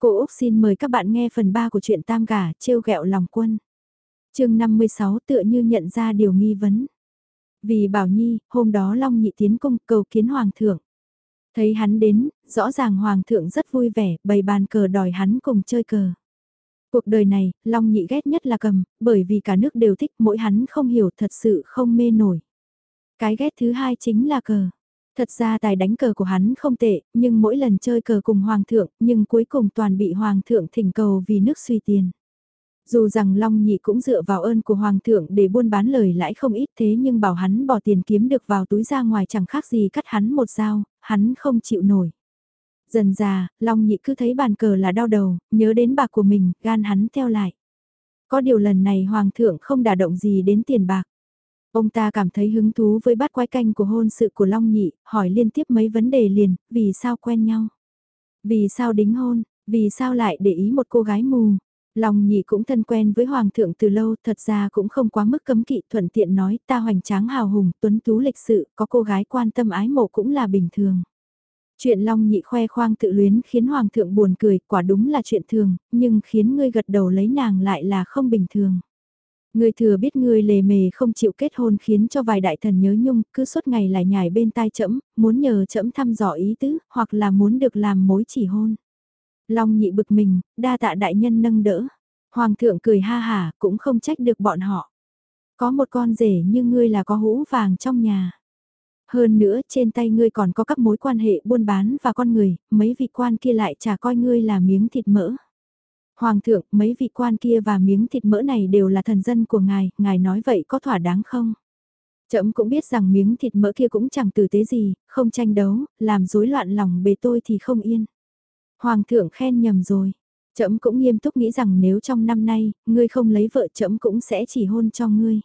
Cô Úc xin mời các bạn nghe phần 3 của truyện Tam Gà, trêu ghẹo lòng quân. chương 56 tựa như nhận ra điều nghi vấn. Vì Bảo Nhi, hôm đó Long Nhị tiến cung cầu kiến Hoàng thượng. Thấy hắn đến, rõ ràng Hoàng thượng rất vui vẻ, bày bàn cờ đòi hắn cùng chơi cờ. Cuộc đời này, Long Nhị ghét nhất là cầm, bởi vì cả nước đều thích mỗi hắn không hiểu thật sự không mê nổi. Cái ghét thứ hai chính là cờ. Thật ra tài đánh cờ của hắn không tệ, nhưng mỗi lần chơi cờ cùng Hoàng thượng, nhưng cuối cùng toàn bị Hoàng thượng thỉnh cầu vì nước suy tiền. Dù rằng Long Nhị cũng dựa vào ơn của Hoàng thượng để buôn bán lời lãi không ít thế nhưng bảo hắn bỏ tiền kiếm được vào túi ra ngoài chẳng khác gì cắt hắn một dao, hắn không chịu nổi. Dần già, Long Nhị cứ thấy bàn cờ là đau đầu, nhớ đến bạc của mình, gan hắn theo lại. Có điều lần này Hoàng thượng không đả động gì đến tiền bạc. Ông ta cảm thấy hứng thú với bát quái canh của hôn sự của Long Nhị, hỏi liên tiếp mấy vấn đề liền, vì sao quen nhau? Vì sao đính hôn? Vì sao lại để ý một cô gái mù? Long Nhị cũng thân quen với Hoàng thượng từ lâu, thật ra cũng không quá mức cấm kỵ thuận tiện nói ta hoành tráng hào hùng, tuấn tú lịch sự, có cô gái quan tâm ái mộ cũng là bình thường. Chuyện Long Nhị khoe khoang tự luyến khiến Hoàng thượng buồn cười, quả đúng là chuyện thường, nhưng khiến ngươi gật đầu lấy nàng lại là không bình thường. Người thừa biết người lề mề không chịu kết hôn khiến cho vài đại thần nhớ nhung, cứ suốt ngày lại nhảy bên tai trẫm muốn nhờ trẫm thăm dò ý tứ, hoặc là muốn được làm mối chỉ hôn. Long nhị bực mình, đa tạ đại nhân nâng đỡ. Hoàng thượng cười ha hả, cũng không trách được bọn họ. Có một con rể như ngươi là có hũ vàng trong nhà. Hơn nữa trên tay ngươi còn có các mối quan hệ buôn bán và con người, mấy vị quan kia lại chả coi ngươi là miếng thịt mỡ. Hoàng thượng, mấy vị quan kia và miếng thịt mỡ này đều là thần dân của ngài, ngài nói vậy có thỏa đáng không? Trẫm cũng biết rằng miếng thịt mỡ kia cũng chẳng tử tế gì, không tranh đấu, làm rối loạn lòng bề tôi thì không yên. Hoàng thượng khen nhầm rồi. Trẫm cũng nghiêm túc nghĩ rằng nếu trong năm nay, ngươi không lấy vợ trẫm cũng sẽ chỉ hôn cho ngươi.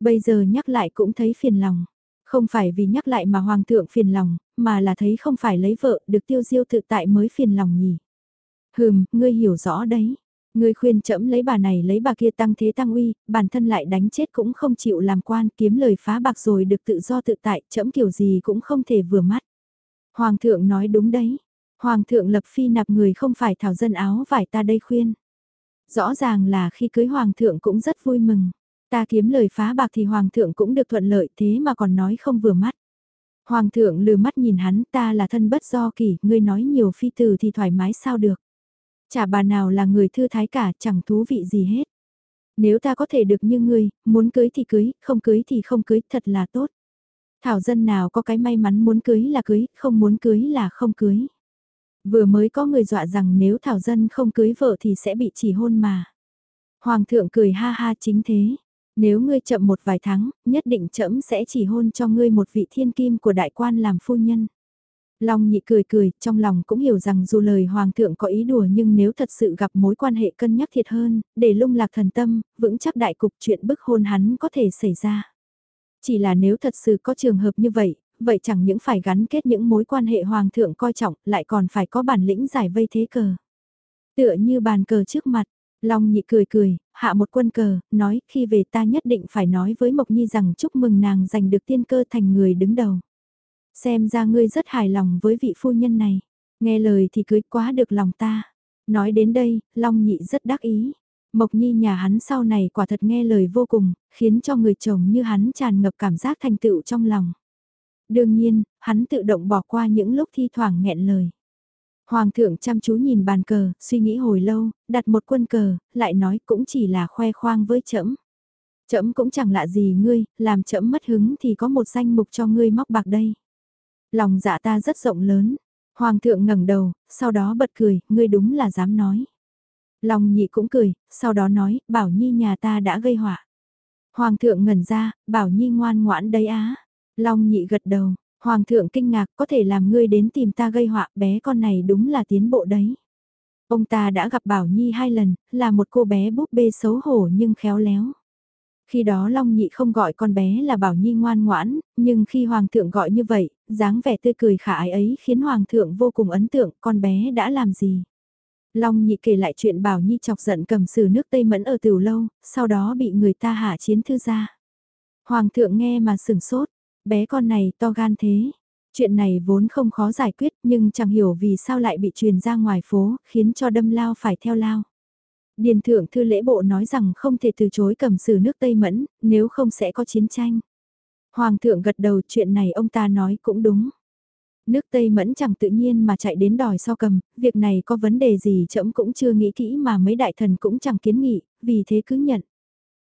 Bây giờ nhắc lại cũng thấy phiền lòng. Không phải vì nhắc lại mà hoàng thượng phiền lòng, mà là thấy không phải lấy vợ được tiêu diêu tự tại mới phiền lòng nhỉ. Hừm, ngươi hiểu rõ đấy. Ngươi khuyên trẫm lấy bà này lấy bà kia tăng thế tăng uy, bản thân lại đánh chết cũng không chịu làm quan kiếm lời phá bạc rồi được tự do tự tại, trẫm kiểu gì cũng không thể vừa mắt. Hoàng thượng nói đúng đấy. Hoàng thượng lập phi nạp người không phải thảo dân áo vải ta đây khuyên. Rõ ràng là khi cưới hoàng thượng cũng rất vui mừng. Ta kiếm lời phá bạc thì hoàng thượng cũng được thuận lợi thế mà còn nói không vừa mắt. Hoàng thượng lừa mắt nhìn hắn ta là thân bất do kỳ, ngươi nói nhiều phi từ thì thoải mái sao được. Chả bà nào là người thư thái cả, chẳng thú vị gì hết. Nếu ta có thể được như ngươi, muốn cưới thì cưới, không cưới thì không cưới, thật là tốt. Thảo dân nào có cái may mắn muốn cưới là cưới, không muốn cưới là không cưới. Vừa mới có người dọa rằng nếu Thảo dân không cưới vợ thì sẽ bị chỉ hôn mà. Hoàng thượng cười ha ha chính thế. Nếu ngươi chậm một vài tháng, nhất định trẫm sẽ chỉ hôn cho ngươi một vị thiên kim của đại quan làm phu nhân. Long nhị cười cười, trong lòng cũng hiểu rằng dù lời hoàng thượng có ý đùa nhưng nếu thật sự gặp mối quan hệ cân nhắc thiệt hơn, để lung lạc thần tâm, vững chắc đại cục chuyện bức hôn hắn có thể xảy ra. Chỉ là nếu thật sự có trường hợp như vậy, vậy chẳng những phải gắn kết những mối quan hệ hoàng thượng coi trọng, lại còn phải có bản lĩnh giải vây thế cờ. Tựa như bàn cờ trước mặt, Long nhị cười cười, hạ một quân cờ, nói khi về ta nhất định phải nói với Mộc Nhi rằng chúc mừng nàng giành được tiên cơ thành người đứng đầu. Xem ra ngươi rất hài lòng với vị phu nhân này. Nghe lời thì cưới quá được lòng ta. Nói đến đây, Long Nhị rất đắc ý. Mộc Nhi nhà hắn sau này quả thật nghe lời vô cùng, khiến cho người chồng như hắn tràn ngập cảm giác thành tựu trong lòng. Đương nhiên, hắn tự động bỏ qua những lúc thi thoảng nghẹn lời. Hoàng thượng chăm chú nhìn bàn cờ, suy nghĩ hồi lâu, đặt một quân cờ, lại nói cũng chỉ là khoe khoang với trẫm. Trẫm cũng chẳng lạ gì ngươi, làm trẫm mất hứng thì có một danh mục cho ngươi móc bạc đây. Lòng dạ ta rất rộng lớn. Hoàng thượng ngẩng đầu, sau đó bật cười, ngươi đúng là dám nói. Lòng nhị cũng cười, sau đó nói, bảo nhi nhà ta đã gây họa. Hoàng thượng ngẩn ra, bảo nhi ngoan ngoãn đấy á. Long nhị gật đầu, hoàng thượng kinh ngạc có thể làm ngươi đến tìm ta gây họa bé con này đúng là tiến bộ đấy. Ông ta đã gặp Bảo Nhi hai lần, là một cô bé búp bê xấu hổ nhưng khéo léo. Khi đó Long Nhị không gọi con bé là Bảo Nhi ngoan ngoãn, nhưng khi Hoàng thượng gọi như vậy, dáng vẻ tươi cười khả ái ấy khiến Hoàng thượng vô cùng ấn tượng con bé đã làm gì. Long Nhị kể lại chuyện Bảo Nhi chọc giận cầm sử nước Tây Mẫn ở tiểu lâu, sau đó bị người ta hạ chiến thư ra. Hoàng thượng nghe mà sửng sốt, bé con này to gan thế. Chuyện này vốn không khó giải quyết nhưng chẳng hiểu vì sao lại bị truyền ra ngoài phố, khiến cho đâm lao phải theo lao. Điền thượng thư lễ bộ nói rằng không thể từ chối cầm xử nước Tây Mẫn, nếu không sẽ có chiến tranh. Hoàng thượng gật đầu chuyện này ông ta nói cũng đúng. Nước Tây Mẫn chẳng tự nhiên mà chạy đến đòi so cầm, việc này có vấn đề gì chậm cũng chưa nghĩ kỹ mà mấy đại thần cũng chẳng kiến nghị, vì thế cứ nhận.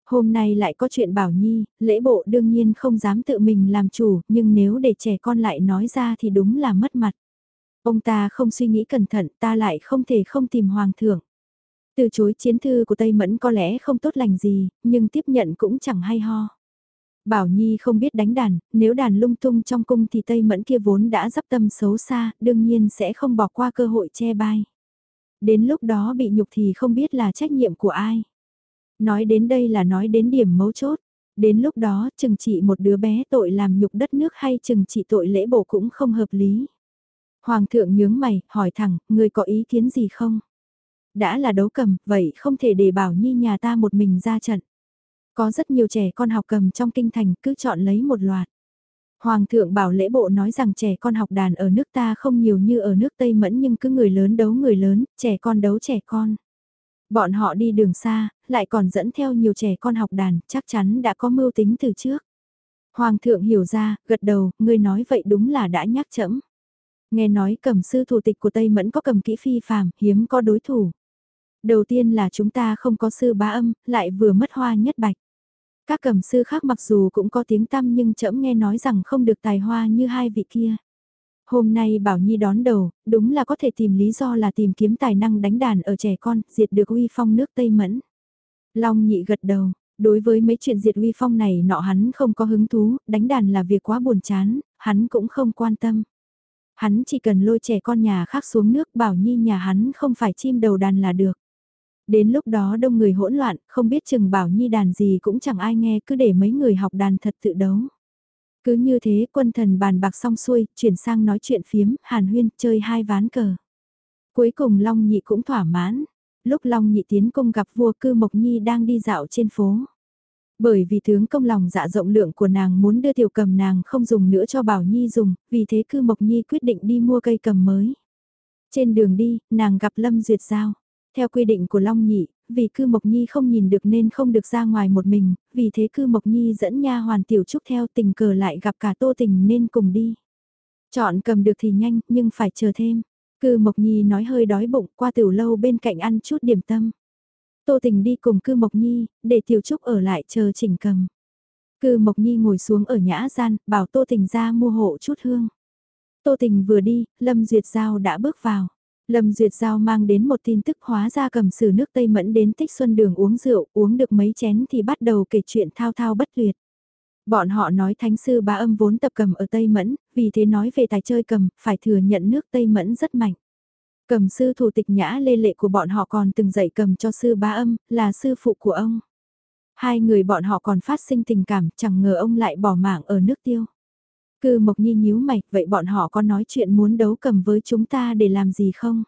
Hôm nay lại có chuyện bảo nhi, lễ bộ đương nhiên không dám tự mình làm chủ, nhưng nếu để trẻ con lại nói ra thì đúng là mất mặt. Ông ta không suy nghĩ cẩn thận, ta lại không thể không tìm hoàng thượng. Từ chối chiến thư của Tây Mẫn có lẽ không tốt lành gì, nhưng tiếp nhận cũng chẳng hay ho. Bảo Nhi không biết đánh đàn, nếu đàn lung tung trong cung thì Tây Mẫn kia vốn đã dắp tâm xấu xa, đương nhiên sẽ không bỏ qua cơ hội che bai. Đến lúc đó bị nhục thì không biết là trách nhiệm của ai. Nói đến đây là nói đến điểm mấu chốt. Đến lúc đó chừng trị một đứa bé tội làm nhục đất nước hay chừng trị tội lễ bộ cũng không hợp lý. Hoàng thượng nhướng mày, hỏi thẳng, người có ý kiến gì không? Đã là đấu cầm, vậy không thể để bảo nhi nhà ta một mình ra trận. Có rất nhiều trẻ con học cầm trong kinh thành, cứ chọn lấy một loạt. Hoàng thượng bảo lễ bộ nói rằng trẻ con học đàn ở nước ta không nhiều như ở nước Tây Mẫn nhưng cứ người lớn đấu người lớn, trẻ con đấu trẻ con. Bọn họ đi đường xa, lại còn dẫn theo nhiều trẻ con học đàn, chắc chắn đã có mưu tính từ trước. Hoàng thượng hiểu ra, gật đầu, người nói vậy đúng là đã nhắc chẫm. Nghe nói cầm sư thủ tịch của Tây Mẫn có cầm kỹ phi phàm, hiếm có đối thủ. Đầu tiên là chúng ta không có sư bá âm, lại vừa mất hoa nhất bạch. Các cầm sư khác mặc dù cũng có tiếng tăm nhưng trẫm nghe nói rằng không được tài hoa như hai vị kia. Hôm nay Bảo Nhi đón đầu, đúng là có thể tìm lý do là tìm kiếm tài năng đánh đàn ở trẻ con, diệt được uy phong nước Tây Mẫn. Long nhị gật đầu, đối với mấy chuyện diệt uy phong này nọ hắn không có hứng thú, đánh đàn là việc quá buồn chán, hắn cũng không quan tâm. Hắn chỉ cần lôi trẻ con nhà khác xuống nước Bảo Nhi nhà hắn không phải chim đầu đàn là được. Đến lúc đó đông người hỗn loạn, không biết chừng bảo nhi đàn gì cũng chẳng ai nghe cứ để mấy người học đàn thật tự đấu. Cứ như thế quân thần bàn bạc xong xuôi, chuyển sang nói chuyện phiếm, hàn huyên, chơi hai ván cờ. Cuối cùng Long Nhị cũng thỏa mãn. Lúc Long Nhị tiến công gặp vua cư Mộc Nhi đang đi dạo trên phố. Bởi vì tướng công lòng dạ rộng lượng của nàng muốn đưa tiểu cầm nàng không dùng nữa cho Bảo Nhi dùng, vì thế cư Mộc Nhi quyết định đi mua cây cầm mới. Trên đường đi, nàng gặp Lâm Duyệt Giao. Theo quy định của Long Nhị, vì cư Mộc Nhi không nhìn được nên không được ra ngoài một mình, vì thế cư Mộc Nhi dẫn nha hoàn tiểu trúc theo tình cờ lại gặp cả Tô Tình nên cùng đi. Chọn cầm được thì nhanh, nhưng phải chờ thêm. Cư Mộc Nhi nói hơi đói bụng qua tiểu lâu bên cạnh ăn chút điểm tâm. Tô Tình đi cùng Cư Mộc Nhi, để Tiểu Trúc ở lại chờ chỉnh cầm. Cư Mộc Nhi ngồi xuống ở nhã gian, bảo Tô Tình ra mua hộ chút hương. Tô Tình vừa đi, Lâm Duyệt Giao đã bước vào. Lâm Duyệt Giao mang đến một tin tức hóa ra cầm sử nước Tây Mẫn đến tích xuân đường uống rượu, uống được mấy chén thì bắt đầu kể chuyện thao thao bất tuyệt. Bọn họ nói thánh sư bá âm vốn tập cầm ở Tây Mẫn, vì thế nói về tài chơi cầm, phải thừa nhận nước Tây Mẫn rất mạnh. Cầm sư thủ tịch nhã lê lệ của bọn họ còn từng dạy cầm cho sư bá âm, là sư phụ của ông. Hai người bọn họ còn phát sinh tình cảm, chẳng ngờ ông lại bỏ mạng ở nước tiêu. Cư Mộc Nhi nhíu mày, vậy bọn họ có nói chuyện muốn đấu cầm với chúng ta để làm gì không?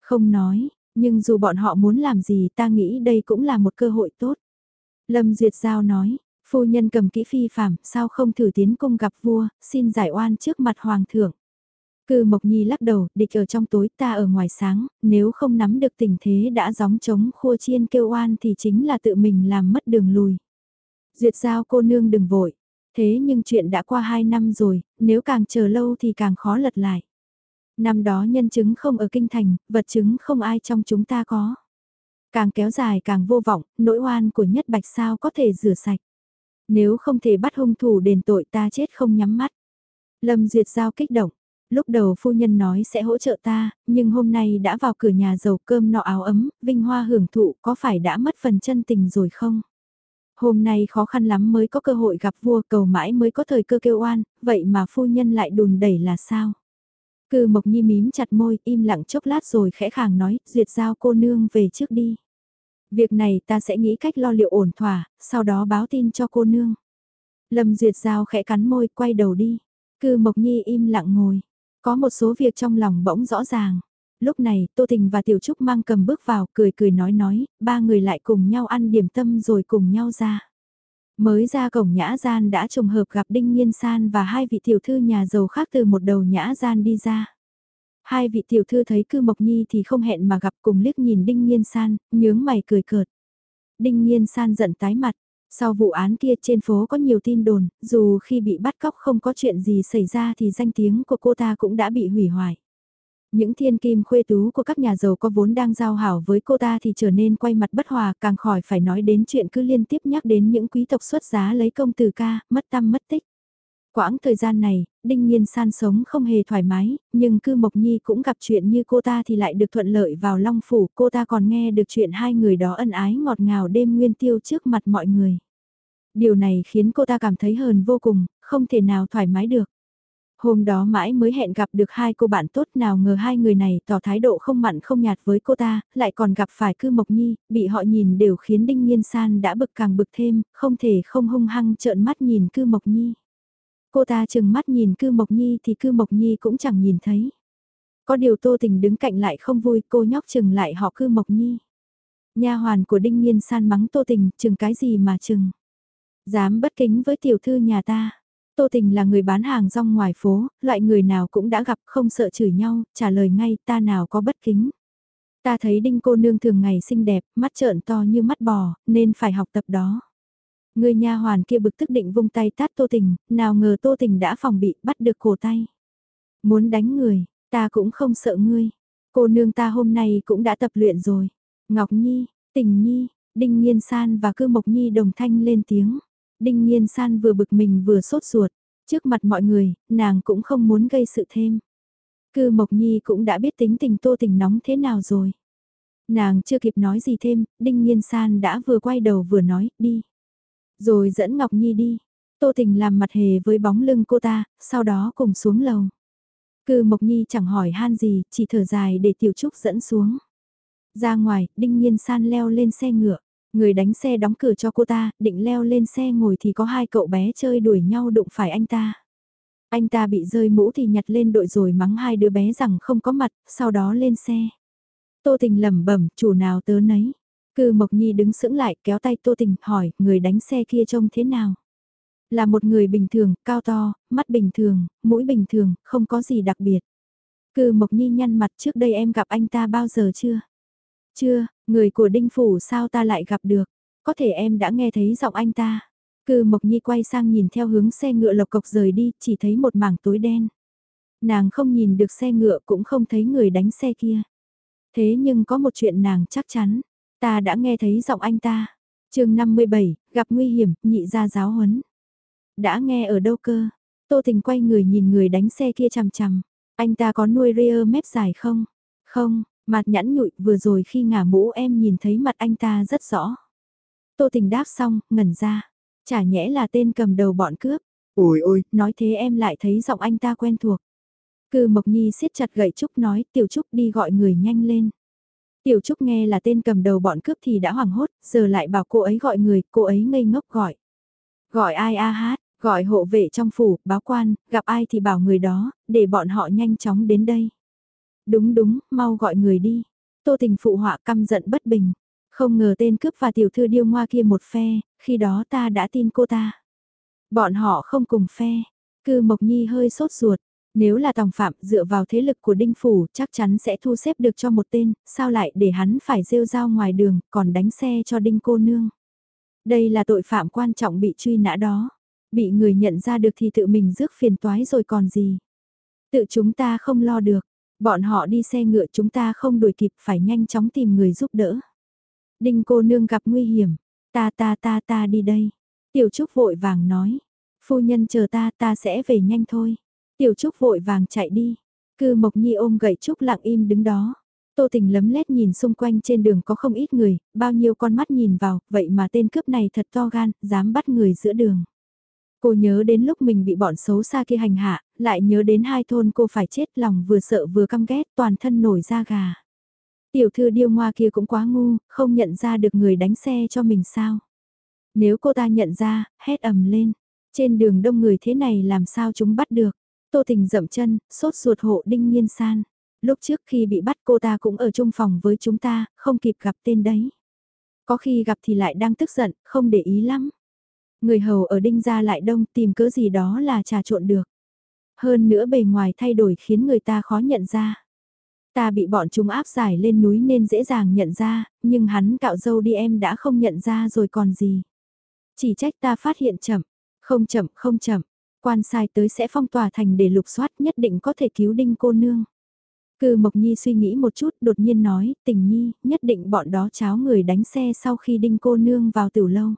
Không nói, nhưng dù bọn họ muốn làm gì ta nghĩ đây cũng là một cơ hội tốt. Lâm Duyệt Giao nói, phu nhân cầm kỹ phi phạm, sao không thử tiến cung gặp vua, xin giải oan trước mặt hoàng thượng. Cư Mộc Nhi lắc đầu, địch ở trong tối ta ở ngoài sáng, nếu không nắm được tình thế đã gióng trống khua chiên kêu oan thì chính là tự mình làm mất đường lùi. Duyệt giao cô nương đừng vội, Thế nhưng chuyện đã qua 2 năm rồi, nếu càng chờ lâu thì càng khó lật lại. Năm đó nhân chứng không ở kinh thành, vật chứng không ai trong chúng ta có. Càng kéo dài càng vô vọng, nỗi oan của nhất bạch sao có thể rửa sạch. Nếu không thể bắt hung thủ đền tội ta chết không nhắm mắt. Lâm Duyệt Giao kích động. Lúc đầu phu nhân nói sẽ hỗ trợ ta, nhưng hôm nay đã vào cửa nhà giàu cơm nọ áo ấm, vinh hoa hưởng thụ có phải đã mất phần chân tình rồi không? Hôm nay khó khăn lắm mới có cơ hội gặp vua cầu mãi mới có thời cơ kêu oan, vậy mà phu nhân lại đùn đẩy là sao? Cư Mộc Nhi mím chặt môi, im lặng chốc lát rồi khẽ khàng nói, duyệt giao cô nương về trước đi. Việc này ta sẽ nghĩ cách lo liệu ổn thỏa, sau đó báo tin cho cô nương. Lâm duyệt giao khẽ cắn môi, quay đầu đi. Cư Mộc Nhi im lặng ngồi. Có một số việc trong lòng bỗng rõ ràng. Lúc này, Tô Tình và Tiểu Trúc mang cầm bước vào, cười cười nói nói, ba người lại cùng nhau ăn điểm tâm rồi cùng nhau ra. Mới ra cổng nhã gian đã trùng hợp gặp Đinh Nhiên San và hai vị tiểu thư nhà giàu khác từ một đầu nhã gian đi ra. Hai vị tiểu thư thấy cư Mộc Nhi thì không hẹn mà gặp cùng liếc nhìn Đinh Nhiên San, nhướng mày cười cợt. Đinh Nhiên San giận tái mặt, sau vụ án kia trên phố có nhiều tin đồn, dù khi bị bắt cóc không có chuyện gì xảy ra thì danh tiếng của cô ta cũng đã bị hủy hoại. Những thiên kim khuê tú của các nhà giàu có vốn đang giao hảo với cô ta thì trở nên quay mặt bất hòa càng khỏi phải nói đến chuyện cứ liên tiếp nhắc đến những quý tộc xuất giá lấy công từ ca, mất tâm mất tích. Quãng thời gian này, Đinh Nhiên san sống không hề thoải mái, nhưng cư Mộc Nhi cũng gặp chuyện như cô ta thì lại được thuận lợi vào Long Phủ, cô ta còn nghe được chuyện hai người đó ân ái ngọt ngào đêm nguyên tiêu trước mặt mọi người. Điều này khiến cô ta cảm thấy hờn vô cùng, không thể nào thoải mái được. Hôm đó mãi mới hẹn gặp được hai cô bạn tốt nào ngờ hai người này tỏ thái độ không mặn không nhạt với cô ta, lại còn gặp phải cư Mộc Nhi, bị họ nhìn đều khiến Đinh Nhiên San đã bực càng bực thêm, không thể không hung hăng trợn mắt nhìn cư Mộc Nhi. Cô ta chừng mắt nhìn cư Mộc Nhi thì cư Mộc Nhi cũng chẳng nhìn thấy. Có điều Tô Tình đứng cạnh lại không vui cô nhóc chừng lại họ cư Mộc Nhi. Nha hoàn của Đinh Nhiên San mắng Tô Tình chừng cái gì mà chừng. Dám bất kính với tiểu thư nhà ta. Tô Tình là người bán hàng rong ngoài phố, loại người nào cũng đã gặp không sợ chửi nhau, trả lời ngay ta nào có bất kính. Ta thấy đinh cô nương thường ngày xinh đẹp, mắt trợn to như mắt bò, nên phải học tập đó. Người nha hoàn kia bực tức định vung tay tát Tô Tình, nào ngờ Tô Tình đã phòng bị bắt được cổ tay. Muốn đánh người, ta cũng không sợ ngươi. Cô nương ta hôm nay cũng đã tập luyện rồi. Ngọc Nhi, Tình Nhi, Đinh Nhiên San và Cư Mộc Nhi đồng thanh lên tiếng. Đinh Nhiên San vừa bực mình vừa sốt ruột. Trước mặt mọi người, nàng cũng không muốn gây sự thêm. Cư Mộc Nhi cũng đã biết tính tình tô tình nóng thế nào rồi. Nàng chưa kịp nói gì thêm, Đinh Nhiên San đã vừa quay đầu vừa nói, đi. Rồi dẫn Ngọc Nhi đi. Tô tình làm mặt hề với bóng lưng cô ta, sau đó cùng xuống lầu. Cư Mộc Nhi chẳng hỏi han gì, chỉ thở dài để Tiểu Trúc dẫn xuống. Ra ngoài, Đinh Nhiên San leo lên xe ngựa. Người đánh xe đóng cửa cho cô ta, định leo lên xe ngồi thì có hai cậu bé chơi đuổi nhau đụng phải anh ta. Anh ta bị rơi mũ thì nhặt lên đội rồi mắng hai đứa bé rằng không có mặt, sau đó lên xe. Tô Tình lẩm bẩm, chủ nào tớ nấy. Cư Mộc Nhi đứng sững lại kéo tay Tô Tình hỏi, người đánh xe kia trông thế nào? Là một người bình thường, cao to, mắt bình thường, mũi bình thường, không có gì đặc biệt. Cư Mộc Nhi nhăn mặt trước đây em gặp anh ta bao giờ chưa? Chưa, người của Đinh Phủ sao ta lại gặp được? Có thể em đã nghe thấy giọng anh ta. Cư Mộc Nhi quay sang nhìn theo hướng xe ngựa lộc cộc rời đi, chỉ thấy một mảng tối đen. Nàng không nhìn được xe ngựa cũng không thấy người đánh xe kia. Thế nhưng có một chuyện nàng chắc chắn, ta đã nghe thấy giọng anh ta. chương 57, gặp nguy hiểm, nhị ra giáo huấn. Đã nghe ở đâu cơ? Tô Tình quay người nhìn người đánh xe kia chằm chằm. Anh ta có nuôi rear mép dài không? Không, Mặt nhẵn nhụi vừa rồi khi ngả mũ em nhìn thấy mặt anh ta rất rõ. Tô tình đáp xong, ngẩn ra. Chả nhẽ là tên cầm đầu bọn cướp. Ôi ôi, nói thế em lại thấy giọng anh ta quen thuộc. Cư Mộc Nhi siết chặt gậy Trúc nói, Tiểu Trúc đi gọi người nhanh lên. Tiểu Trúc nghe là tên cầm đầu bọn cướp thì đã hoảng hốt, giờ lại bảo cô ấy gọi người, cô ấy ngây ngốc gọi. Gọi ai a hát, gọi hộ vệ trong phủ, báo quan, gặp ai thì bảo người đó, để bọn họ nhanh chóng đến đây. Đúng đúng, mau gọi người đi. Tô tình phụ họa căm giận bất bình. Không ngờ tên cướp và tiểu thư điêu ngoa kia một phe, khi đó ta đã tin cô ta. Bọn họ không cùng phe. Cư Mộc Nhi hơi sốt ruột. Nếu là tòng phạm dựa vào thế lực của Đinh Phủ chắc chắn sẽ thu xếp được cho một tên, sao lại để hắn phải rêu rao ngoài đường còn đánh xe cho Đinh cô nương. Đây là tội phạm quan trọng bị truy nã đó. Bị người nhận ra được thì tự mình rước phiền toái rồi còn gì. Tự chúng ta không lo được. Bọn họ đi xe ngựa chúng ta không đuổi kịp phải nhanh chóng tìm người giúp đỡ. Đinh cô nương gặp nguy hiểm. Ta ta ta ta đi đây. Tiểu Trúc vội vàng nói. Phu nhân chờ ta ta sẽ về nhanh thôi. Tiểu Trúc vội vàng chạy đi. Cư Mộc Nhi ôm gậy Trúc lặng im đứng đó. Tô Tình lấm lét nhìn xung quanh trên đường có không ít người, bao nhiêu con mắt nhìn vào, vậy mà tên cướp này thật to gan, dám bắt người giữa đường. Cô nhớ đến lúc mình bị bọn xấu xa kia hành hạ, lại nhớ đến hai thôn cô phải chết lòng vừa sợ vừa căm ghét toàn thân nổi da gà. Tiểu thư điêu ngoa kia cũng quá ngu, không nhận ra được người đánh xe cho mình sao. Nếu cô ta nhận ra, hét ầm lên. Trên đường đông người thế này làm sao chúng bắt được. Tô tình dậm chân, sốt ruột hộ đinh nhiên san. Lúc trước khi bị bắt cô ta cũng ở chung phòng với chúng ta, không kịp gặp tên đấy. Có khi gặp thì lại đang tức giận, không để ý lắm. Người hầu ở đinh gia lại đông tìm cỡ gì đó là trà trộn được. Hơn nữa bề ngoài thay đổi khiến người ta khó nhận ra. Ta bị bọn chúng áp giải lên núi nên dễ dàng nhận ra, nhưng hắn cạo dâu đi em đã không nhận ra rồi còn gì. Chỉ trách ta phát hiện chậm, không chậm không chậm, quan sai tới sẽ phong tỏa thành để lục soát nhất định có thể cứu đinh cô nương. Cư Mộc Nhi suy nghĩ một chút đột nhiên nói, tình nhi, nhất định bọn đó cháo người đánh xe sau khi đinh cô nương vào tiểu lâu.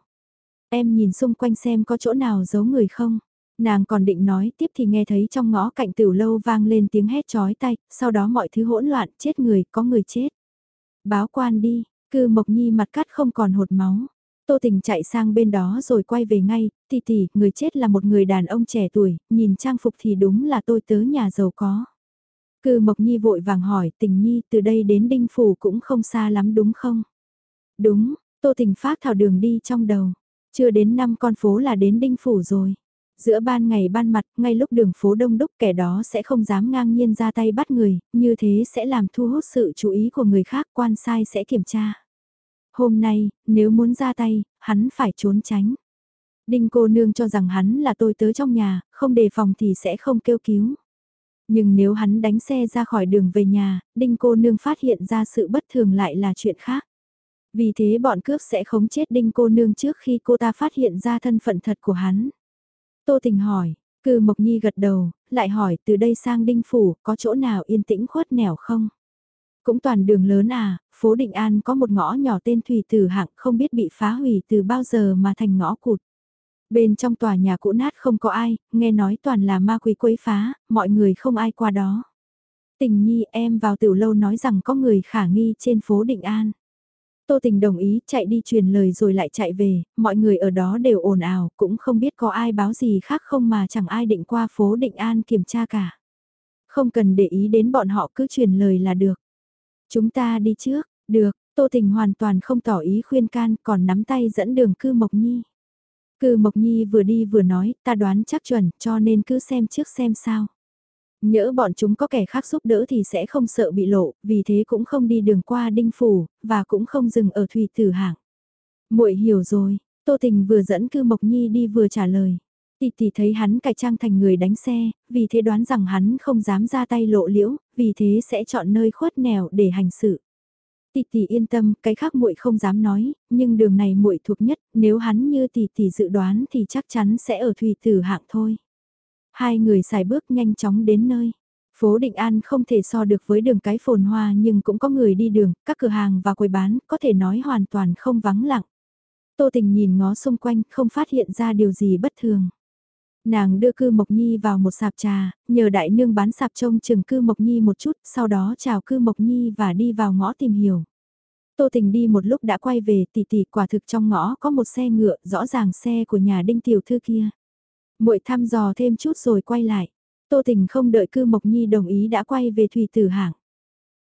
Em nhìn xung quanh xem có chỗ nào giấu người không. Nàng còn định nói tiếp thì nghe thấy trong ngõ cạnh tiểu lâu vang lên tiếng hét chói tay, sau đó mọi thứ hỗn loạn, chết người, có người chết. Báo quan đi, cư Mộc Nhi mặt cắt không còn hột máu. Tô Tình chạy sang bên đó rồi quay về ngay, tỷ tỷ, người chết là một người đàn ông trẻ tuổi, nhìn trang phục thì đúng là tôi tớ nhà giàu có. Cư Mộc Nhi vội vàng hỏi, tình Nhi, từ đây đến Đinh Phủ cũng không xa lắm đúng không? Đúng, Tô Tình phát thảo đường đi trong đầu. Chưa đến năm con phố là đến Đinh Phủ rồi. Giữa ban ngày ban mặt, ngay lúc đường phố đông đúc kẻ đó sẽ không dám ngang nhiên ra tay bắt người, như thế sẽ làm thu hút sự chú ý của người khác quan sai sẽ kiểm tra. Hôm nay, nếu muốn ra tay, hắn phải trốn tránh. Đinh cô nương cho rằng hắn là tôi tớ trong nhà, không đề phòng thì sẽ không kêu cứu. Nhưng nếu hắn đánh xe ra khỏi đường về nhà, đinh cô nương phát hiện ra sự bất thường lại là chuyện khác. Vì thế bọn cướp sẽ khống chết đinh cô nương trước khi cô ta phát hiện ra thân phận thật của hắn. Tô Tình hỏi, cư Mộc Nhi gật đầu, lại hỏi từ đây sang đinh phủ có chỗ nào yên tĩnh khuất nẻo không? Cũng toàn đường lớn à, phố Định An có một ngõ nhỏ tên Thủy Tử Hạng không biết bị phá hủy từ bao giờ mà thành ngõ cụt. Bên trong tòa nhà cũ nát không có ai, nghe nói toàn là ma quỷ quấy phá, mọi người không ai qua đó. Tình nhi em vào tiểu lâu nói rằng có người khả nghi trên phố Định An. Tô Tình đồng ý chạy đi truyền lời rồi lại chạy về, mọi người ở đó đều ồn ào, cũng không biết có ai báo gì khác không mà chẳng ai định qua phố Định An kiểm tra cả. Không cần để ý đến bọn họ cứ truyền lời là được. Chúng ta đi trước, được, Tô Tình hoàn toàn không tỏ ý khuyên can còn nắm tay dẫn đường cư Mộc Nhi. Cư Mộc Nhi vừa đi vừa nói, ta đoán chắc chuẩn, cho nên cứ xem trước xem sao. Nhỡ bọn chúng có kẻ khác giúp đỡ thì sẽ không sợ bị lộ, vì thế cũng không đi đường qua đinh phủ, và cũng không dừng ở thủy tử hạng. muội hiểu rồi, Tô Tình vừa dẫn Cư Mộc Nhi đi vừa trả lời. Tỷ tỷ thấy hắn cải trang thành người đánh xe, vì thế đoán rằng hắn không dám ra tay lộ liễu, vì thế sẽ chọn nơi khuất nẻo để hành sự. Tỷ tỷ yên tâm, cái khác muội không dám nói, nhưng đường này muội thuộc nhất, nếu hắn như tỷ tỷ dự đoán thì chắc chắn sẽ ở thủy tử hạng thôi. Hai người xài bước nhanh chóng đến nơi. Phố Định An không thể so được với đường cái phồn hoa nhưng cũng có người đi đường, các cửa hàng và quầy bán có thể nói hoàn toàn không vắng lặng. Tô Tình nhìn ngó xung quanh không phát hiện ra điều gì bất thường. Nàng đưa cư Mộc Nhi vào một sạp trà, nhờ đại nương bán sạp trông chừng cư Mộc Nhi một chút, sau đó chào cư Mộc Nhi và đi vào ngõ tìm hiểu. Tô Tình đi một lúc đã quay về tỉ tỉ quả thực trong ngõ có một xe ngựa, rõ ràng xe của nhà đinh tiểu thư kia muội thăm dò thêm chút rồi quay lại. Tô Tình không đợi cư Mộc Nhi đồng ý đã quay về thủy tử hạng.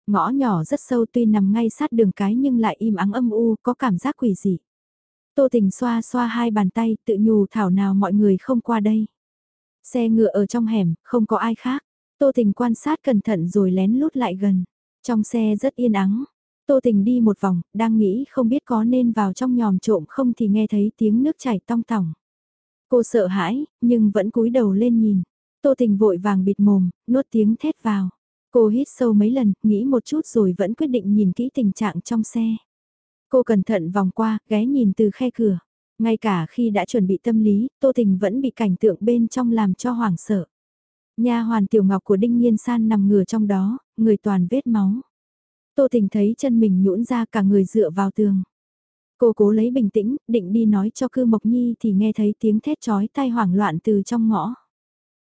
Ngõ nhỏ rất sâu tuy nằm ngay sát đường cái nhưng lại im ắng âm u, có cảm giác quỷ dị. Tô Tình xoa xoa hai bàn tay tự nhủ thảo nào mọi người không qua đây. Xe ngựa ở trong hẻm, không có ai khác. Tô Tình quan sát cẩn thận rồi lén lút lại gần. Trong xe rất yên ắng. Tô Tình đi một vòng, đang nghĩ không biết có nên vào trong nhòm trộm không thì nghe thấy tiếng nước chảy tong tỏng. Cô sợ hãi, nhưng vẫn cúi đầu lên nhìn. Tô Tình vội vàng bịt mồm, nuốt tiếng thét vào. Cô hít sâu mấy lần, nghĩ một chút rồi vẫn quyết định nhìn kỹ tình trạng trong xe. Cô cẩn thận vòng qua, ghé nhìn từ khe cửa. Ngay cả khi đã chuẩn bị tâm lý, Tô Tình vẫn bị cảnh tượng bên trong làm cho hoảng sợ. Nha hoàn tiểu ngọc của Đinh Nhiên San nằm ngửa trong đó, người toàn vết máu. Tô Tình thấy chân mình nhũn ra cả người dựa vào tường. Cô cố lấy bình tĩnh, định đi nói cho cư Mộc Nhi thì nghe thấy tiếng thét chói tai hoảng loạn từ trong ngõ.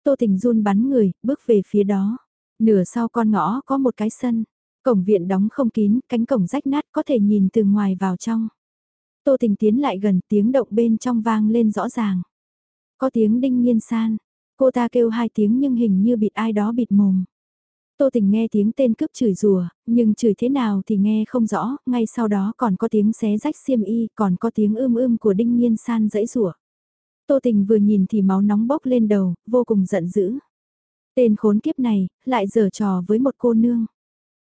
Tô Tình run bắn người, bước về phía đó. Nửa sau con ngõ có một cái sân. Cổng viện đóng không kín, cánh cổng rách nát có thể nhìn từ ngoài vào trong. Tô Tình tiến lại gần tiếng động bên trong vang lên rõ ràng. Có tiếng đinh nhiên san. Cô ta kêu hai tiếng nhưng hình như bịt ai đó bịt mồm. Tô Tình nghe tiếng tên cướp chửi rùa, nhưng chửi thế nào thì nghe không rõ, ngay sau đó còn có tiếng xé rách xiêm y, còn có tiếng ưm ưm của đinh nhiên san dãy rùa. Tô Tình vừa nhìn thì máu nóng bốc lên đầu, vô cùng giận dữ. Tên khốn kiếp này, lại giở trò với một cô nương.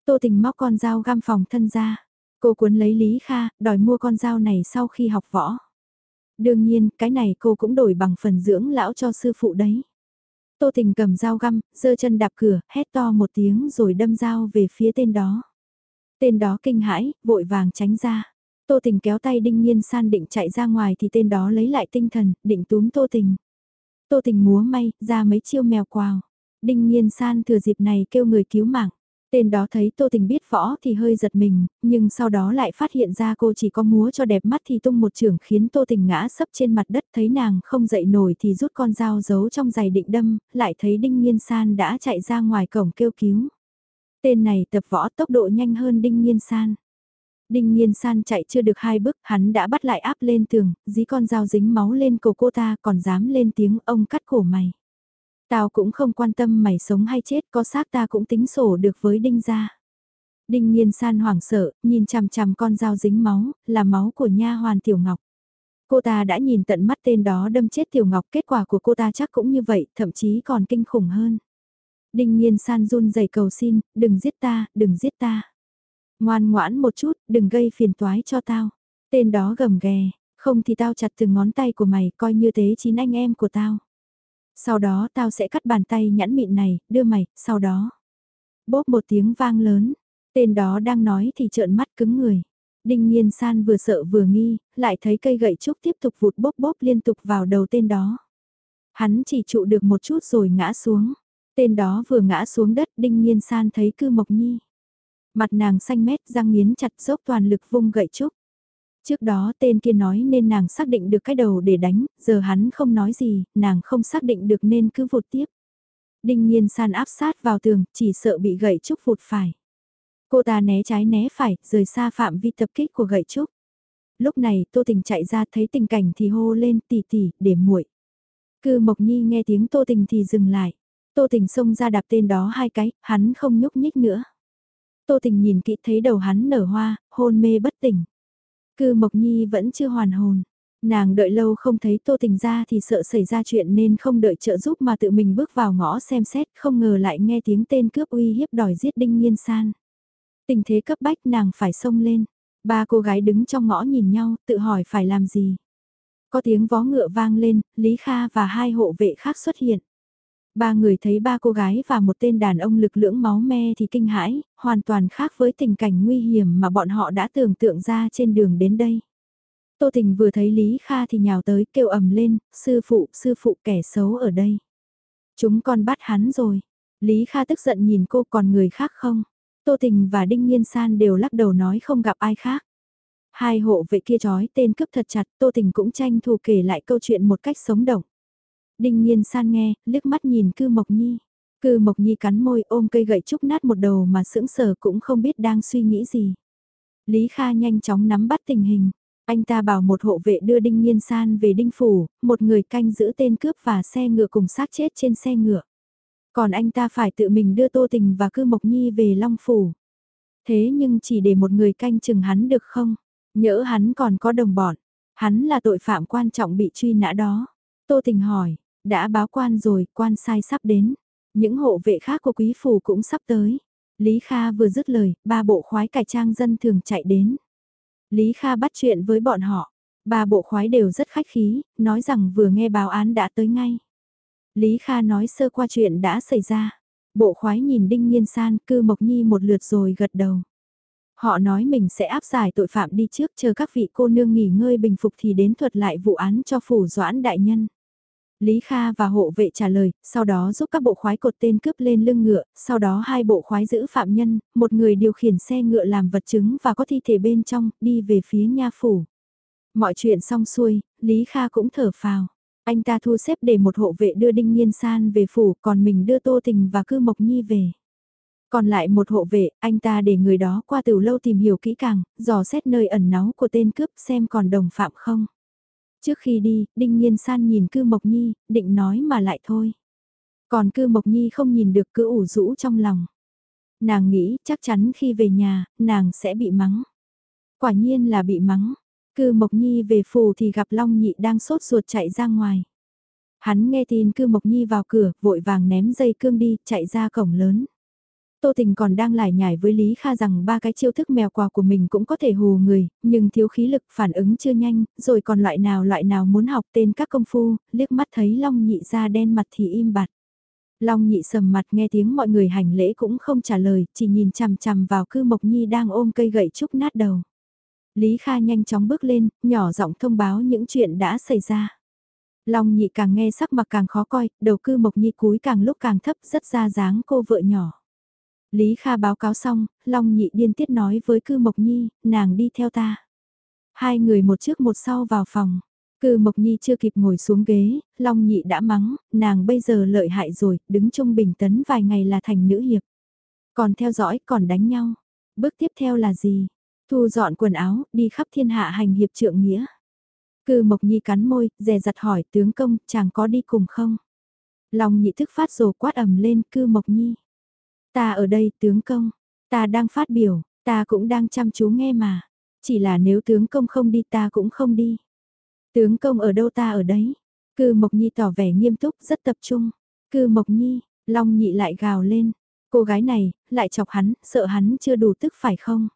Tô Tình móc con dao găm phòng thân ra. Cô cuốn lấy Lý Kha, đòi mua con dao này sau khi học võ. Đương nhiên, cái này cô cũng đổi bằng phần dưỡng lão cho sư phụ đấy. Tô Tình cầm dao găm, giơ chân đạp cửa, hét to một tiếng rồi đâm dao về phía tên đó. Tên đó kinh hãi, vội vàng tránh ra. Tô Tình kéo tay Đinh Nhiên San định chạy ra ngoài thì tên đó lấy lại tinh thần, định túm Tô Tình. Tô Tình múa may, ra mấy chiêu mèo quào. Đinh Nhiên San thừa dịp này kêu người cứu mạng. Tên đó thấy Tô Tình biết võ thì hơi giật mình, nhưng sau đó lại phát hiện ra cô chỉ có múa cho đẹp mắt thì tung một trường khiến Tô Tình ngã sấp trên mặt đất thấy nàng không dậy nổi thì rút con dao giấu trong giày định đâm, lại thấy Đinh Nhiên San đã chạy ra ngoài cổng kêu cứu. Tên này tập võ tốc độ nhanh hơn Đinh Nhiên San. Đinh Nhiên San chạy chưa được hai bước, hắn đã bắt lại áp lên tường, dí con dao dính máu lên cổ cô ta còn dám lên tiếng ông cắt cổ mày. Tao cũng không quan tâm mày sống hay chết, có xác ta cũng tính sổ được với Đinh gia. Đinh Nhiên San hoảng sợ, nhìn chằm chằm con dao dính máu, là máu của nha hoàn Tiểu Ngọc. Cô ta đã nhìn tận mắt tên đó đâm chết Tiểu Ngọc, kết quả của cô ta chắc cũng như vậy, thậm chí còn kinh khủng hơn. Đinh Nhiên San run rẩy cầu xin, đừng giết ta, đừng giết ta. Ngoan ngoãn một chút, đừng gây phiền toái cho tao. Tên đó gầm ghè, không thì tao chặt từng ngón tay của mày coi như thế chín anh em của tao. Sau đó tao sẽ cắt bàn tay nhãn mịn này, đưa mày, sau đó. Bốp một tiếng vang lớn, tên đó đang nói thì trợn mắt cứng người. Đinh Nhiên San vừa sợ vừa nghi, lại thấy cây gậy trúc tiếp tục vụt bốp bốp liên tục vào đầu tên đó. Hắn chỉ trụ được một chút rồi ngã xuống. Tên đó vừa ngã xuống đất Đinh Nhiên San thấy cư Mộc Nhi. Mặt nàng xanh mét răng nghiến chặt dốc toàn lực vung gậy trúc. Trước đó tên kia nói nên nàng xác định được cái đầu để đánh, giờ hắn không nói gì, nàng không xác định được nên cứ vụt tiếp. Đinh nhiên san áp sát vào tường, chỉ sợ bị gậy trúc vụt phải. Cô ta né trái né phải, rời xa phạm vi tập kích của gậy trúc. Lúc này Tô Tình chạy ra thấy tình cảnh thì hô lên tỉ tỉ, để muội. Cư Mộc Nhi nghe tiếng Tô Tình thì dừng lại. Tô Tình xông ra đạp tên đó hai cái, hắn không nhúc nhích nữa. Tô Tình nhìn kỹ thấy đầu hắn nở hoa, hôn mê bất tỉnh. Cư Mộc Nhi vẫn chưa hoàn hồn. Nàng đợi lâu không thấy Tô Tình ra thì sợ xảy ra chuyện nên không đợi trợ giúp mà tự mình bước vào ngõ xem xét không ngờ lại nghe tiếng tên cướp uy hiếp đòi giết Đinh Nhiên San. Tình thế cấp bách nàng phải xông lên. Ba cô gái đứng trong ngõ nhìn nhau tự hỏi phải làm gì. Có tiếng vó ngựa vang lên, Lý Kha và hai hộ vệ khác xuất hiện. Ba người thấy ba cô gái và một tên đàn ông lực lưỡng máu me thì kinh hãi, hoàn toàn khác với tình cảnh nguy hiểm mà bọn họ đã tưởng tượng ra trên đường đến đây. Tô Tình vừa thấy Lý Kha thì nhào tới kêu ầm lên, sư phụ, sư phụ kẻ xấu ở đây. Chúng con bắt hắn rồi. Lý Kha tức giận nhìn cô còn người khác không? Tô Tình và Đinh Nhiên San đều lắc đầu nói không gặp ai khác. Hai hộ vệ kia trói tên cướp thật chặt, Tô Tình cũng tranh thủ kể lại câu chuyện một cách sống động. Đinh nhiên san nghe, liếc mắt nhìn cư Mộc Nhi. Cư Mộc Nhi cắn môi ôm cây gậy trúc nát một đầu mà sững sờ cũng không biết đang suy nghĩ gì. Lý Kha nhanh chóng nắm bắt tình hình. Anh ta bảo một hộ vệ đưa Đinh Nhiên San về Đinh Phủ, một người canh giữ tên cướp và xe ngựa cùng xác chết trên xe ngựa. Còn anh ta phải tự mình đưa Tô Tình và Cư Mộc Nhi về Long Phủ. Thế nhưng chỉ để một người canh chừng hắn được không? Nhỡ hắn còn có đồng bọn. Hắn là tội phạm quan trọng bị truy nã đó. Tô Tình hỏi, đã báo quan rồi, quan sai sắp đến. Những hộ vệ khác của quý phủ cũng sắp tới. Lý Kha vừa dứt lời, ba bộ khoái cải trang dân thường chạy đến. Lý Kha bắt chuyện với bọn họ. Ba bộ khoái đều rất khách khí, nói rằng vừa nghe báo án đã tới ngay. Lý Kha nói sơ qua chuyện đã xảy ra. Bộ khoái nhìn Đinh Nhiên San cư Mộc Nhi một lượt rồi gật đầu. Họ nói mình sẽ áp giải tội phạm đi trước chờ các vị cô nương nghỉ ngơi bình phục thì đến thuật lại vụ án cho phủ doãn đại nhân. Lý Kha và hộ vệ trả lời, sau đó giúp các bộ khoái cột tên cướp lên lưng ngựa, sau đó hai bộ khoái giữ phạm nhân, một người điều khiển xe ngựa làm vật chứng và có thi thể bên trong, đi về phía nha phủ. Mọi chuyện xong xuôi, Lý Kha cũng thở phào. Anh ta thu xếp để một hộ vệ đưa Đinh Nhiên San về phủ, còn mình đưa Tô Tình và Cư Mộc Nhi về. Còn lại một hộ vệ, anh ta để người đó qua từ lâu tìm hiểu kỹ càng, dò xét nơi ẩn náu của tên cướp xem còn đồng phạm không. Trước khi đi, Đinh Nhiên San nhìn Cư Mộc Nhi, định nói mà lại thôi. Còn Cư Mộc Nhi không nhìn được cứ ủ rũ trong lòng. Nàng nghĩ chắc chắn khi về nhà, nàng sẽ bị mắng. Quả nhiên là bị mắng. Cư Mộc Nhi về phủ thì gặp Long Nhị đang sốt ruột chạy ra ngoài. Hắn nghe tin Cư Mộc Nhi vào cửa, vội vàng ném dây cương đi, chạy ra cổng lớn. Tô Tình còn đang lải nhải với Lý Kha rằng ba cái chiêu thức mèo quà của mình cũng có thể hù người, nhưng thiếu khí lực phản ứng chưa nhanh, rồi còn loại nào loại nào muốn học tên các công phu, liếc mắt thấy Long nhị ra đen mặt thì im bặt. Long nhị sầm mặt nghe tiếng mọi người hành lễ cũng không trả lời, chỉ nhìn chằm chằm vào cư Mộc Nhi đang ôm cây gậy trúc nát đầu. Lý Kha nhanh chóng bước lên, nhỏ giọng thông báo những chuyện đã xảy ra. Long nhị càng nghe sắc mặt càng khó coi, đầu cư Mộc Nhi cúi càng lúc càng thấp rất ra dáng cô vợ nhỏ. Lý Kha báo cáo xong, Long nhị điên tiết nói với cư Mộc Nhi, nàng đi theo ta. Hai người một trước một sau vào phòng. Cư Mộc Nhi chưa kịp ngồi xuống ghế, Long Nhị đã mắng, nàng bây giờ lợi hại rồi, đứng trung bình tấn vài ngày là thành nữ hiệp. Còn theo dõi, còn đánh nhau. Bước tiếp theo là gì? Thu dọn quần áo, đi khắp thiên hạ hành hiệp trượng nghĩa. Cư Mộc Nhi cắn môi, dè dặt hỏi tướng công, chàng có đi cùng không? Long nhị thức phát rồ quát ầm lên, cư Mộc Nhi. Ta ở đây, tướng công. Ta đang phát biểu, ta cũng đang chăm chú nghe mà. Chỉ là nếu tướng công không đi ta cũng không đi. Tướng công ở đâu ta ở đấy. Cư Mộc Nhi tỏ vẻ nghiêm túc, rất tập trung. Cư Mộc Nhi, Long nhị lại gào lên. Cô gái này, lại chọc hắn, sợ hắn chưa đủ tức phải không?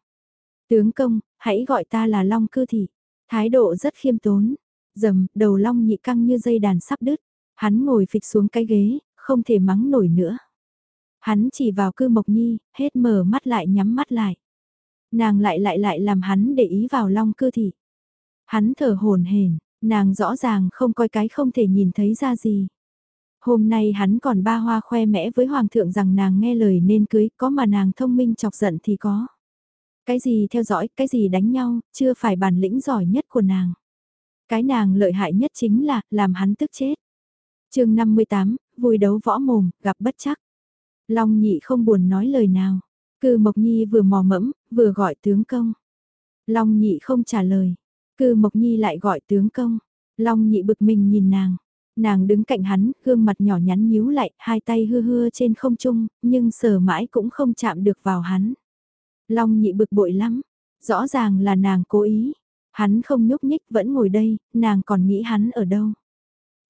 Tướng công, hãy gọi ta là Long cư thị. Thái độ rất khiêm tốn. Dầm, đầu Long nhị căng như dây đàn sắp đứt. Hắn ngồi phịch xuống cái ghế, không thể mắng nổi nữa. Hắn chỉ vào cư Mộc Nhi, hết mở mắt lại nhắm mắt lại. Nàng lại lại lại làm hắn để ý vào Long cư thị. Hắn thở hồn hển, nàng rõ ràng không coi cái không thể nhìn thấy ra gì. Hôm nay hắn còn ba hoa khoe mẽ với hoàng thượng rằng nàng nghe lời nên cưới, có mà nàng thông minh chọc giận thì có. Cái gì theo dõi, cái gì đánh nhau, chưa phải bản lĩnh giỏi nhất của nàng. Cái nàng lợi hại nhất chính là, làm hắn tức chết. chương 58, vui đấu võ mồm, gặp bất chắc. Long nhị không buồn nói lời nào. Cư Mộc Nhi vừa mò mẫm, vừa gọi tướng công. Long nhị không trả lời. Cư Mộc Nhi lại gọi tướng công. Long nhị bực mình nhìn nàng. Nàng đứng cạnh hắn, gương mặt nhỏ nhắn nhíu lại, hai tay hư hư trên không trung, nhưng sờ mãi cũng không chạm được vào hắn. Long nhị bực bội lắm. Rõ ràng là nàng cố ý. Hắn không nhúc nhích vẫn ngồi đây, nàng còn nghĩ hắn ở đâu.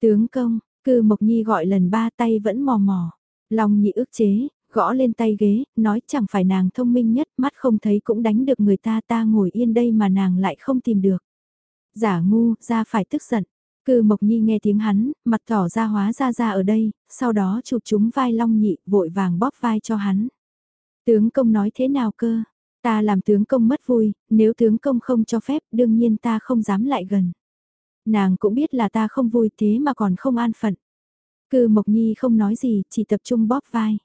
Tướng công, cư Mộc Nhi gọi lần ba tay vẫn mò mò. Long nhị ức chế, gõ lên tay ghế, nói chẳng phải nàng thông minh nhất, mắt không thấy cũng đánh được người ta ta ngồi yên đây mà nàng lại không tìm được. Giả ngu, ra phải tức giận. Cư Mộc Nhi nghe tiếng hắn, mặt tỏ ra hóa ra ra ở đây, sau đó chụp chúng vai Long Nhị, vội vàng bóp vai cho hắn. Tướng công nói thế nào cơ? Ta làm tướng công mất vui, nếu tướng công không cho phép, đương nhiên ta không dám lại gần. Nàng cũng biết là ta không vui thế mà còn không an phận. Cư Mộc Nhi không nói gì, chỉ tập trung bóp vai.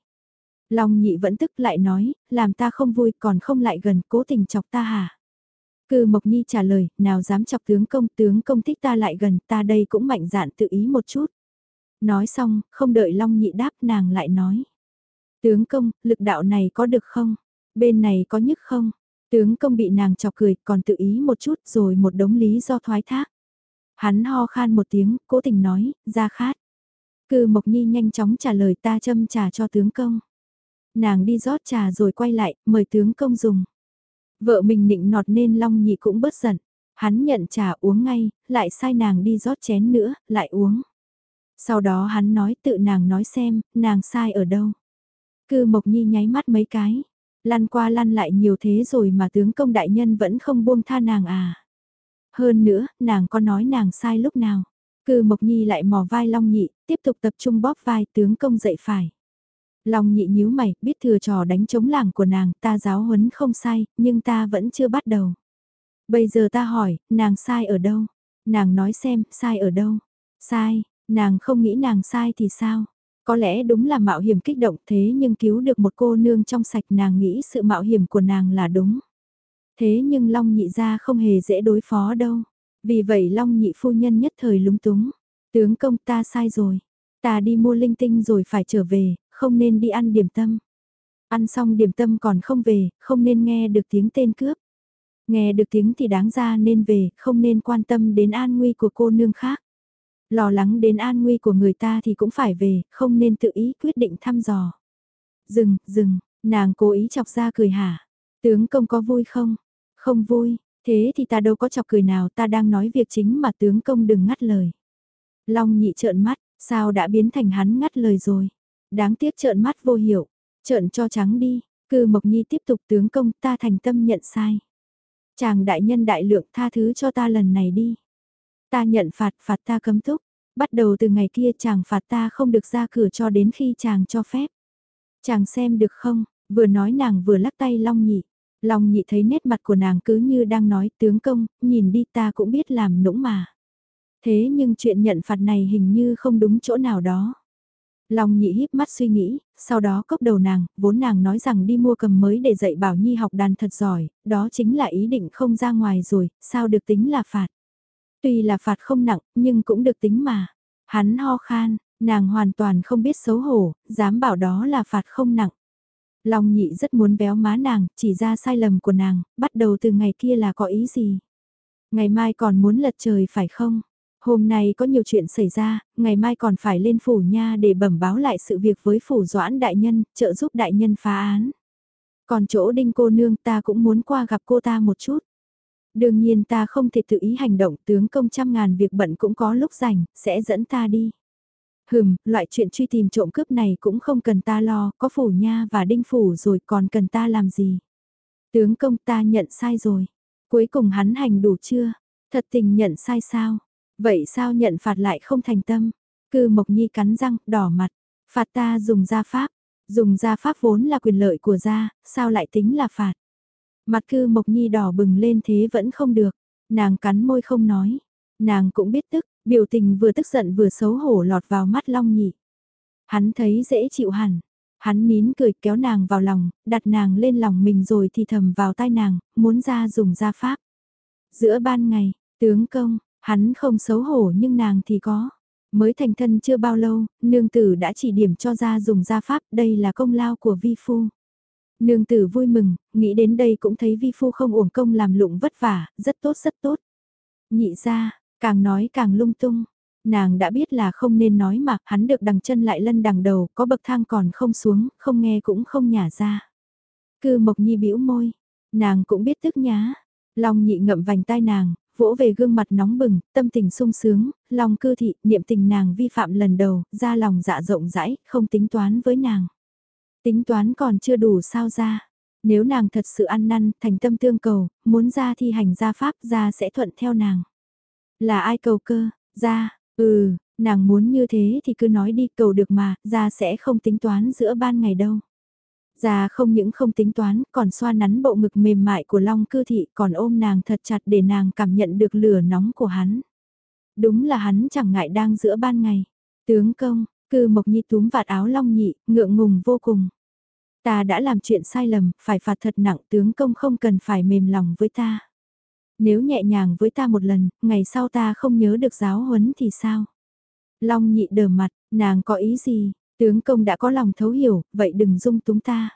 Long nhị vẫn tức lại nói, làm ta không vui còn không lại gần cố tình chọc ta hả? Cư Mộc Nhi trả lời, nào dám chọc tướng công, tướng công thích ta lại gần, ta đây cũng mạnh dạn tự ý một chút. Nói xong, không đợi Long Nhị đáp nàng lại nói. Tướng công, lực đạo này có được không? Bên này có nhức không? Tướng công bị nàng chọc cười, còn tự ý một chút rồi một đống lý do thoái thác. Hắn ho khan một tiếng, cố tình nói, ra khát. Cư Mộc Nhi nhanh chóng trả lời ta châm trà cho tướng công. Nàng đi rót trà rồi quay lại, mời tướng công dùng. Vợ mình nịnh nọt nên Long Nhị cũng bớt giận. Hắn nhận trà uống ngay, lại sai nàng đi rót chén nữa, lại uống. Sau đó hắn nói tự nàng nói xem, nàng sai ở đâu. Cư Mộc Nhi nháy mắt mấy cái. Lăn qua lăn lại nhiều thế rồi mà tướng công đại nhân vẫn không buông tha nàng à. Hơn nữa, nàng có nói nàng sai lúc nào. Cư Mộc Nhi lại mò vai Long Nhị, tiếp tục tập trung bóp vai tướng công dậy phải. Long nhị nhíu mày, biết thừa trò đánh chống làng của nàng, ta giáo huấn không sai, nhưng ta vẫn chưa bắt đầu. Bây giờ ta hỏi, nàng sai ở đâu? Nàng nói xem, sai ở đâu? Sai, nàng không nghĩ nàng sai thì sao? Có lẽ đúng là mạo hiểm kích động thế nhưng cứu được một cô nương trong sạch nàng nghĩ sự mạo hiểm của nàng là đúng. Thế nhưng Long nhị ra không hề dễ đối phó đâu. Vì vậy Long nhị phu nhân nhất thời lúng túng. Tướng công ta sai rồi. Ta đi mua linh tinh rồi phải trở về, không nên đi ăn điểm tâm. Ăn xong điểm tâm còn không về, không nên nghe được tiếng tên cướp. Nghe được tiếng thì đáng ra nên về, không nên quan tâm đến an nguy của cô nương khác. Lo lắng đến an nguy của người ta thì cũng phải về, không nên tự ý quyết định thăm dò. Dừng, dừng, nàng cố ý chọc ra cười hả? Tướng công có vui không? Không vui, thế thì ta đâu có chọc cười nào ta đang nói việc chính mà tướng công đừng ngắt lời. Long nhị trợn mắt, sao đã biến thành hắn ngắt lời rồi? Đáng tiếc trợn mắt vô hiệu. Trợn cho trắng đi, cư Mộc Nhi tiếp tục tướng công ta thành tâm nhận sai. Chàng đại nhân đại lượng tha thứ cho ta lần này đi. Ta nhận phạt, phạt ta cấm túc. Bắt đầu từ ngày kia chàng phạt ta không được ra cửa cho đến khi chàng cho phép. Chàng xem được không, vừa nói nàng vừa lắc tay Long Nhị. Long Nhị thấy nét mặt của nàng cứ như đang nói tướng công, nhìn đi ta cũng biết làm nũng mà. Thế nhưng chuyện nhận phạt này hình như không đúng chỗ nào đó. Long nhị híp mắt suy nghĩ, sau đó cốc đầu nàng, vốn nàng nói rằng đi mua cầm mới để dạy Bảo Nhi học đàn thật giỏi, đó chính là ý định không ra ngoài rồi, sao được tính là phạt. Tuy là phạt không nặng, nhưng cũng được tính mà. Hắn ho khan, nàng hoàn toàn không biết xấu hổ, dám bảo đó là phạt không nặng. Long nhị rất muốn béo má nàng, chỉ ra sai lầm của nàng, bắt đầu từ ngày kia là có ý gì. Ngày mai còn muốn lật trời phải không? Hôm nay có nhiều chuyện xảy ra, ngày mai còn phải lên phủ nha để bẩm báo lại sự việc với phủ doãn đại nhân, trợ giúp đại nhân phá án. Còn chỗ đinh cô nương ta cũng muốn qua gặp cô ta một chút. Đương nhiên ta không thể tự ý hành động tướng công trăm ngàn việc bận cũng có lúc rảnh, sẽ dẫn ta đi. Hừm, loại chuyện truy tìm trộm cướp này cũng không cần ta lo, có phủ nha và đinh phủ rồi còn cần ta làm gì. Tướng công ta nhận sai rồi. Cuối cùng hắn hành đủ chưa? Thật tình nhận sai sao? Vậy sao nhận phạt lại không thành tâm? Cư Mộc Nhi cắn răng, đỏ mặt. Phạt ta dùng gia pháp. Dùng gia pháp vốn là quyền lợi của gia, sao lại tính là phạt? Mặt cư Mộc Nhi đỏ bừng lên thế vẫn không được. Nàng cắn môi không nói. Nàng cũng biết tức, biểu tình vừa tức giận vừa xấu hổ lọt vào mắt Long Nhị. Hắn thấy dễ chịu hẳn. Hắn nín cười kéo nàng vào lòng, đặt nàng lên lòng mình rồi thì thầm vào tai nàng, muốn ra dùng gia pháp. Giữa ban ngày, tướng công, Hắn không xấu hổ nhưng nàng thì có. Mới thành thân chưa bao lâu, nương tử đã chỉ điểm cho ra dùng gia pháp, đây là công lao của vi phu. Nương tử vui mừng, nghĩ đến đây cũng thấy vi phu không uổng công làm lụng vất vả, rất tốt rất tốt. Nhị ra, càng nói càng lung tung. Nàng đã biết là không nên nói mà, hắn được đằng chân lại lân đằng đầu, có bậc thang còn không xuống, không nghe cũng không nhả ra. Cư mộc nhi bĩu môi, nàng cũng biết tức nhá. Long nhị ngậm vành tai nàng, vỗ về gương mặt nóng bừng, tâm tình sung sướng, lòng cư thị, niệm tình nàng vi phạm lần đầu, ra lòng dạ rộng rãi, không tính toán với nàng. Tính toán còn chưa đủ sao ra. Nếu nàng thật sự ăn năn, thành tâm tương cầu, muốn ra thi hành gia pháp ra sẽ thuận theo nàng. Là ai cầu cơ, ra, ừ, nàng muốn như thế thì cứ nói đi cầu được mà, ra sẽ không tính toán giữa ban ngày đâu. Già không những không tính toán, còn xoa nắn bộ ngực mềm mại của Long cư thị, còn ôm nàng thật chặt để nàng cảm nhận được lửa nóng của hắn. Đúng là hắn chẳng ngại đang giữa ban ngày. Tướng công, cư mộc nhi túm vạt áo Long nhị, ngượng ngùng vô cùng. Ta đã làm chuyện sai lầm, phải phạt thật nặng tướng công không cần phải mềm lòng với ta. Nếu nhẹ nhàng với ta một lần, ngày sau ta không nhớ được giáo huấn thì sao? Long nhị đờ mặt, nàng có ý gì, Tướng công đã có lòng thấu hiểu, vậy đừng dung túng ta.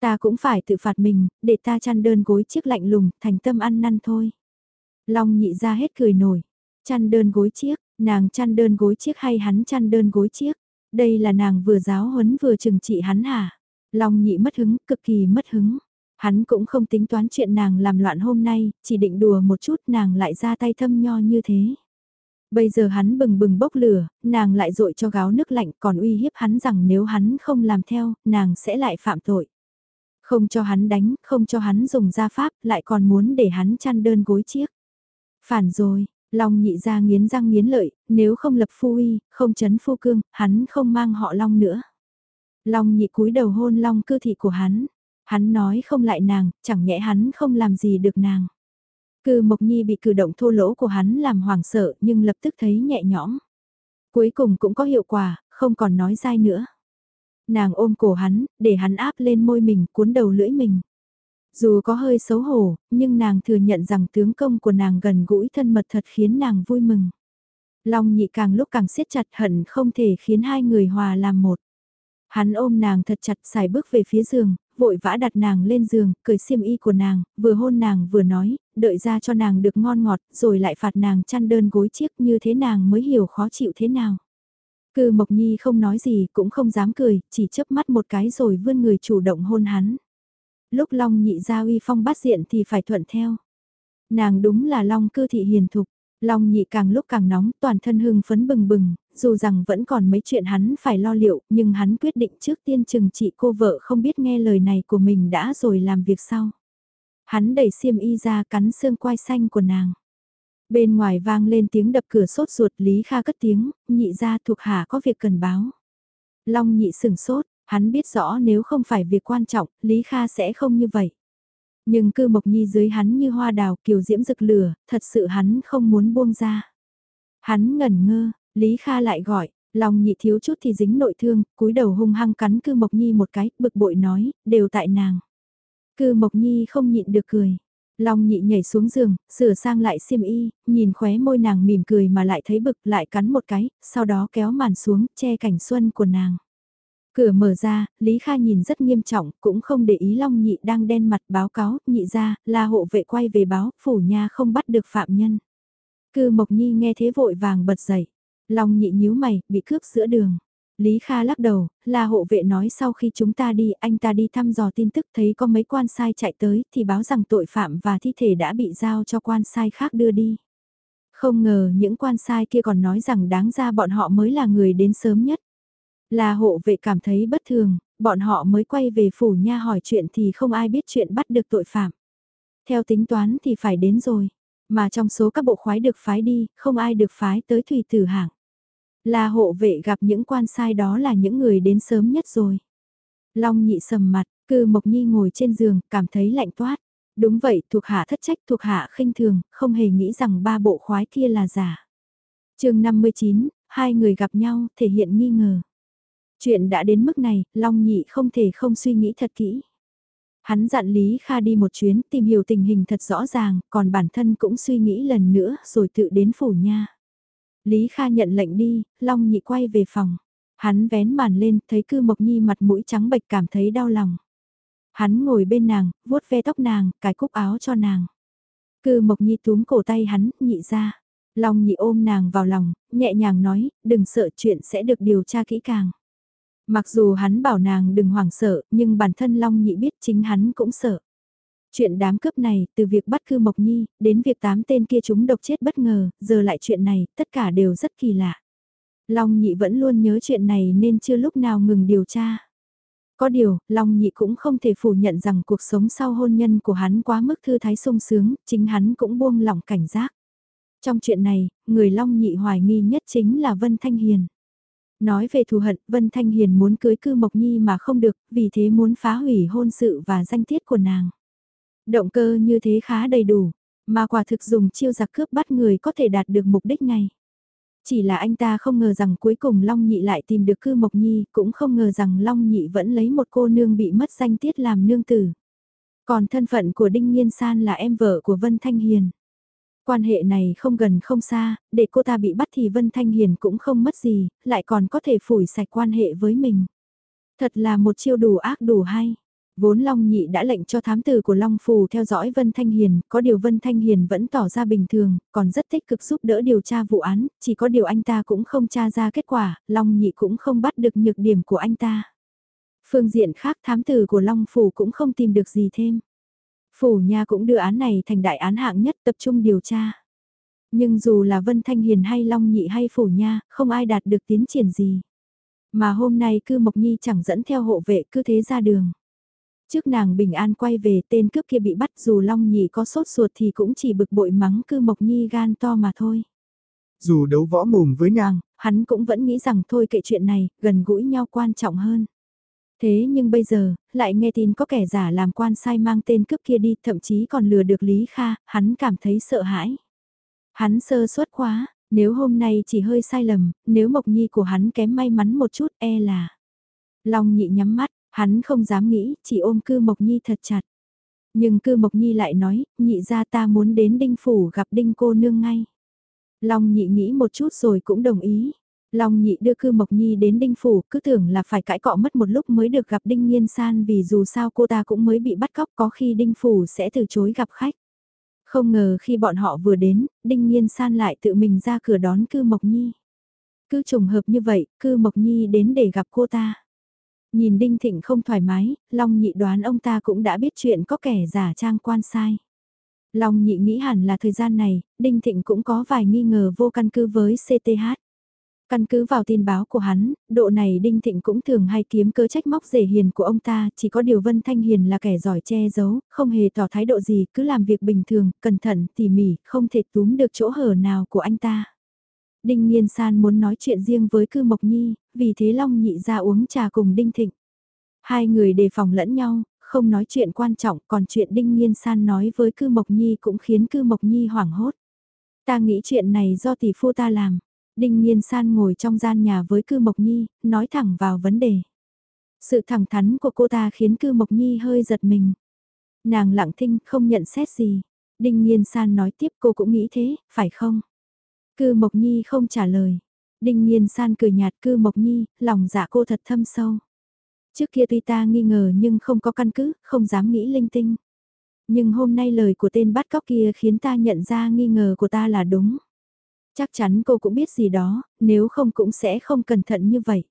Ta cũng phải tự phạt mình, để ta chăn đơn gối chiếc lạnh lùng, thành tâm ăn năn thôi. Long nhị ra hết cười nổi. Chăn đơn gối chiếc, nàng chăn đơn gối chiếc hay hắn chăn đơn gối chiếc. Đây là nàng vừa giáo huấn vừa trừng trị hắn hả? Long nhị mất hứng, cực kỳ mất hứng. Hắn cũng không tính toán chuyện nàng làm loạn hôm nay, chỉ định đùa một chút nàng lại ra tay thâm nho như thế. Bây giờ hắn bừng bừng bốc lửa, nàng lại dội cho gáo nước lạnh còn uy hiếp hắn rằng nếu hắn không làm theo, nàng sẽ lại phạm tội. Không cho hắn đánh, không cho hắn dùng gia pháp, lại còn muốn để hắn chăn đơn gối chiếc. Phản rồi, Long nhị ra nghiến răng nghiến lợi, nếu không lập phu uy, không chấn phu cương, hắn không mang họ Long nữa. Long nhị cúi đầu hôn Long cư thị của hắn. Hắn nói không lại nàng, chẳng nhẽ hắn không làm gì được nàng. Cư Mộc Nhi bị cử động thô lỗ của hắn làm hoảng sợ nhưng lập tức thấy nhẹ nhõm. Cuối cùng cũng có hiệu quả, không còn nói dai nữa. Nàng ôm cổ hắn, để hắn áp lên môi mình, cuốn đầu lưỡi mình. Dù có hơi xấu hổ, nhưng nàng thừa nhận rằng tướng công của nàng gần gũi thân mật thật khiến nàng vui mừng. Long nhị càng lúc càng siết chặt hận không thể khiến hai người hòa làm một. Hắn ôm nàng thật chặt xài bước về phía giường, vội vã đặt nàng lên giường, cởi xiêm y của nàng, vừa hôn nàng vừa nói, đợi ra cho nàng được ngon ngọt, rồi lại phạt nàng chăn đơn gối chiếc như thế nàng mới hiểu khó chịu thế nào. Cư Mộc Nhi không nói gì cũng không dám cười, chỉ chớp mắt một cái rồi vươn người chủ động hôn hắn. Lúc Long nhị ra uy phong bát diện thì phải thuận theo. Nàng đúng là Long cư thị hiền thục, Long nhị càng lúc càng nóng, toàn thân hưng phấn bừng bừng, dù rằng vẫn còn mấy chuyện hắn phải lo liệu, nhưng hắn quyết định trước tiên chừng trị cô vợ không biết nghe lời này của mình đã rồi làm việc sau. Hắn đẩy xiêm y ra cắn xương quai xanh của nàng. Bên ngoài vang lên tiếng đập cửa sốt ruột Lý Kha cất tiếng, nhị ra thuộc hạ có việc cần báo. Long nhị sửng sốt, hắn biết rõ nếu không phải việc quan trọng, Lý Kha sẽ không như vậy. Nhưng cư mộc nhi dưới hắn như hoa đào kiều diễm rực lửa, thật sự hắn không muốn buông ra. Hắn ngẩn ngơ, Lý Kha lại gọi, lòng nhị thiếu chút thì dính nội thương, cúi đầu hung hăng cắn cư mộc nhi một cái, bực bội nói, đều tại nàng. Cư mộc nhi không nhịn được cười. Long nhị nhảy xuống giường, sửa sang lại xiêm y, nhìn khóe môi nàng mỉm cười mà lại thấy bực lại cắn một cái, sau đó kéo màn xuống, che cảnh xuân của nàng. Cửa mở ra, Lý Kha nhìn rất nghiêm trọng, cũng không để ý Long Nhị đang đen mặt báo cáo, nhị ra, là hộ vệ quay về báo, phủ nha không bắt được phạm nhân. Cư Mộc Nhi nghe thế vội vàng bật dậy. Long Nhị nhíu mày, bị cướp giữa đường. Lý Kha lắc đầu, là hộ vệ nói sau khi chúng ta đi, anh ta đi thăm dò tin tức thấy có mấy quan sai chạy tới thì báo rằng tội phạm và thi thể đã bị giao cho quan sai khác đưa đi. Không ngờ những quan sai kia còn nói rằng đáng ra bọn họ mới là người đến sớm nhất. Là hộ vệ cảm thấy bất thường, bọn họ mới quay về phủ nha hỏi chuyện thì không ai biết chuyện bắt được tội phạm. Theo tính toán thì phải đến rồi, mà trong số các bộ khoái được phái đi, không ai được phái tới thủy tử hạng. Là hộ vệ gặp những quan sai đó là những người đến sớm nhất rồi. Long nhị sầm mặt, cư Mộc Nhi ngồi trên giường, cảm thấy lạnh toát. Đúng vậy, thuộc hạ thất trách, thuộc hạ khinh thường, không hề nghĩ rằng ba bộ khoái kia là giả. chương 59, hai người gặp nhau, thể hiện nghi ngờ. Chuyện đã đến mức này, Long Nhị không thể không suy nghĩ thật kỹ. Hắn dặn Lý Kha đi một chuyến tìm hiểu tình hình thật rõ ràng, còn bản thân cũng suy nghĩ lần nữa rồi tự đến phủ nha. Lý Kha nhận lệnh đi, Long Nhị quay về phòng. Hắn vén màn lên, thấy cư Mộc Nhi mặt mũi trắng bệch cảm thấy đau lòng. Hắn ngồi bên nàng, vuốt ve tóc nàng, cài cúc áo cho nàng. Cư Mộc Nhi túm cổ tay hắn, nhị ra. Long Nhị ôm nàng vào lòng, nhẹ nhàng nói, đừng sợ chuyện sẽ được điều tra kỹ càng. Mặc dù hắn bảo nàng đừng hoảng sợ, nhưng bản thân Long Nhị biết chính hắn cũng sợ. Chuyện đám cướp này, từ việc bắt cư Mộc Nhi, đến việc tám tên kia chúng độc chết bất ngờ, giờ lại chuyện này, tất cả đều rất kỳ lạ. Long Nhị vẫn luôn nhớ chuyện này nên chưa lúc nào ngừng điều tra. Có điều, Long Nhị cũng không thể phủ nhận rằng cuộc sống sau hôn nhân của hắn quá mức thư thái sung sướng, chính hắn cũng buông lỏng cảnh giác. Trong chuyện này, người Long Nhị hoài nghi nhất chính là Vân Thanh Hiền. Nói về thù hận, Vân Thanh Hiền muốn cưới cư Mộc Nhi mà không được, vì thế muốn phá hủy hôn sự và danh tiết của nàng. Động cơ như thế khá đầy đủ, mà quả thực dùng chiêu giặc cướp bắt người có thể đạt được mục đích này. Chỉ là anh ta không ngờ rằng cuối cùng Long Nhị lại tìm được cư Mộc Nhi, cũng không ngờ rằng Long Nhị vẫn lấy một cô nương bị mất danh tiết làm nương tử. Còn thân phận của Đinh Nhiên San là em vợ của Vân Thanh Hiền. Quan hệ này không gần không xa, để cô ta bị bắt thì Vân Thanh Hiền cũng không mất gì, lại còn có thể phủi sạch quan hệ với mình. Thật là một chiêu đủ ác đủ hay. Vốn Long Nhị đã lệnh cho thám tử của Long Phù theo dõi Vân Thanh Hiền, có điều Vân Thanh Hiền vẫn tỏ ra bình thường, còn rất tích cực giúp đỡ điều tra vụ án, chỉ có điều anh ta cũng không tra ra kết quả, Long Nhị cũng không bắt được nhược điểm của anh ta. Phương diện khác thám tử của Long Phù cũng không tìm được gì thêm. Phủ nha cũng đưa án này thành đại án hạng nhất tập trung điều tra. Nhưng dù là Vân Thanh Hiền hay Long Nhị hay Phủ nha, không ai đạt được tiến triển gì. Mà hôm nay cư Mộc Nhi chẳng dẫn theo hộ vệ cứ thế ra đường. Trước nàng bình an quay về tên cướp kia bị bắt dù Long Nhị có sốt ruột thì cũng chỉ bực bội mắng cư Mộc Nhi gan to mà thôi. Dù đấu võ mồm với nàng, hắn cũng vẫn nghĩ rằng thôi kệ chuyện này, gần gũi nhau quan trọng hơn. Thế nhưng bây giờ, lại nghe tin có kẻ giả làm quan sai mang tên cướp kia đi, thậm chí còn lừa được Lý Kha, hắn cảm thấy sợ hãi. Hắn sơ suất quá, nếu hôm nay chỉ hơi sai lầm, nếu Mộc Nhi của hắn kém may mắn một chút e là. Long nhị nhắm mắt, hắn không dám nghĩ, chỉ ôm cư Mộc Nhi thật chặt. Nhưng cư Mộc Nhi lại nói, nhị ra ta muốn đến đinh phủ gặp đinh cô nương ngay. Long nhị nghĩ một chút rồi cũng đồng ý. Long nhị đưa cư Mộc Nhi đến Đinh Phủ, cứ tưởng là phải cãi cọ mất một lúc mới được gặp Đinh Nhiên San vì dù sao cô ta cũng mới bị bắt cóc có khi Đinh Phủ sẽ từ chối gặp khách. Không ngờ khi bọn họ vừa đến, Đinh Nhiên San lại tự mình ra cửa đón cư Mộc Nhi. Cứ trùng hợp như vậy, cư Mộc Nhi đến để gặp cô ta. Nhìn Đinh Thịnh không thoải mái, Long nhị đoán ông ta cũng đã biết chuyện có kẻ giả trang quan sai. Long nhị nghĩ hẳn là thời gian này, Đinh Thịnh cũng có vài nghi ngờ vô căn cứ với CTH. Căn cứ vào tin báo của hắn, độ này Đinh Thịnh cũng thường hay kiếm cớ trách móc rể hiền của ông ta, chỉ có điều Vân Thanh Hiền là kẻ giỏi che giấu, không hề tỏ thái độ gì, cứ làm việc bình thường, cẩn thận, tỉ mỉ, không thể túm được chỗ hở nào của anh ta. Đinh Nhiên San muốn nói chuyện riêng với Cư Mộc Nhi, vì thế Long nhị ra uống trà cùng Đinh Thịnh. Hai người đề phòng lẫn nhau, không nói chuyện quan trọng, còn chuyện Đinh Nhiên San nói với Cư Mộc Nhi cũng khiến Cư Mộc Nhi hoảng hốt. Ta nghĩ chuyện này do tỷ phu ta làm. Đinh Nhiên San ngồi trong gian nhà với Cư Mộc Nhi, nói thẳng vào vấn đề. Sự thẳng thắn của cô ta khiến Cư Mộc Nhi hơi giật mình. Nàng lặng thinh không nhận xét gì. Đinh Nhiên San nói tiếp cô cũng nghĩ thế, phải không? Cư Mộc Nhi không trả lời. Đinh Nhiên San cười nhạt Cư Mộc Nhi, lòng dạ cô thật thâm sâu. Trước kia tuy ta nghi ngờ nhưng không có căn cứ, không dám nghĩ linh tinh. Nhưng hôm nay lời của tên bắt cóc kia khiến ta nhận ra nghi ngờ của ta là đúng. Chắc chắn cô cũng biết gì đó, nếu không cũng sẽ không cẩn thận như vậy.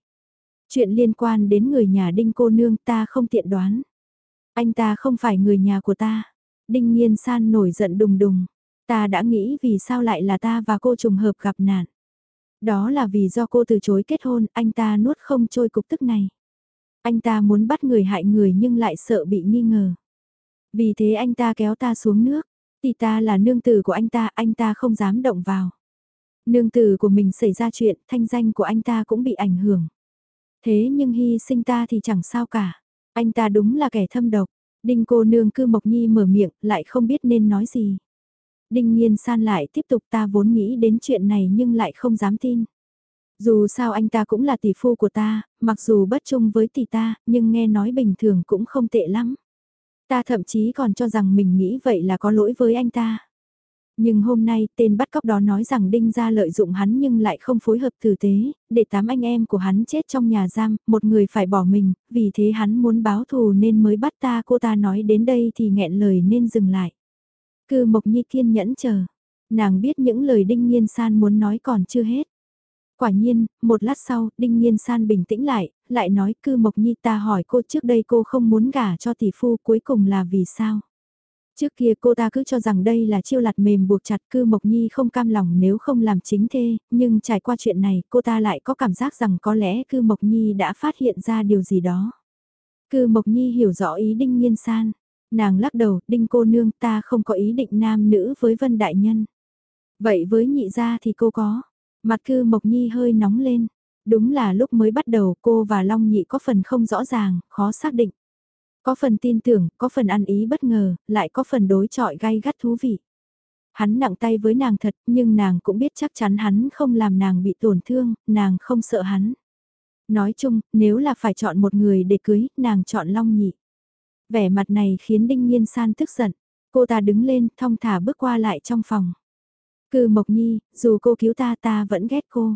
Chuyện liên quan đến người nhà đinh cô nương ta không tiện đoán. Anh ta không phải người nhà của ta. Đinh Nhiên San nổi giận đùng đùng. Ta đã nghĩ vì sao lại là ta và cô trùng hợp gặp nạn. Đó là vì do cô từ chối kết hôn, anh ta nuốt không trôi cục tức này. Anh ta muốn bắt người hại người nhưng lại sợ bị nghi ngờ. Vì thế anh ta kéo ta xuống nước. Thì ta là nương tử của anh ta, anh ta không dám động vào. Nương tử của mình xảy ra chuyện, thanh danh của anh ta cũng bị ảnh hưởng. Thế nhưng hy sinh ta thì chẳng sao cả. Anh ta đúng là kẻ thâm độc. Đinh cô nương cư Mộc Nhi mở miệng, lại không biết nên nói gì. Đinh nhiên san lại tiếp tục ta vốn nghĩ đến chuyện này nhưng lại không dám tin. Dù sao anh ta cũng là tỷ phu của ta, mặc dù bất chung với tỷ ta, nhưng nghe nói bình thường cũng không tệ lắm. Ta thậm chí còn cho rằng mình nghĩ vậy là có lỗi với anh ta. Nhưng hôm nay tên bắt cóc đó nói rằng Đinh gia lợi dụng hắn nhưng lại không phối hợp tử tế, để tám anh em của hắn chết trong nhà giam, một người phải bỏ mình, vì thế hắn muốn báo thù nên mới bắt ta cô ta nói đến đây thì nghẹn lời nên dừng lại. Cư Mộc Nhi kiên nhẫn chờ, nàng biết những lời Đinh Nhiên San muốn nói còn chưa hết. Quả nhiên, một lát sau, Đinh Nhiên San bình tĩnh lại, lại nói cư Mộc Nhi ta hỏi cô trước đây cô không muốn gả cho tỷ phu cuối cùng là vì sao? Trước kia cô ta cứ cho rằng đây là chiêu lạt mềm buộc chặt cư Mộc Nhi không cam lòng nếu không làm chính thê, nhưng trải qua chuyện này cô ta lại có cảm giác rằng có lẽ cư Mộc Nhi đã phát hiện ra điều gì đó. Cư Mộc Nhi hiểu rõ ý Đinh Nhiên San. Nàng lắc đầu, Đinh cô nương ta không có ý định nam nữ với Vân Đại Nhân. Vậy với nhị gia thì cô có. Mặt cư Mộc Nhi hơi nóng lên. Đúng là lúc mới bắt đầu cô và Long Nhị có phần không rõ ràng, khó xác định. Có phần tin tưởng, có phần ăn ý bất ngờ, lại có phần đối trọi gay gắt thú vị. Hắn nặng tay với nàng thật, nhưng nàng cũng biết chắc chắn hắn không làm nàng bị tổn thương, nàng không sợ hắn. Nói chung, nếu là phải chọn một người để cưới, nàng chọn Long Nhị. Vẻ mặt này khiến Đinh Nhiên San tức giận. Cô ta đứng lên, thong thả bước qua lại trong phòng. Cư Mộc Nhi, dù cô cứu ta ta vẫn ghét cô.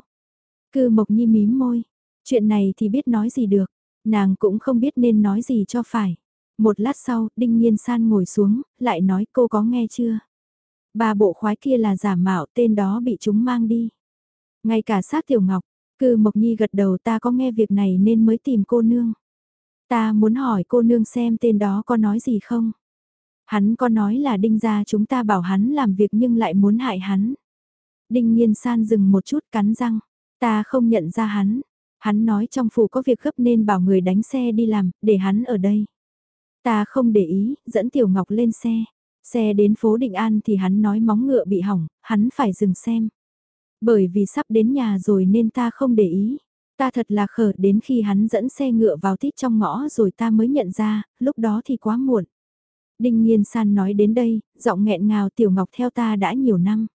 Cư Mộc Nhi mím môi. Chuyện này thì biết nói gì được. Nàng cũng không biết nên nói gì cho phải. Một lát sau, Đinh Nhiên San ngồi xuống, lại nói cô có nghe chưa? Ba bộ khoái kia là giả mạo tên đó bị chúng mang đi. Ngay cả sát Tiểu Ngọc, cư Mộc Nhi gật đầu ta có nghe việc này nên mới tìm cô nương. Ta muốn hỏi cô nương xem tên đó có nói gì không? Hắn có nói là đinh gia chúng ta bảo hắn làm việc nhưng lại muốn hại hắn. Đinh nhiên san dừng một chút cắn răng. Ta không nhận ra hắn. Hắn nói trong phủ có việc gấp nên bảo người đánh xe đi làm, để hắn ở đây. Ta không để ý, dẫn Tiểu Ngọc lên xe. Xe đến phố Định An thì hắn nói móng ngựa bị hỏng, hắn phải dừng xem. Bởi vì sắp đến nhà rồi nên ta không để ý. Ta thật là khờ đến khi hắn dẫn xe ngựa vào tít trong ngõ rồi ta mới nhận ra, lúc đó thì quá muộn. Đinh Nhiên San nói đến đây, giọng nghẹn ngào Tiểu Ngọc theo ta đã nhiều năm.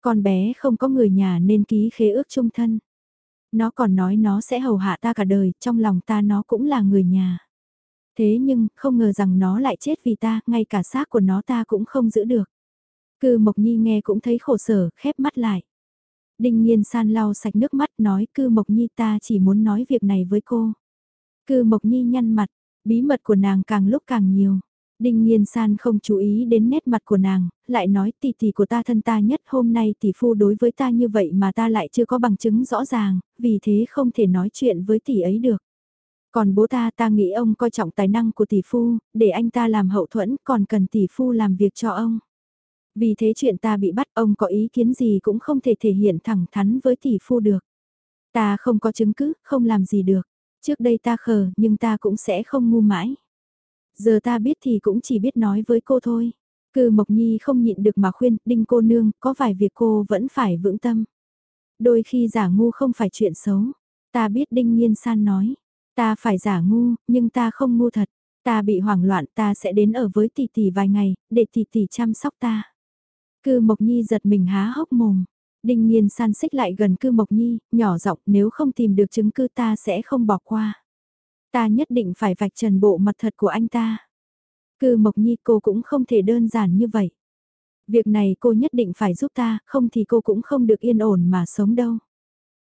Con bé không có người nhà nên ký khế ước chung thân. Nó còn nói nó sẽ hầu hạ ta cả đời, trong lòng ta nó cũng là người nhà. Thế nhưng, không ngờ rằng nó lại chết vì ta, ngay cả xác của nó ta cũng không giữ được. Cư Mộc Nhi nghe cũng thấy khổ sở, khép mắt lại. Đinh Nhiên San lau sạch nước mắt nói Cư Mộc Nhi ta chỉ muốn nói việc này với cô. Cư Mộc Nhi nhăn mặt, bí mật của nàng càng lúc càng nhiều. Đinh Nhiên San không chú ý đến nét mặt của nàng, lại nói tỷ tỷ của ta thân ta nhất hôm nay tỷ phu đối với ta như vậy mà ta lại chưa có bằng chứng rõ ràng, vì thế không thể nói chuyện với tỷ ấy được. Còn bố ta ta nghĩ ông coi trọng tài năng của tỷ phu, để anh ta làm hậu thuẫn còn cần tỷ phu làm việc cho ông. Vì thế chuyện ta bị bắt ông có ý kiến gì cũng không thể thể hiện thẳng thắn với tỷ phu được. Ta không có chứng cứ, không làm gì được. Trước đây ta khờ nhưng ta cũng sẽ không ngu mãi. Giờ ta biết thì cũng chỉ biết nói với cô thôi. Cư Mộc Nhi không nhịn được mà khuyên, đinh cô nương, có vài việc cô vẫn phải vững tâm. Đôi khi giả ngu không phải chuyện xấu. Ta biết đinh nhiên san nói. Ta phải giả ngu, nhưng ta không ngu thật. Ta bị hoảng loạn ta sẽ đến ở với tỷ tỷ vài ngày, để tỷ tỷ chăm sóc ta. Cư Mộc Nhi giật mình há hốc mồm. Đinh nhiên san xích lại gần cư Mộc Nhi, nhỏ giọng nếu không tìm được chứng cứ ta sẽ không bỏ qua. Ta nhất định phải vạch trần bộ mặt thật của anh ta. Cư Mộc Nhi cô cũng không thể đơn giản như vậy. Việc này cô nhất định phải giúp ta, không thì cô cũng không được yên ổn mà sống đâu.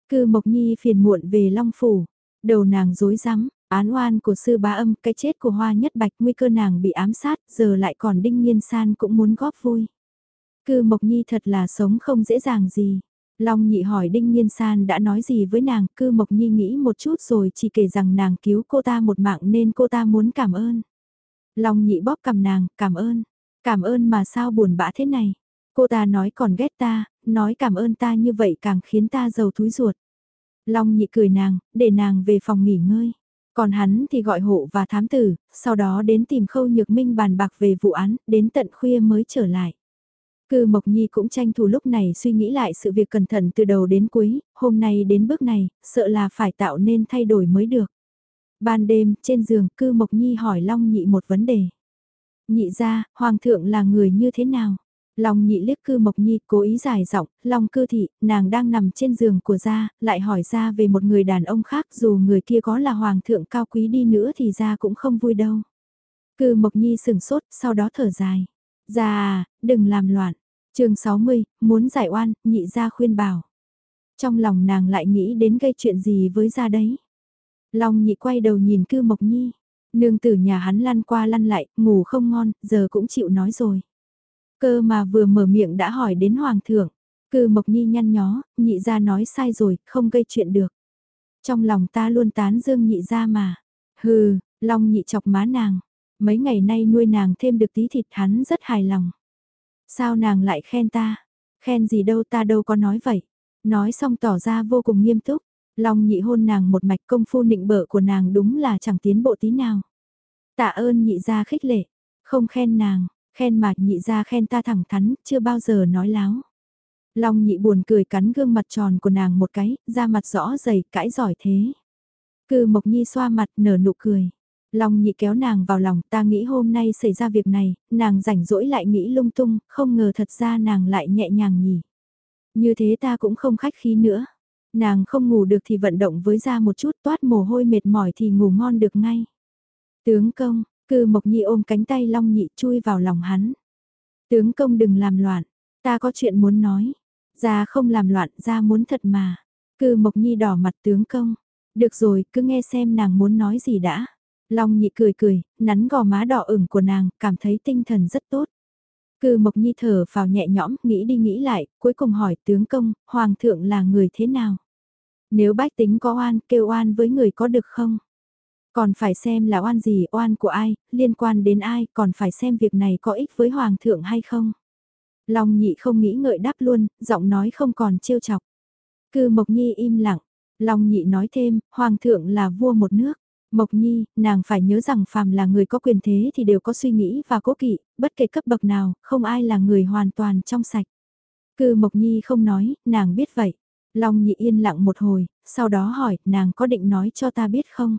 Cư Mộc Nhi phiền muộn về Long Phủ, đầu nàng dối rắm án oan của sư bá âm, cái chết của hoa nhất bạch, nguy cơ nàng bị ám sát, giờ lại còn đinh nghiên san cũng muốn góp vui. Cư Mộc Nhi thật là sống không dễ dàng gì. Long nhị hỏi Đinh Nhiên San đã nói gì với nàng, cư Mộc Nhi nghĩ một chút rồi chỉ kể rằng nàng cứu cô ta một mạng nên cô ta muốn cảm ơn. Long nhị bóp cầm nàng, cảm ơn. Cảm ơn mà sao buồn bã thế này. Cô ta nói còn ghét ta, nói cảm ơn ta như vậy càng khiến ta giàu túi ruột. Long nhị cười nàng, để nàng về phòng nghỉ ngơi. Còn hắn thì gọi hộ và thám tử, sau đó đến tìm khâu nhược minh bàn bạc về vụ án, đến tận khuya mới trở lại. Cư Mộc Nhi cũng tranh thủ lúc này suy nghĩ lại sự việc cẩn thận từ đầu đến cuối, hôm nay đến bước này, sợ là phải tạo nên thay đổi mới được. Ban đêm, trên giường, Cư Mộc Nhi hỏi Long Nhị một vấn đề. Nhị ra, Hoàng thượng là người như thế nào? Long Nhị liếc Cư Mộc Nhi cố ý giải giọng, Long Cư Thị, nàng đang nằm trên giường của gia, lại hỏi ra về một người đàn ông khác dù người kia có là Hoàng thượng cao quý đi nữa thì gia cũng không vui đâu. Cư Mộc Nhi sừng sốt, sau đó thở dài. Già, à, đừng làm loạn. chương 60, muốn giải oan, nhị ra khuyên bảo. Trong lòng nàng lại nghĩ đến gây chuyện gì với ra đấy. Long nhị quay đầu nhìn cư mộc nhi. Nương tử nhà hắn lăn qua lăn lại, ngủ không ngon, giờ cũng chịu nói rồi. Cơ mà vừa mở miệng đã hỏi đến hoàng thượng. Cư mộc nhi nhăn nhó, nhị ra nói sai rồi, không gây chuyện được. Trong lòng ta luôn tán dương nhị ra mà. Hừ, long nhị chọc má nàng. Mấy ngày nay nuôi nàng thêm được tí thịt hắn rất hài lòng. Sao nàng lại khen ta? Khen gì đâu ta đâu có nói vậy. Nói xong tỏ ra vô cùng nghiêm túc. Long nhị hôn nàng một mạch công phu nịnh bợ của nàng đúng là chẳng tiến bộ tí nào. Tạ ơn nhị ra khích lệ. Không khen nàng, khen mà nhị ra khen ta thẳng thắn, chưa bao giờ nói láo. Long nhị buồn cười cắn gương mặt tròn của nàng một cái, da mặt rõ dày, cãi giỏi thế. Cư Mộc Nhi xoa mặt nở nụ cười. Long nhị kéo nàng vào lòng ta nghĩ hôm nay xảy ra việc này, nàng rảnh rỗi lại nghĩ lung tung, không ngờ thật ra nàng lại nhẹ nhàng nhỉ. Như thế ta cũng không khách khí nữa. Nàng không ngủ được thì vận động với da một chút toát mồ hôi mệt mỏi thì ngủ ngon được ngay. Tướng công, cư mộc nhi ôm cánh tay long nhị chui vào lòng hắn. Tướng công đừng làm loạn, ta có chuyện muốn nói. Ra không làm loạn, ra muốn thật mà. Cư mộc nhi đỏ mặt tướng công. Được rồi, cứ nghe xem nàng muốn nói gì đã. Long nhị cười cười, nắn gò má đỏ ửng của nàng, cảm thấy tinh thần rất tốt. Cư Mộc Nhi thở vào nhẹ nhõm, nghĩ đi nghĩ lại, cuối cùng hỏi tướng công, Hoàng thượng là người thế nào? Nếu bách tính có oan, kêu oan với người có được không? Còn phải xem là oan gì, oan của ai, liên quan đến ai, còn phải xem việc này có ích với Hoàng thượng hay không? Long nhị không nghĩ ngợi đáp luôn, giọng nói không còn trêu chọc. Cư Mộc Nhi im lặng, Long nhị nói thêm, Hoàng thượng là vua một nước. Mộc Nhi, nàng phải nhớ rằng phàm là người có quyền thế thì đều có suy nghĩ và cố kỵ, bất kể cấp bậc nào, không ai là người hoàn toàn trong sạch. Cư Mộc Nhi không nói, nàng biết vậy. Long Nhị yên lặng một hồi, sau đó hỏi, nàng có định nói cho ta biết không?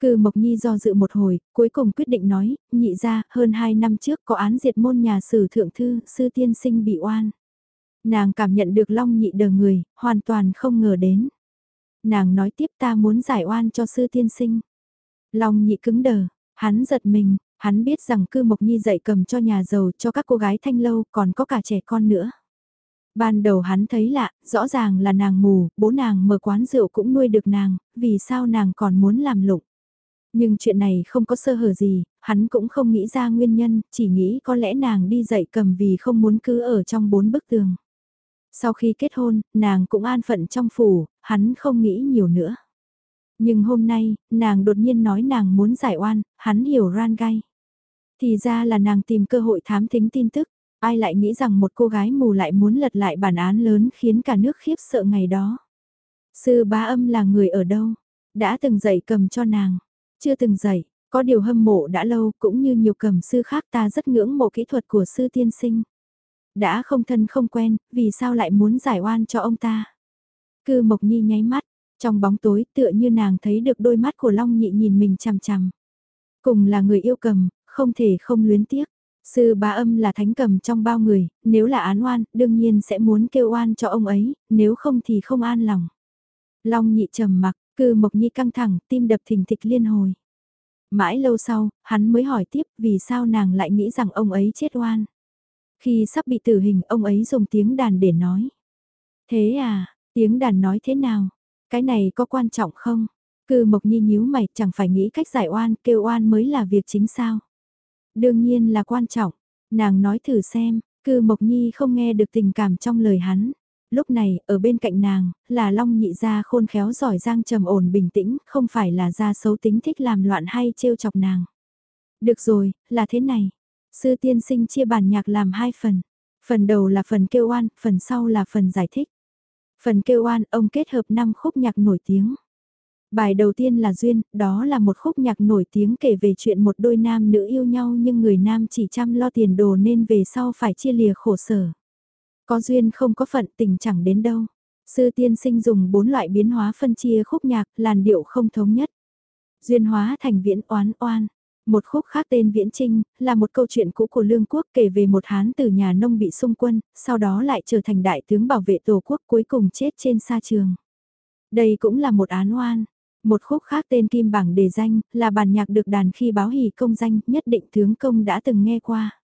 Cư Mộc Nhi do dự một hồi, cuối cùng quyết định nói, nhị ra, hơn hai năm trước có án diệt môn nhà sử thượng thư, sư tiên sinh bị oan. Nàng cảm nhận được Long Nhị đờ người, hoàn toàn không ngờ đến. Nàng nói tiếp ta muốn giải oan cho sư tiên sinh. Long nhị cứng đờ, hắn giật mình, hắn biết rằng cư mộc nhi dạy cầm cho nhà giàu cho các cô gái thanh lâu còn có cả trẻ con nữa. Ban đầu hắn thấy lạ, rõ ràng là nàng mù, bố nàng mở quán rượu cũng nuôi được nàng, vì sao nàng còn muốn làm lụng. Nhưng chuyện này không có sơ hở gì, hắn cũng không nghĩ ra nguyên nhân, chỉ nghĩ có lẽ nàng đi dạy cầm vì không muốn cứ ở trong bốn bức tường. Sau khi kết hôn, nàng cũng an phận trong phủ, hắn không nghĩ nhiều nữa. Nhưng hôm nay, nàng đột nhiên nói nàng muốn giải oan, hắn hiểu ran gai. Thì ra là nàng tìm cơ hội thám thính tin tức. Ai lại nghĩ rằng một cô gái mù lại muốn lật lại bản án lớn khiến cả nước khiếp sợ ngày đó. Sư bá âm là người ở đâu? Đã từng dạy cầm cho nàng? Chưa từng dạy, có điều hâm mộ đã lâu cũng như nhiều cầm sư khác ta rất ngưỡng mộ kỹ thuật của sư tiên sinh. Đã không thân không quen, vì sao lại muốn giải oan cho ông ta? Cư Mộc Nhi nháy mắt, trong bóng tối tựa như nàng thấy được đôi mắt của Long Nhị nhìn mình chằm chằm. Cùng là người yêu cầm, không thể không luyến tiếc. Sư bá âm là thánh cầm trong bao người, nếu là án oan, đương nhiên sẽ muốn kêu oan cho ông ấy, nếu không thì không an lòng. Long nhị trầm mặc, cư mộc nhi căng thẳng, tim đập thình thịch liên hồi. Mãi lâu sau, hắn mới hỏi tiếp vì sao nàng lại nghĩ rằng ông ấy chết oan. Khi sắp bị tử hình, ông ấy dùng tiếng đàn để nói. Thế à, tiếng đàn nói thế nào? Cái này có quan trọng không? Cư Mộc Nhi nhíu mày, chẳng phải nghĩ cách giải oan, kêu oan mới là việc chính sao. Đương nhiên là quan trọng, nàng nói thử xem, cư Mộc Nhi không nghe được tình cảm trong lời hắn. Lúc này, ở bên cạnh nàng, là Long nhị gia khôn khéo giỏi giang trầm ổn bình tĩnh, không phải là gia xấu tính thích làm loạn hay trêu chọc nàng. Được rồi, là thế này. Sư tiên sinh chia bản nhạc làm hai phần. Phần đầu là phần kêu oan, phần sau là phần giải thích. Phần kêu oan, ông kết hợp 5 khúc nhạc nổi tiếng. Bài đầu tiên là Duyên, đó là một khúc nhạc nổi tiếng kể về chuyện một đôi nam nữ yêu nhau nhưng người nam chỉ chăm lo tiền đồ nên về sau phải chia lìa khổ sở. Có duyên không có phận tình chẳng đến đâu. Sư tiên sinh dùng bốn loại biến hóa phân chia khúc nhạc, làn điệu không thống nhất. Duyên hóa thành viễn oán oan. Một khúc khác tên Viễn Trinh, là một câu chuyện cũ của Lương Quốc kể về một hán từ nhà nông bị xung quân, sau đó lại trở thành đại tướng bảo vệ tổ quốc cuối cùng chết trên sa trường. Đây cũng là một án oan. Một khúc khác tên Kim Bảng đề danh, là bản nhạc được đàn khi báo hỷ công danh, nhất định tướng công đã từng nghe qua.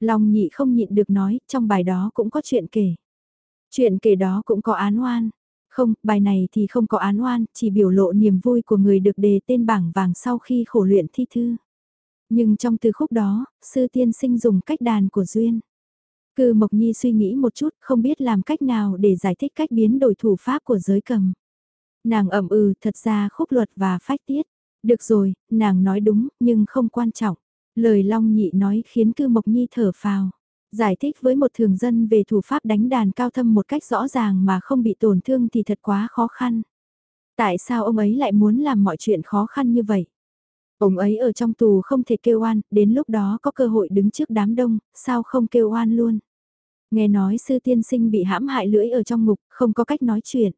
Long nhị không nhịn được nói, trong bài đó cũng có chuyện kể. Chuyện kể đó cũng có án oan. Không, bài này thì không có án oan, chỉ biểu lộ niềm vui của người được đề tên bảng vàng sau khi khổ luyện thi thư. Nhưng trong từ khúc đó, sư tiên sinh dùng cách đàn của Duyên. Cư Mộc Nhi suy nghĩ một chút, không biết làm cách nào để giải thích cách biến đổi thủ pháp của giới cầm. Nàng ẩm ừ, thật ra khúc luật và phách tiết. Được rồi, nàng nói đúng, nhưng không quan trọng. Lời Long Nhị nói khiến Cư Mộc Nhi thở phào. Giải thích với một thường dân về thủ pháp đánh đàn cao thâm một cách rõ ràng mà không bị tổn thương thì thật quá khó khăn. Tại sao ông ấy lại muốn làm mọi chuyện khó khăn như vậy? Ông ấy ở trong tù không thể kêu oan, đến lúc đó có cơ hội đứng trước đám đông, sao không kêu oan luôn? Nghe nói sư tiên sinh bị hãm hại lưỡi ở trong ngục, không có cách nói chuyện.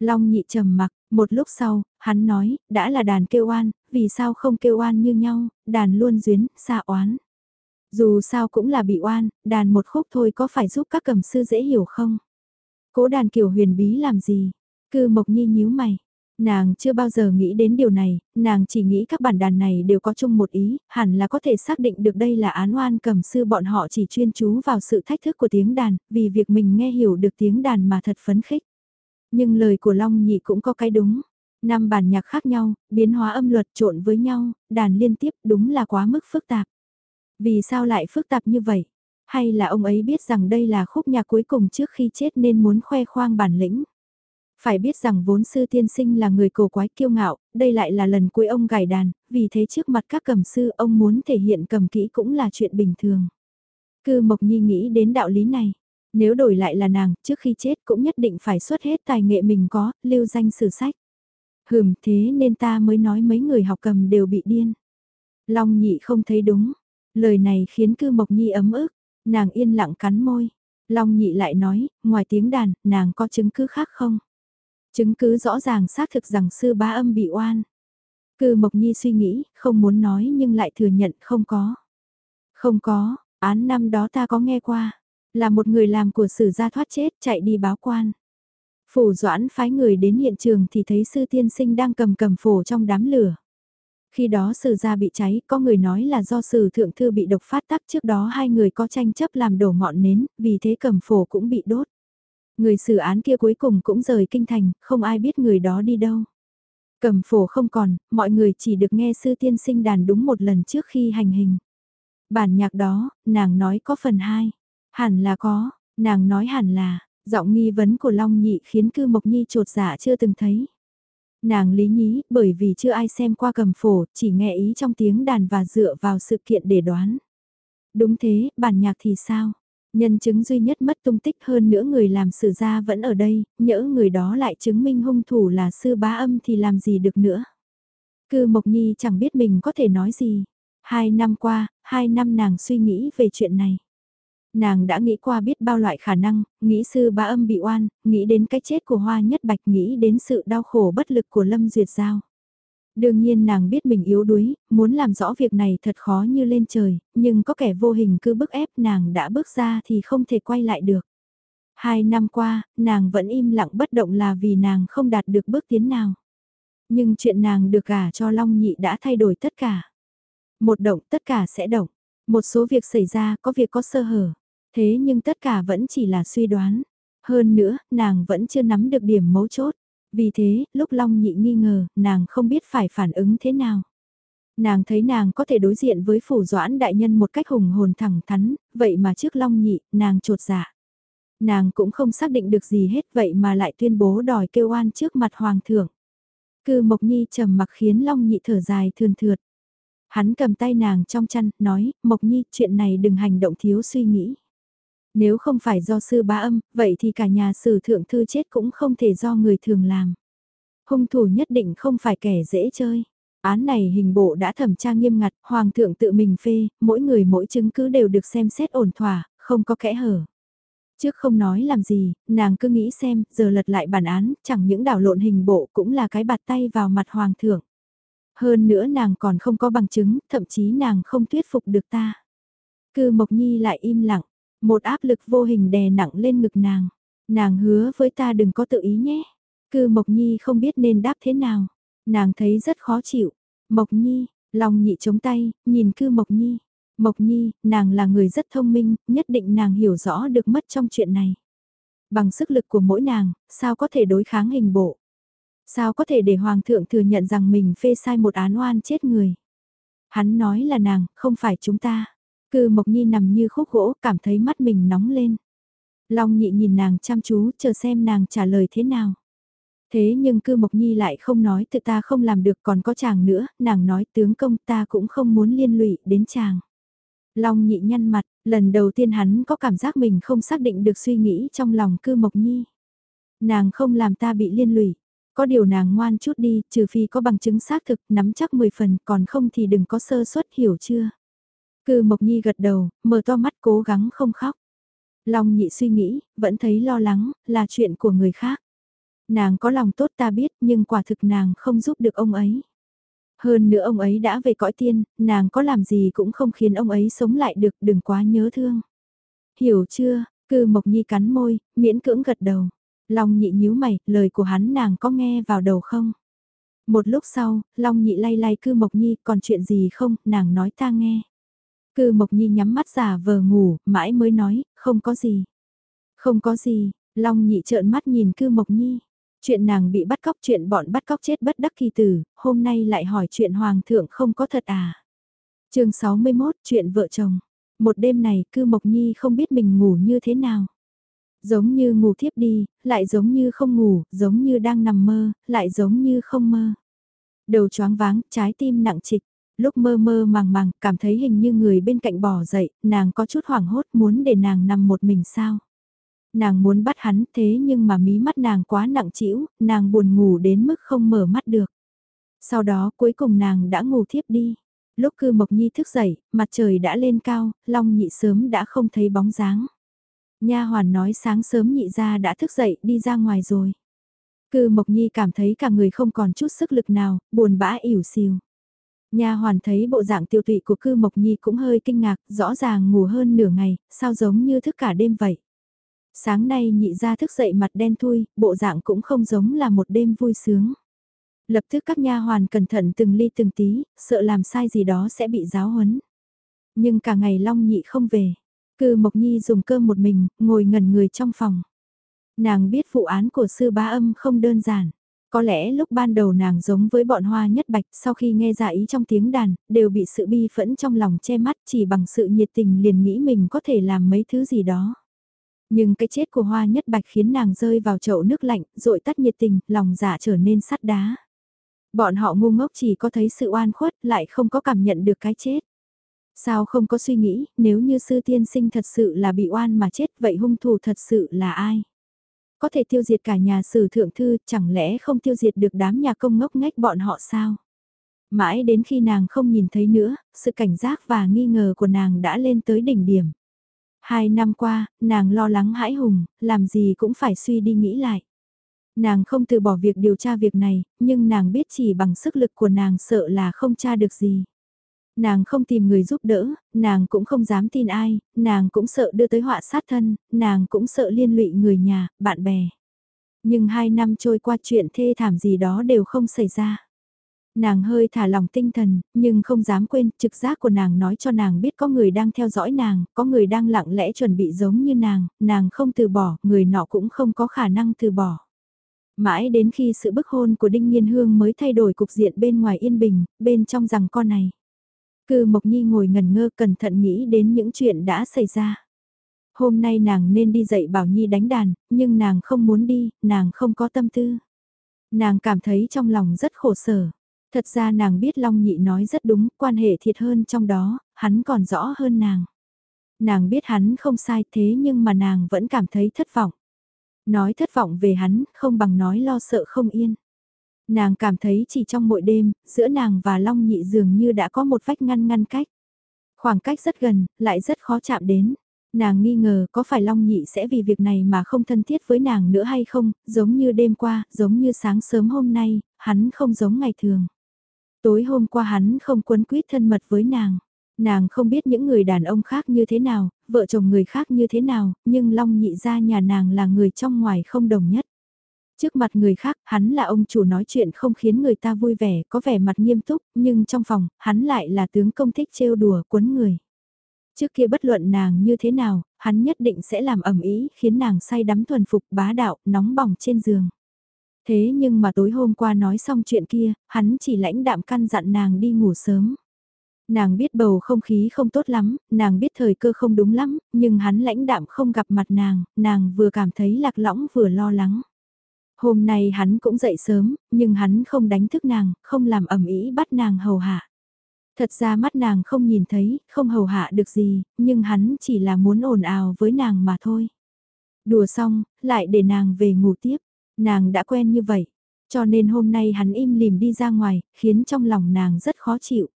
Long nhị trầm mặc, một lúc sau, hắn nói, đã là đàn kêu oan, vì sao không kêu oan như nhau, đàn luôn duyến, xa oán. Dù sao cũng là bị oan, đàn một khúc thôi có phải giúp các cầm sư dễ hiểu không? Cố đàn kiểu huyền bí làm gì? Cư Mộc Nhi nhíu mày. Nàng chưa bao giờ nghĩ đến điều này, nàng chỉ nghĩ các bản đàn này đều có chung một ý, hẳn là có thể xác định được đây là án oan cầm sư bọn họ chỉ chuyên chú vào sự thách thức của tiếng đàn, vì việc mình nghe hiểu được tiếng đàn mà thật phấn khích. Nhưng lời của Long Nhị cũng có cái đúng. Năm bản nhạc khác nhau, biến hóa âm luật trộn với nhau, đàn liên tiếp đúng là quá mức phức tạp. Vì sao lại phức tạp như vậy? Hay là ông ấy biết rằng đây là khúc nhạc cuối cùng trước khi chết nên muốn khoe khoang bản lĩnh? Phải biết rằng vốn sư tiên sinh là người cổ quái kiêu ngạo, đây lại là lần cuối ông gảy đàn, vì thế trước mặt các cầm sư ông muốn thể hiện cầm kỹ cũng là chuyện bình thường. Cư Mộc Nhi nghĩ đến đạo lý này, nếu đổi lại là nàng, trước khi chết cũng nhất định phải xuất hết tài nghệ mình có, lưu danh sử sách. Hừm thế nên ta mới nói mấy người học cầm đều bị điên. Long nhị không thấy đúng. Lời này khiến cư mộc nhi ấm ức. Nàng yên lặng cắn môi. Long nhị lại nói, ngoài tiếng đàn, nàng có chứng cứ khác không? Chứng cứ rõ ràng xác thực rằng sư bá âm bị oan. Cư Mộc Nhi suy nghĩ, không muốn nói nhưng lại thừa nhận không có. Không có, án năm đó ta có nghe qua. Là một người làm của sử gia thoát chết chạy đi báo quan. Phủ doãn phái người đến hiện trường thì thấy sư tiên sinh đang cầm cầm phổ trong đám lửa. Khi đó sử gia bị cháy, có người nói là do sử thượng thư bị độc phát tắc trước đó hai người có tranh chấp làm đổ ngọn nến, vì thế cầm phổ cũng bị đốt. Người xử án kia cuối cùng cũng rời kinh thành, không ai biết người đó đi đâu. Cầm phổ không còn, mọi người chỉ được nghe sư tiên sinh đàn đúng một lần trước khi hành hình. Bản nhạc đó, nàng nói có phần hai. Hẳn là có, nàng nói hẳn là, giọng nghi vấn của Long Nhị khiến cư Mộc Nhi trột dạ chưa từng thấy. Nàng lý nhí, bởi vì chưa ai xem qua cầm phổ, chỉ nghe ý trong tiếng đàn và dựa vào sự kiện để đoán. Đúng thế, bản nhạc thì sao? Nhân chứng duy nhất mất tung tích hơn nữa người làm sự ra vẫn ở đây, nhỡ người đó lại chứng minh hung thủ là sư bá âm thì làm gì được nữa. Cư Mộc Nhi chẳng biết mình có thể nói gì. Hai năm qua, hai năm nàng suy nghĩ về chuyện này. Nàng đã nghĩ qua biết bao loại khả năng, nghĩ sư bá âm bị oan, nghĩ đến cái chết của Hoa Nhất Bạch, nghĩ đến sự đau khổ bất lực của Lâm Duyệt Giao. Đương nhiên nàng biết mình yếu đuối, muốn làm rõ việc này thật khó như lên trời, nhưng có kẻ vô hình cứ bức ép nàng đã bước ra thì không thể quay lại được. Hai năm qua, nàng vẫn im lặng bất động là vì nàng không đạt được bước tiến nào. Nhưng chuyện nàng được gả cho Long Nhị đã thay đổi tất cả. Một động tất cả sẽ động. Một số việc xảy ra có việc có sơ hở. Thế nhưng tất cả vẫn chỉ là suy đoán. Hơn nữa, nàng vẫn chưa nắm được điểm mấu chốt. Vì thế, lúc Long Nhị nghi ngờ, nàng không biết phải phản ứng thế nào. Nàng thấy nàng có thể đối diện với phủ doãn đại nhân một cách hùng hồn thẳng thắn, vậy mà trước Long Nhị, nàng trột dạ. Nàng cũng không xác định được gì hết vậy mà lại tuyên bố đòi kêu oan trước mặt hoàng thượng. Cư Mộc Nhi trầm mặc khiến Long Nhị thở dài thườn thượt. Hắn cầm tay nàng trong chăn, nói, Mộc Nhi, chuyện này đừng hành động thiếu suy nghĩ. Nếu không phải do sư bá âm, vậy thì cả nhà sử thượng thư chết cũng không thể do người thường làm. Hung thủ nhất định không phải kẻ dễ chơi. Án này hình bộ đã thẩm tra nghiêm ngặt, hoàng thượng tự mình phê, mỗi người mỗi chứng cứ đều được xem xét ổn thỏa, không có kẽ hở. Trước không nói làm gì, nàng cứ nghĩ xem, giờ lật lại bản án, chẳng những đảo lộn hình bộ cũng là cái bạt tay vào mặt hoàng thượng. Hơn nữa nàng còn không có bằng chứng, thậm chí nàng không thuyết phục được ta. Cư Mộc Nhi lại im lặng, một áp lực vô hình đè nặng lên ngực nàng. Nàng hứa với ta đừng có tự ý nhé. Cư Mộc Nhi không biết nên đáp thế nào. Nàng thấy rất khó chịu. Mộc Nhi, lòng nhị chống tay, nhìn cư Mộc Nhi. Mộc Nhi, nàng là người rất thông minh, nhất định nàng hiểu rõ được mất trong chuyện này. Bằng sức lực của mỗi nàng, sao có thể đối kháng hình bộ? Sao có thể để Hoàng thượng thừa nhận rằng mình phê sai một án oan chết người? Hắn nói là nàng, không phải chúng ta. Cư Mộc Nhi nằm như khúc gỗ, cảm thấy mắt mình nóng lên. Long nhị nhìn nàng chăm chú, chờ xem nàng trả lời thế nào. Thế nhưng cư Mộc Nhi lại không nói tự ta không làm được còn có chàng nữa, nàng nói tướng công ta cũng không muốn liên lụy đến chàng. Long nhị nhăn mặt, lần đầu tiên hắn có cảm giác mình không xác định được suy nghĩ trong lòng cư Mộc Nhi. Nàng không làm ta bị liên lụy, có điều nàng ngoan chút đi, trừ phi có bằng chứng xác thực, nắm chắc 10 phần, còn không thì đừng có sơ suất hiểu chưa. Cư Mộc Nhi gật đầu, mở to mắt cố gắng không khóc. Long nhị suy nghĩ, vẫn thấy lo lắng, là chuyện của người khác. Nàng có lòng tốt ta biết nhưng quả thực nàng không giúp được ông ấy. Hơn nữa ông ấy đã về cõi tiên, nàng có làm gì cũng không khiến ông ấy sống lại được đừng quá nhớ thương. Hiểu chưa, cư Mộc Nhi cắn môi, miễn cưỡng gật đầu. Long nhị nhíu mày, lời của hắn nàng có nghe vào đầu không? Một lúc sau, Long nhị lay lay cư Mộc Nhi còn chuyện gì không, nàng nói ta nghe. Cư Mộc Nhi nhắm mắt giả vờ ngủ, mãi mới nói, không có gì. Không có gì, Long nhị trợn mắt nhìn Cư Mộc Nhi. Chuyện nàng bị bắt cóc chuyện bọn bắt cóc chết bất đắc kỳ tử, hôm nay lại hỏi chuyện Hoàng thượng không có thật à. chương 61 chuyện vợ chồng. Một đêm này Cư Mộc Nhi không biết mình ngủ như thế nào. Giống như ngủ thiếp đi, lại giống như không ngủ, giống như đang nằm mơ, lại giống như không mơ. Đầu choáng váng, trái tim nặng trịch, lúc mơ mơ màng màng, cảm thấy hình như người bên cạnh bỏ dậy, nàng có chút hoảng hốt muốn để nàng nằm một mình sao. Nàng muốn bắt hắn thế nhưng mà mí mắt nàng quá nặng trĩu, nàng buồn ngủ đến mức không mở mắt được. Sau đó cuối cùng nàng đã ngủ thiếp đi. Lúc cư Mộc Nhi thức dậy, mặt trời đã lên cao, Long Nhị sớm đã không thấy bóng dáng. Nha hoàn nói sáng sớm nhị ra đã thức dậy đi ra ngoài rồi. Cư Mộc Nhi cảm thấy cả người không còn chút sức lực nào, buồn bã ỉu xìu. Nha hoàn thấy bộ dạng tiêu tụy của cư Mộc Nhi cũng hơi kinh ngạc, rõ ràng ngủ hơn nửa ngày, sao giống như thức cả đêm vậy. Sáng nay nhị ra thức dậy mặt đen thui, bộ dạng cũng không giống là một đêm vui sướng. Lập tức các nha hoàn cẩn thận từng ly từng tí, sợ làm sai gì đó sẽ bị giáo huấn. Nhưng cả ngày Long nhị không về. Cư Mộc Nhi dùng cơm một mình, ngồi ngẩn người trong phòng. Nàng biết vụ án của sư bá âm không đơn giản. Có lẽ lúc ban đầu nàng giống với bọn hoa nhất bạch sau khi nghe ra ý trong tiếng đàn, đều bị sự bi phẫn trong lòng che mắt chỉ bằng sự nhiệt tình liền nghĩ mình có thể làm mấy thứ gì đó. Nhưng cái chết của hoa nhất bạch khiến nàng rơi vào chậu nước lạnh, rội tắt nhiệt tình, lòng giả trở nên sắt đá. Bọn họ ngu ngốc chỉ có thấy sự oan khuất lại không có cảm nhận được cái chết. Sao không có suy nghĩ, nếu như sư tiên sinh thật sự là bị oan mà chết vậy hung thủ thật sự là ai? Có thể tiêu diệt cả nhà sử thượng thư, chẳng lẽ không tiêu diệt được đám nhà công ngốc ngách bọn họ sao? Mãi đến khi nàng không nhìn thấy nữa, sự cảnh giác và nghi ngờ của nàng đã lên tới đỉnh điểm. Hai năm qua, nàng lo lắng hãi hùng, làm gì cũng phải suy đi nghĩ lại. Nàng không từ bỏ việc điều tra việc này, nhưng nàng biết chỉ bằng sức lực của nàng sợ là không tra được gì. Nàng không tìm người giúp đỡ, nàng cũng không dám tin ai, nàng cũng sợ đưa tới họa sát thân, nàng cũng sợ liên lụy người nhà, bạn bè. Nhưng hai năm trôi qua chuyện thê thảm gì đó đều không xảy ra. Nàng hơi thả lòng tinh thần, nhưng không dám quên, trực giác của nàng nói cho nàng biết có người đang theo dõi nàng, có người đang lặng lẽ chuẩn bị giống như nàng, nàng không từ bỏ, người nọ cũng không có khả năng từ bỏ. Mãi đến khi sự bức hôn của Đinh Nhiên Hương mới thay đổi cục diện bên ngoài yên bình, bên trong rằng con này. Cư Mộc Nhi ngồi ngần ngơ cẩn thận nghĩ đến những chuyện đã xảy ra. Hôm nay nàng nên đi dạy Bảo Nhi đánh đàn, nhưng nàng không muốn đi, nàng không có tâm tư. Nàng cảm thấy trong lòng rất khổ sở. Thật ra nàng biết Long Nhị nói rất đúng, quan hệ thiệt hơn trong đó, hắn còn rõ hơn nàng. Nàng biết hắn không sai thế nhưng mà nàng vẫn cảm thấy thất vọng. Nói thất vọng về hắn, không bằng nói lo sợ không yên. Nàng cảm thấy chỉ trong mỗi đêm, giữa nàng và Long Nhị dường như đã có một vách ngăn ngăn cách. Khoảng cách rất gần, lại rất khó chạm đến. Nàng nghi ngờ có phải Long Nhị sẽ vì việc này mà không thân thiết với nàng nữa hay không, giống như đêm qua, giống như sáng sớm hôm nay, hắn không giống ngày thường. Tối hôm qua hắn không quấn quýt thân mật với nàng. Nàng không biết những người đàn ông khác như thế nào, vợ chồng người khác như thế nào, nhưng Long nhị ra nhà nàng là người trong ngoài không đồng nhất. Trước mặt người khác, hắn là ông chủ nói chuyện không khiến người ta vui vẻ, có vẻ mặt nghiêm túc, nhưng trong phòng, hắn lại là tướng công thích trêu đùa quấn người. Trước kia bất luận nàng như thế nào, hắn nhất định sẽ làm ẩm ý, khiến nàng say đắm thuần phục bá đạo, nóng bỏng trên giường. Thế nhưng mà tối hôm qua nói xong chuyện kia, hắn chỉ lãnh đạm căn dặn nàng đi ngủ sớm. Nàng biết bầu không khí không tốt lắm, nàng biết thời cơ không đúng lắm, nhưng hắn lãnh đạm không gặp mặt nàng, nàng vừa cảm thấy lạc lõng vừa lo lắng. Hôm nay hắn cũng dậy sớm, nhưng hắn không đánh thức nàng, không làm ẩm ý bắt nàng hầu hạ. Thật ra mắt nàng không nhìn thấy, không hầu hạ được gì, nhưng hắn chỉ là muốn ồn ào với nàng mà thôi. Đùa xong, lại để nàng về ngủ tiếp. Nàng đã quen như vậy, cho nên hôm nay hắn im lìm đi ra ngoài, khiến trong lòng nàng rất khó chịu.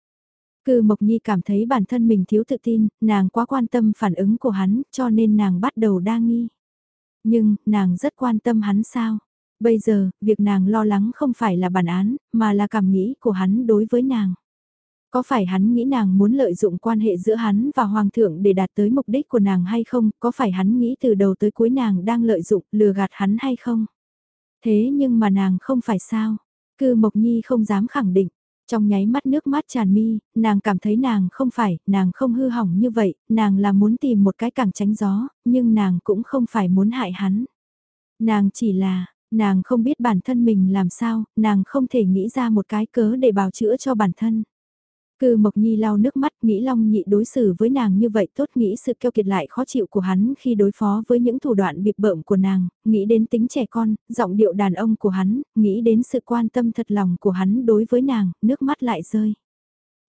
Cư Mộc Nhi cảm thấy bản thân mình thiếu tự tin, nàng quá quan tâm phản ứng của hắn, cho nên nàng bắt đầu đa nghi. Nhưng, nàng rất quan tâm hắn sao? Bây giờ, việc nàng lo lắng không phải là bản án, mà là cảm nghĩ của hắn đối với nàng. Có phải hắn nghĩ nàng muốn lợi dụng quan hệ giữa hắn và Hoàng thượng để đạt tới mục đích của nàng hay không? Có phải hắn nghĩ từ đầu tới cuối nàng đang lợi dụng, lừa gạt hắn hay không? Thế nhưng mà nàng không phải sao? Cư Mộc Nhi không dám khẳng định. Trong nháy mắt nước mắt tràn mi, nàng cảm thấy nàng không phải, nàng không hư hỏng như vậy, nàng là muốn tìm một cái càng tránh gió, nhưng nàng cũng không phải muốn hại hắn. Nàng chỉ là, nàng không biết bản thân mình làm sao, nàng không thể nghĩ ra một cái cớ để bào chữa cho bản thân. Cư Mộc Nhi lau nước mắt nghĩ Long Nhị đối xử với nàng như vậy tốt nghĩ sự keo kiệt lại khó chịu của hắn khi đối phó với những thủ đoạn bịp bợm của nàng, nghĩ đến tính trẻ con, giọng điệu đàn ông của hắn, nghĩ đến sự quan tâm thật lòng của hắn đối với nàng, nước mắt lại rơi.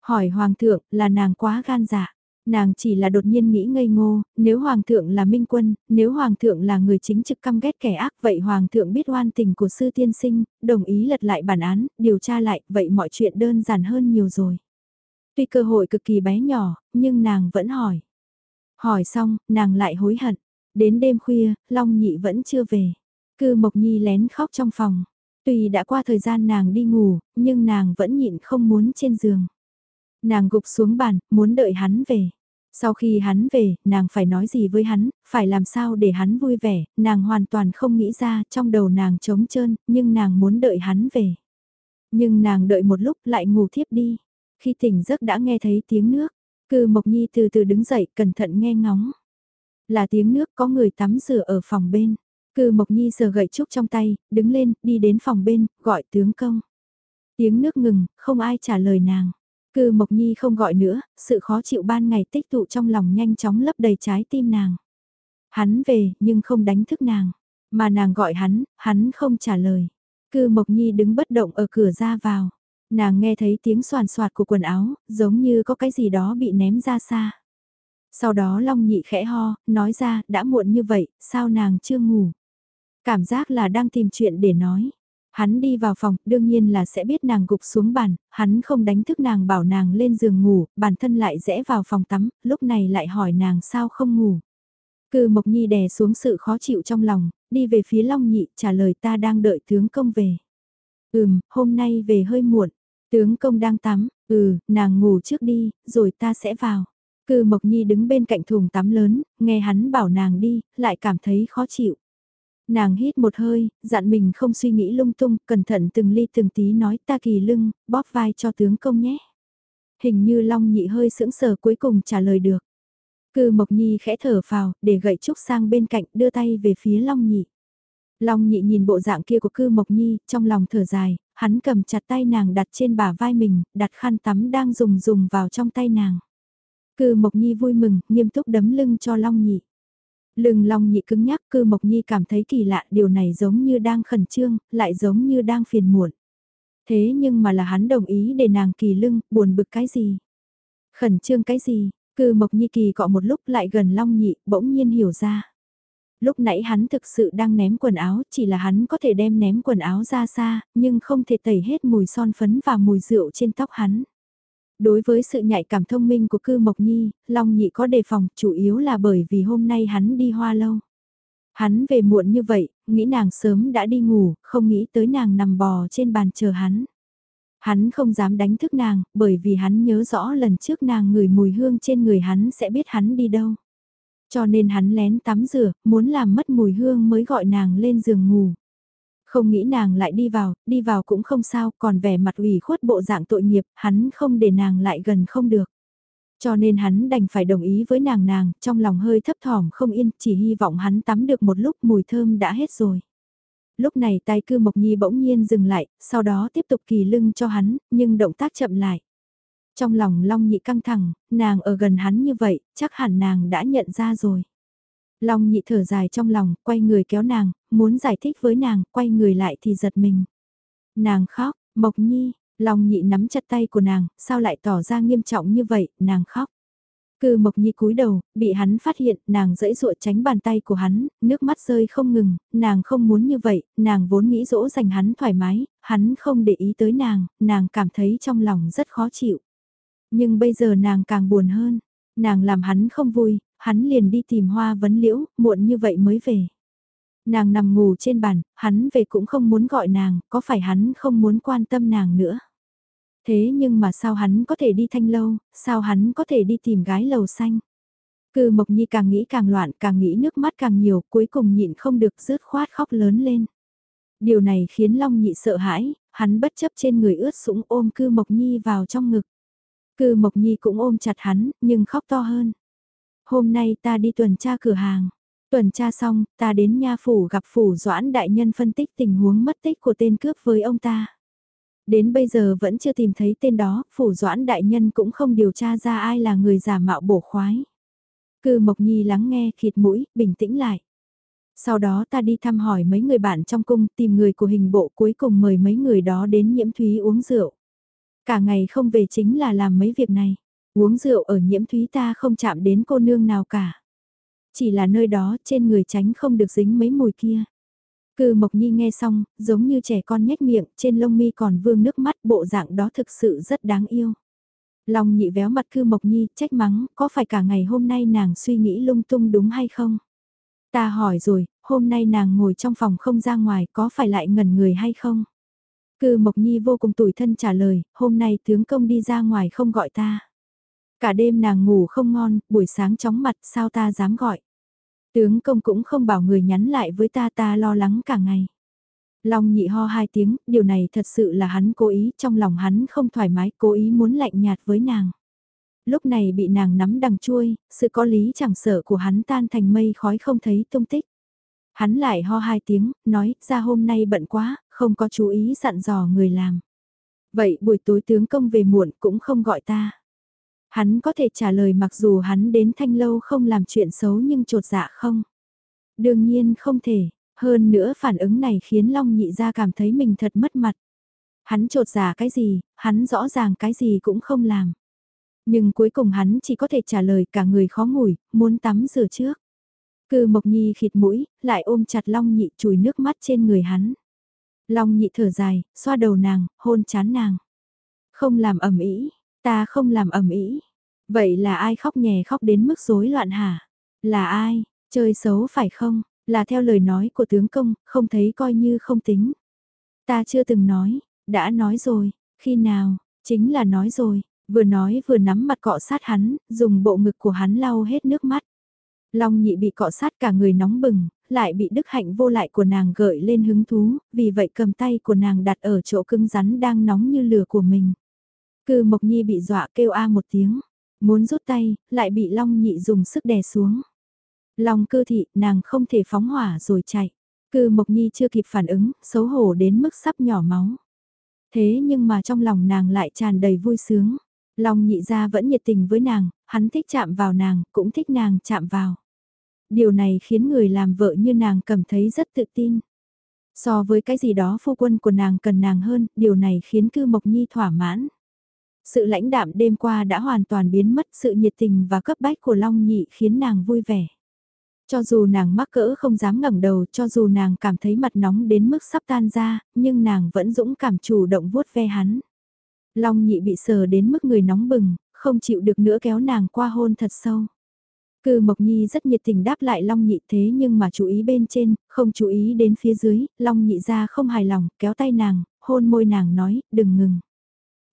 Hỏi Hoàng thượng là nàng quá gan dạ. Nàng chỉ là đột nhiên nghĩ ngây ngô, nếu Hoàng thượng là minh quân, nếu Hoàng thượng là người chính trực căm ghét kẻ ác vậy Hoàng thượng biết oan tình của sư tiên sinh, đồng ý lật lại bản án, điều tra lại, vậy mọi chuyện đơn giản hơn nhiều rồi. Tuy cơ hội cực kỳ bé nhỏ, nhưng nàng vẫn hỏi. Hỏi xong, nàng lại hối hận. Đến đêm khuya, Long Nhị vẫn chưa về. Cư Mộc Nhi lén khóc trong phòng. Tuy đã qua thời gian nàng đi ngủ, nhưng nàng vẫn nhịn không muốn trên giường. Nàng gục xuống bàn, muốn đợi hắn về. Sau khi hắn về, nàng phải nói gì với hắn, phải làm sao để hắn vui vẻ, nàng hoàn toàn không nghĩ ra, trong đầu nàng trống trơn, nhưng nàng muốn đợi hắn về. Nhưng nàng đợi một lúc lại ngủ thiếp đi. Khi tỉnh giấc đã nghe thấy tiếng nước, cư Mộc Nhi từ từ đứng dậy cẩn thận nghe ngóng. Là tiếng nước có người tắm rửa ở phòng bên. Cư Mộc Nhi sờ gậy trúc trong tay, đứng lên, đi đến phòng bên, gọi tướng công. Tiếng nước ngừng, không ai trả lời nàng. Cư Mộc Nhi không gọi nữa, sự khó chịu ban ngày tích tụ trong lòng nhanh chóng lấp đầy trái tim nàng. Hắn về, nhưng không đánh thức nàng. Mà nàng gọi hắn, hắn không trả lời. Cư Mộc Nhi đứng bất động ở cửa ra vào. Nàng nghe thấy tiếng soàn soạt của quần áo, giống như có cái gì đó bị ném ra xa. Sau đó Long Nhị khẽ ho, nói ra, đã muộn như vậy, sao nàng chưa ngủ? Cảm giác là đang tìm chuyện để nói. Hắn đi vào phòng, đương nhiên là sẽ biết nàng gục xuống bàn, hắn không đánh thức nàng bảo nàng lên giường ngủ, bản thân lại rẽ vào phòng tắm, lúc này lại hỏi nàng sao không ngủ. Cư Mộc Nhi đè xuống sự khó chịu trong lòng, đi về phía Long Nhị, trả lời ta đang đợi tướng công về. Ừm, hôm nay về hơi muộn, tướng công đang tắm, ừ, nàng ngủ trước đi, rồi ta sẽ vào. Cư Mộc Nhi đứng bên cạnh thùng tắm lớn, nghe hắn bảo nàng đi, lại cảm thấy khó chịu. Nàng hít một hơi, dặn mình không suy nghĩ lung tung, cẩn thận từng ly từng tí nói ta kỳ lưng, bóp vai cho tướng công nhé. Hình như Long Nhị hơi sững sờ cuối cùng trả lời được. Cư Mộc Nhi khẽ thở phào, để gậy trúc sang bên cạnh, đưa tay về phía Long Nhị. Long Nhị nhìn bộ dạng kia của Cư Mộc Nhi, trong lòng thở dài, hắn cầm chặt tay nàng đặt trên bả vai mình, đặt khăn tắm đang dùng dùng vào trong tay nàng. Cư Mộc Nhi vui mừng, nghiêm túc đấm lưng cho Long Nhị. Lưng Long Nhị cứng nhắc, Cư Mộc Nhi cảm thấy kỳ lạ, điều này giống như đang khẩn trương, lại giống như đang phiền muộn. Thế nhưng mà là hắn đồng ý để nàng kỳ lưng, buồn bực cái gì? Khẩn trương cái gì? Cư Mộc Nhi kỳ cọ một lúc lại gần Long Nhị, bỗng nhiên hiểu ra. Lúc nãy hắn thực sự đang ném quần áo, chỉ là hắn có thể đem ném quần áo ra xa, nhưng không thể tẩy hết mùi son phấn và mùi rượu trên tóc hắn. Đối với sự nhạy cảm thông minh của cư Mộc Nhi, Long Nhị có đề phòng, chủ yếu là bởi vì hôm nay hắn đi hoa lâu. Hắn về muộn như vậy, nghĩ nàng sớm đã đi ngủ, không nghĩ tới nàng nằm bò trên bàn chờ hắn. Hắn không dám đánh thức nàng, bởi vì hắn nhớ rõ lần trước nàng ngửi mùi hương trên người hắn sẽ biết hắn đi đâu. Cho nên hắn lén tắm rửa, muốn làm mất mùi hương mới gọi nàng lên giường ngủ. Không nghĩ nàng lại đi vào, đi vào cũng không sao, còn vẻ mặt ủy khuất bộ dạng tội nghiệp, hắn không để nàng lại gần không được. Cho nên hắn đành phải đồng ý với nàng nàng, trong lòng hơi thấp thỏm không yên, chỉ hy vọng hắn tắm được một lúc mùi thơm đã hết rồi. Lúc này tay cư Mộc Nhi bỗng nhiên dừng lại, sau đó tiếp tục kỳ lưng cho hắn, nhưng động tác chậm lại. Trong lòng Long Nhị căng thẳng, nàng ở gần hắn như vậy, chắc hẳn nàng đã nhận ra rồi. Long Nhị thở dài trong lòng, quay người kéo nàng, muốn giải thích với nàng, quay người lại thì giật mình. Nàng khóc, Mộc Nhi, Long Nhị nắm chặt tay của nàng, sao lại tỏ ra nghiêm trọng như vậy, nàng khóc. Cư Mộc Nhi cúi đầu, bị hắn phát hiện, nàng dẫy dụa tránh bàn tay của hắn, nước mắt rơi không ngừng, nàng không muốn như vậy, nàng vốn nghĩ dỗ dành hắn thoải mái, hắn không để ý tới nàng, nàng cảm thấy trong lòng rất khó chịu. Nhưng bây giờ nàng càng buồn hơn, nàng làm hắn không vui, hắn liền đi tìm hoa vấn liễu, muộn như vậy mới về. Nàng nằm ngủ trên bàn, hắn về cũng không muốn gọi nàng, có phải hắn không muốn quan tâm nàng nữa. Thế nhưng mà sao hắn có thể đi thanh lâu, sao hắn có thể đi tìm gái lầu xanh. Cư Mộc Nhi càng nghĩ càng loạn, càng nghĩ nước mắt càng nhiều, cuối cùng nhịn không được rớt khoát khóc lớn lên. Điều này khiến Long Nhị sợ hãi, hắn bất chấp trên người ướt sũng ôm Cư Mộc Nhi vào trong ngực. Cư Mộc Nhi cũng ôm chặt hắn, nhưng khóc to hơn. Hôm nay ta đi tuần tra cửa hàng. Tuần tra xong, ta đến nha phủ gặp phủ doãn đại nhân phân tích tình huống mất tích của tên cướp với ông ta. Đến bây giờ vẫn chưa tìm thấy tên đó, phủ doãn đại nhân cũng không điều tra ra ai là người giả mạo bổ khoái. Cư Mộc Nhi lắng nghe khịt mũi, bình tĩnh lại. Sau đó ta đi thăm hỏi mấy người bạn trong cung tìm người của hình bộ cuối cùng mời mấy người đó đến nhiễm thúy uống rượu. Cả ngày không về chính là làm mấy việc này. Uống rượu ở nhiễm thúy ta không chạm đến cô nương nào cả. Chỉ là nơi đó trên người tránh không được dính mấy mùi kia. Cư Mộc Nhi nghe xong, giống như trẻ con nhếch miệng, trên lông mi còn vương nước mắt, bộ dạng đó thực sự rất đáng yêu. Long nhị véo mặt Cư Mộc Nhi, trách mắng, có phải cả ngày hôm nay nàng suy nghĩ lung tung đúng hay không? Ta hỏi rồi, hôm nay nàng ngồi trong phòng không ra ngoài, có phải lại ngẩn người hay không? Cư Mộc Nhi vô cùng tủi thân trả lời, hôm nay tướng công đi ra ngoài không gọi ta. Cả đêm nàng ngủ không ngon, buổi sáng chóng mặt, sao ta dám gọi? Tướng công cũng không bảo người nhắn lại với ta ta lo lắng cả ngày. Long nhị ho hai tiếng, điều này thật sự là hắn cố ý, trong lòng hắn không thoải mái, cố ý muốn lạnh nhạt với nàng. Lúc này bị nàng nắm đằng chui, sự có lý chẳng sợ của hắn tan thành mây khói không thấy tung tích. Hắn lại ho hai tiếng, nói, ra hôm nay bận quá, không có chú ý dặn dò người làm. Vậy buổi tối tướng công về muộn cũng không gọi ta. Hắn có thể trả lời mặc dù hắn đến thanh lâu không làm chuyện xấu nhưng trột dạ không? Đương nhiên không thể, hơn nữa phản ứng này khiến Long nhị ra cảm thấy mình thật mất mặt. Hắn trột dạ cái gì, hắn rõ ràng cái gì cũng không làm. Nhưng cuối cùng hắn chỉ có thể trả lời cả người khó ngủi, muốn tắm rửa trước. Cư Mộc Nhi khịt mũi, lại ôm chặt Long Nhị chùi nước mắt trên người hắn. Long Nhị thở dài, xoa đầu nàng, hôn chán nàng. Không làm ẩm ý, ta không làm ẩm ý. Vậy là ai khóc nhè khóc đến mức rối loạn hả? Là ai? Chơi xấu phải không? Là theo lời nói của tướng công, không thấy coi như không tính. Ta chưa từng nói, đã nói rồi, khi nào, chính là nói rồi, vừa nói vừa nắm mặt cọ sát hắn, dùng bộ ngực của hắn lau hết nước mắt. Long nhị bị cọ sát cả người nóng bừng, lại bị đức hạnh vô lại của nàng gợi lên hứng thú, vì vậy cầm tay của nàng đặt ở chỗ cứng rắn đang nóng như lửa của mình. Cư Mộc Nhi bị dọa kêu a một tiếng, muốn rút tay, lại bị Long nhị dùng sức đè xuống. Long cư thị, nàng không thể phóng hỏa rồi chạy. Cư Mộc Nhi chưa kịp phản ứng, xấu hổ đến mức sắp nhỏ máu. Thế nhưng mà trong lòng nàng lại tràn đầy vui sướng. Long nhị ra vẫn nhiệt tình với nàng, hắn thích chạm vào nàng, cũng thích nàng chạm vào. Điều này khiến người làm vợ như nàng cảm thấy rất tự tin. So với cái gì đó phu quân của nàng cần nàng hơn, điều này khiến cư Mộc Nhi thỏa mãn. Sự lãnh đạm đêm qua đã hoàn toàn biến mất sự nhiệt tình và cấp bách của Long Nhị khiến nàng vui vẻ. Cho dù nàng mắc cỡ không dám ngẩng đầu, cho dù nàng cảm thấy mặt nóng đến mức sắp tan ra, nhưng nàng vẫn dũng cảm chủ động vuốt ve hắn. Long nhị bị sờ đến mức người nóng bừng, không chịu được nữa kéo nàng qua hôn thật sâu. Cư Mộc Nhi rất nhiệt tình đáp lại Long Nhị thế nhưng mà chú ý bên trên, không chú ý đến phía dưới, Long Nhị ra không hài lòng, kéo tay nàng, hôn môi nàng nói, đừng ngừng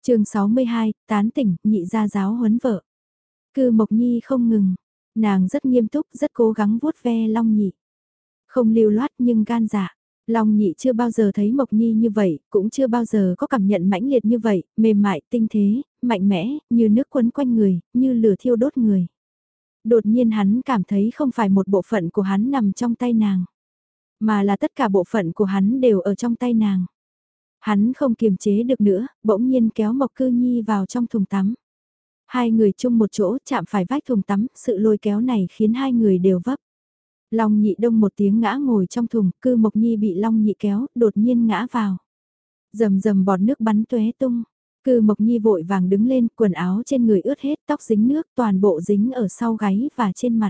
chương 62, tán tỉnh, nhị gia giáo huấn vợ. Cư Mộc Nhi không ngừng, nàng rất nghiêm túc, rất cố gắng vuốt ve Long Nhị. Không lưu loát nhưng gan dạ. Long Nhị chưa bao giờ thấy Mộc Nhi như vậy, cũng chưa bao giờ có cảm nhận mãnh liệt như vậy, mềm mại, tinh thế, mạnh mẽ, như nước quấn quanh người, như lửa thiêu đốt người. Đột nhiên hắn cảm thấy không phải một bộ phận của hắn nằm trong tay nàng, mà là tất cả bộ phận của hắn đều ở trong tay nàng. Hắn không kiềm chế được nữa, bỗng nhiên kéo Mộc Cư Nhi vào trong thùng tắm. Hai người chung một chỗ chạm phải vách thùng tắm, sự lôi kéo này khiến hai người đều vấp. Long nhị đông một tiếng ngã ngồi trong thùng, cư Mộc Nhi bị Long nhị kéo, đột nhiên ngã vào. Dầm dầm bọt nước bắn tuế tung, Cư Mộc Nhi vội vàng đứng lên, quần áo trên người ướt hết, tóc dính nước, toàn bộ dính ở sau gáy và trên mặt.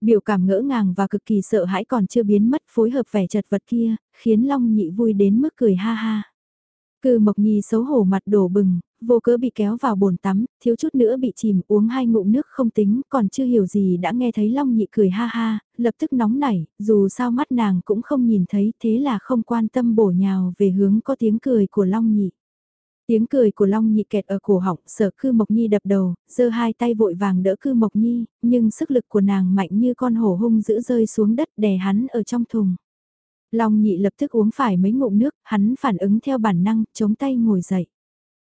Biểu cảm ngỡ ngàng và cực kỳ sợ hãi còn chưa biến mất phối hợp vẻ chật vật kia, khiến Long Nhị vui đến mức cười ha ha. Cư Mộc Nhi xấu hổ mặt đổ bừng, vô cớ bị kéo vào bồn tắm, thiếu chút nữa bị chìm uống hai ngụm nước không tính, còn chưa hiểu gì đã nghe thấy Long Nhị cười ha ha, lập tức nóng nảy, dù sao mắt nàng cũng không nhìn thấy thế là không quan tâm bổ nhào về hướng có tiếng cười của Long Nhị. Tiếng cười của Long Nhị kẹt ở cổ họng, sợ Cư Mộc Nhi đập đầu, giơ hai tay vội vàng đỡ Cư Mộc Nhi, nhưng sức lực của nàng mạnh như con hổ hung dữ rơi xuống đất đè hắn ở trong thùng. Long Nhị lập tức uống phải mấy ngụm nước, hắn phản ứng theo bản năng, chống tay ngồi dậy.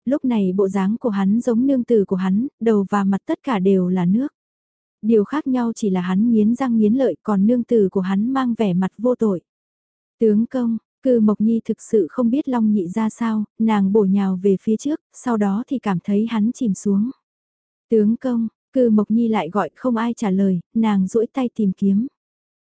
Lúc này bộ dáng của hắn giống nương tử của hắn, đầu và mặt tất cả đều là nước. Điều khác nhau chỉ là hắn nghiến răng nghiến lợi còn nương tử của hắn mang vẻ mặt vô tội. Tướng công, Cư Mộc Nhi thực sự không biết Long Nhị ra sao, nàng bổ nhào về phía trước, sau đó thì cảm thấy hắn chìm xuống. Tướng công, Cư Mộc Nhi lại gọi không ai trả lời, nàng duỗi tay tìm kiếm.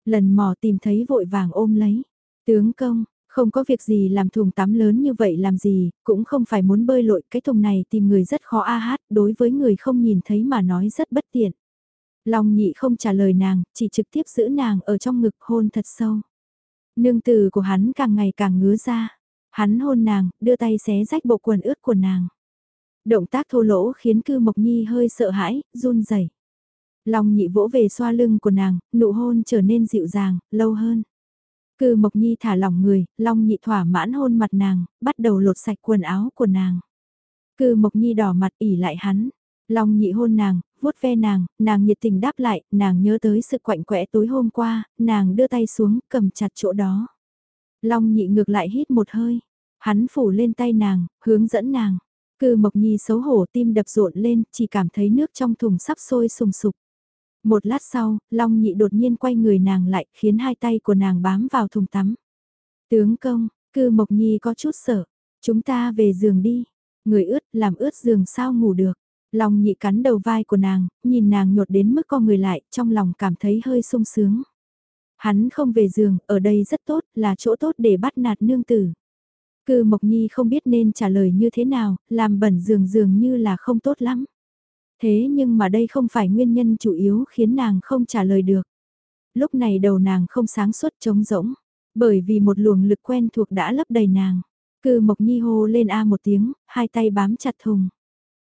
Lần mò tìm thấy vội vàng ôm lấy. Tướng công, không có việc gì làm thùng tắm lớn như vậy làm gì, cũng không phải muốn bơi lội cái thùng này tìm người rất khó a hát, đối với người không nhìn thấy mà nói rất bất tiện. Long nhị không trả lời nàng, chỉ trực tiếp giữ nàng ở trong ngực hôn thật sâu. Nương tử của hắn càng ngày càng ngứa ra. Hắn hôn nàng, đưa tay xé rách bộ quần ướt của nàng. Động tác thô lỗ khiến cư Mộc Nhi hơi sợ hãi, run rẩy. Long nhị vỗ về xoa lưng của nàng, nụ hôn trở nên dịu dàng, lâu hơn. Cư Mộc Nhi thả lỏng người, Long nhị thỏa mãn hôn mặt nàng, bắt đầu lột sạch quần áo của nàng. Cư Mộc Nhi đỏ mặt ỉ lại hắn. Long nhị hôn nàng, vuốt ve nàng, nàng nhiệt tình đáp lại, nàng nhớ tới sự quạnh quẽ tối hôm qua, nàng đưa tay xuống, cầm chặt chỗ đó. Long nhị ngược lại hít một hơi, hắn phủ lên tay nàng, hướng dẫn nàng. Cư Mộc Nhi xấu hổ tim đập rộn lên, chỉ cảm thấy nước trong thùng sắp sôi sùng sục. Một lát sau, Long Nhị đột nhiên quay người nàng lại, khiến hai tay của nàng bám vào thùng tắm. Tướng công, Cư Mộc Nhi có chút sợ, chúng ta về giường đi. Người ướt, làm ướt giường sao ngủ được. Long nhị cắn đầu vai của nàng, nhìn nàng nhột đến mức co người lại, trong lòng cảm thấy hơi sung sướng. Hắn không về giường, ở đây rất tốt, là chỗ tốt để bắt nạt nương tử. Cư Mộc Nhi không biết nên trả lời như thế nào, làm bẩn giường dường như là không tốt lắm. Thế nhưng mà đây không phải nguyên nhân chủ yếu khiến nàng không trả lời được. Lúc này đầu nàng không sáng suốt trống rỗng, bởi vì một luồng lực quen thuộc đã lấp đầy nàng. Cư Mộc Nhi hô lên A một tiếng, hai tay bám chặt thùng.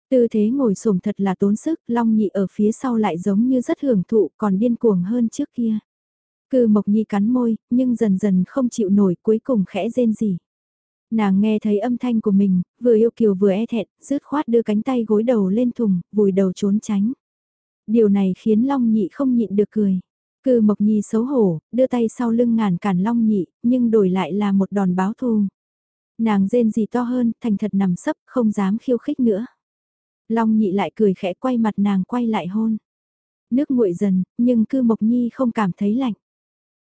Tư thế ngồi xổm thật là tốn sức, Long Nhị ở phía sau lại giống như rất hưởng thụ còn điên cuồng hơn trước kia. Cư Mộc Nhi cắn môi, nhưng dần dần không chịu nổi cuối cùng khẽ rên gì. Nàng nghe thấy âm thanh của mình, vừa yêu kiều vừa e thẹn, rứt khoát đưa cánh tay gối đầu lên thùng, vùi đầu trốn tránh. Điều này khiến Long Nhị không nhịn được cười. Cư Mộc Nhi xấu hổ, đưa tay sau lưng ngàn cản Long Nhị, nhưng đổi lại là một đòn báo thù. Nàng rên gì to hơn, thành thật nằm sấp, không dám khiêu khích nữa. Long Nhị lại cười khẽ quay mặt nàng quay lại hôn. Nước nguội dần, nhưng Cư Mộc Nhi không cảm thấy lạnh.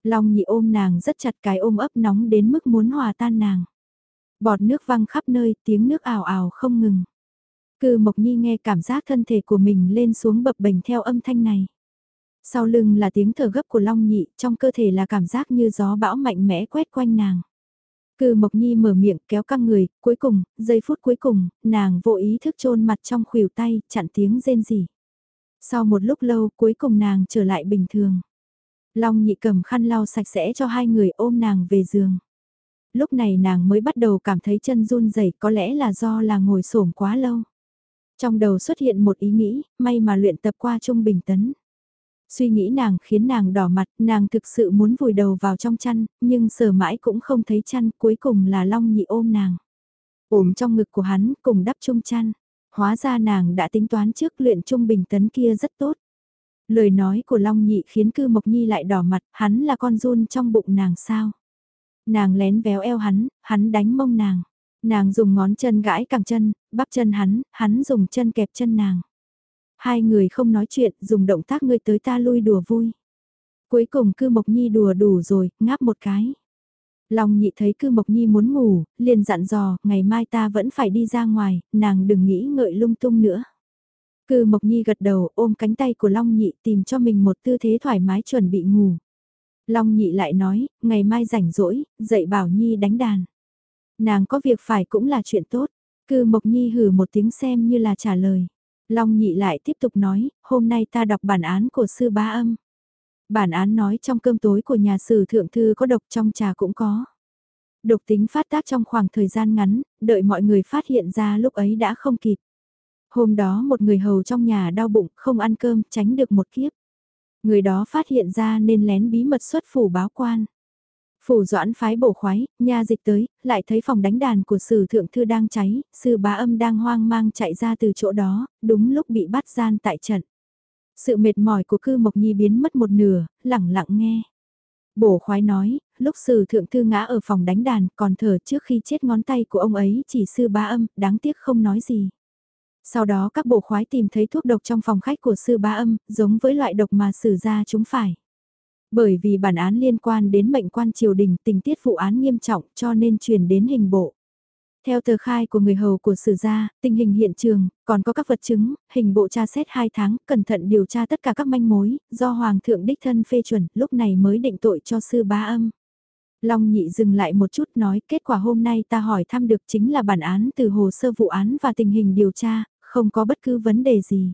Long Nhị ôm nàng rất chặt cái ôm ấp nóng đến mức muốn hòa tan nàng. Bọt nước văng khắp nơi, tiếng nước ảo ảo không ngừng. Cư Mộc Nhi nghe cảm giác thân thể của mình lên xuống bập bềnh theo âm thanh này. Sau lưng là tiếng thở gấp của Long Nhị, trong cơ thể là cảm giác như gió bão mạnh mẽ quét quanh nàng. Cư Mộc Nhi mở miệng kéo căng người, cuối cùng, giây phút cuối cùng, nàng vô ý thức chôn mặt trong khuỷu tay, chặn tiếng rên rỉ. Sau một lúc lâu, cuối cùng nàng trở lại bình thường. Long nhị cầm khăn lau sạch sẽ cho hai người ôm nàng về giường. Lúc này nàng mới bắt đầu cảm thấy chân run rẩy có lẽ là do là ngồi xổm quá lâu. Trong đầu xuất hiện một ý nghĩ, may mà luyện tập qua trung bình tấn. Suy nghĩ nàng khiến nàng đỏ mặt, nàng thực sự muốn vùi đầu vào trong chăn, nhưng sờ mãi cũng không thấy chăn, cuối cùng là Long Nhị ôm nàng. Ôm trong ngực của hắn, cùng đắp chung chăn. Hóa ra nàng đã tính toán trước luyện trung bình tấn kia rất tốt. Lời nói của Long Nhị khiến cư Mộc Nhi lại đỏ mặt, hắn là con run trong bụng nàng sao. Nàng lén véo eo hắn, hắn đánh mông nàng. Nàng dùng ngón chân gãi cẳng chân, bắp chân hắn, hắn dùng chân kẹp chân nàng. Hai người không nói chuyện, dùng động tác người tới ta lui đùa vui. Cuối cùng cư Mộc Nhi đùa đủ rồi, ngáp một cái. Long nhị thấy cư Mộc Nhi muốn ngủ, liền dặn dò, ngày mai ta vẫn phải đi ra ngoài, nàng đừng nghĩ ngợi lung tung nữa. Cư Mộc Nhi gật đầu ôm cánh tay của Long nhị tìm cho mình một tư thế thoải mái chuẩn bị ngủ. Long nhị lại nói, ngày mai rảnh rỗi, dậy bảo Nhi đánh đàn. Nàng có việc phải cũng là chuyện tốt. Cư Mộc Nhi hử một tiếng xem như là trả lời. Long nhị lại tiếp tục nói, hôm nay ta đọc bản án của sư bá âm. Bản án nói trong cơm tối của nhà sử thượng thư có độc trong trà cũng có. Độc tính phát tác trong khoảng thời gian ngắn, đợi mọi người phát hiện ra lúc ấy đã không kịp. Hôm đó một người hầu trong nhà đau bụng, không ăn cơm, tránh được một kiếp. Người đó phát hiện ra nên lén bí mật xuất phủ báo quan. Phủ doãn phái bổ khoái, nha dịch tới, lại thấy phòng đánh đàn của sử thượng thư đang cháy, sư bá âm đang hoang mang chạy ra từ chỗ đó, đúng lúc bị bắt gian tại trận. Sự mệt mỏi của cư mộc nhi biến mất một nửa, lẳng lặng nghe. Bổ khoái nói, lúc sử thượng thư ngã ở phòng đánh đàn còn thở trước khi chết ngón tay của ông ấy chỉ sư bá âm, đáng tiếc không nói gì. Sau đó các bộ khoái tìm thấy thuốc độc trong phòng khách của sư bá âm, giống với loại độc mà sử ra chúng phải. Bởi vì bản án liên quan đến mệnh quan triều đình tình tiết vụ án nghiêm trọng cho nên truyền đến hình bộ. Theo tờ khai của người hầu của sử gia, tình hình hiện trường, còn có các vật chứng, hình bộ tra xét 2 tháng, cẩn thận điều tra tất cả các manh mối, do Hoàng thượng đích thân phê chuẩn, lúc này mới định tội cho sư bá âm. Long nhị dừng lại một chút nói kết quả hôm nay ta hỏi thăm được chính là bản án từ hồ sơ vụ án và tình hình điều tra, không có bất cứ vấn đề gì.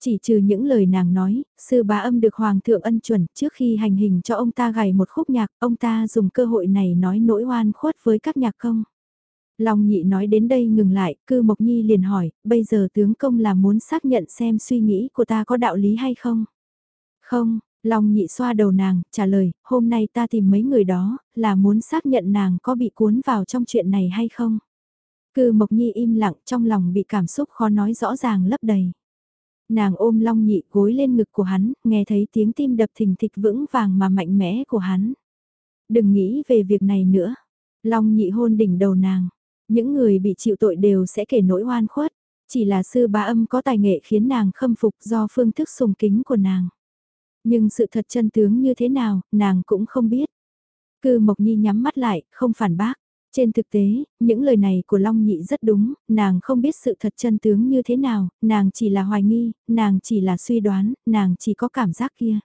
Chỉ trừ những lời nàng nói, sư bá âm được Hoàng thượng ân chuẩn trước khi hành hình cho ông ta gảy một khúc nhạc, ông ta dùng cơ hội này nói nỗi oan khuất với các nhạc công. Long nhị nói đến đây ngừng lại, cư Mộc Nhi liền hỏi, bây giờ tướng công là muốn xác nhận xem suy nghĩ của ta có đạo lý hay không? Không, Long nhị xoa đầu nàng, trả lời, hôm nay ta tìm mấy người đó, là muốn xác nhận nàng có bị cuốn vào trong chuyện này hay không? Cư Mộc Nhi im lặng trong lòng bị cảm xúc khó nói rõ ràng lấp đầy. Nàng ôm Long Nhị gối lên ngực của hắn, nghe thấy tiếng tim đập thình thịch vững vàng mà mạnh mẽ của hắn. Đừng nghĩ về việc này nữa. Long Nhị hôn đỉnh đầu nàng. Những người bị chịu tội đều sẽ kể nỗi oan khuất. Chỉ là sư bá âm có tài nghệ khiến nàng khâm phục do phương thức sùng kính của nàng. Nhưng sự thật chân tướng như thế nào, nàng cũng không biết. Cư Mộc Nhi nhắm mắt lại, không phản bác. Trên thực tế, những lời này của Long Nhị rất đúng, nàng không biết sự thật chân tướng như thế nào, nàng chỉ là hoài nghi, nàng chỉ là suy đoán, nàng chỉ có cảm giác kia.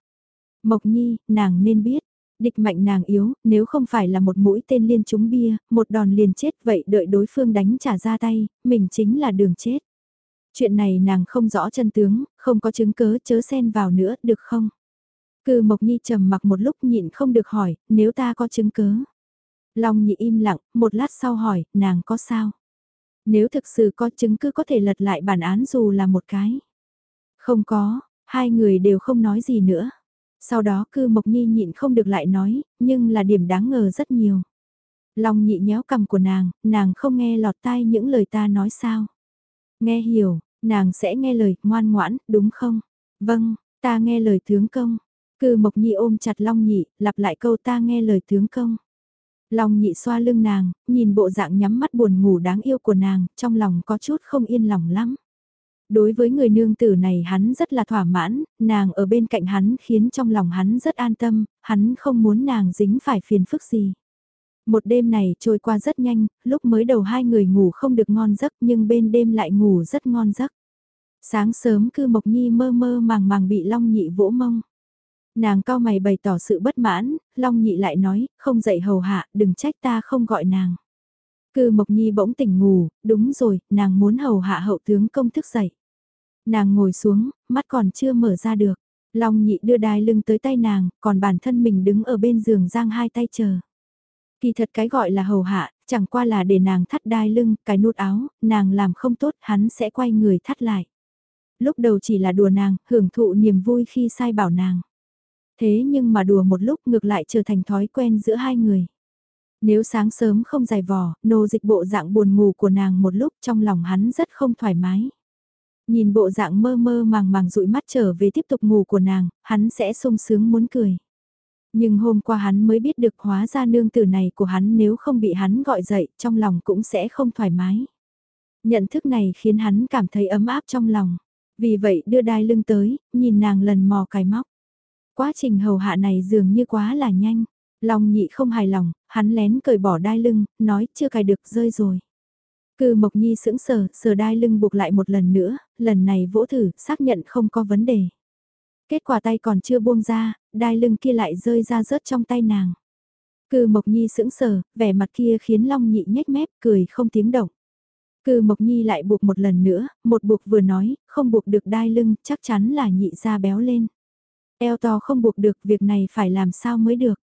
Mộc Nhi, nàng nên biết, Địch mạnh nàng yếu, nếu không phải là một mũi tên liên trúng bia, một đòn liền chết vậy đợi đối phương đánh trả ra tay, mình chính là đường chết. Chuyện này nàng không rõ chân tướng, không có chứng cớ chớ xen vào nữa, được không? Cư Mộc Nhi trầm mặc một lúc nhịn không được hỏi, nếu ta có chứng cớ. Long nhị im lặng, một lát sau hỏi, nàng có sao? Nếu thực sự có chứng cứ có thể lật lại bản án dù là một cái. Không có, hai người đều không nói gì nữa. Sau đó cư Mộc Nhi nhịn không được lại nói, nhưng là điểm đáng ngờ rất nhiều. Long nhị nhéo cầm của nàng, nàng không nghe lọt tai những lời ta nói sao. Nghe hiểu, nàng sẽ nghe lời, ngoan ngoãn, đúng không? Vâng, ta nghe lời tướng công. Cư Mộc Nhi ôm chặt Long nhị, lặp lại câu ta nghe lời tướng công. Long nhị xoa lưng nàng, nhìn bộ dạng nhắm mắt buồn ngủ đáng yêu của nàng, trong lòng có chút không yên lòng lắm. Đối với người nương tử này hắn rất là thỏa mãn, nàng ở bên cạnh hắn khiến trong lòng hắn rất an tâm, hắn không muốn nàng dính phải phiền phức gì. Một đêm này trôi qua rất nhanh, lúc mới đầu hai người ngủ không được ngon giấc nhưng bên đêm lại ngủ rất ngon giấc. Sáng sớm cư Mộc Nhi mơ mơ màng màng bị Long Nhị vỗ mông. Nàng cao mày bày tỏ sự bất mãn, Long Nhị lại nói, không dậy hầu hạ, đừng trách ta không gọi nàng. Cư Mộc Nhi bỗng tỉnh ngủ, đúng rồi, nàng muốn hầu hạ hậu tướng công thức dậy. Nàng ngồi xuống, mắt còn chưa mở ra được. Long nhị đưa đai lưng tới tay nàng, còn bản thân mình đứng ở bên giường giang hai tay chờ. Kỳ thật cái gọi là hầu hạ, chẳng qua là để nàng thắt đai lưng, cái nút áo, nàng làm không tốt hắn sẽ quay người thắt lại. Lúc đầu chỉ là đùa nàng, hưởng thụ niềm vui khi sai bảo nàng. Thế nhưng mà đùa một lúc ngược lại trở thành thói quen giữa hai người. Nếu sáng sớm không dài vò, nô dịch bộ dạng buồn ngủ của nàng một lúc trong lòng hắn rất không thoải mái. Nhìn bộ dạng mơ mơ màng màng dụi mắt trở về tiếp tục ngủ của nàng, hắn sẽ sung sướng muốn cười. Nhưng hôm qua hắn mới biết được hóa ra nương tử này của hắn nếu không bị hắn gọi dậy, trong lòng cũng sẽ không thoải mái. Nhận thức này khiến hắn cảm thấy ấm áp trong lòng. Vì vậy đưa đai lưng tới, nhìn nàng lần mò cài móc. Quá trình hầu hạ này dường như quá là nhanh. Long nhị không hài lòng, hắn lén cởi bỏ đai lưng, nói chưa cài được rơi rồi. Cư Mộc Nhi sững sờ, sờ đai lưng buộc lại một lần nữa, lần này vỗ thử, xác nhận không có vấn đề. Kết quả tay còn chưa buông ra, đai lưng kia lại rơi ra rớt trong tay nàng. Cư Mộc Nhi sững sờ, vẻ mặt kia khiến Long Nhị nhếch mép, cười không tiếng động. Cư Mộc Nhi lại buộc một lần nữa, một buộc vừa nói, không buộc được đai lưng, chắc chắn là nhị ra béo lên. Eo to không buộc được, việc này phải làm sao mới được.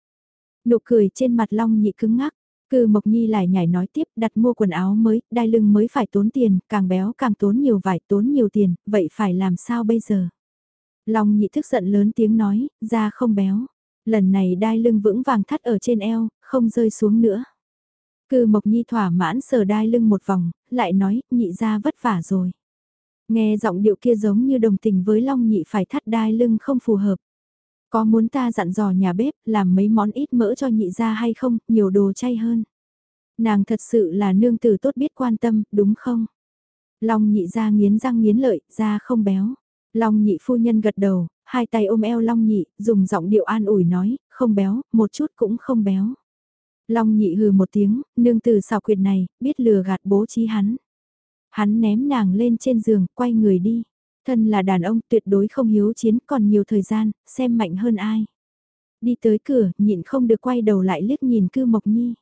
Nụ cười trên mặt Long Nhị cứng ngắc, Cư Mộc Nhi lại nhảy nói tiếp đặt mua quần áo mới, đai lưng mới phải tốn tiền, càng béo càng tốn nhiều vải tốn nhiều tiền, vậy phải làm sao bây giờ? Long nhị thức giận lớn tiếng nói, da không béo. Lần này đai lưng vững vàng thắt ở trên eo, không rơi xuống nữa. Cư Mộc Nhi thỏa mãn sờ đai lưng một vòng, lại nói, nhị ra vất vả rồi. Nghe giọng điệu kia giống như đồng tình với Long nhị phải thắt đai lưng không phù hợp. Có muốn ta dặn dò nhà bếp làm mấy món ít mỡ cho nhị ra hay không, nhiều đồ chay hơn. Nàng thật sự là nương tử tốt biết quan tâm, đúng không? Long nhị ra nghiến răng nghiến lợi, da không béo. Long nhị phu nhân gật đầu, hai tay ôm eo Long nhị, dùng giọng điệu an ủi nói, không béo, một chút cũng không béo. Long nhị hừ một tiếng, nương tử xào quyệt này, biết lừa gạt bố trí hắn. Hắn ném nàng lên trên giường, quay người đi. Thân là đàn ông tuyệt đối không hiếu chiến còn nhiều thời gian, xem mạnh hơn ai. Đi tới cửa, nhịn không được quay đầu lại liếc nhìn cư mộc nhi.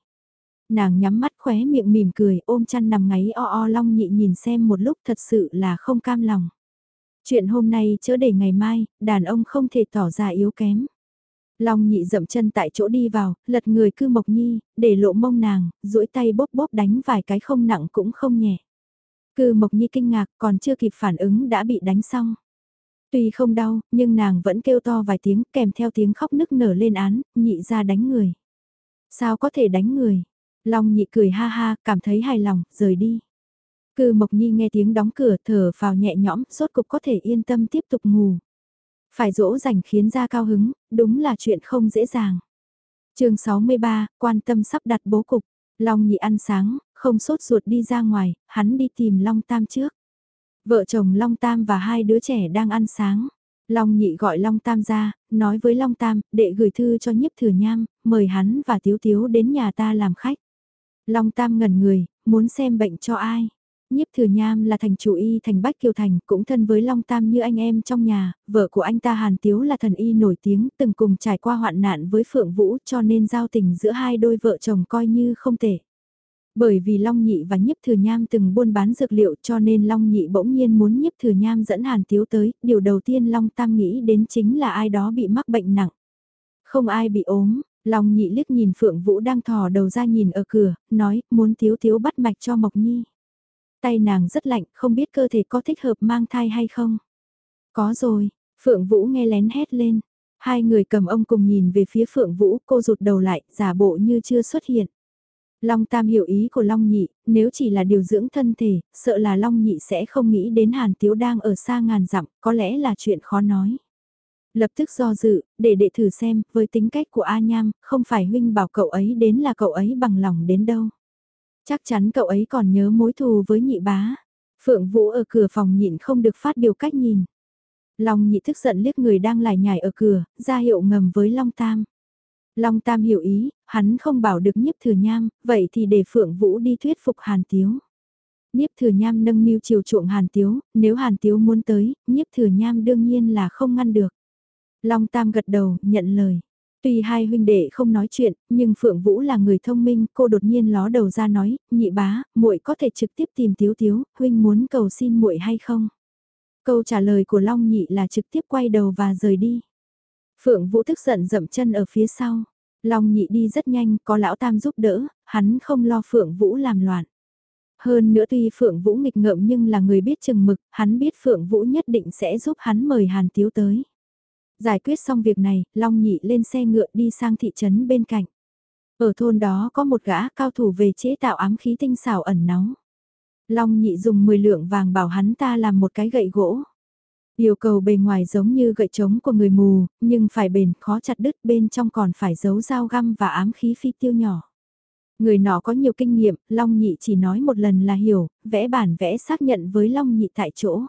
Nàng nhắm mắt khóe miệng mỉm cười ôm chăn nằm ngáy o o long nhị nhìn xem một lúc thật sự là không cam lòng. Chuyện hôm nay chớ để ngày mai, đàn ông không thể tỏ ra yếu kém. Long nhị dậm chân tại chỗ đi vào, lật người cư mộc nhi, để lộ mông nàng, duỗi tay bóp bóp đánh vài cái không nặng cũng không nhẹ. Cư Mộc Nhi kinh ngạc còn chưa kịp phản ứng đã bị đánh xong. Tuy không đau, nhưng nàng vẫn kêu to vài tiếng kèm theo tiếng khóc nức nở lên án, nhị ra đánh người. Sao có thể đánh người? Long nhị cười ha ha, cảm thấy hài lòng, rời đi. Cư Mộc Nhi nghe tiếng đóng cửa thở vào nhẹ nhõm, sốt cục có thể yên tâm tiếp tục ngủ. Phải dỗ dành khiến ra cao hứng, đúng là chuyện không dễ dàng. chương 63, quan tâm sắp đặt bố cục. Long nhị ăn sáng, không sốt ruột đi ra ngoài, hắn đi tìm Long Tam trước. Vợ chồng Long Tam và hai đứa trẻ đang ăn sáng. Long nhị gọi Long Tam ra, nói với Long Tam, đệ gửi thư cho nhiếp thừa nham, mời hắn và Tiếu Tiếu đến nhà ta làm khách. Long Tam ngẩn người, muốn xem bệnh cho ai. Nhiếp thừa nham là thành chủ y thành Bách Kiều Thành, cũng thân với Long Tam như anh em trong nhà, vợ của anh ta Hàn Tiếu là thần y nổi tiếng, từng cùng trải qua hoạn nạn với Phượng Vũ cho nên giao tình giữa hai đôi vợ chồng coi như không tệ. Bởi vì Long Nhị và Nhiếp Thừa Nham từng buôn bán dược liệu cho nên Long Nhị bỗng nhiên muốn Nhiếp Thừa Nham dẫn Hàn Tiếu tới, điều đầu tiên Long Tam nghĩ đến chính là ai đó bị mắc bệnh nặng. Không ai bị ốm, Long Nhị liếc nhìn Phượng Vũ đang thò đầu ra nhìn ở cửa, nói muốn Tiếu Tiếu bắt mạch cho Mộc Nhi. Tay nàng rất lạnh, không biết cơ thể có thích hợp mang thai hay không. Có rồi, Phượng Vũ nghe lén hét lên. Hai người cầm ông cùng nhìn về phía Phượng Vũ, cô rụt đầu lại, giả bộ như chưa xuất hiện. Long Tam hiểu ý của Long Nhị, nếu chỉ là điều dưỡng thân thể, sợ là Long Nhị sẽ không nghĩ đến Hàn Tiếu đang ở xa ngàn dặm, có lẽ là chuyện khó nói. Lập tức do dự, để đệ thử xem, với tính cách của A Nham, không phải huynh bảo cậu ấy đến là cậu ấy bằng lòng đến đâu. Chắc chắn cậu ấy còn nhớ mối thù với nhị bá. Phượng Vũ ở cửa phòng nhịn không được phát biểu cách nhìn. Long nhị thức giận liếc người đang lải nhải ở cửa, ra hiệu ngầm với Long Tam. Long Tam hiểu ý, hắn không bảo được nhiếp thừa nham, vậy thì để Phượng Vũ đi thuyết phục Hàn Tiếu. Nhiếp thừa nham nâng niu chiều chuộng Hàn Tiếu, nếu Hàn Tiếu muốn tới, nhiếp thừa nham đương nhiên là không ngăn được. Long Tam gật đầu, nhận lời. Tuy hai huynh đệ không nói chuyện, nhưng Phượng Vũ là người thông minh, cô đột nhiên ló đầu ra nói, nhị bá, muội có thể trực tiếp tìm Tiếu Tiếu, huynh muốn cầu xin muội hay không? Câu trả lời của Long Nhị là trực tiếp quay đầu và rời đi. Phượng Vũ tức giận dậm chân ở phía sau. Long Nhị đi rất nhanh, có lão tam giúp đỡ, hắn không lo Phượng Vũ làm loạn. Hơn nữa tuy Phượng Vũ nghịch ngợm nhưng là người biết chừng mực, hắn biết Phượng Vũ nhất định sẽ giúp hắn mời Hàn Tiếu tới. Giải quyết xong việc này, Long Nhị lên xe ngựa đi sang thị trấn bên cạnh. Ở thôn đó có một gã cao thủ về chế tạo ám khí tinh xảo ẩn nóng. Long Nhị dùng 10 lượng vàng bảo hắn ta làm một cái gậy gỗ. Yêu cầu bề ngoài giống như gậy trống của người mù, nhưng phải bền, khó chặt đứt bên trong còn phải giấu dao găm và ám khí phi tiêu nhỏ. Người nọ có nhiều kinh nghiệm, Long Nhị chỉ nói một lần là hiểu, vẽ bản vẽ xác nhận với Long Nhị tại chỗ.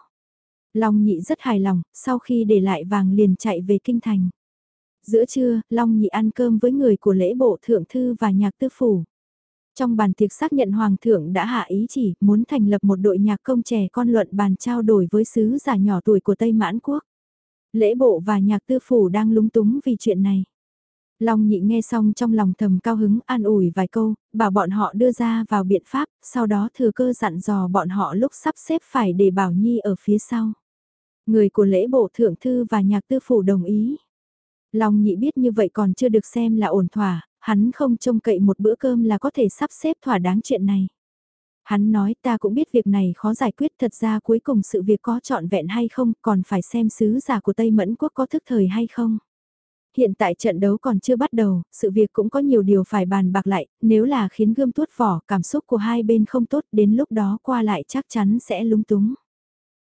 Long Nhị rất hài lòng, sau khi để lại vàng liền chạy về kinh thành. Giữa trưa, Long Nhị ăn cơm với người của lễ bộ thượng thư và nhạc tư phủ. Trong bàn tiệc xác nhận Hoàng thượng đã hạ ý chỉ muốn thành lập một đội nhạc công trẻ con luận bàn trao đổi với sứ giả nhỏ tuổi của Tây Mãn Quốc. Lễ bộ và nhạc tư phủ đang lúng túng vì chuyện này. Long nhị nghe xong trong lòng thầm cao hứng an ủi vài câu, bảo bọn họ đưa ra vào biện pháp, sau đó thừa cơ dặn dò bọn họ lúc sắp xếp phải để Bảo Nhi ở phía sau. Người của lễ bộ thượng thư và nhạc tư phủ đồng ý. Long nhị biết như vậy còn chưa được xem là ổn thỏa, hắn không trông cậy một bữa cơm là có thể sắp xếp thỏa đáng chuyện này. Hắn nói ta cũng biết việc này khó giải quyết thật ra cuối cùng sự việc có trọn vẹn hay không còn phải xem sứ giả của Tây Mẫn Quốc có thức thời hay không. Hiện tại trận đấu còn chưa bắt đầu, sự việc cũng có nhiều điều phải bàn bạc lại, nếu là khiến gươm tuốt vỏ cảm xúc của hai bên không tốt đến lúc đó qua lại chắc chắn sẽ lúng túng.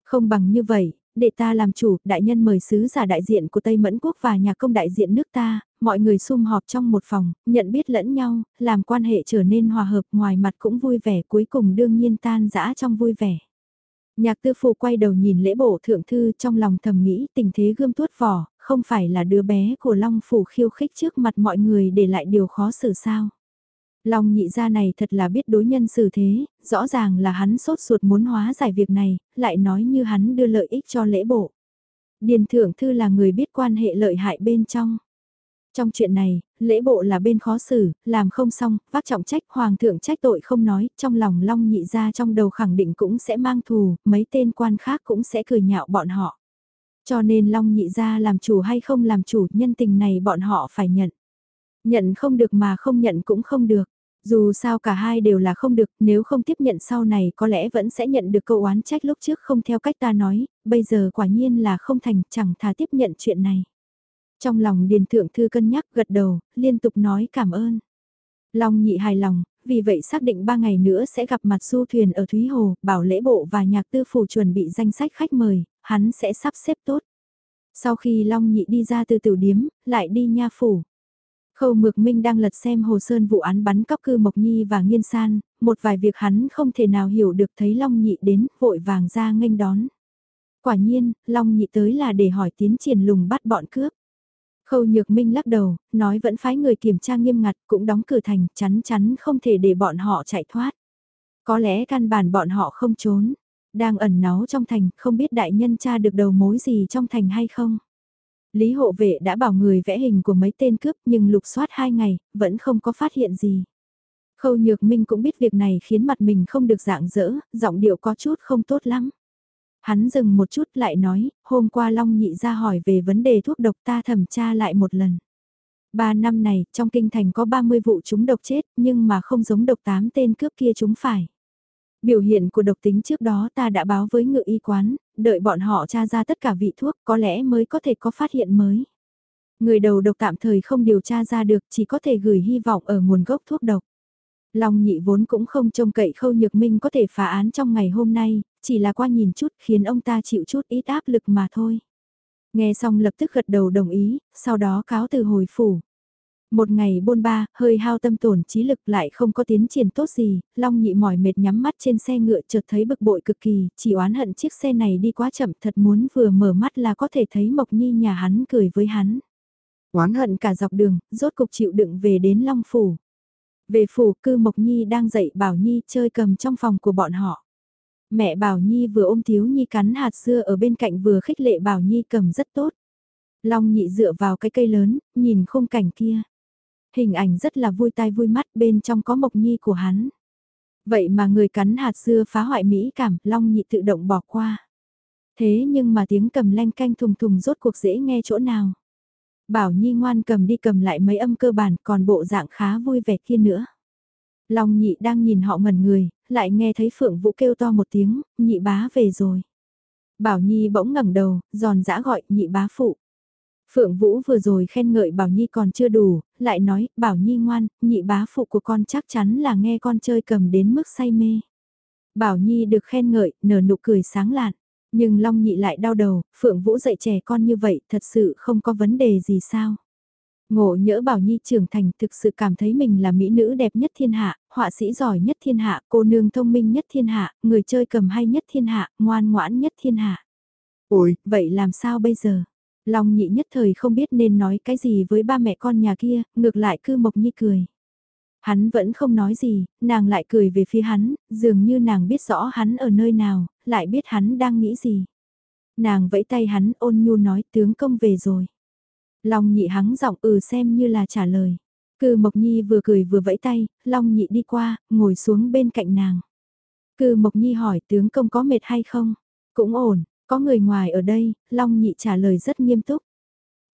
Không bằng như vậy, để ta làm chủ, đại nhân mời sứ giả đại diện của Tây Mẫn Quốc và nhà công đại diện nước ta, mọi người sum họp trong một phòng, nhận biết lẫn nhau, làm quan hệ trở nên hòa hợp ngoài mặt cũng vui vẻ cuối cùng đương nhiên tan dã trong vui vẻ. Nhạc tư phụ quay đầu nhìn lễ bộ thượng thư trong lòng thầm nghĩ tình thế gươm tuốt vỏ, không phải là đứa bé của Long Phủ khiêu khích trước mặt mọi người để lại điều khó xử sao. Long nhị gia này thật là biết đối nhân xử thế, rõ ràng là hắn sốt ruột muốn hóa giải việc này, lại nói như hắn đưa lợi ích cho lễ bộ. Điền thượng thư là người biết quan hệ lợi hại bên trong. Trong chuyện này, lễ bộ là bên khó xử, làm không xong, vác trọng trách, hoàng thượng trách tội không nói, trong lòng long nhị ra trong đầu khẳng định cũng sẽ mang thù, mấy tên quan khác cũng sẽ cười nhạo bọn họ. Cho nên long nhị ra làm chủ hay không làm chủ, nhân tình này bọn họ phải nhận. Nhận không được mà không nhận cũng không được. Dù sao cả hai đều là không được, nếu không tiếp nhận sau này có lẽ vẫn sẽ nhận được câu oán trách lúc trước không theo cách ta nói, bây giờ quả nhiên là không thành, chẳng thà tiếp nhận chuyện này. Trong lòng Điền Thượng Thư cân nhắc gật đầu, liên tục nói cảm ơn. Long nhị hài lòng, vì vậy xác định ba ngày nữa sẽ gặp mặt du thuyền ở Thúy Hồ, bảo lễ bộ và nhạc tư phủ chuẩn bị danh sách khách mời, hắn sẽ sắp xếp tốt. Sau khi Long nhị đi ra từ tiểu điếm, lại đi nha phủ. Khâu Mược Minh đang lật xem hồ sơn vụ án bắn cóc cư Mộc Nhi và Nghiên San, một vài việc hắn không thể nào hiểu được thấy Long Nhị đến, vội vàng ra nghênh đón. Quả nhiên, Long Nhị tới là để hỏi tiến triển lùng bắt bọn cướp. Khâu Nhược Minh lắc đầu, nói vẫn phái người kiểm tra nghiêm ngặt cũng đóng cửa thành, chắn chắn không thể để bọn họ chạy thoát. Có lẽ căn bản bọn họ không trốn, đang ẩn náu trong thành, không biết đại nhân tra được đầu mối gì trong thành hay không. Lý hộ vệ đã bảo người vẽ hình của mấy tên cướp nhưng lục soát hai ngày, vẫn không có phát hiện gì. Khâu Nhược Minh cũng biết việc này khiến mặt mình không được dạng dỡ, giọng điệu có chút không tốt lắm. Hắn dừng một chút lại nói, hôm qua Long Nhị ra hỏi về vấn đề thuốc độc ta thẩm tra lại một lần. Ba năm này, trong kinh thành có 30 vụ chúng độc chết, nhưng mà không giống độc tám tên cướp kia chúng phải. Biểu hiện của độc tính trước đó ta đã báo với ngự y quán, đợi bọn họ tra ra tất cả vị thuốc có lẽ mới có thể có phát hiện mới. Người đầu độc tạm thời không điều tra ra được chỉ có thể gửi hy vọng ở nguồn gốc thuốc độc. Long nhị vốn cũng không trông cậy khâu nhược minh có thể phá án trong ngày hôm nay, chỉ là qua nhìn chút khiến ông ta chịu chút ít áp lực mà thôi. Nghe xong lập tức gật đầu đồng ý, sau đó cáo từ hồi phủ. Một ngày bôn ba, hơi hao tâm tổn trí lực lại không có tiến triển tốt gì, Long nhị mỏi mệt nhắm mắt trên xe ngựa chợt thấy bực bội cực kỳ, chỉ oán hận chiếc xe này đi quá chậm thật muốn vừa mở mắt là có thể thấy Mộc Nhi nhà hắn cười với hắn. Oán hận cả dọc đường, rốt cục chịu đựng về đến Long Phủ. Về phủ cư Mộc Nhi đang dạy Bảo Nhi chơi cầm trong phòng của bọn họ. Mẹ Bảo Nhi vừa ôm Thiếu Nhi cắn hạt xưa ở bên cạnh vừa khích lệ Bảo Nhi cầm rất tốt. Long nhị dựa vào cái cây lớn, nhìn khung cảnh kia. Hình ảnh rất là vui tai vui mắt bên trong có Mộc Nhi của hắn. Vậy mà người cắn hạt xưa phá hoại mỹ cảm, Long nhị tự động bỏ qua. Thế nhưng mà tiếng cầm lanh canh thùng thùng rốt cuộc dễ nghe chỗ nào. Bảo Nhi ngoan cầm đi cầm lại mấy âm cơ bản còn bộ dạng khá vui vẻ kia nữa. Long nhị đang nhìn họ ngẩn người, lại nghe thấy Phượng Vũ kêu to một tiếng, nhị bá về rồi. Bảo Nhi bỗng ngẩng đầu, giòn giã gọi nhị bá phụ. Phượng Vũ vừa rồi khen ngợi Bảo Nhi còn chưa đủ, lại nói, Bảo Nhi ngoan, nhị bá phụ của con chắc chắn là nghe con chơi cầm đến mức say mê. Bảo Nhi được khen ngợi, nở nụ cười sáng lạn. Nhưng Long Nhị lại đau đầu, Phượng Vũ dạy trẻ con như vậy thật sự không có vấn đề gì sao. Ngộ nhỡ Bảo Nhi trưởng thành thực sự cảm thấy mình là mỹ nữ đẹp nhất thiên hạ, họa sĩ giỏi nhất thiên hạ, cô nương thông minh nhất thiên hạ, người chơi cầm hay nhất thiên hạ, ngoan ngoãn nhất thiên hạ. Ôi, vậy làm sao bây giờ? Long nhị nhất thời không biết nên nói cái gì với ba mẹ con nhà kia, ngược lại cứ Mộc Nhi cười. Hắn vẫn không nói gì, nàng lại cười về phía hắn, dường như nàng biết rõ hắn ở nơi nào, lại biết hắn đang nghĩ gì. Nàng vẫy tay hắn ôn nhu nói tướng công về rồi. Long nhị hắng giọng ừ xem như là trả lời. Cư Mộc Nhi vừa cười vừa vẫy tay, Long nhị đi qua, ngồi xuống bên cạnh nàng. Cư Mộc Nhi hỏi tướng công có mệt hay không? Cũng ổn, có người ngoài ở đây, Long nhị trả lời rất nghiêm túc.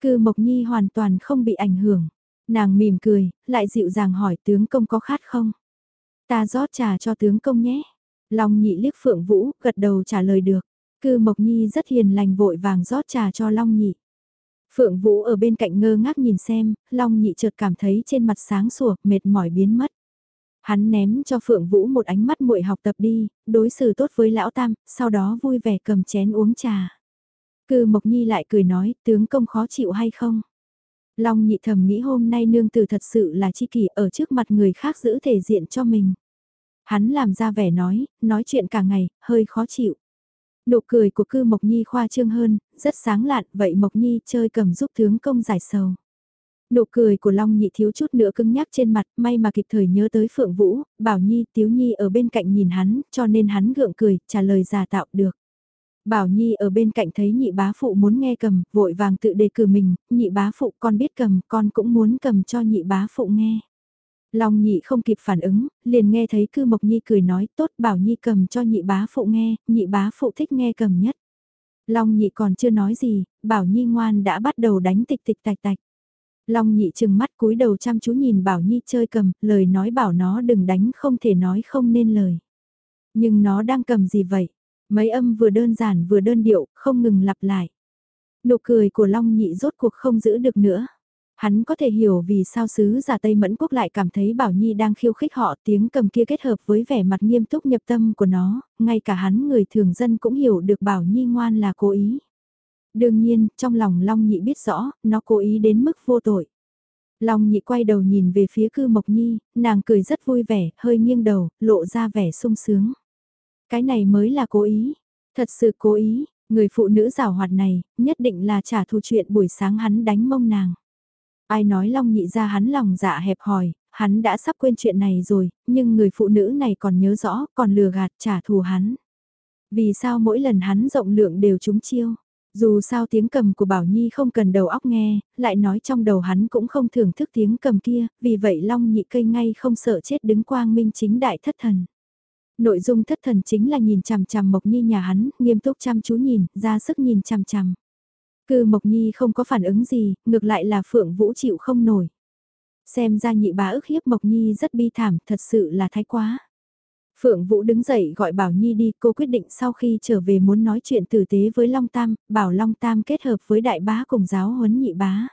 Cư Mộc Nhi hoàn toàn không bị ảnh hưởng. Nàng mỉm cười, lại dịu dàng hỏi tướng công có khát không? Ta rót trà cho tướng công nhé. Long nhị liếc Phượng Vũ, gật đầu trả lời được. Cư Mộc Nhi rất hiền lành vội vàng rót trà cho Long nhị. Phượng Vũ ở bên cạnh ngơ ngác nhìn xem, Long nhị chợt cảm thấy trên mặt sáng sủa, mệt mỏi biến mất. Hắn ném cho Phượng Vũ một ánh mắt muội học tập đi, đối xử tốt với lão tam, sau đó vui vẻ cầm chén uống trà. Cư Mộc Nhi lại cười nói, tướng công khó chịu hay không? Long nhị thầm nghĩ hôm nay nương tử thật sự là chi kỷ ở trước mặt người khác giữ thể diện cho mình. Hắn làm ra vẻ nói, nói chuyện cả ngày, hơi khó chịu. Nụ cười của cư Mộc Nhi khoa trương hơn, rất sáng lạn, vậy Mộc Nhi chơi cầm giúp tướng công giải sầu. Nụ cười của Long Nhị thiếu chút nữa cứng nhắc trên mặt, may mà kịp thời nhớ tới Phượng Vũ, Bảo Nhi, Tiếu Nhi ở bên cạnh nhìn hắn, cho nên hắn gượng cười, trả lời giả tạo được. Bảo Nhi ở bên cạnh thấy nhị bá phụ muốn nghe cầm, vội vàng tự đề cử mình, nhị bá phụ con biết cầm, con cũng muốn cầm cho nhị bá phụ nghe. Long nhị không kịp phản ứng, liền nghe thấy cư Mộc Nhi cười nói tốt bảo Nhi cầm cho nhị bá phụ nghe, nhị bá phụ thích nghe cầm nhất. Long nhị còn chưa nói gì, bảo Nhi ngoan đã bắt đầu đánh tịch tịch tạch tạch. Long nhị chừng mắt cúi đầu chăm chú nhìn bảo Nhi chơi cầm, lời nói bảo nó đừng đánh không thể nói không nên lời. Nhưng nó đang cầm gì vậy? Mấy âm vừa đơn giản vừa đơn điệu, không ngừng lặp lại. Nụ cười của Long nhị rốt cuộc không giữ được nữa. Hắn có thể hiểu vì sao sứ giả Tây Mẫn Quốc lại cảm thấy Bảo Nhi đang khiêu khích họ tiếng cầm kia kết hợp với vẻ mặt nghiêm túc nhập tâm của nó, ngay cả hắn người thường dân cũng hiểu được Bảo Nhi ngoan là cố ý. Đương nhiên, trong lòng Long Nhị biết rõ, nó cố ý đến mức vô tội. Long Nhị quay đầu nhìn về phía cư Mộc Nhi, nàng cười rất vui vẻ, hơi nghiêng đầu, lộ ra vẻ sung sướng. Cái này mới là cố ý, thật sự cố ý, người phụ nữ rào hoạt này, nhất định là trả thù chuyện buổi sáng hắn đánh mông nàng. Ai nói Long nhị ra hắn lòng dạ hẹp hòi, hắn đã sắp quên chuyện này rồi, nhưng người phụ nữ này còn nhớ rõ, còn lừa gạt trả thù hắn. Vì sao mỗi lần hắn rộng lượng đều trúng chiêu? Dù sao tiếng cầm của Bảo Nhi không cần đầu óc nghe, lại nói trong đầu hắn cũng không thưởng thức tiếng cầm kia, vì vậy Long nhị cây ngay không sợ chết đứng quang minh chính đại thất thần. Nội dung thất thần chính là nhìn chằm chằm Mộc Nhi nhà hắn, nghiêm túc chăm chú nhìn, ra sức nhìn chằm chằm. Cư Mộc Nhi không có phản ứng gì, ngược lại là Phượng Vũ chịu không nổi. Xem ra nhị bá ức hiếp Mộc Nhi rất bi thảm, thật sự là thái quá. Phượng Vũ đứng dậy gọi Bảo Nhi đi, cô quyết định sau khi trở về muốn nói chuyện tử tế với Long Tam, bảo Long Tam kết hợp với đại bá cùng giáo huấn nhị bá.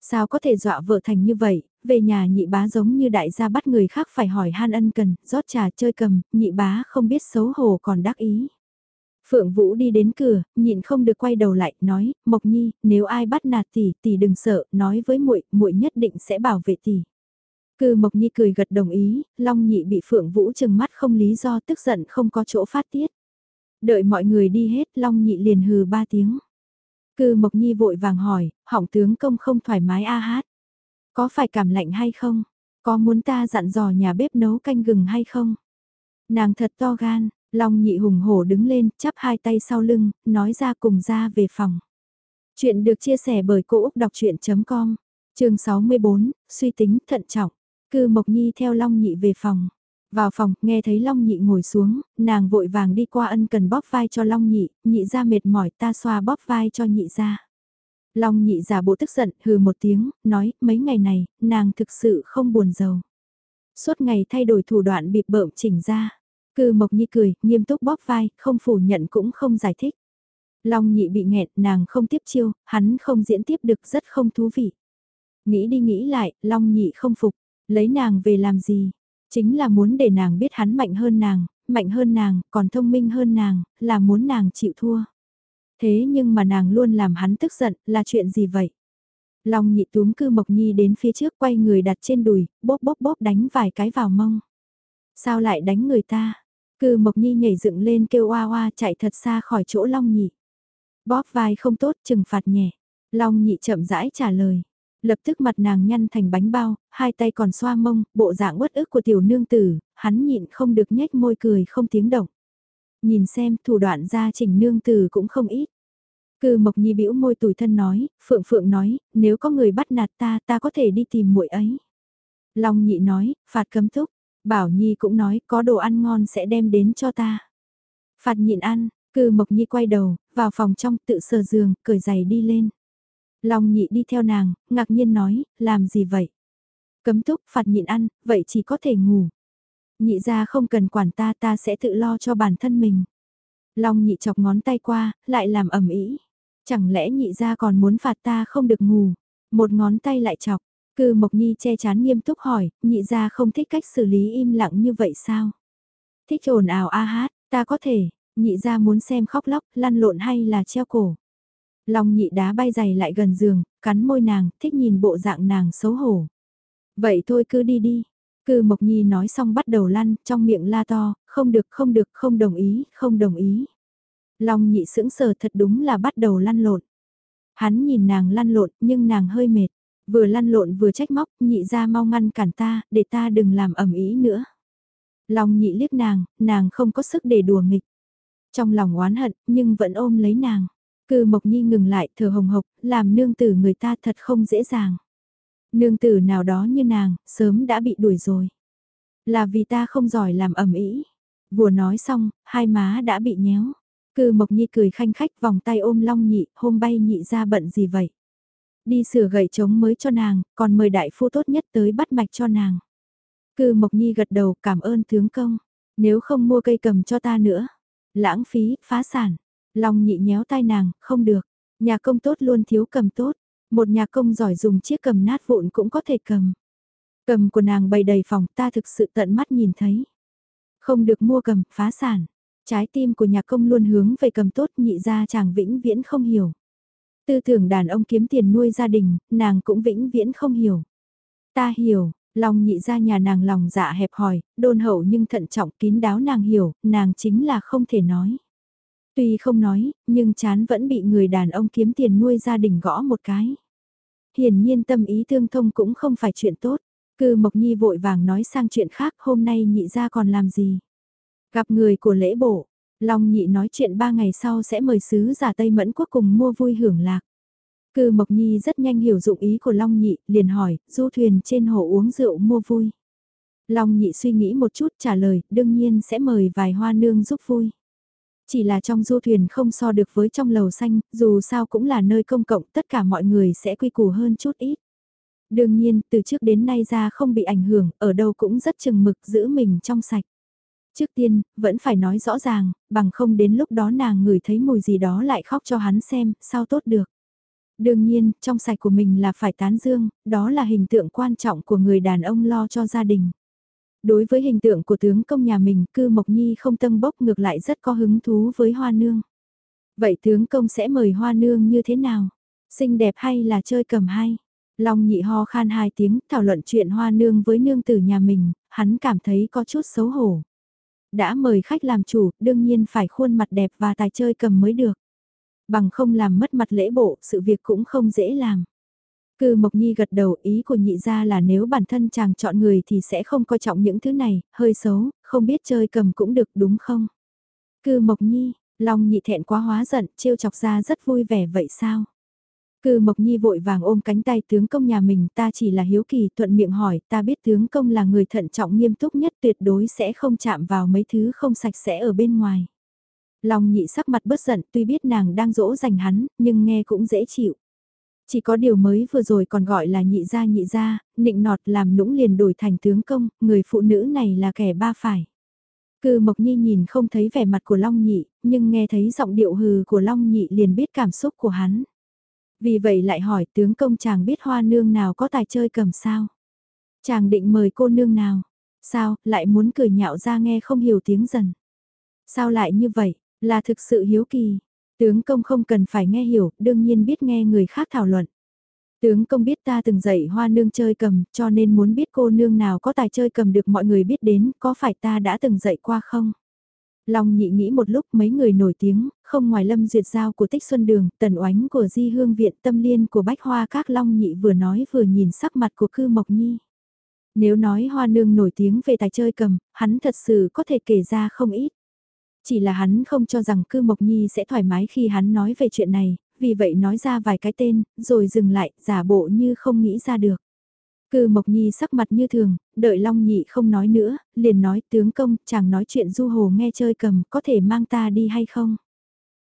Sao có thể dọa vợ thành như vậy, về nhà nhị bá giống như đại gia bắt người khác phải hỏi han ân cần, rót trà chơi cầm, nhị bá không biết xấu hổ còn đắc ý. Phượng Vũ đi đến cửa, nhịn không được quay đầu lại, nói, Mộc Nhi, nếu ai bắt nạt tỷ, tỷ đừng sợ, nói với muội, muội nhất định sẽ bảo vệ tỷ. Cư Mộc Nhi cười gật đồng ý, Long Nhị bị Phượng Vũ chừng mắt không lý do tức giận không có chỗ phát tiết. Đợi mọi người đi hết, Long Nhị liền hừ ba tiếng. Cư Mộc Nhi vội vàng hỏi, hỏng tướng công không thoải mái a hát. Có phải cảm lạnh hay không? Có muốn ta dặn dò nhà bếp nấu canh gừng hay không? Nàng thật to gan, Long nhị hùng hổ đứng lên, chắp hai tay sau lưng, nói ra cùng ra về phòng. Chuyện được chia sẻ bởi Cô Úc Đọc Chuyện.com, trường 64, suy tính thận trọng. Cư Mộc Nhi theo Long nhị về phòng. Vào phòng, nghe thấy Long nhị ngồi xuống, nàng vội vàng đi qua ân cần bóp vai cho Long nhị, nhị ra mệt mỏi ta xoa bóp vai cho nhị ra. Long nhị giả bộ tức giận, hừ một tiếng, nói, mấy ngày này, nàng thực sự không buồn giàu. Suốt ngày thay đổi thủ đoạn bịp bợm chỉnh ra. Cư Mộc Nhi cười, nghiêm túc bóp vai, không phủ nhận cũng không giải thích. Long nhị bị nghẹn, nàng không tiếp chiêu, hắn không diễn tiếp được rất không thú vị. Nghĩ đi nghĩ lại, Long nhị không phục, lấy nàng về làm gì? Chính là muốn để nàng biết hắn mạnh hơn nàng, mạnh hơn nàng, còn thông minh hơn nàng, là muốn nàng chịu thua. Thế nhưng mà nàng luôn làm hắn tức giận, là chuyện gì vậy? Long nhị túm cư Mộc Nhi đến phía trước quay người đặt trên đùi, bóp bóp bóp đánh vài cái vào mông. Sao lại đánh người ta? Cư Mộc Nhi nhảy dựng lên kêu oa oa chạy thật xa khỏi chỗ Long Nhị. Bóp vai không tốt trừng phạt nhẹ. Long Nhị chậm rãi trả lời. Lập tức mặt nàng nhăn thành bánh bao, hai tay còn xoa mông, bộ dạng uất ức của tiểu nương tử, hắn nhịn không được nhếch môi cười không tiếng động. Nhìn xem thủ đoạn gia trình nương tử cũng không ít. Cư Mộc Nhi bĩu môi tủi thân nói, Phượng Phượng nói, nếu có người bắt nạt ta, ta có thể đi tìm muội ấy. Long Nhị nói, phạt cấm túc, Bảo Nhi cũng nói có đồ ăn ngon sẽ đem đến cho ta. Phạt nhịn ăn, cư Mộc Nhi quay đầu, vào phòng trong tự sờ giường, cởi giày đi lên. Long nhị đi theo nàng, ngạc nhiên nói, làm gì vậy? Cấm túc phạt nhịn ăn, vậy chỉ có thể ngủ. Nhị ra không cần quản ta ta sẽ tự lo cho bản thân mình. Long nhị chọc ngón tay qua, lại làm ẩm ý. Chẳng lẽ nhị ra còn muốn phạt ta không được ngủ? Một ngón tay lại chọc, Cư Mộc Nhi che chán nghiêm túc hỏi, nhị ra không thích cách xử lý im lặng như vậy sao? Thích ồn ào a hát, ta có thể, nhị ra muốn xem khóc lóc, lăn lộn hay là treo cổ. Long nhị đá bay giày lại gần giường, cắn môi nàng, thích nhìn bộ dạng nàng xấu hổ. Vậy thôi cứ đi đi. Cư Mộc Nhi nói xong bắt đầu lăn, trong miệng la to, không được không được không đồng ý, không đồng ý. Long nhị sững sờ thật đúng là bắt đầu lăn lộn. Hắn nhìn nàng lăn lộn nhưng nàng hơi mệt. Vừa lăn lộn vừa trách móc, nhị ra mau ngăn cản ta, để ta đừng làm ẩm ý nữa. Long nhị liếc nàng, nàng không có sức để đùa nghịch. Trong lòng oán hận, nhưng vẫn ôm lấy nàng. Cư Mộc Nhi ngừng lại, thở hồng hộc, làm nương tử người ta thật không dễ dàng. Nương tử nào đó như nàng, sớm đã bị đuổi rồi. Là vì ta không giỏi làm ẩm ý. Vừa nói xong, hai má đã bị nhéo. Cư Mộc Nhi cười khanh khách vòng tay ôm Long Nhị, hôm bay nhị ra bận gì vậy? Đi sửa gậy trống mới cho nàng, còn mời đại phu tốt nhất tới bắt mạch cho nàng. Cư Mộc Nhi gật đầu cảm ơn tướng công. Nếu không mua cây cầm cho ta nữa. Lãng phí, phá sản. Long nhị nhéo tai nàng, không được. Nhà công tốt luôn thiếu cầm tốt. Một nhà công giỏi dùng chiếc cầm nát vụn cũng có thể cầm. Cầm của nàng bày đầy phòng ta thực sự tận mắt nhìn thấy. Không được mua cầm, phá sản. Trái tim của nhà công luôn hướng về cầm tốt nhị ra chàng vĩnh viễn không hiểu. Tư tưởng đàn ông kiếm tiền nuôi gia đình, nàng cũng vĩnh viễn không hiểu. Ta hiểu, lòng nhị ra nhà nàng lòng dạ hẹp hòi, đôn hậu nhưng thận trọng kín đáo nàng hiểu, nàng chính là không thể nói. Tuy không nói, nhưng chán vẫn bị người đàn ông kiếm tiền nuôi gia đình gõ một cái. Hiển nhiên tâm ý tương thông cũng không phải chuyện tốt. Cư Mộc Nhi vội vàng nói sang chuyện khác hôm nay nhị ra còn làm gì. Gặp người của lễ bộ, Long nhị nói chuyện ba ngày sau sẽ mời sứ giả Tây Mẫn Quốc cùng mua vui hưởng lạc. Cư Mộc Nhi rất nhanh hiểu dụng ý của Long nhị, liền hỏi, du thuyền trên hồ uống rượu mua vui. Long nhị suy nghĩ một chút trả lời, đương nhiên sẽ mời vài hoa nương giúp vui. Chỉ là trong du thuyền không so được với trong lầu xanh, dù sao cũng là nơi công cộng, tất cả mọi người sẽ quy củ hơn chút ít. Đương nhiên, từ trước đến nay ra không bị ảnh hưởng, ở đâu cũng rất chừng mực giữ mình trong sạch. Trước tiên, vẫn phải nói rõ ràng, bằng không đến lúc đó nàng ngửi thấy mùi gì đó lại khóc cho hắn xem, sao tốt được. Đương nhiên, trong sạch của mình là phải tán dương, đó là hình tượng quan trọng của người đàn ông lo cho gia đình. Đối với hình tượng của tướng công nhà mình, cư Mộc Nhi không tâm bốc ngược lại rất có hứng thú với Hoa Nương. Vậy tướng công sẽ mời Hoa Nương như thế nào? Xinh đẹp hay là chơi cầm hay? Long nhị ho khan hai tiếng thảo luận chuyện Hoa Nương với nương tử nhà mình, hắn cảm thấy có chút xấu hổ. Đã mời khách làm chủ, đương nhiên phải khuôn mặt đẹp và tài chơi cầm mới được. Bằng không làm mất mặt lễ bộ, sự việc cũng không dễ làm. Cư Mộc Nhi gật đầu ý của nhị ra là nếu bản thân chàng chọn người thì sẽ không coi trọng những thứ này, hơi xấu, không biết chơi cầm cũng được đúng không? Cư Mộc Nhi, Long nhị thẹn quá hóa giận, trêu chọc ra rất vui vẻ vậy sao? Cư Mộc Nhi vội vàng ôm cánh tay tướng công nhà mình ta chỉ là hiếu kỳ thuận miệng hỏi ta biết tướng công là người thận trọng nghiêm túc nhất tuyệt đối sẽ không chạm vào mấy thứ không sạch sẽ ở bên ngoài. Long nhị sắc mặt bất giận tuy biết nàng đang dỗ dành hắn nhưng nghe cũng dễ chịu. Chỉ có điều mới vừa rồi còn gọi là nhị gia nhị gia, nịnh nọt làm nũng liền đổi thành tướng công, người phụ nữ này là kẻ ba phải. Cư Mộc Nhi nhìn không thấy vẻ mặt của Long Nhị, nhưng nghe thấy giọng điệu hừ của Long Nhị liền biết cảm xúc của hắn. Vì vậy lại hỏi tướng công chàng biết hoa nương nào có tài chơi cầm sao? Chàng định mời cô nương nào? Sao, lại muốn cười nhạo ra nghe không hiểu tiếng dần? Sao lại như vậy, là thực sự hiếu kỳ, Tướng công không cần phải nghe hiểu, đương nhiên biết nghe người khác thảo luận. Tướng công biết ta từng dạy hoa nương chơi cầm, cho nên muốn biết cô nương nào có tài chơi cầm được mọi người biết đến, có phải ta đã từng dạy qua không? Long nhị nghĩ một lúc mấy người nổi tiếng, không ngoài lâm duyệt giao của tích xuân đường, tần oánh của di hương viện tâm liên của bách hoa các long nhị vừa nói vừa nhìn sắc mặt của cư mộc nhi. Nếu nói hoa nương nổi tiếng về tài chơi cầm, hắn thật sự có thể kể ra không ít. Chỉ là hắn không cho rằng cư Mộc Nhi sẽ thoải mái khi hắn nói về chuyện này, vì vậy nói ra vài cái tên, rồi dừng lại, giả bộ như không nghĩ ra được. Cư Mộc Nhi sắc mặt như thường, đợi Long Nhị không nói nữa, liền nói tướng công, chàng nói chuyện du hồ nghe chơi cầm, có thể mang ta đi hay không?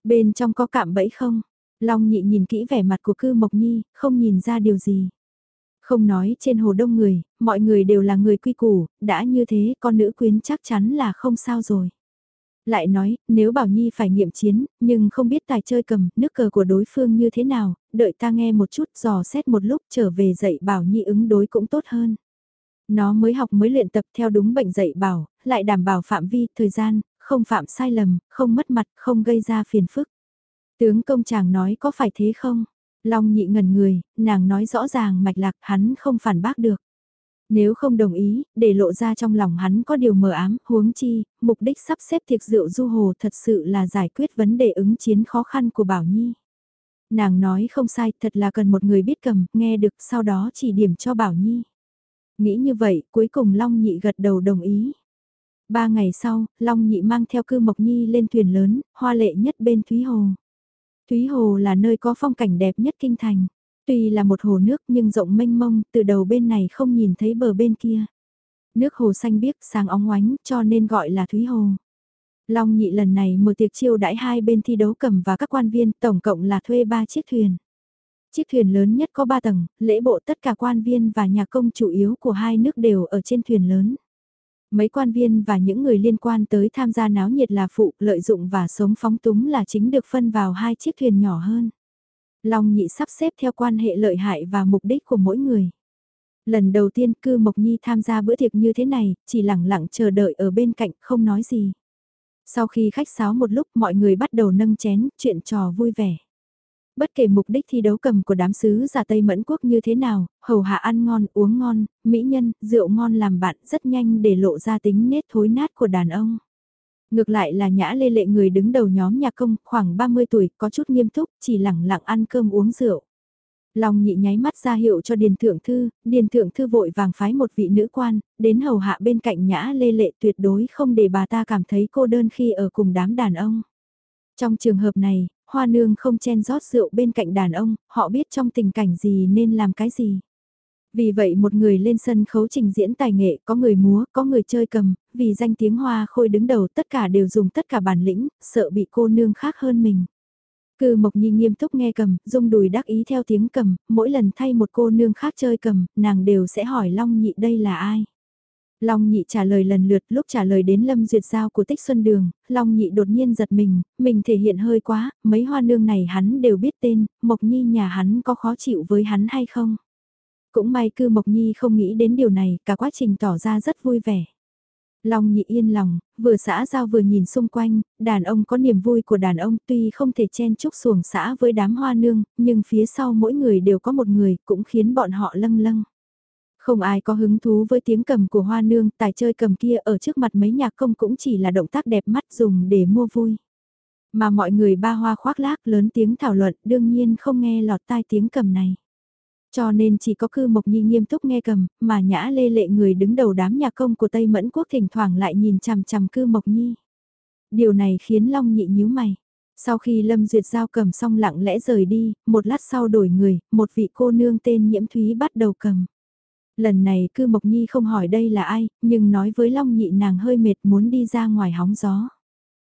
Bên trong có cạm bẫy không? Long Nhị nhìn kỹ vẻ mặt của Cư Mộc Nhi, không nhìn ra điều gì. Không nói trên hồ đông người, mọi người đều là người quy củ, đã như thế con nữ quyến chắc chắn là không sao rồi. Lại nói, nếu Bảo Nhi phải nghiệm chiến, nhưng không biết tài chơi cầm, nước cờ của đối phương như thế nào, đợi ta nghe một chút dò xét một lúc trở về dạy Bảo Nhi ứng đối cũng tốt hơn. Nó mới học mới luyện tập theo đúng bệnh dạy bảo, lại đảm bảo phạm vi, thời gian, không phạm sai lầm, không mất mặt, không gây ra phiền phức. Tướng công chàng nói có phải thế không? Long nhị ngẩn người, nàng nói rõ ràng mạch lạc hắn không phản bác được. Nếu không đồng ý, để lộ ra trong lòng hắn có điều mờ ám, huống chi, mục đích sắp xếp tiệc rượu du hồ thật sự là giải quyết vấn đề ứng chiến khó khăn của Bảo Nhi. Nàng nói không sai, thật là cần một người biết cầm, nghe được, sau đó chỉ điểm cho Bảo Nhi. Nghĩ như vậy, cuối cùng Long Nhị gật đầu đồng ý. Ba ngày sau, Long Nhị mang theo cư Mộc Nhi lên thuyền lớn, hoa lệ nhất bên Thúy Hồ. Thúy Hồ là nơi có phong cảnh đẹp nhất kinh thành. Tuy là một hồ nước nhưng rộng mênh mông, từ đầu bên này không nhìn thấy bờ bên kia. Nước hồ xanh biếc sáng óng oánh cho nên gọi là Thúy Hồ. Long nhị lần này mở tiệc chiêu đãi hai bên thi đấu cầm và các quan viên tổng cộng là thuê ba chiếc thuyền. Chiếc thuyền lớn nhất có ba tầng, lễ bộ tất cả quan viên và nhà công chủ yếu của hai nước đều ở trên thuyền lớn. Mấy quan viên và những người liên quan tới tham gia náo nhiệt là phụ, lợi dụng và sống phóng túng là chính được phân vào hai chiếc thuyền nhỏ hơn. Long nhị sắp xếp theo quan hệ lợi hại và mục đích của mỗi người. Lần đầu tiên cư Mộc Nhi tham gia bữa tiệc như thế này, chỉ lặng lặng chờ đợi ở bên cạnh không nói gì. Sau khi khách sáo một lúc mọi người bắt đầu nâng chén, chuyện trò vui vẻ. Bất kể mục đích thi đấu cầm của đám sứ giả Tây Mẫn Quốc như thế nào, hầu hạ ăn ngon, uống ngon, mỹ nhân, rượu ngon làm bạn rất nhanh để lộ ra tính nết thối nát của đàn ông. Ngược lại là nhã lê lệ người đứng đầu nhóm nhà công, khoảng 30 tuổi, có chút nghiêm túc, chỉ lẳng lặng ăn cơm uống rượu. Long nhị nháy mắt ra hiệu cho Điền Thượng Thư, Điền Thượng Thư vội vàng phái một vị nữ quan, đến hầu hạ bên cạnh nhã lê lệ tuyệt đối không để bà ta cảm thấy cô đơn khi ở cùng đám đàn ông. Trong trường hợp này, hoa nương không chen rót rượu bên cạnh đàn ông, họ biết trong tình cảnh gì nên làm cái gì. Vì vậy một người lên sân khấu trình diễn tài nghệ, có người múa, có người chơi cầm, vì danh tiếng hoa khôi đứng đầu tất cả đều dùng tất cả bản lĩnh, sợ bị cô nương khác hơn mình. Cư Mộc Nhi nghiêm túc nghe cầm, dung đùi đắc ý theo tiếng cầm, mỗi lần thay một cô nương khác chơi cầm, nàng đều sẽ hỏi Long Nhị đây là ai. Long Nhị trả lời lần lượt lúc trả lời đến Lâm Duyệt Giao của Tích Xuân Đường, Long Nhị đột nhiên giật mình, mình thể hiện hơi quá, mấy hoa nương này hắn đều biết tên, Mộc Nhi nhà hắn có khó chịu với hắn hay không. Cũng may cư Mộc Nhi không nghĩ đến điều này, cả quá trình tỏ ra rất vui vẻ. Long nhị yên lòng, vừa xã giao vừa nhìn xung quanh, đàn ông có niềm vui của đàn ông tuy không thể chen chúc xuồng xã với đám hoa nương, nhưng phía sau mỗi người đều có một người cũng khiến bọn họ lâng lâng. Không ai có hứng thú với tiếng cầm của hoa nương, tài chơi cầm kia ở trước mặt mấy nhạc công cũng chỉ là động tác đẹp mắt dùng để mua vui. Mà mọi người ba hoa khoác lác lớn tiếng thảo luận đương nhiên không nghe lọt tai tiếng cầm này. Cho nên chỉ có cư Mộc Nhi nghiêm túc nghe cầm, mà nhã lê lệ người đứng đầu đám nhà công của Tây Mẫn Quốc thỉnh thoảng lại nhìn chằm chằm cư Mộc Nhi. Điều này khiến Long nhị nhíu mày. Sau khi Lâm Duyệt Giao cầm xong lặng lẽ rời đi, một lát sau đổi người, một vị cô nương tên Nhiễm Thúy bắt đầu cầm. Lần này cư Mộc Nhi không hỏi đây là ai, nhưng nói với Long nhị nàng hơi mệt muốn đi ra ngoài hóng gió.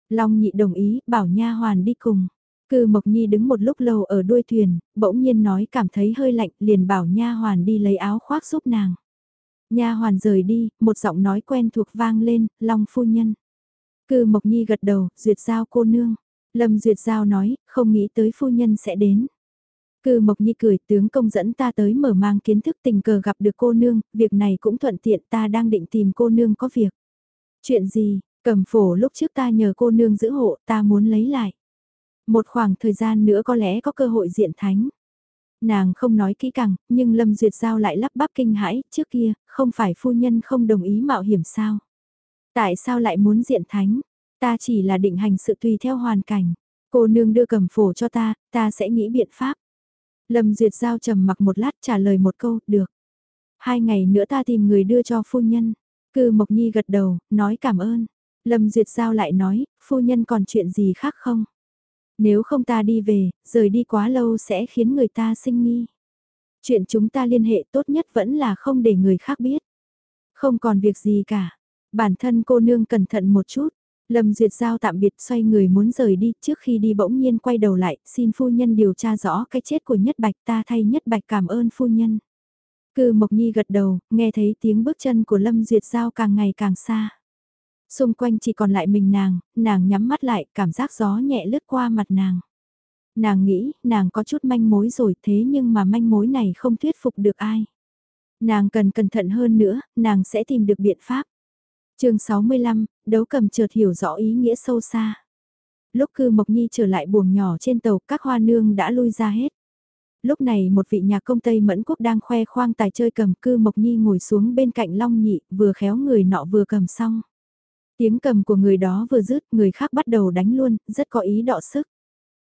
Long nhị đồng ý, bảo nha hoàn đi cùng. Cư Mộc Nhi đứng một lúc lâu ở đuôi thuyền, bỗng nhiên nói cảm thấy hơi lạnh, liền bảo nha hoàn đi lấy áo khoác giúp nàng. Nha hoàn rời đi, một giọng nói quen thuộc vang lên, Long phu nhân. Cư Mộc Nhi gật đầu, duyệt giao cô nương. Lâm duyệt giao nói, không nghĩ tới phu nhân sẽ đến. Cư Mộc Nhi cười tướng công dẫn ta tới mở mang kiến thức tình cờ gặp được cô nương, việc này cũng thuận tiện ta đang định tìm cô nương có việc. Chuyện gì, cầm phổ lúc trước ta nhờ cô nương giữ hộ ta muốn lấy lại. Một khoảng thời gian nữa có lẽ có cơ hội diện thánh. Nàng không nói kỹ càng, nhưng Lâm Duyệt Giao lại lắp bắp kinh hãi, trước kia, không phải phu nhân không đồng ý mạo hiểm sao? Tại sao lại muốn diện thánh? Ta chỉ là định hành sự tùy theo hoàn cảnh. Cô nương đưa cầm phổ cho ta, ta sẽ nghĩ biện pháp. Lâm Duyệt Giao trầm mặc một lát trả lời một câu, được. Hai ngày nữa ta tìm người đưa cho phu nhân. Cư Mộc Nhi gật đầu, nói cảm ơn. Lâm Duyệt Giao lại nói, phu nhân còn chuyện gì khác không? Nếu không ta đi về, rời đi quá lâu sẽ khiến người ta sinh nghi. Chuyện chúng ta liên hệ tốt nhất vẫn là không để người khác biết. Không còn việc gì cả. Bản thân cô nương cẩn thận một chút. Lâm Duyệt Giao tạm biệt xoay người muốn rời đi trước khi đi bỗng nhiên quay đầu lại, xin phu nhân điều tra rõ cái chết của Nhất Bạch ta thay Nhất Bạch cảm ơn phu nhân. Cư Mộc Nhi gật đầu, nghe thấy tiếng bước chân của Lâm Duyệt Giao càng ngày càng xa. Xung quanh chỉ còn lại mình nàng, nàng nhắm mắt lại, cảm giác gió nhẹ lướt qua mặt nàng. Nàng nghĩ, nàng có chút manh mối rồi thế nhưng mà manh mối này không thuyết phục được ai. Nàng cần cẩn thận hơn nữa, nàng sẽ tìm được biện pháp. chương 65, đấu cầm chợt hiểu rõ ý nghĩa sâu xa. Lúc cư Mộc Nhi trở lại buồng nhỏ trên tàu, các hoa nương đã lui ra hết. Lúc này một vị nhà công Tây Mẫn Quốc đang khoe khoang tài chơi cầm cư Mộc Nhi ngồi xuống bên cạnh Long Nhị, vừa khéo người nọ vừa cầm xong. Tiếng cầm của người đó vừa dứt, người khác bắt đầu đánh luôn, rất có ý đọ sức.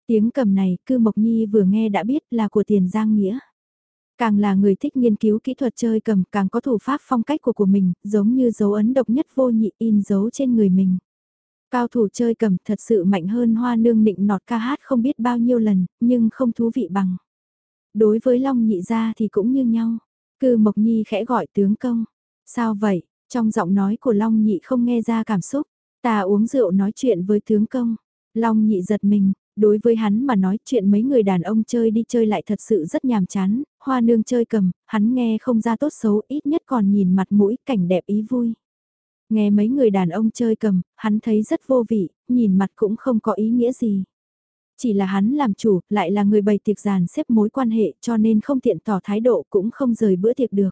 Tiếng cầm này, cư Mộc Nhi vừa nghe đã biết là của tiền giang nghĩa. Càng là người thích nghiên cứu kỹ thuật chơi cầm, càng có thủ pháp phong cách của của mình, giống như dấu ấn độc nhất vô nhị in dấu trên người mình. Cao thủ chơi cầm thật sự mạnh hơn hoa nương nịnh nọt ca hát không biết bao nhiêu lần, nhưng không thú vị bằng. Đối với Long nhị gia thì cũng như nhau. Cư Mộc Nhi khẽ gọi tướng công. Sao vậy, trong giọng nói của Long Nhị không nghe ra cảm xúc, ta uống rượu nói chuyện với tướng công. Long Nhị giật mình, đối với hắn mà nói chuyện mấy người đàn ông chơi đi chơi lại thật sự rất nhàm chán, hoa nương chơi cầm, hắn nghe không ra tốt xấu ít nhất còn nhìn mặt mũi cảnh đẹp ý vui. Nghe mấy người đàn ông chơi cầm, hắn thấy rất vô vị, nhìn mặt cũng không có ý nghĩa gì. Chỉ là hắn làm chủ, lại là người bày tiệc giàn xếp mối quan hệ cho nên không tiện tỏ thái độ cũng không rời bữa tiệc được.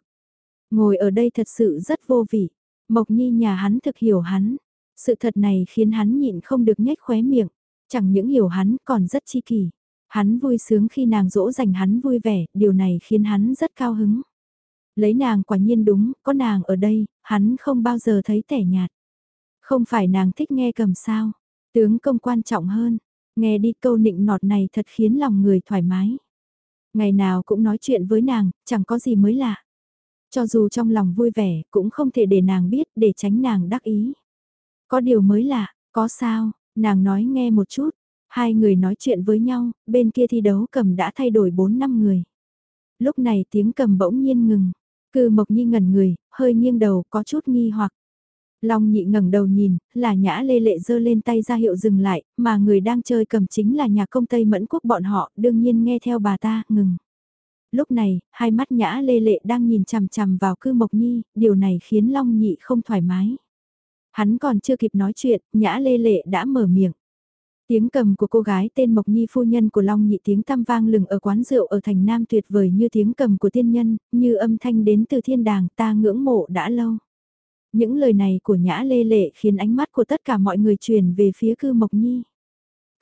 Ngồi ở đây thật sự rất vô vị. Mộc Nhi nhà hắn thực hiểu hắn. Sự thật này khiến hắn nhịn không được nhếch khóe miệng. Chẳng những hiểu hắn còn rất chi kỳ. Hắn vui sướng khi nàng dỗ dành hắn vui vẻ, điều này khiến hắn rất cao hứng. Lấy nàng quả nhiên đúng, có nàng ở đây, hắn không bao giờ thấy tẻ nhạt. Không phải nàng thích nghe cầm sao, tướng công quan trọng hơn, nghe đi câu nịnh nọt này thật khiến lòng người thoải mái. Ngày nào cũng nói chuyện với nàng, chẳng có gì mới lạ. Cho dù trong lòng vui vẻ, cũng không thể để nàng biết để tránh nàng đắc ý. Có điều mới lạ, có sao, nàng nói nghe một chút. Hai người nói chuyện với nhau, bên kia thi đấu cầm đã thay đổi 4 năm người. Lúc này tiếng cầm bỗng nhiên ngừng. Cư Mộc Nhi ngẩn người, hơi nghiêng đầu, có chút nghi hoặc. Long nhị ngẩng đầu nhìn, là nhã lê lệ giơ lên tay ra hiệu dừng lại, mà người đang chơi cầm chính là nhà công Tây Mẫn Quốc bọn họ, đương nhiên nghe theo bà ta, ngừng. Lúc này, hai mắt nhã lê lệ đang nhìn chằm chằm vào cư Mộc Nhi, điều này khiến Long nhị không thoải mái. Hắn còn chưa kịp nói chuyện, nhã lê lệ đã mở miệng. Tiếng cầm của cô gái tên Mộc Nhi phu nhân của Long Nhị tiếng tăm vang lừng ở quán rượu ở thành Nam tuyệt vời như tiếng cầm của tiên nhân, như âm thanh đến từ thiên đàng ta ngưỡng mộ đã lâu. Những lời này của Nhã Lê Lệ khiến ánh mắt của tất cả mọi người truyền về phía cư Mộc Nhi.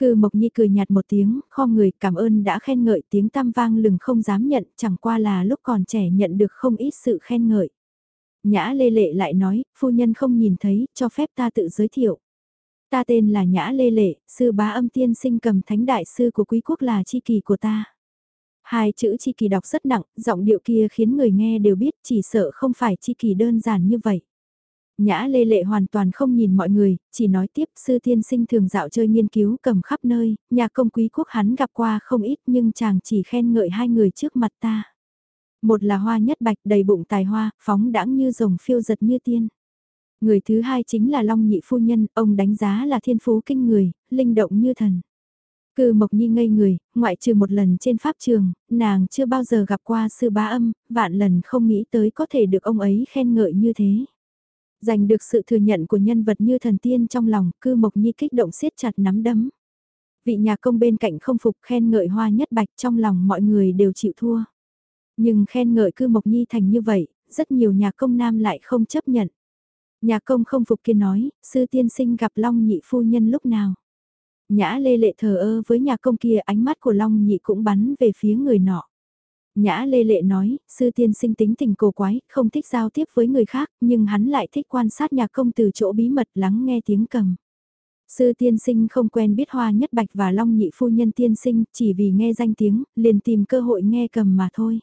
Cư Mộc Nhi cười nhạt một tiếng, kho người cảm ơn đã khen ngợi tiếng tam vang lừng không dám nhận, chẳng qua là lúc còn trẻ nhận được không ít sự khen ngợi. Nhã Lê Lệ lại nói, phu nhân không nhìn thấy, cho phép ta tự giới thiệu. Ta tên là Nhã Lê Lệ, sư bá âm tiên sinh cầm thánh đại sư của quý quốc là chi kỳ của ta. Hai chữ chi kỳ đọc rất nặng, giọng điệu kia khiến người nghe đều biết chỉ sợ không phải chi kỳ đơn giản như vậy. Nhã Lê Lệ hoàn toàn không nhìn mọi người, chỉ nói tiếp sư tiên sinh thường dạo chơi nghiên cứu cầm khắp nơi, nhà công quý quốc hắn gặp qua không ít nhưng chàng chỉ khen ngợi hai người trước mặt ta. Một là hoa nhất bạch đầy bụng tài hoa, phóng đãng như rồng phiêu giật như tiên. Người thứ hai chính là Long Nhị Phu Nhân, ông đánh giá là thiên phú kinh người, linh động như thần. Cư Mộc Nhi ngây người, ngoại trừ một lần trên pháp trường, nàng chưa bao giờ gặp qua sư bá âm, vạn lần không nghĩ tới có thể được ông ấy khen ngợi như thế. Giành được sự thừa nhận của nhân vật như thần tiên trong lòng, cư Mộc Nhi kích động siết chặt nắm đấm. Vị nhà công bên cạnh không phục khen ngợi hoa nhất bạch trong lòng mọi người đều chịu thua. Nhưng khen ngợi cư Mộc Nhi thành như vậy, rất nhiều nhà công nam lại không chấp nhận. Nhà công không phục kia nói, sư tiên sinh gặp Long nhị phu nhân lúc nào. Nhã lê lệ thờ ơ với nhà công kia ánh mắt của Long nhị cũng bắn về phía người nọ. Nhã lê lệ nói, sư tiên sinh tính tình cổ quái, không thích giao tiếp với người khác, nhưng hắn lại thích quan sát nhà công từ chỗ bí mật lắng nghe tiếng cầm. Sư tiên sinh không quen biết hoa nhất bạch và long nhị phu nhân tiên sinh, chỉ vì nghe danh tiếng, liền tìm cơ hội nghe cầm mà thôi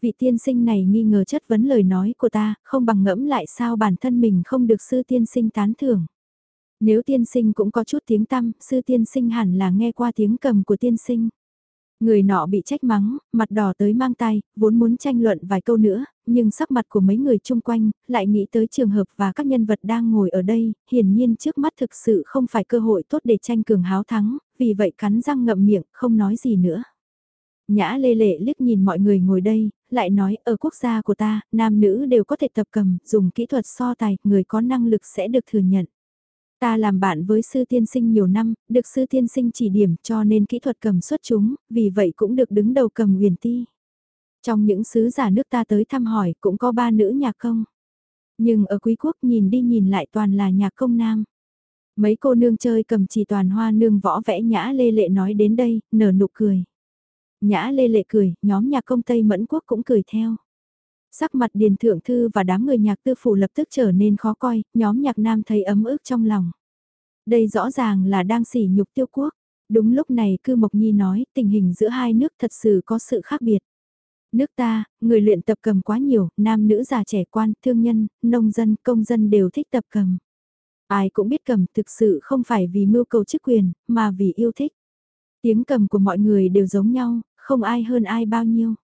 vị tiên sinh này nghi ngờ chất vấn lời nói của ta, không bằng ngẫm lại sao bản thân mình không được sư tiên sinh tán thưởng. Nếu tiên sinh cũng có chút tiếng tăm, sư tiên sinh hẳn là nghe qua tiếng cầm của tiên sinh. Người nọ bị trách mắng, mặt đỏ tới mang tay, vốn muốn tranh luận vài câu nữa, nhưng sắc mặt của mấy người chung quanh, lại nghĩ tới trường hợp và các nhân vật đang ngồi ở đây, hiển nhiên trước mắt thực sự không phải cơ hội tốt để tranh cường háo thắng, vì vậy cắn răng ngậm miệng, không nói gì nữa. Nhã lê lệ liếc nhìn mọi người ngồi đây, lại nói ở quốc gia của ta, nam nữ đều có thể tập cầm, dùng kỹ thuật so tài, người có năng lực sẽ được thừa nhận. Ta làm bạn với sư tiên sinh nhiều năm, được sư tiên sinh chỉ điểm cho nên kỹ thuật cầm xuất chúng, vì vậy cũng được đứng đầu cầm huyền ti. Trong những sứ giả nước ta tới thăm hỏi cũng có ba nữ nhạc công. Nhưng ở quý quốc nhìn đi nhìn lại toàn là nhạc công nam. Mấy cô nương chơi cầm chỉ toàn hoa nương võ vẽ nhã lê lệ nói đến đây, nở nụ cười. Nhã lê lệ cười, nhóm nhạc công Tây Mẫn Quốc cũng cười theo. Sắc mặt Điền Thượng Thư và đám người nhạc tư phủ lập tức trở nên khó coi, nhóm nhạc nam thấy ấm ức trong lòng. Đây rõ ràng là đang sỉ nhục tiêu quốc. Đúng lúc này cư Mộc Nhi nói tình hình giữa hai nước thật sự có sự khác biệt. Nước ta, người luyện tập cầm quá nhiều, nam nữ già trẻ quan, thương nhân, nông dân, công dân đều thích tập cầm. Ai cũng biết cầm thực sự không phải vì mưu cầu chức quyền, mà vì yêu thích. Tiếng cầm của mọi người đều giống nhau, không ai hơn ai bao nhiêu.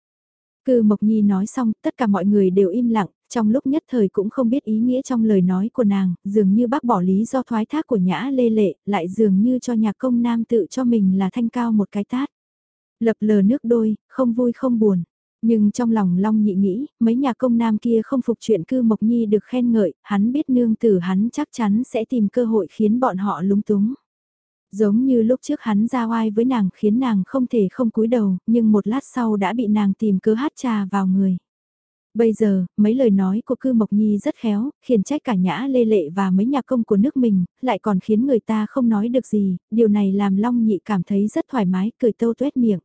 Cư Mộc Nhi nói xong, tất cả mọi người đều im lặng, trong lúc nhất thời cũng không biết ý nghĩa trong lời nói của nàng, dường như bác bỏ lý do thoái thác của nhã lê lệ, lại dường như cho nhạc công nam tự cho mình là thanh cao một cái tát. Lập lờ nước đôi, không vui không buồn. Nhưng trong lòng Long nhị nghĩ, mấy nhà công nam kia không phục chuyện cư Mộc Nhi được khen ngợi, hắn biết nương tử hắn chắc chắn sẽ tìm cơ hội khiến bọn họ lúng túng. Giống như lúc trước hắn ra oai với nàng khiến nàng không thể không cúi đầu, nhưng một lát sau đã bị nàng tìm cớ hát trà vào người. Bây giờ, mấy lời nói của cư Mộc Nhi rất khéo, khiến trách cả nhã lê lệ và mấy nhà công của nước mình, lại còn khiến người ta không nói được gì, điều này làm Long Nhị cảm thấy rất thoải mái, cười tâu tuét miệng.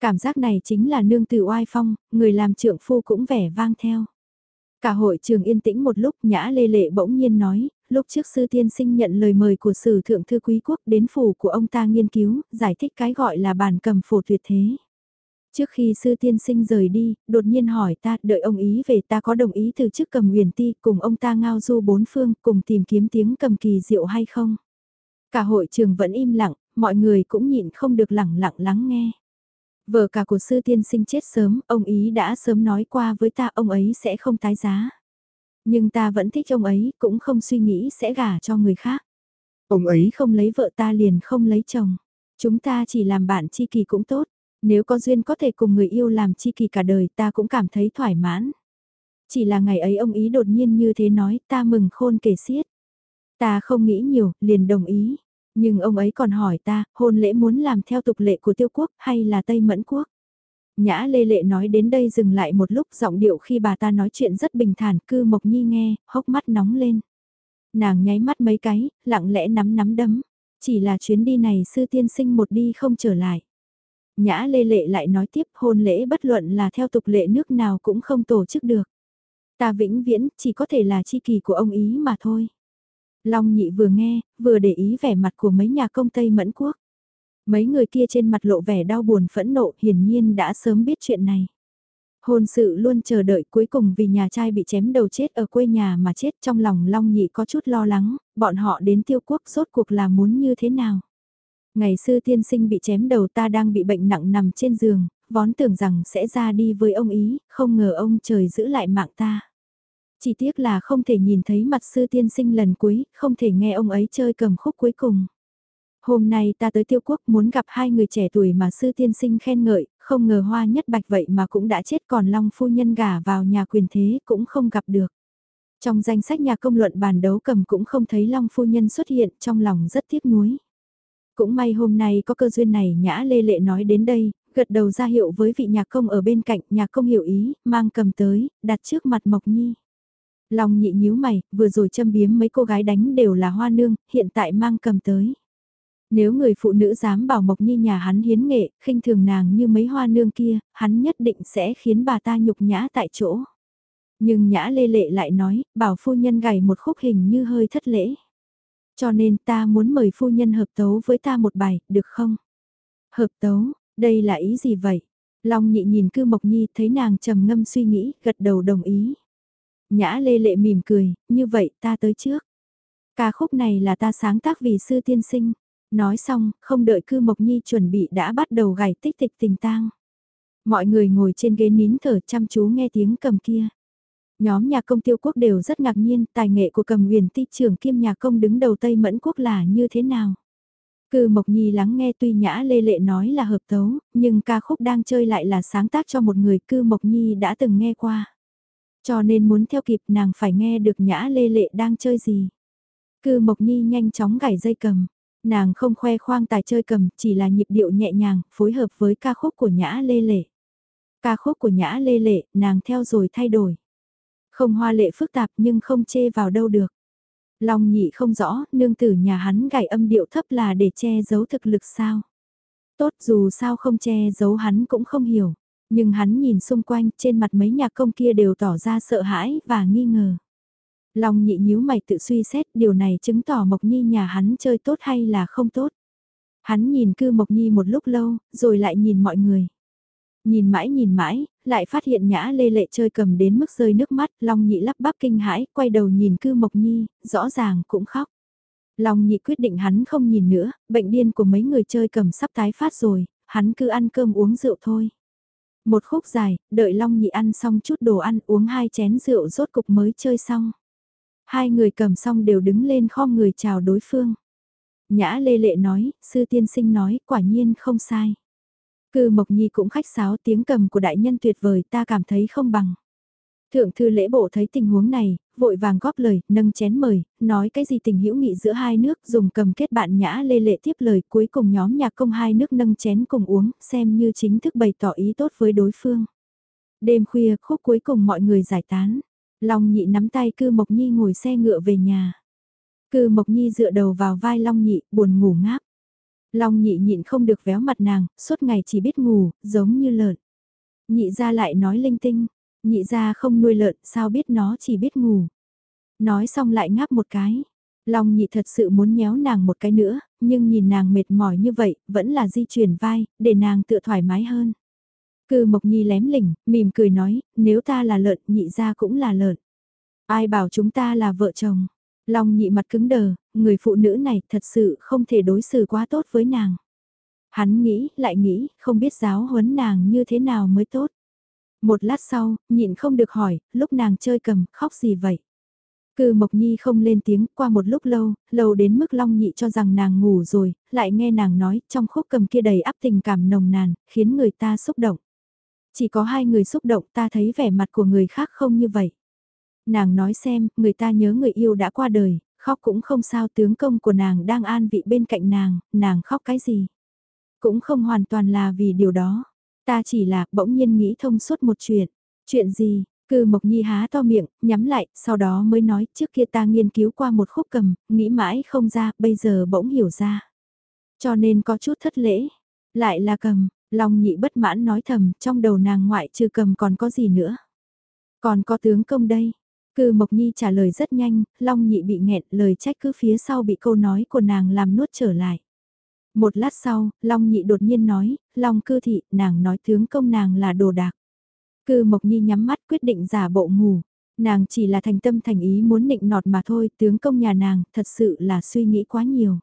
Cảm giác này chính là nương từ oai phong, người làm trượng phu cũng vẻ vang theo. Cả hội trường yên tĩnh một lúc nhã lê lệ bỗng nhiên nói, lúc trước sư tiên sinh nhận lời mời của sử thượng thư quý quốc đến phủ của ông ta nghiên cứu, giải thích cái gọi là bản cầm phổ tuyệt thế. Trước khi sư tiên sinh rời đi, đột nhiên hỏi ta, đợi ông ý về ta có đồng ý từ chức cầm huyền ti cùng ông ta ngao du bốn phương cùng tìm kiếm tiếng cầm kỳ diệu hay không? Cả hội trường vẫn im lặng, mọi người cũng nhịn không được lặng lặng lắng nghe. Vợ cả của sư tiên sinh chết sớm, ông ý đã sớm nói qua với ta ông ấy sẽ không tái giá. Nhưng ta vẫn thích ông ấy, cũng không suy nghĩ sẽ gả cho người khác. Ông ấy không lấy vợ ta liền không lấy chồng. Chúng ta chỉ làm bạn chi kỳ cũng tốt. Nếu có duyên có thể cùng người yêu làm chi kỳ cả đời ta cũng cảm thấy thoải mãn. Chỉ là ngày ấy ông ý đột nhiên như thế nói ta mừng khôn kể xiết. Ta không nghĩ nhiều, liền đồng ý. Nhưng ông ấy còn hỏi ta, hôn lễ muốn làm theo tục lệ của tiêu quốc hay là Tây Mẫn quốc? Nhã lê lệ nói đến đây dừng lại một lúc giọng điệu khi bà ta nói chuyện rất bình thản, cư mộc nhi nghe, hốc mắt nóng lên. Nàng nháy mắt mấy cái, lặng lẽ nắm nắm đấm. Chỉ là chuyến đi này sư tiên sinh một đi không trở lại. Nhã lê lệ lại nói tiếp hôn lễ bất luận là theo tục lệ nước nào cũng không tổ chức được. Ta vĩnh viễn chỉ có thể là chi kỳ của ông ý mà thôi. Long nhị vừa nghe, vừa để ý vẻ mặt của mấy nhà công Tây Mẫn Quốc. Mấy người kia trên mặt lộ vẻ đau buồn phẫn nộ hiển nhiên đã sớm biết chuyện này. Hôn sự luôn chờ đợi cuối cùng vì nhà trai bị chém đầu chết ở quê nhà mà chết trong lòng Long Nhị có chút lo lắng, bọn họ đến tiêu quốc rốt cuộc là muốn như thế nào. Ngày xưa tiên sinh bị chém đầu ta đang bị bệnh nặng nằm trên giường, vón tưởng rằng sẽ ra đi với ông ý, không ngờ ông trời giữ lại mạng ta. Chỉ tiếc là không thể nhìn thấy mặt sư tiên sinh lần cuối, không thể nghe ông ấy chơi cầm khúc cuối cùng. Hôm nay ta tới tiêu quốc muốn gặp hai người trẻ tuổi mà sư tiên sinh khen ngợi, không ngờ hoa nhất bạch vậy mà cũng đã chết còn long phu nhân gả vào nhà quyền thế cũng không gặp được. Trong danh sách nhà công luận bàn đấu cầm cũng không thấy long phu nhân xuất hiện trong lòng rất tiếc nuối. Cũng may hôm nay có cơ duyên này nhã lê lệ nói đến đây, gật đầu ra hiệu với vị nhạc công ở bên cạnh, nhạc công hiểu ý, mang cầm tới, đặt trước mặt Mộc Nhi. Long nhị nhíu mày, vừa rồi châm biếm mấy cô gái đánh đều là hoa nương, hiện tại mang cầm tới. Nếu người phụ nữ dám bảo Mộc Nhi nhà hắn hiến nghệ, khinh thường nàng như mấy hoa nương kia, hắn nhất định sẽ khiến bà ta nhục nhã tại chỗ. Nhưng nhã lê lệ lại nói, bảo phu nhân gảy một khúc hình như hơi thất lễ. Cho nên ta muốn mời phu nhân hợp tấu với ta một bài, được không? Hợp tấu, đây là ý gì vậy? Long nhị nhìn cư Mộc Nhi thấy nàng trầm ngâm suy nghĩ, gật đầu đồng ý. Nhã lê lệ mỉm cười, như vậy ta tới trước. Ca khúc này là ta sáng tác vì sư tiên sinh. Nói xong, không đợi cư Mộc Nhi chuẩn bị đã bắt đầu gảy tích tịch tình tang. Mọi người ngồi trên ghế nín thở chăm chú nghe tiếng cầm kia. Nhóm nhà công tiêu quốc đều rất ngạc nhiên tài nghệ của cầm huyền ti trưởng kiêm nhà công đứng đầu Tây Mẫn quốc là như thế nào. Cư Mộc Nhi lắng nghe tuy nhã lê lệ nói là hợp tấu, nhưng ca khúc đang chơi lại là sáng tác cho một người cư Mộc Nhi đã từng nghe qua. Cho nên muốn theo kịp nàng phải nghe được nhã lê lệ đang chơi gì. Cư Mộc Nhi nhanh chóng gảy dây cầm. Nàng không khoe khoang tài chơi cầm, chỉ là nhịp điệu nhẹ nhàng, phối hợp với ca khúc của nhã lê lệ. Ca khúc của nhã lê lệ, nàng theo rồi thay đổi. Không hoa lệ phức tạp nhưng không chê vào đâu được. Long nhị không rõ, nương tử nhà hắn gảy âm điệu thấp là để che giấu thực lực sao. Tốt dù sao không che giấu hắn cũng không hiểu. Nhưng hắn nhìn xung quanh trên mặt mấy nhạc công kia đều tỏ ra sợ hãi và nghi ngờ. Long nhị nhíu mày tự suy xét điều này chứng tỏ Mộc Nhi nhà hắn chơi tốt hay là không tốt. Hắn nhìn cư Mộc Nhi một lúc lâu, rồi lại nhìn mọi người. Nhìn mãi nhìn mãi, lại phát hiện nhã lê lệ chơi cầm đến mức rơi nước mắt, Long nhị lắp bắp kinh hãi, quay đầu nhìn cư Mộc Nhi, rõ ràng cũng khóc. Long nhị quyết định hắn không nhìn nữa, bệnh điên của mấy người chơi cầm sắp tái phát rồi, hắn cứ ăn cơm uống rượu thôi. Một khúc dài, đợi Long nhị ăn xong chút đồ ăn uống hai chén rượu rốt cục mới chơi xong. Hai người cầm xong đều đứng lên khom người chào đối phương. Nhã lê lệ nói, sư tiên sinh nói, quả nhiên không sai. Cư Mộc Nhi cũng khách sáo tiếng cầm của đại nhân tuyệt vời ta cảm thấy không bằng. Thượng thư lễ bộ thấy tình huống này, vội vàng góp lời, nâng chén mời, nói cái gì tình hữu nghị giữa hai nước, dùng cầm kết bạn nhã lê lệ tiếp lời, cuối cùng nhóm nhạc công hai nước nâng chén cùng uống, xem như chính thức bày tỏ ý tốt với đối phương. Đêm khuya, khúc cuối cùng mọi người giải tán. Long nhị nắm tay cư Mộc Nhi ngồi xe ngựa về nhà. Cư Mộc Nhi dựa đầu vào vai Long nhị, buồn ngủ ngáp. Long nhị nhịn không được véo mặt nàng, suốt ngày chỉ biết ngủ, giống như lợn. Nhị ra lại nói linh tinh, nhị ra không nuôi lợn, sao biết nó chỉ biết ngủ. Nói xong lại ngáp một cái. Long nhị thật sự muốn nhéo nàng một cái nữa, nhưng nhìn nàng mệt mỏi như vậy, vẫn là di chuyển vai, để nàng tự thoải mái hơn. Cư Mộc Nhi lém lỉnh, mỉm cười nói, nếu ta là lợn, nhị ra cũng là lợn. Ai bảo chúng ta là vợ chồng? Long nhị mặt cứng đờ, người phụ nữ này thật sự không thể đối xử quá tốt với nàng. Hắn nghĩ, lại nghĩ, không biết giáo huấn nàng như thế nào mới tốt. Một lát sau, nhịn không được hỏi, lúc nàng chơi cầm, khóc gì vậy? Cư Mộc Nhi không lên tiếng, qua một lúc lâu, lâu đến mức Long Nhị cho rằng nàng ngủ rồi, lại nghe nàng nói, trong khúc cầm kia đầy áp tình cảm nồng nàn, khiến người ta xúc động. Chỉ có hai người xúc động ta thấy vẻ mặt của người khác không như vậy. Nàng nói xem, người ta nhớ người yêu đã qua đời, khóc cũng không sao tướng công của nàng đang an vị bên cạnh nàng, nàng khóc cái gì. Cũng không hoàn toàn là vì điều đó. Ta chỉ là bỗng nhiên nghĩ thông suốt một chuyện. Chuyện gì? Cư Mộc Nhi há to miệng, nhắm lại, sau đó mới nói trước kia ta nghiên cứu qua một khúc cầm, nghĩ mãi không ra, bây giờ bỗng hiểu ra. Cho nên có chút thất lễ. Lại là cầm, Long nhị bất mãn nói thầm, trong đầu nàng ngoại trừ cầm còn có gì nữa. Còn có tướng công đây. Cư Mộc Nhi trả lời rất nhanh, Long nhị bị nghẹn lời trách cứ phía sau bị câu nói của nàng làm nuốt trở lại. Một lát sau, Long nhị đột nhiên nói, Long cư thị, nàng nói tướng công nàng là đồ đạc. Cư Mộc Nhi nhắm mắt quyết định giả bộ ngủ. Nàng chỉ là thành tâm thành ý muốn nịnh nọt mà thôi, tướng công nhà nàng thật sự là suy nghĩ quá nhiều.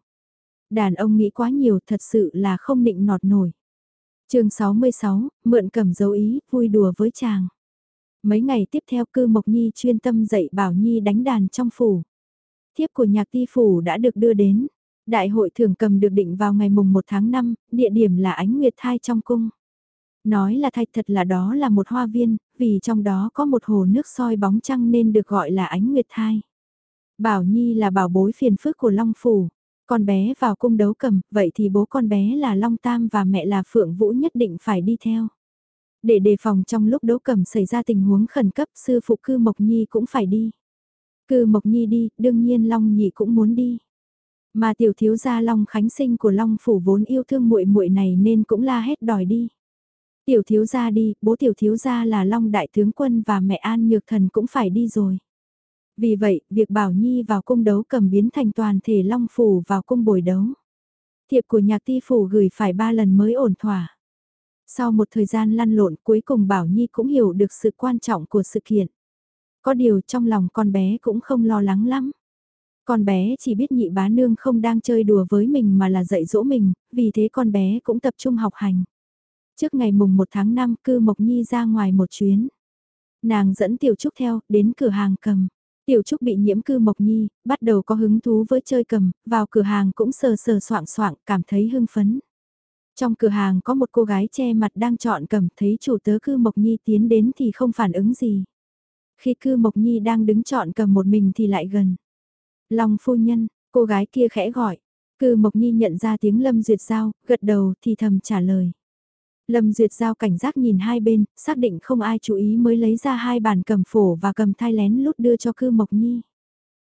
Đàn ông nghĩ quá nhiều thật sự là không nịnh nọt nổi chương 66, mượn cầm dấu ý, vui đùa với chàng. Mấy ngày tiếp theo cư Mộc Nhi chuyên tâm dạy Bảo Nhi đánh đàn trong phủ. Thiếp của nhạc ti phủ đã được đưa đến. Đại hội thường cầm được định vào ngày mùng 1 tháng 5, địa điểm là ánh nguyệt thai trong cung. Nói là thay thật là đó là một hoa viên, vì trong đó có một hồ nước soi bóng trăng nên được gọi là ánh nguyệt thai. Bảo Nhi là bảo bối phiền phức của Long Phủ, con bé vào cung đấu cầm, vậy thì bố con bé là Long Tam và mẹ là Phượng Vũ nhất định phải đi theo. Để đề phòng trong lúc đấu cầm xảy ra tình huống khẩn cấp sư phụ cư Mộc Nhi cũng phải đi. Cư Mộc Nhi đi, đương nhiên Long Nhị cũng muốn đi. Mà tiểu thiếu gia Long Khánh Sinh của Long Phủ vốn yêu thương muội muội này nên cũng la hét đòi đi. Tiểu thiếu gia đi, bố tiểu thiếu gia là Long Đại Tướng Quân và mẹ An Nhược Thần cũng phải đi rồi. Vì vậy, việc Bảo Nhi vào cung đấu cầm biến thành toàn thể Long Phủ vào cung bồi đấu. Thiệp của nhạc ti phủ gửi phải ba lần mới ổn thỏa. Sau một thời gian lăn lộn cuối cùng Bảo Nhi cũng hiểu được sự quan trọng của sự kiện. Có điều trong lòng con bé cũng không lo lắng lắm. Con bé chỉ biết nhị bá nương không đang chơi đùa với mình mà là dạy dỗ mình, vì thế con bé cũng tập trung học hành. Trước ngày mùng 1 tháng 5 cư Mộc Nhi ra ngoài một chuyến. Nàng dẫn Tiểu Trúc theo, đến cửa hàng cầm. Tiểu Trúc bị nhiễm cư Mộc Nhi, bắt đầu có hứng thú với chơi cầm, vào cửa hàng cũng sờ sờ soạng soạng, cảm thấy hưng phấn. Trong cửa hàng có một cô gái che mặt đang chọn cầm, thấy chủ tớ cư Mộc Nhi tiến đến thì không phản ứng gì. Khi cư Mộc Nhi đang đứng chọn cầm một mình thì lại gần. Long phu nhân, cô gái kia khẽ gọi. Cư Mộc Nhi nhận ra tiếng Lâm Duyệt Giao, gật đầu thì thầm trả lời. Lâm Duyệt Giao cảnh giác nhìn hai bên, xác định không ai chú ý mới lấy ra hai bàn cầm phổ và cầm thai lén lút đưa cho cư Mộc Nhi.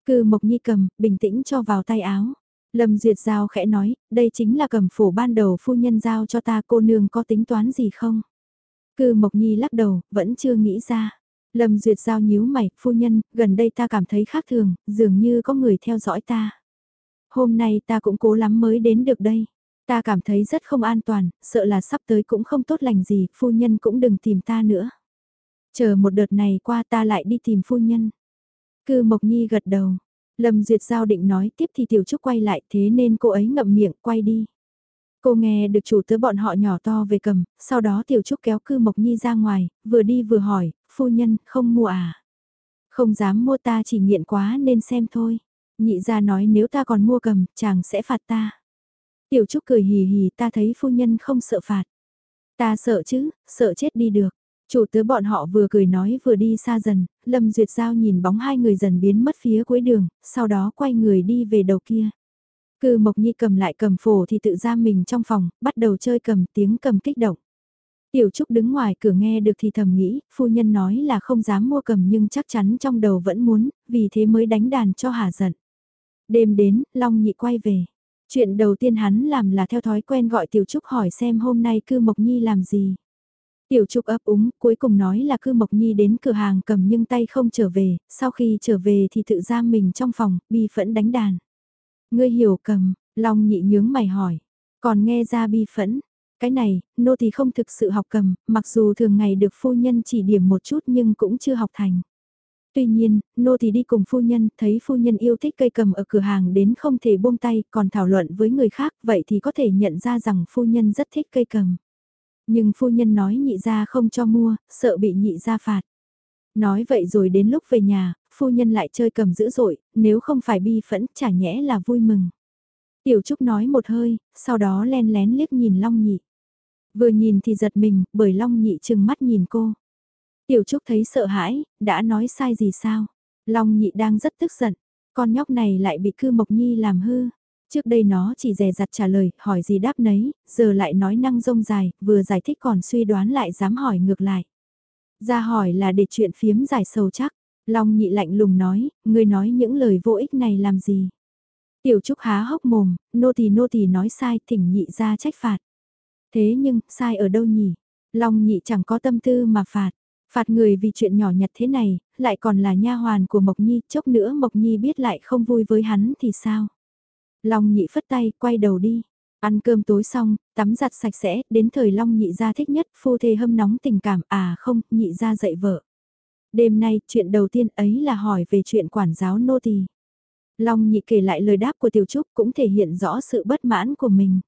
Cư Mộc Nhi cầm, bình tĩnh cho vào tay áo. Lâm Duyệt Giao khẽ nói, đây chính là cầm phổ ban đầu phu nhân giao cho ta cô nương có tính toán gì không? Cư Mộc Nhi lắc đầu, vẫn chưa nghĩ ra. Lâm Duyệt Giao nhíu mày, phu nhân, gần đây ta cảm thấy khác thường, dường như có người theo dõi ta. Hôm nay ta cũng cố lắm mới đến được đây. Ta cảm thấy rất không an toàn, sợ là sắp tới cũng không tốt lành gì, phu nhân cũng đừng tìm ta nữa. Chờ một đợt này qua ta lại đi tìm phu nhân. Cư Mộc Nhi gật đầu. Lâm Duyệt Giao định nói tiếp thì Tiểu Trúc quay lại thế nên cô ấy ngậm miệng quay đi. Cô nghe được chủ tớ bọn họ nhỏ to về cầm, sau đó Tiểu Trúc kéo Cư Mộc Nhi ra ngoài, vừa đi vừa hỏi, phu nhân, không mua à? Không dám mua ta chỉ nghiện quá nên xem thôi. Nhị ra nói nếu ta còn mua cầm, chàng sẽ phạt ta. Tiểu Trúc cười hì hì ta thấy phu nhân không sợ phạt. Ta sợ chứ, sợ chết đi được. Chủ tớ bọn họ vừa cười nói vừa đi xa dần, Lâm Duyệt Giao nhìn bóng hai người dần biến mất phía cuối đường, sau đó quay người đi về đầu kia. Cư Mộc Nhi cầm lại cầm phổ thì tự ra mình trong phòng, bắt đầu chơi cầm tiếng cầm kích động. Tiểu Trúc đứng ngoài cửa nghe được thì thầm nghĩ, phu nhân nói là không dám mua cầm nhưng chắc chắn trong đầu vẫn muốn, vì thế mới đánh đàn cho hà giận. Đêm đến, Long Nhị quay về. Chuyện đầu tiên hắn làm là theo thói quen gọi Tiểu Trúc hỏi xem hôm nay cư Mộc Nhi làm gì. Tiểu Trúc ấp úng, cuối cùng nói là cư Mộc Nhi đến cửa hàng cầm nhưng tay không trở về, sau khi trở về thì tự giam mình trong phòng, bi phẫn đánh đàn. Ngươi hiểu cầm, Long nhị nhướng mày hỏi, còn nghe ra bi phẫn, Cái này, nô thì không thực sự học cầm, mặc dù thường ngày được phu nhân chỉ điểm một chút nhưng cũng chưa học thành. Tuy nhiên, nô thì đi cùng phu nhân, thấy phu nhân yêu thích cây cầm ở cửa hàng đến không thể buông tay, còn thảo luận với người khác, vậy thì có thể nhận ra rằng phu nhân rất thích cây cầm. Nhưng phu nhân nói nhị ra không cho mua, sợ bị nhị ra phạt. Nói vậy rồi đến lúc về nhà, phu nhân lại chơi cầm dữ dội, nếu không phải bi phẫn chả nhẽ là vui mừng. Tiểu Trúc nói một hơi, sau đó len lén liếc nhìn Long Nhị. Vừa nhìn thì giật mình, bởi Long Nhị chừng mắt nhìn cô. Tiểu Trúc thấy sợ hãi, đã nói sai gì sao? Long Nhị đang rất tức giận, con nhóc này lại bị cư Mộc Nhi làm hư. Trước đây nó chỉ dè dặt trả lời, hỏi gì đáp nấy, giờ lại nói năng rông dài, vừa giải thích còn suy đoán lại dám hỏi ngược lại. Ra hỏi là để chuyện phiếm giải sầu chắc. Long nhị lạnh lùng nói, người nói những lời vô ích này làm gì? Tiểu Trúc há hốc mồm, nô tỳ nô tỳ nói sai, thỉnh nhị ra trách phạt. Thế nhưng, sai ở đâu nhỉ? Long nhị chẳng có tâm tư mà phạt. Phạt người vì chuyện nhỏ nhặt thế này, lại còn là nha hoàn của Mộc Nhi, chốc nữa Mộc Nhi biết lại không vui với hắn thì sao? Long nhị phất tay, quay đầu đi. Ăn cơm tối xong, tắm giặt sạch sẽ, đến thời Long nhị ra thích nhất, phu thê hâm nóng tình cảm, à không, nhị ra dạy vợ. Đêm nay, chuyện đầu tiên ấy là hỏi về chuyện quản giáo nô tỳ. Long nhị kể lại lời đáp của Tiểu Trúc cũng thể hiện rõ sự bất mãn của mình.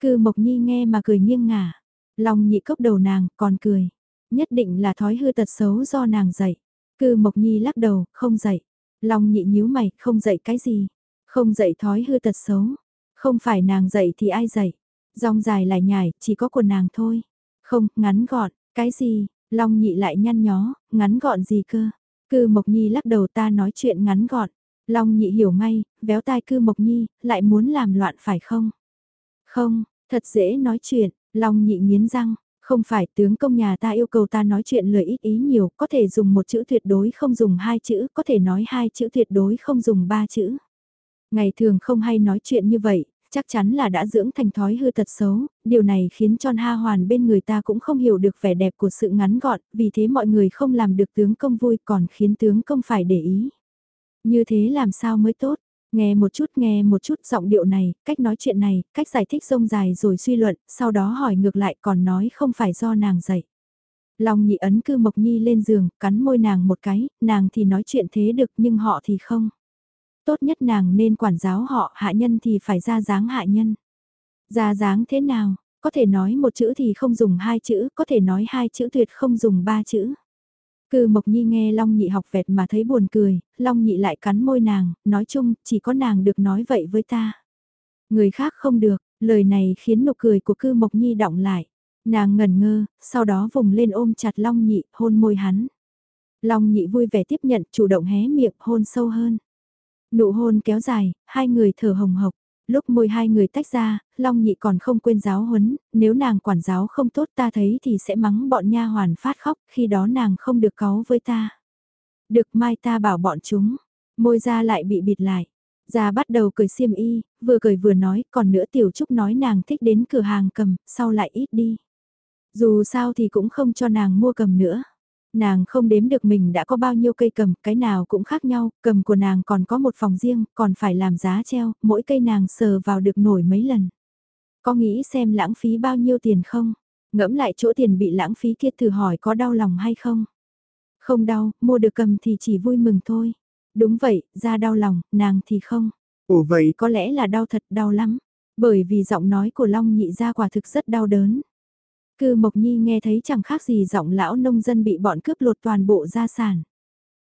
Cư Mộc Nhi nghe mà cười nghiêng ngả. Long nhị cốc đầu nàng, còn cười. Nhất định là thói hư tật xấu do nàng dạy. Cư Mộc Nhi lắc đầu, không dạy. Long nhị nhíu mày, không dạy cái gì. Không dạy thói hư tật xấu. Không phải nàng dạy thì ai dạy. dòng dài lại nhải, chỉ có của nàng thôi. Không, ngắn gọn, cái gì, Long nhị lại nhăn nhó, ngắn gọn gì cơ. Cư Mộc Nhi lắc đầu ta nói chuyện ngắn gọn. Long nhị hiểu ngay, véo tai cư Mộc Nhi, lại muốn làm loạn phải không? Không, thật dễ nói chuyện, Long nhị nghiến răng, không phải tướng công nhà ta yêu cầu ta nói chuyện lời ít ý nhiều, có thể dùng một chữ tuyệt đối không dùng hai chữ, có thể nói hai chữ tuyệt đối không dùng ba chữ. Ngày thường không hay nói chuyện như vậy, chắc chắn là đã dưỡng thành thói hư tật xấu, điều này khiến cho Ha Hoàn bên người ta cũng không hiểu được vẻ đẹp của sự ngắn gọn, vì thế mọi người không làm được tướng công vui còn khiến tướng công phải để ý. Như thế làm sao mới tốt? Nghe một chút nghe một chút giọng điệu này, cách nói chuyện này, cách giải thích rông dài rồi suy luận, sau đó hỏi ngược lại còn nói không phải do nàng dạy. Long nhị ấn cư Mộc Nhi lên giường, cắn môi nàng một cái, nàng thì nói chuyện thế được nhưng họ thì không. Tốt nhất nàng nên quản giáo họ, hạ nhân thì phải ra dáng hạ nhân. Ra dáng thế nào, có thể nói một chữ thì không dùng hai chữ, có thể nói hai chữ tuyệt không dùng ba chữ. Cư Mộc Nhi nghe Long Nhị học vẹt mà thấy buồn cười, Long Nhị lại cắn môi nàng, nói chung, chỉ có nàng được nói vậy với ta. Người khác không được, lời này khiến nụ cười của Cư Mộc Nhi động lại. Nàng ngẩn ngơ, sau đó vùng lên ôm chặt Long Nhị, hôn môi hắn. Long Nhị vui vẻ tiếp nhận, chủ động hé miệng, hôn sâu hơn. Nụ hôn kéo dài, hai người thở hồng hộc. Lúc môi hai người tách ra, Long Nhị còn không quên giáo huấn, nếu nàng quản giáo không tốt ta thấy thì sẽ mắng bọn nha hoàn phát khóc, khi đó nàng không được cáu với ta. Được mai ta bảo bọn chúng, môi ra lại bị bịt lại. già bắt đầu cười xiêm y, vừa cười vừa nói, còn nữa Tiểu Trúc nói nàng thích đến cửa hàng cầm, sau lại ít đi. Dù sao thì cũng không cho nàng mua cầm nữa. Nàng không đếm được mình đã có bao nhiêu cây cầm, cái nào cũng khác nhau, cầm của nàng còn có một phòng riêng, còn phải làm giá treo, mỗi cây nàng sờ vào được nổi mấy lần. Có nghĩ xem lãng phí bao nhiêu tiền không? Ngẫm lại chỗ tiền bị lãng phí kia thử hỏi có đau lòng hay không? Không đau, mua được cầm thì chỉ vui mừng thôi. Đúng vậy, ra đau lòng, nàng thì không. Ồ vậy, có lẽ là đau thật đau lắm. Bởi vì giọng nói của Long nhị ra quả thực rất đau đớn. Cư Mộc Nhi nghe thấy chẳng khác gì giọng lão nông dân bị bọn cướp lột toàn bộ gia sản.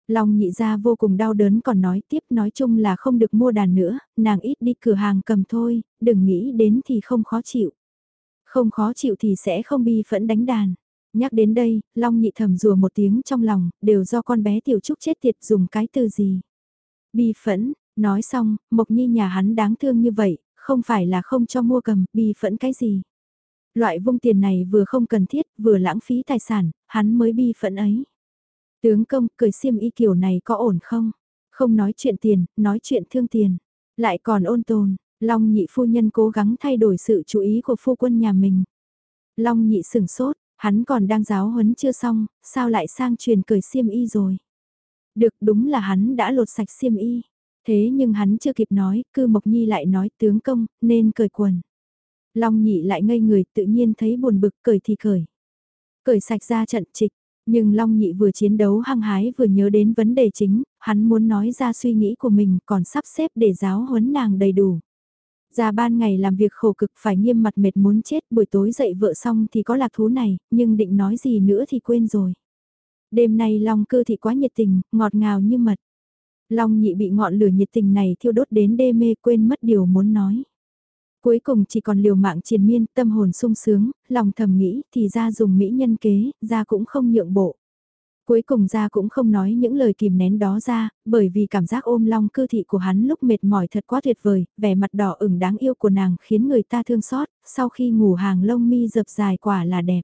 Long nhị ra vô cùng đau đớn còn nói tiếp nói chung là không được mua đàn nữa, nàng ít đi cửa hàng cầm thôi, đừng nghĩ đến thì không khó chịu. Không khó chịu thì sẽ không bi phẫn đánh đàn. Nhắc đến đây, Long nhị thầm rùa một tiếng trong lòng, đều do con bé tiểu trúc chết tiệt dùng cái từ gì. Bi phẫn, nói xong, Mộc Nhi nhà hắn đáng thương như vậy, không phải là không cho mua cầm, bi phẫn cái gì. Loại vung tiền này vừa không cần thiết, vừa lãng phí tài sản, hắn mới bi phẫn ấy. Tướng công, cười xiêm y kiểu này có ổn không? Không nói chuyện tiền, nói chuyện thương tiền. Lại còn ôn tồn, Long nhị phu nhân cố gắng thay đổi sự chú ý của phu quân nhà mình. Long nhị sửng sốt, hắn còn đang giáo huấn chưa xong, sao lại sang truyền cười xiêm y rồi? Được đúng là hắn đã lột sạch xiêm y. Thế nhưng hắn chưa kịp nói, cư Mộc Nhi lại nói tướng công, nên cởi quần. Long nhị lại ngây người tự nhiên thấy buồn bực cười thì cười. Cởi sạch ra trận trịch, nhưng Long nhị vừa chiến đấu hăng hái vừa nhớ đến vấn đề chính, hắn muốn nói ra suy nghĩ của mình còn sắp xếp để giáo huấn nàng đầy đủ. Ra ban ngày làm việc khổ cực phải nghiêm mặt mệt muốn chết buổi tối dậy vợ xong thì có lạc thú này, nhưng định nói gì nữa thì quên rồi. Đêm nay Long cơ thị quá nhiệt tình, ngọt ngào như mật. Long nhị bị ngọn lửa nhiệt tình này thiêu đốt đến đê mê quên mất điều muốn nói. Cuối cùng chỉ còn liều mạng triền miên, tâm hồn sung sướng, lòng thầm nghĩ thì ra dùng mỹ nhân kế, ra cũng không nhượng bộ. Cuối cùng ra cũng không nói những lời kìm nén đó ra, bởi vì cảm giác ôm long cư thị của hắn lúc mệt mỏi thật quá tuyệt vời, vẻ mặt đỏ ửng đáng yêu của nàng khiến người ta thương xót, sau khi ngủ hàng lông mi dập dài quả là đẹp.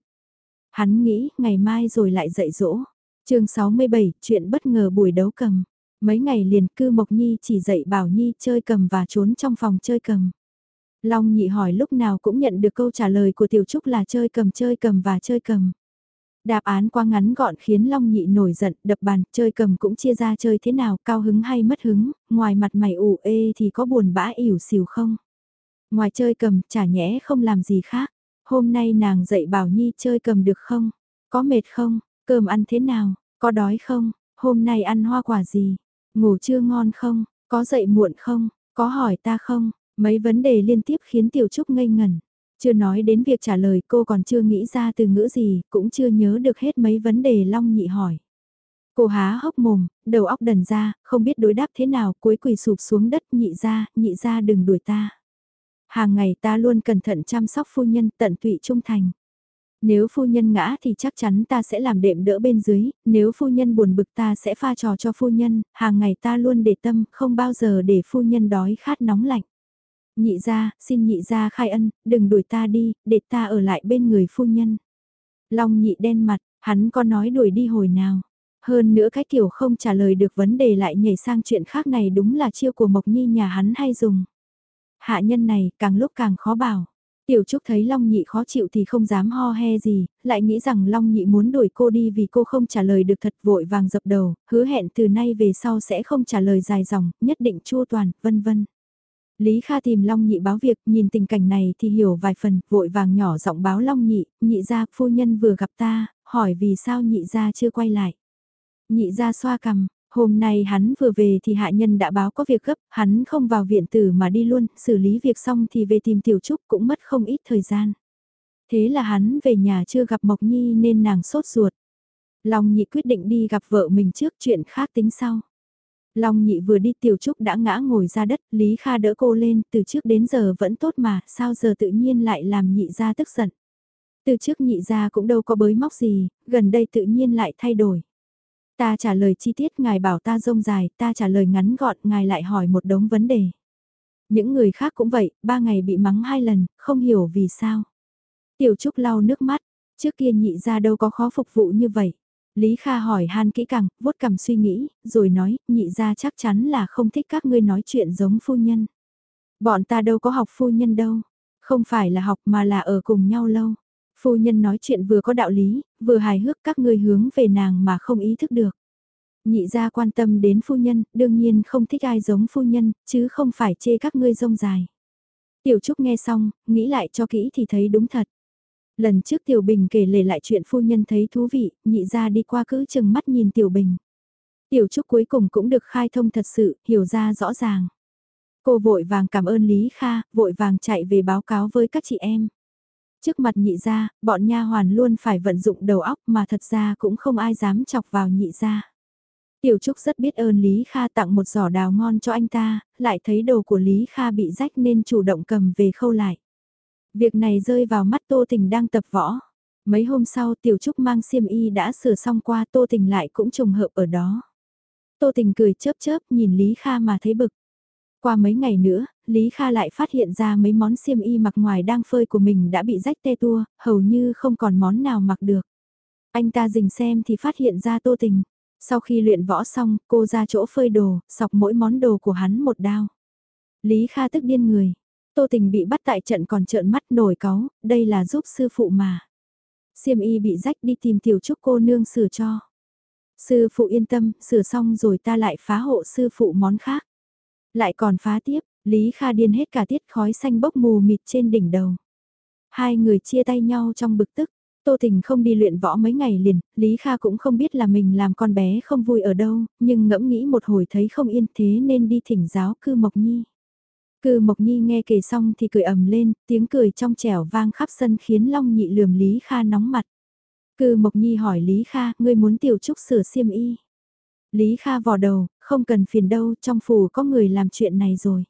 Hắn nghĩ ngày mai rồi lại dạy dỗ. chương 67, chuyện bất ngờ buổi đấu cầm. Mấy ngày liền cư Mộc Nhi chỉ dạy Bảo Nhi chơi cầm và trốn trong phòng chơi cầm. Long nhị hỏi lúc nào cũng nhận được câu trả lời của Tiểu Trúc là chơi cầm chơi cầm và chơi cầm. Đáp án quá ngắn gọn khiến Long nhị nổi giận, đập bàn, chơi cầm cũng chia ra chơi thế nào, cao hứng hay mất hứng, ngoài mặt mày ủ ê thì có buồn bã ỉu xìu không? Ngoài chơi cầm, chả nhẽ không làm gì khác. Hôm nay nàng dạy Bảo Nhi chơi cầm được không? Có mệt không? Cơm ăn thế nào? Có đói không? Hôm nay ăn hoa quả gì? Ngủ chưa ngon không? Có dậy muộn không? Có hỏi ta không? Mấy vấn đề liên tiếp khiến Tiểu Trúc ngây ngẩn. Chưa nói đến việc trả lời cô còn chưa nghĩ ra từ ngữ gì, cũng chưa nhớ được hết mấy vấn đề Long Nhị hỏi. Cô há hốc mồm, đầu óc đần ra, không biết đối đáp thế nào, cuối quỳ sụp xuống đất nhị ra, nhị ra đừng đuổi ta. Hàng ngày ta luôn cẩn thận chăm sóc phu nhân tận tụy trung thành. Nếu phu nhân ngã thì chắc chắn ta sẽ làm đệm đỡ bên dưới, nếu phu nhân buồn bực ta sẽ pha trò cho phu nhân, hàng ngày ta luôn để tâm, không bao giờ để phu nhân đói khát nóng lạnh. Nhị ra, xin nhị ra khai ân, đừng đuổi ta đi, để ta ở lại bên người phu nhân. Long nhị đen mặt, hắn có nói đuổi đi hồi nào. Hơn nữa cái kiểu không trả lời được vấn đề lại nhảy sang chuyện khác này đúng là chiêu của Mộc Nhi nhà hắn hay dùng. Hạ nhân này càng lúc càng khó bảo. Tiểu Trúc thấy Long Nhị khó chịu thì không dám ho he gì, lại nghĩ rằng Long Nhị muốn đuổi cô đi vì cô không trả lời được thật vội vàng dập đầu, hứa hẹn từ nay về sau sẽ không trả lời dài dòng, nhất định chua toàn, vân vân. Lý Kha tìm Long Nhị báo việc, nhìn tình cảnh này thì hiểu vài phần, vội vàng nhỏ giọng báo Long Nhị, nhị gia phu nhân vừa gặp ta, hỏi vì sao nhị gia chưa quay lại. Nhị gia xoa cằm, hôm nay hắn vừa về thì hạ nhân đã báo có việc gấp, hắn không vào viện tử mà đi luôn, xử lý việc xong thì về tìm Tiểu Trúc cũng mất không ít thời gian. Thế là hắn về nhà chưa gặp Mộc Nhi nên nàng sốt ruột. Long Nhị quyết định đi gặp vợ mình trước chuyện khác tính sau. Long nhị vừa đi tiểu trúc đã ngã ngồi ra đất, Lý Kha đỡ cô lên, từ trước đến giờ vẫn tốt mà, sao giờ tự nhiên lại làm nhị ra tức giận. Từ trước nhị ra cũng đâu có bới móc gì, gần đây tự nhiên lại thay đổi. Ta trả lời chi tiết ngài bảo ta rông dài, ta trả lời ngắn gọn, ngài lại hỏi một đống vấn đề. Những người khác cũng vậy, ba ngày bị mắng hai lần, không hiểu vì sao. Tiểu Trúc lau nước mắt, trước kia nhị ra đâu có khó phục vụ như vậy. Lý Kha hỏi han kỹ càng, vuốt cằm suy nghĩ, rồi nói, nhị ra chắc chắn là không thích các ngươi nói chuyện giống phu nhân. Bọn ta đâu có học phu nhân đâu, không phải là học mà là ở cùng nhau lâu. Phu nhân nói chuyện vừa có đạo lý, vừa hài hước các ngươi hướng về nàng mà không ý thức được. Nhị ra quan tâm đến phu nhân, đương nhiên không thích ai giống phu nhân, chứ không phải chê các ngươi rông dài. Tiểu Trúc nghe xong, nghĩ lại cho kỹ thì thấy đúng thật. Lần trước Tiểu Bình kể lể lại chuyện phu nhân thấy thú vị, nhị ra đi qua cứ chừng mắt nhìn Tiểu Bình. Tiểu Trúc cuối cùng cũng được khai thông thật sự, hiểu ra rõ ràng. Cô vội vàng cảm ơn Lý Kha, vội vàng chạy về báo cáo với các chị em. Trước mặt nhị ra, bọn nha hoàn luôn phải vận dụng đầu óc mà thật ra cũng không ai dám chọc vào nhị ra. Tiểu Trúc rất biết ơn Lý Kha tặng một giỏ đào ngon cho anh ta, lại thấy đồ của Lý Kha bị rách nên chủ động cầm về khâu lại. Việc này rơi vào mắt Tô Tình đang tập võ. Mấy hôm sau Tiểu Trúc mang xiêm y đã sửa xong qua Tô Tình lại cũng trùng hợp ở đó. Tô Tình cười chớp chớp nhìn Lý Kha mà thấy bực. Qua mấy ngày nữa, Lý Kha lại phát hiện ra mấy món xiêm y mặc ngoài đang phơi của mình đã bị rách te tua, hầu như không còn món nào mặc được. Anh ta dình xem thì phát hiện ra Tô Tình. Sau khi luyện võ xong, cô ra chỗ phơi đồ, sọc mỗi món đồ của hắn một đao. Lý Kha tức điên người, Tô Tình bị bắt tại trận còn trợn mắt nổi cáu, đây là giúp sư phụ mà. Siêm y bị rách đi tìm tiểu trúc cô nương sửa cho. Sư phụ yên tâm, sửa xong rồi ta lại phá hộ sư phụ món khác. Lại còn phá tiếp, Lý Kha điên hết cả tiết khói xanh bốc mù mịt trên đỉnh đầu. Hai người chia tay nhau trong bực tức. Tô Tình không đi luyện võ mấy ngày liền, Lý Kha cũng không biết là mình làm con bé không vui ở đâu, nhưng ngẫm nghĩ một hồi thấy không yên thế nên đi thỉnh giáo cư Mộc Nhi. Cư Mộc Nhi nghe kể xong thì cười ầm lên, tiếng cười trong trẻo vang khắp sân khiến Long Nhị lườm Lý Kha nóng mặt. Cư Mộc Nhi hỏi Lý Kha, ngươi muốn tiểu trúc sửa xiêm y. Lý Kha vò đầu, không cần phiền đâu, trong phủ có người làm chuyện này rồi.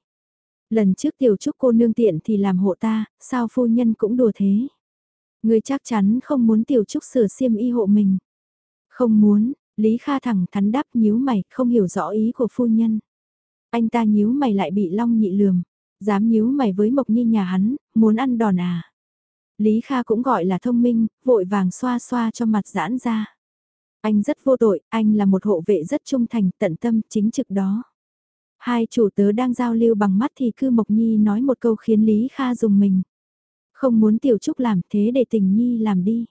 Lần trước tiểu trúc cô nương tiện thì làm hộ ta, sao phu nhân cũng đùa thế. Ngươi chắc chắn không muốn tiểu trúc sửa xiêm y hộ mình. Không muốn, Lý Kha thẳng thắn đáp nhíu mày, không hiểu rõ ý của phu nhân. Anh ta nhíu mày lại bị Long nhị lườm. Dám nhíu mày với Mộc Nhi nhà hắn, muốn ăn đòn à. Lý Kha cũng gọi là thông minh, vội vàng xoa xoa cho mặt giãn ra. Anh rất vô tội, anh là một hộ vệ rất trung thành, tận tâm, chính trực đó. Hai chủ tớ đang giao lưu bằng mắt thì cư Mộc Nhi nói một câu khiến Lý Kha dùng mình. Không muốn Tiểu Trúc làm thế để tình Nhi làm đi.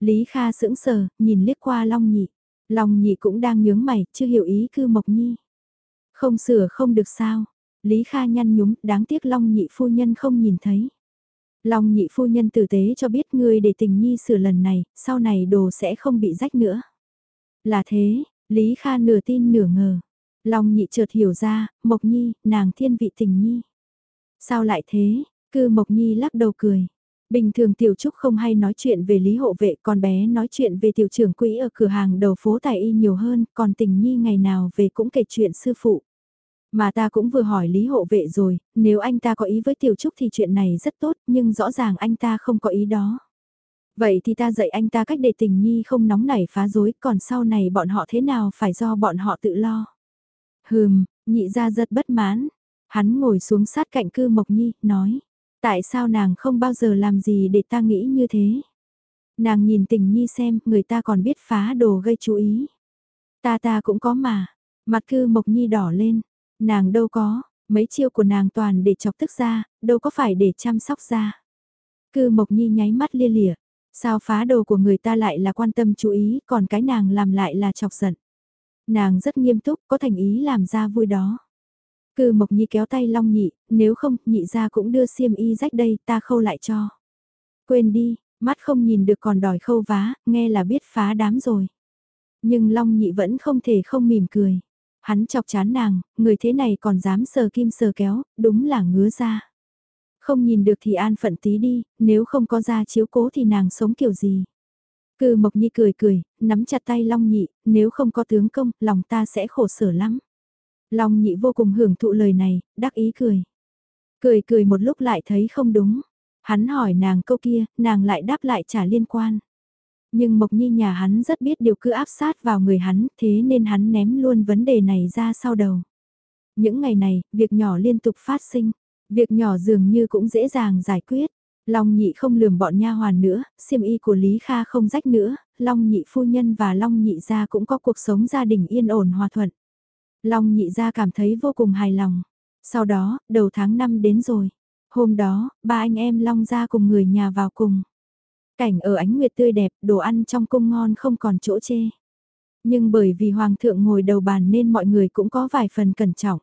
Lý Kha sững sờ, nhìn liếc qua Long Nhị. Long Nhị cũng đang nhướng mày, chưa hiểu ý cư Mộc Nhi. Không sửa không được sao. Lý Kha nhăn nhúm, đáng tiếc Long Nhị phu nhân không nhìn thấy. Long nhị phu nhân tử tế cho biết ngươi để tình nhi sửa lần này, sau này đồ sẽ không bị rách nữa. Là thế, Lý Kha nửa tin nửa ngờ. Long nhị chợt hiểu ra, Mộc Nhi, nàng thiên vị tình nhi. Sao lại thế, cư Mộc Nhi lắc đầu cười. Bình thường Tiểu Trúc không hay nói chuyện về Lý Hộ Vệ, con bé nói chuyện về tiểu trưởng quỹ ở cửa hàng đầu phố Tài Y nhiều hơn, còn tình nhi ngày nào về cũng kể chuyện sư phụ. Mà ta cũng vừa hỏi Lý hộ vệ rồi, nếu anh ta có ý với Tiểu Trúc thì chuyện này rất tốt, nhưng rõ ràng anh ta không có ý đó. Vậy thì ta dạy anh ta cách để tình nhi không nóng nảy phá rối, còn sau này bọn họ thế nào phải do bọn họ tự lo. Hừm, nhị ra rất bất mãn. Hắn ngồi xuống sát cạnh cư Mộc Nhi, nói. Tại sao nàng không bao giờ làm gì để ta nghĩ như thế? Nàng nhìn tình nhi xem, người ta còn biết phá đồ gây chú ý. Ta ta cũng có mà. Mặt cư Mộc Nhi đỏ lên. Nàng đâu có, mấy chiêu của nàng toàn để chọc tức ra, đâu có phải để chăm sóc ra. Cư Mộc Nhi nháy mắt lia lịa, sao phá đồ của người ta lại là quan tâm chú ý, còn cái nàng làm lại là chọc giận. Nàng rất nghiêm túc, có thành ý làm ra vui đó. Cư Mộc Nhi kéo tay Long Nhị, nếu không, nhị ra cũng đưa xiêm y rách đây, ta khâu lại cho. Quên đi, mắt không nhìn được còn đòi khâu vá, nghe là biết phá đám rồi. Nhưng Long Nhị vẫn không thể không mỉm cười. Hắn chọc chán nàng, người thế này còn dám sờ kim sờ kéo, đúng là ngứa ra. Không nhìn được thì an phận tí đi, nếu không có ra chiếu cố thì nàng sống kiểu gì. Cư Mộc Nhi cười cười, nắm chặt tay Long Nhị, nếu không có tướng công, lòng ta sẽ khổ sở lắm. Long Nhị vô cùng hưởng thụ lời này, đắc ý cười. Cười cười một lúc lại thấy không đúng. Hắn hỏi nàng câu kia, nàng lại đáp lại trả liên quan. Nhưng Mộc Nhi nhà hắn rất biết điều cứ áp sát vào người hắn, thế nên hắn ném luôn vấn đề này ra sau đầu. Những ngày này, việc nhỏ liên tục phát sinh, việc nhỏ dường như cũng dễ dàng giải quyết. Long nhị không lườm bọn nha hoàn nữa, xiêm y của Lý Kha không rách nữa, Long nhị phu nhân và Long nhị gia cũng có cuộc sống gia đình yên ổn hòa thuận. Long nhị gia cảm thấy vô cùng hài lòng. Sau đó, đầu tháng 5 đến rồi. Hôm đó, ba anh em Long gia cùng người nhà vào cùng. Cảnh ở ánh nguyệt tươi đẹp, đồ ăn trong cung ngon không còn chỗ chê. Nhưng bởi vì hoàng thượng ngồi đầu bàn nên mọi người cũng có vài phần cẩn trọng.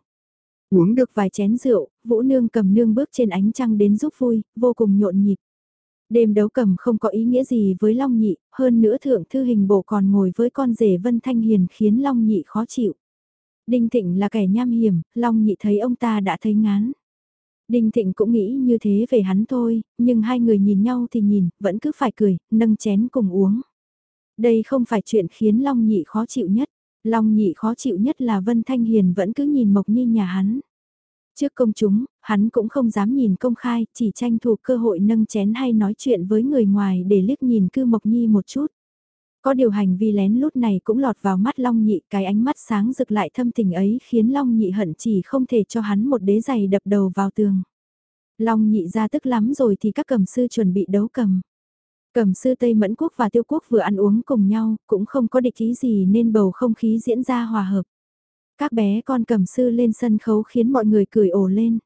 Uống được vài chén rượu, Vũ Nương cầm nương bước trên ánh trăng đến giúp vui, vô cùng nhộn nhịp. Đêm đấu cầm không có ý nghĩa gì với Long Nhị, hơn nữa thượng thư hình bộ còn ngồi với con rể Vân Thanh Hiền khiến Long Nhị khó chịu. Đinh Thịnh là kẻ nham hiểm, Long Nhị thấy ông ta đã thấy ngán. Đinh Thịnh cũng nghĩ như thế về hắn thôi, nhưng hai người nhìn nhau thì nhìn, vẫn cứ phải cười, nâng chén cùng uống. Đây không phải chuyện khiến Long Nhị khó chịu nhất. Long Nhị khó chịu nhất là Vân Thanh Hiền vẫn cứ nhìn Mộc Nhi nhà hắn. Trước công chúng, hắn cũng không dám nhìn công khai, chỉ tranh thủ cơ hội nâng chén hay nói chuyện với người ngoài để liếc nhìn cư Mộc Nhi một chút. Có điều hành vi lén lút này cũng lọt vào mắt Long Nhị, cái ánh mắt sáng rực lại thâm tình ấy khiến Long Nhị hận chỉ không thể cho hắn một đế giày đập đầu vào tường. Long Nhị ra tức lắm rồi thì các cầm sư chuẩn bị đấu cầm. Cầm sư Tây Mẫn Quốc và Tiêu Quốc vừa ăn uống cùng nhau, cũng không có địch ý gì nên bầu không khí diễn ra hòa hợp. Các bé con cầm sư lên sân khấu khiến mọi người cười ồ lên.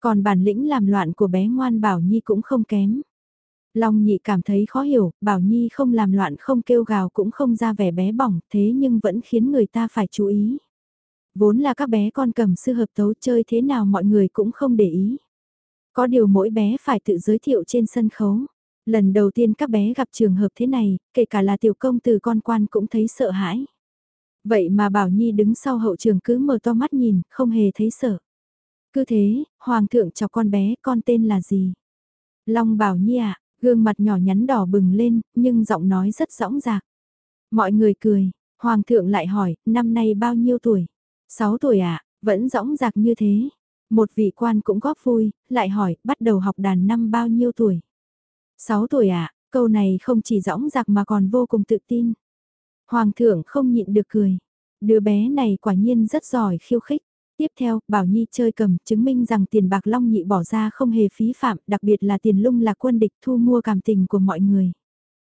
Còn bản lĩnh làm loạn của bé ngoan Bảo Nhi cũng không kém. Long nhị cảm thấy khó hiểu, Bảo Nhi không làm loạn không kêu gào cũng không ra vẻ bé bỏng thế nhưng vẫn khiến người ta phải chú ý. Vốn là các bé con cầm sư hợp tấu chơi thế nào mọi người cũng không để ý. Có điều mỗi bé phải tự giới thiệu trên sân khấu. Lần đầu tiên các bé gặp trường hợp thế này, kể cả là tiểu công từ con quan cũng thấy sợ hãi. Vậy mà Bảo Nhi đứng sau hậu trường cứ mở to mắt nhìn, không hề thấy sợ. Cứ thế, Hoàng thượng cho con bé, con tên là gì? Long Bảo Nhi ạ, gương mặt nhỏ nhắn đỏ bừng lên, nhưng giọng nói rất rõng rạc. Mọi người cười, Hoàng thượng lại hỏi, năm nay bao nhiêu tuổi? 6 tuổi à, vẫn rõng rạc như thế. Một vị quan cũng góp vui, lại hỏi, bắt đầu học đàn năm bao nhiêu tuổi? 6 tuổi à, câu này không chỉ rõng rạc mà còn vô cùng tự tin. Hoàng thượng không nhịn được cười. Đứa bé này quả nhiên rất giỏi khiêu khích. Tiếp theo, Bảo Nhi chơi cầm chứng minh rằng tiền bạc Long Nhị bỏ ra không hề phí phạm, đặc biệt là tiền lung là quân địch thu mua cảm tình của mọi người.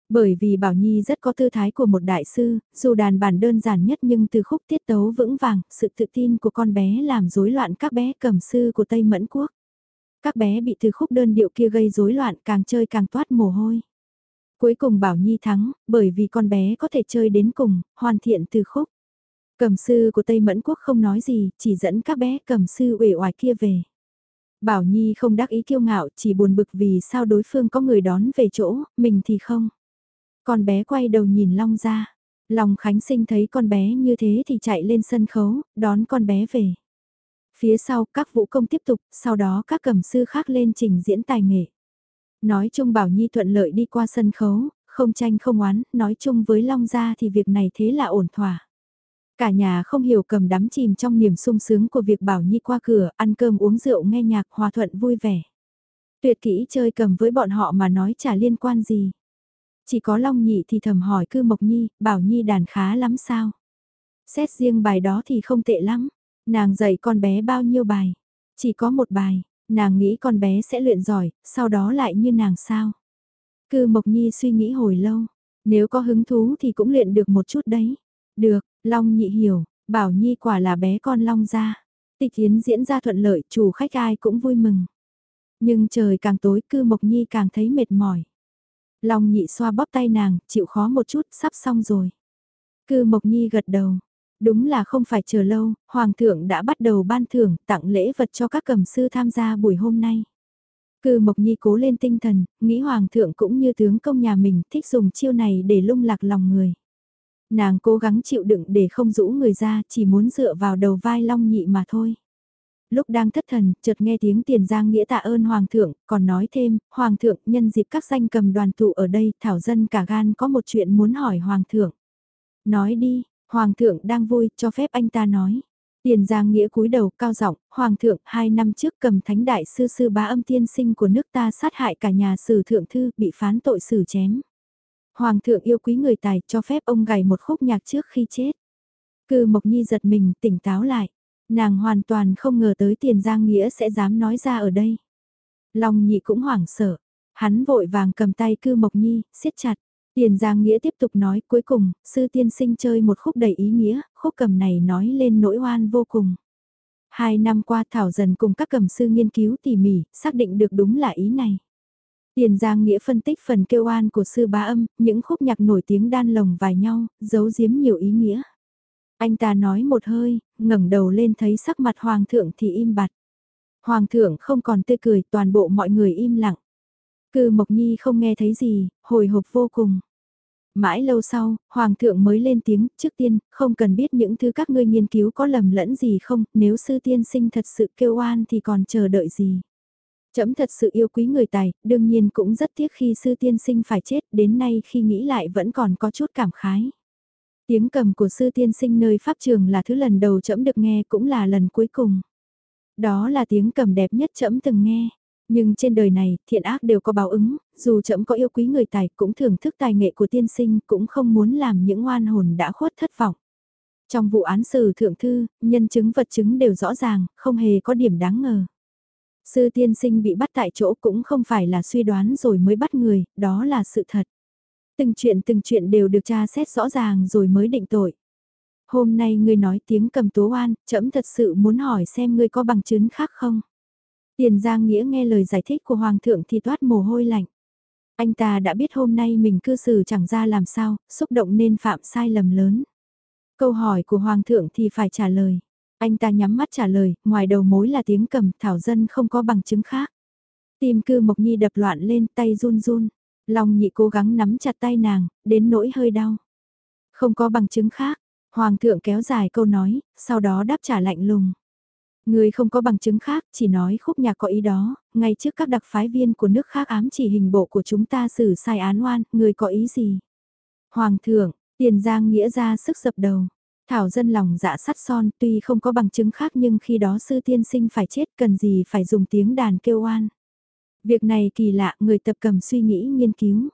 Bởi vì Bảo Nhi rất có tư thái của một đại sư, dù đàn bản đơn giản nhất nhưng từ khúc tiết tấu vững vàng, sự tự tin của con bé làm rối loạn các bé cầm sư của Tây Mẫn Quốc. Các bé bị từ khúc đơn điệu kia gây rối loạn càng chơi càng toát mồ hôi. Cuối cùng Bảo Nhi thắng, bởi vì con bé có thể chơi đến cùng, hoàn thiện từ khúc. Cầm sư của Tây Mẫn Quốc không nói gì, chỉ dẫn các bé cầm sư uể oải kia về. Bảo Nhi không đắc ý kiêu ngạo, chỉ buồn bực vì sao đối phương có người đón về chỗ, mình thì không. Con bé quay đầu nhìn Long ra. Long Khánh Sinh thấy con bé như thế thì chạy lên sân khấu, đón con bé về. Phía sau các vũ công tiếp tục, sau đó các cầm sư khác lên trình diễn tài nghệ. Nói chung Bảo Nhi thuận lợi đi qua sân khấu, không tranh không oán, nói chung với Long gia thì việc này thế là ổn thỏa. Cả nhà không hiểu cầm đắm chìm trong niềm sung sướng của việc Bảo Nhi qua cửa, ăn cơm uống rượu nghe nhạc hòa thuận vui vẻ. Tuyệt kỹ chơi cầm với bọn họ mà nói chả liên quan gì. Chỉ có Long Nhị thì thầm hỏi cư Mộc Nhi, Bảo Nhi đàn khá lắm sao? Xét riêng bài đó thì không tệ lắm. Nàng dạy con bé bao nhiêu bài? Chỉ có một bài, nàng nghĩ con bé sẽ luyện giỏi, sau đó lại như nàng sao? Cư Mộc Nhi suy nghĩ hồi lâu, nếu có hứng thú thì cũng luyện được một chút đấy. Được, Long nhị hiểu, Bảo Nhi quả là bé con Long ra. Tịch yến diễn ra thuận lợi, chủ khách ai cũng vui mừng. Nhưng trời càng tối cư Mộc Nhi càng thấy mệt mỏi. Long nhị xoa bóp tay nàng, chịu khó một chút, sắp xong rồi. Cư Mộc Nhi gật đầu. Đúng là không phải chờ lâu, Hoàng thượng đã bắt đầu ban thưởng, tặng lễ vật cho các cầm sư tham gia buổi hôm nay. Cư Mộc Nhi cố lên tinh thần, nghĩ Hoàng thượng cũng như tướng công nhà mình thích dùng chiêu này để lung lạc lòng người. Nàng cố gắng chịu đựng để không rũ người ra, chỉ muốn dựa vào đầu vai Long Nhị mà thôi lúc đang thất thần, chợt nghe tiếng tiền giang nghĩa tạ ơn Hoàng thượng, còn nói thêm, Hoàng thượng nhân dịp các danh cầm đoàn tụ ở đây, Thảo Dân cả gan có một chuyện muốn hỏi Hoàng thượng. Nói đi, Hoàng thượng đang vui, cho phép anh ta nói. Tiền Giang Nghĩa cúi đầu cao giọng, Hoàng thượng, hai năm trước cầm thánh đại sư sư bá âm tiên sinh của nước ta sát hại cả nhà sử thượng thư bị phán tội xử chém. Hoàng thượng yêu quý người tài cho phép ông gảy một khúc nhạc trước khi chết. Cư Mộc Nhi giật mình tỉnh táo lại. Nàng hoàn toàn không ngờ tới tiền Giang Nghĩa sẽ dám nói ra ở đây. Long nhị cũng hoảng sợ. Hắn vội vàng cầm tay cư Mộc Nhi, siết chặt. Tiền Giang Nghĩa tiếp tục nói cuối cùng, sư tiên sinh chơi một khúc đầy ý nghĩa, khúc cầm này nói lên nỗi oan vô cùng. Hai năm qua Thảo dần cùng các cầm sư nghiên cứu tỉ mỉ, xác định được đúng là ý này. Tiền Giang Nghĩa phân tích phần kêu oan của sư bá âm, những khúc nhạc nổi tiếng đan lồng vài nhau, giấu giếm nhiều ý nghĩa. Anh ta nói một hơi, ngẩng đầu lên thấy sắc mặt hoàng thượng thì im bặt. Hoàng thượng không còn tươi cười, toàn bộ mọi người im lặng. Cư Mộc Nhi không nghe thấy gì, hồi hộp vô cùng. Mãi lâu sau, Hoàng thượng mới lên tiếng, trước tiên, không cần biết những thứ các ngươi nghiên cứu có lầm lẫn gì không, nếu sư tiên sinh thật sự kêu oan thì còn chờ đợi gì. Chấm thật sự yêu quý người tài, đương nhiên cũng rất tiếc khi sư tiên sinh phải chết, đến nay khi nghĩ lại vẫn còn có chút cảm khái. Tiếng cầm của sư tiên sinh nơi pháp trường là thứ lần đầu chấm được nghe cũng là lần cuối cùng. Đó là tiếng cầm đẹp nhất chấm từng nghe. Nhưng trên đời này, thiện ác đều có báo ứng, dù chậm có yêu quý người tài cũng thưởng thức tài nghệ của tiên sinh cũng không muốn làm những oan hồn đã khuất thất vọng. Trong vụ án xử thượng thư, nhân chứng vật chứng đều rõ ràng, không hề có điểm đáng ngờ. Sư tiên sinh bị bắt tại chỗ cũng không phải là suy đoán rồi mới bắt người, đó là sự thật. Từng chuyện từng chuyện đều được tra xét rõ ràng rồi mới định tội. Hôm nay ngươi nói tiếng cầm tố oan, trẫm thật sự muốn hỏi xem ngươi có bằng chứng khác không? Tiền Giang Nghĩa nghe lời giải thích của Hoàng thượng thì toát mồ hôi lạnh. Anh ta đã biết hôm nay mình cư xử chẳng ra làm sao, xúc động nên phạm sai lầm lớn. Câu hỏi của Hoàng thượng thì phải trả lời. Anh ta nhắm mắt trả lời, ngoài đầu mối là tiếng cầm, thảo dân không có bằng chứng khác. Tim cư Mộc Nhi đập loạn lên tay run run. Long nhị cố gắng nắm chặt tay nàng, đến nỗi hơi đau. Không có bằng chứng khác, Hoàng thượng kéo dài câu nói, sau đó đáp trả lạnh lùng. Người không có bằng chứng khác, chỉ nói khúc nhạc có ý đó, ngay trước các đặc phái viên của nước khác ám chỉ hình bộ của chúng ta xử sai án oan, người có ý gì? Hoàng thượng, tiền giang nghĩa ra sức dập đầu. Thảo dân lòng dạ sắt son tuy không có bằng chứng khác nhưng khi đó sư tiên sinh phải chết cần gì phải dùng tiếng đàn kêu oan. Việc này kỳ lạ người tập cầm suy nghĩ nghiên cứu.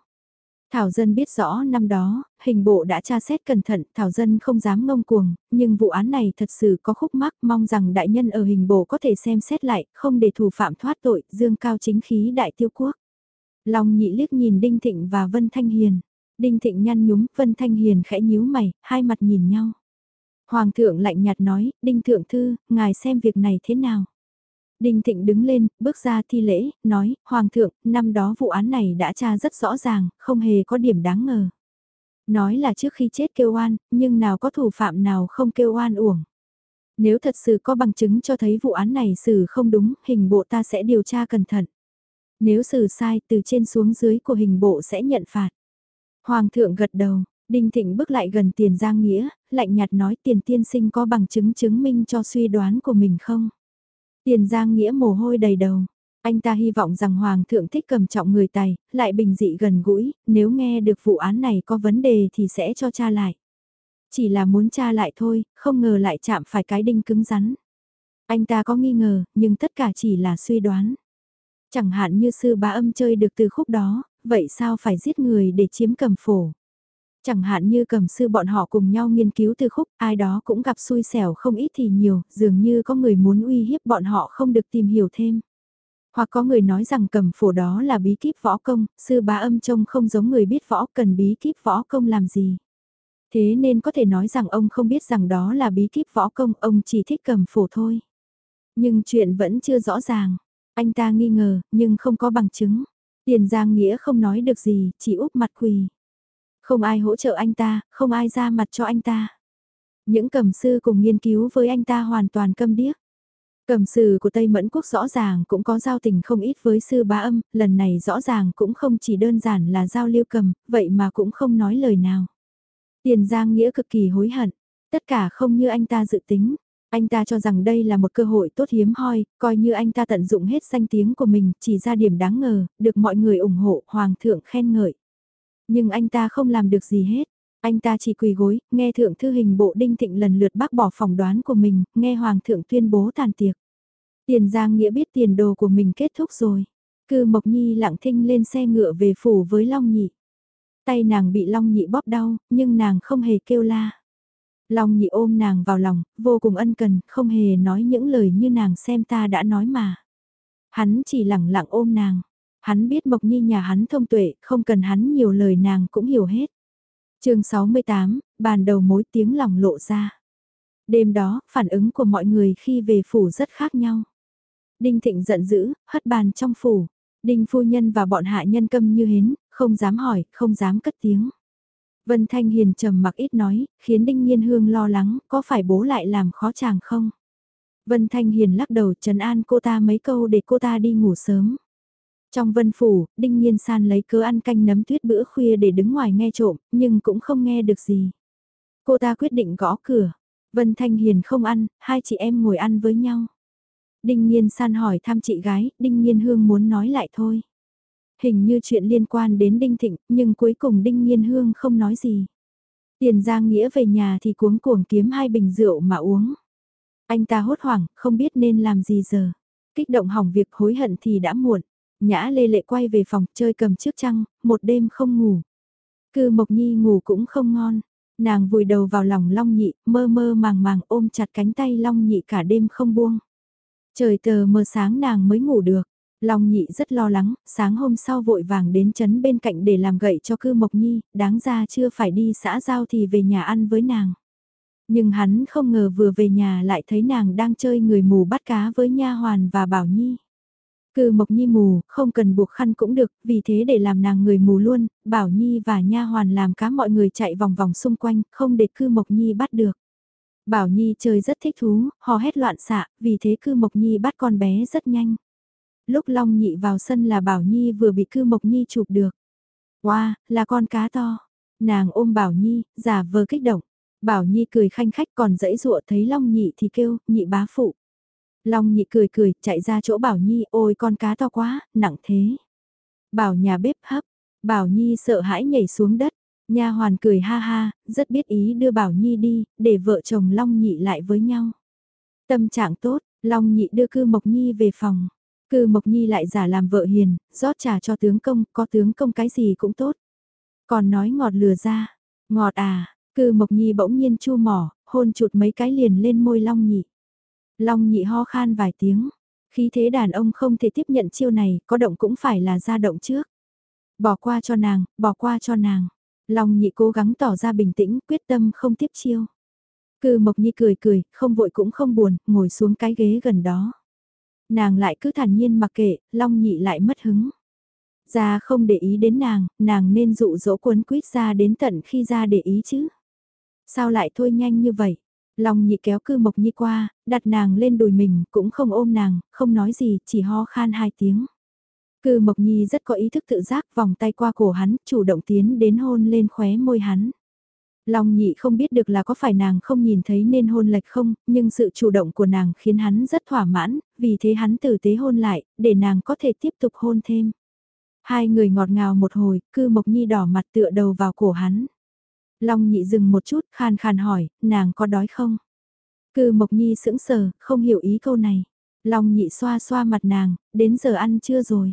Thảo Dân biết rõ năm đó, hình bộ đã tra xét cẩn thận, Thảo Dân không dám ngông cuồng, nhưng vụ án này thật sự có khúc mắc mong rằng đại nhân ở hình bộ có thể xem xét lại, không để thủ phạm thoát tội, dương cao chính khí đại tiêu quốc. Long nhị liếc nhìn Đinh Thịnh và Vân Thanh Hiền. Đinh Thịnh nhăn nhúm, Vân Thanh Hiền khẽ nhíu mày, hai mặt nhìn nhau. Hoàng thượng lạnh nhạt nói, Đinh Thượng Thư, ngài xem việc này thế nào? Đinh Thịnh đứng lên, bước ra thi lễ, nói, Hoàng thượng, năm đó vụ án này đã tra rất rõ ràng, không hề có điểm đáng ngờ. Nói là trước khi chết kêu oan, nhưng nào có thủ phạm nào không kêu oan uổng. Nếu thật sự có bằng chứng cho thấy vụ án này xử không đúng, hình bộ ta sẽ điều tra cẩn thận. Nếu xử sai, từ trên xuống dưới của hình bộ sẽ nhận phạt. Hoàng thượng gật đầu, Đinh Thịnh bước lại gần tiền Giang Nghĩa, lạnh nhạt nói tiền tiên sinh có bằng chứng chứng minh cho suy đoán của mình không? Tiền Giang Nghĩa mồ hôi đầy đầu. Anh ta hy vọng rằng Hoàng thượng thích cầm trọng người tài, lại bình dị gần gũi, nếu nghe được vụ án này có vấn đề thì sẽ cho cha lại. Chỉ là muốn cha lại thôi, không ngờ lại chạm phải cái đinh cứng rắn. Anh ta có nghi ngờ, nhưng tất cả chỉ là suy đoán. Chẳng hạn như sư bá âm chơi được từ khúc đó, vậy sao phải giết người để chiếm cầm phổ? Chẳng hạn như cầm sư bọn họ cùng nhau nghiên cứu từ khúc, ai đó cũng gặp xui xẻo không ít thì nhiều, dường như có người muốn uy hiếp bọn họ không được tìm hiểu thêm. Hoặc có người nói rằng cầm phổ đó là bí kíp võ công, sư bá âm trông không giống người biết võ cần bí kíp võ công làm gì. Thế nên có thể nói rằng ông không biết rằng đó là bí kíp võ công, ông chỉ thích cầm phổ thôi. Nhưng chuyện vẫn chưa rõ ràng. Anh ta nghi ngờ, nhưng không có bằng chứng. Tiền Giang Nghĩa không nói được gì, chỉ úp mặt quỳ. Không ai hỗ trợ anh ta, không ai ra mặt cho anh ta. Những cầm sư cùng nghiên cứu với anh ta hoàn toàn câm điếc. Cầm sư của Tây Mẫn Quốc rõ ràng cũng có giao tình không ít với sư bá âm, lần này rõ ràng cũng không chỉ đơn giản là giao lưu cầm, vậy mà cũng không nói lời nào. Tiền Giang Nghĩa cực kỳ hối hận, tất cả không như anh ta dự tính. Anh ta cho rằng đây là một cơ hội tốt hiếm hoi, coi như anh ta tận dụng hết danh tiếng của mình, chỉ ra điểm đáng ngờ, được mọi người ủng hộ, hoàng thượng khen ngợi. Nhưng anh ta không làm được gì hết. Anh ta chỉ quỳ gối, nghe thượng thư hình bộ đinh thịnh lần lượt bác bỏ phỏng đoán của mình, nghe hoàng thượng tuyên bố tàn tiệc. Tiền Giang Nghĩa biết tiền đồ của mình kết thúc rồi. Cư Mộc Nhi lặng thinh lên xe ngựa về phủ với Long Nhị. Tay nàng bị Long Nhị bóp đau, nhưng nàng không hề kêu la. Long Nhị ôm nàng vào lòng, vô cùng ân cần, không hề nói những lời như nàng xem ta đã nói mà. Hắn chỉ lặng lặng ôm nàng. Hắn biết Mộc Nhi nhà hắn thông tuệ, không cần hắn nhiều lời nàng cũng hiểu hết. chương 68, bàn đầu mối tiếng lòng lộ ra. Đêm đó, phản ứng của mọi người khi về phủ rất khác nhau. Đinh Thịnh giận dữ, hất bàn trong phủ. Đinh phu nhân và bọn hạ nhân câm như hến, không dám hỏi, không dám cất tiếng. Vân Thanh Hiền trầm mặc ít nói, khiến Đinh Nhiên Hương lo lắng, có phải bố lại làm khó chàng không? Vân Thanh Hiền lắc đầu trấn an cô ta mấy câu để cô ta đi ngủ sớm. Trong vân phủ, Đinh Nhiên San lấy cớ ăn canh nấm tuyết bữa khuya để đứng ngoài nghe trộm, nhưng cũng không nghe được gì. Cô ta quyết định gõ cửa. Vân Thanh Hiền không ăn, hai chị em ngồi ăn với nhau. Đinh Nhiên San hỏi thăm chị gái, Đinh Nhiên Hương muốn nói lại thôi. Hình như chuyện liên quan đến Đinh Thịnh, nhưng cuối cùng Đinh Nhiên Hương không nói gì. Tiền Giang Nghĩa về nhà thì cuống cuồng kiếm hai bình rượu mà uống. Anh ta hốt hoảng, không biết nên làm gì giờ. Kích động hỏng việc hối hận thì đã muộn. Nhã lê lệ quay về phòng chơi cầm trước trăng, một đêm không ngủ. Cư Mộc Nhi ngủ cũng không ngon. Nàng vùi đầu vào lòng Long Nhị, mơ mơ màng màng ôm chặt cánh tay Long Nhị cả đêm không buông. Trời tờ mờ sáng nàng mới ngủ được. Long Nhị rất lo lắng, sáng hôm sau vội vàng đến chấn bên cạnh để làm gậy cho cư Mộc Nhi, đáng ra chưa phải đi xã giao thì về nhà ăn với nàng. Nhưng hắn không ngờ vừa về nhà lại thấy nàng đang chơi người mù bắt cá với Nha Hoàn và Bảo Nhi. Cư Mộc Nhi mù, không cần buộc khăn cũng được, vì thế để làm nàng người mù luôn, Bảo Nhi và Nha Hoàn làm cá mọi người chạy vòng vòng xung quanh, không để Cư Mộc Nhi bắt được. Bảo Nhi chơi rất thích thú, hò hét loạn xạ, vì thế Cư Mộc Nhi bắt con bé rất nhanh. Lúc Long Nhị vào sân là Bảo Nhi vừa bị cư Mộc Nhi chụp được. Wow, là con cá to. Nàng ôm Bảo Nhi, giả vờ kích động. Bảo Nhi cười khanh khách còn dãy dụa thấy Long Nhị thì kêu, nhị bá phụ. Long Nhị cười cười, chạy ra chỗ Bảo Nhi, ôi con cá to quá, nặng thế. Bảo nhà bếp hấp, Bảo Nhi sợ hãi nhảy xuống đất. Nha hoàn cười ha ha, rất biết ý đưa Bảo Nhi đi, để vợ chồng Long Nhị lại với nhau. Tâm trạng tốt, Long Nhị đưa cư Mộc Nhi về phòng. Cư Mộc Nhi lại giả làm vợ hiền, rót trà cho tướng công, có tướng công cái gì cũng tốt. Còn nói ngọt lừa ra, ngọt à, cư Mộc Nhi bỗng nhiên chu mỏ, hôn chụt mấy cái liền lên môi Long Nhị. Long Nhị ho khan vài tiếng, khí thế đàn ông không thể tiếp nhận chiêu này, có động cũng phải là ra động trước. Bỏ qua cho nàng, bỏ qua cho nàng. Long Nhị cố gắng tỏ ra bình tĩnh, quyết tâm không tiếp chiêu. Cư Mộc Nhi cười cười, không vội cũng không buồn, ngồi xuống cái ghế gần đó. Nàng lại cứ thản nhiên mặc kệ, Long Nhị lại mất hứng. Ra không để ý đến nàng, nàng nên dụ dỗ cuốn quýt ra đến tận khi ra để ý chứ. Sao lại thôi nhanh như vậy? Long nhị kéo cư mộc nhi qua, đặt nàng lên đùi mình, cũng không ôm nàng, không nói gì, chỉ ho khan hai tiếng. Cư mộc nhi rất có ý thức tự giác vòng tay qua cổ hắn, chủ động tiến đến hôn lên khóe môi hắn. Long nhị không biết được là có phải nàng không nhìn thấy nên hôn lệch không, nhưng sự chủ động của nàng khiến hắn rất thỏa mãn, vì thế hắn tử tế hôn lại, để nàng có thể tiếp tục hôn thêm. Hai người ngọt ngào một hồi, cư mộc nhi đỏ mặt tựa đầu vào cổ hắn. Long nhị dừng một chút, khàn khàn hỏi, nàng có đói không? Cư mộc nhi sững sờ, không hiểu ý câu này. Long nhị xoa xoa mặt nàng, đến giờ ăn chưa rồi?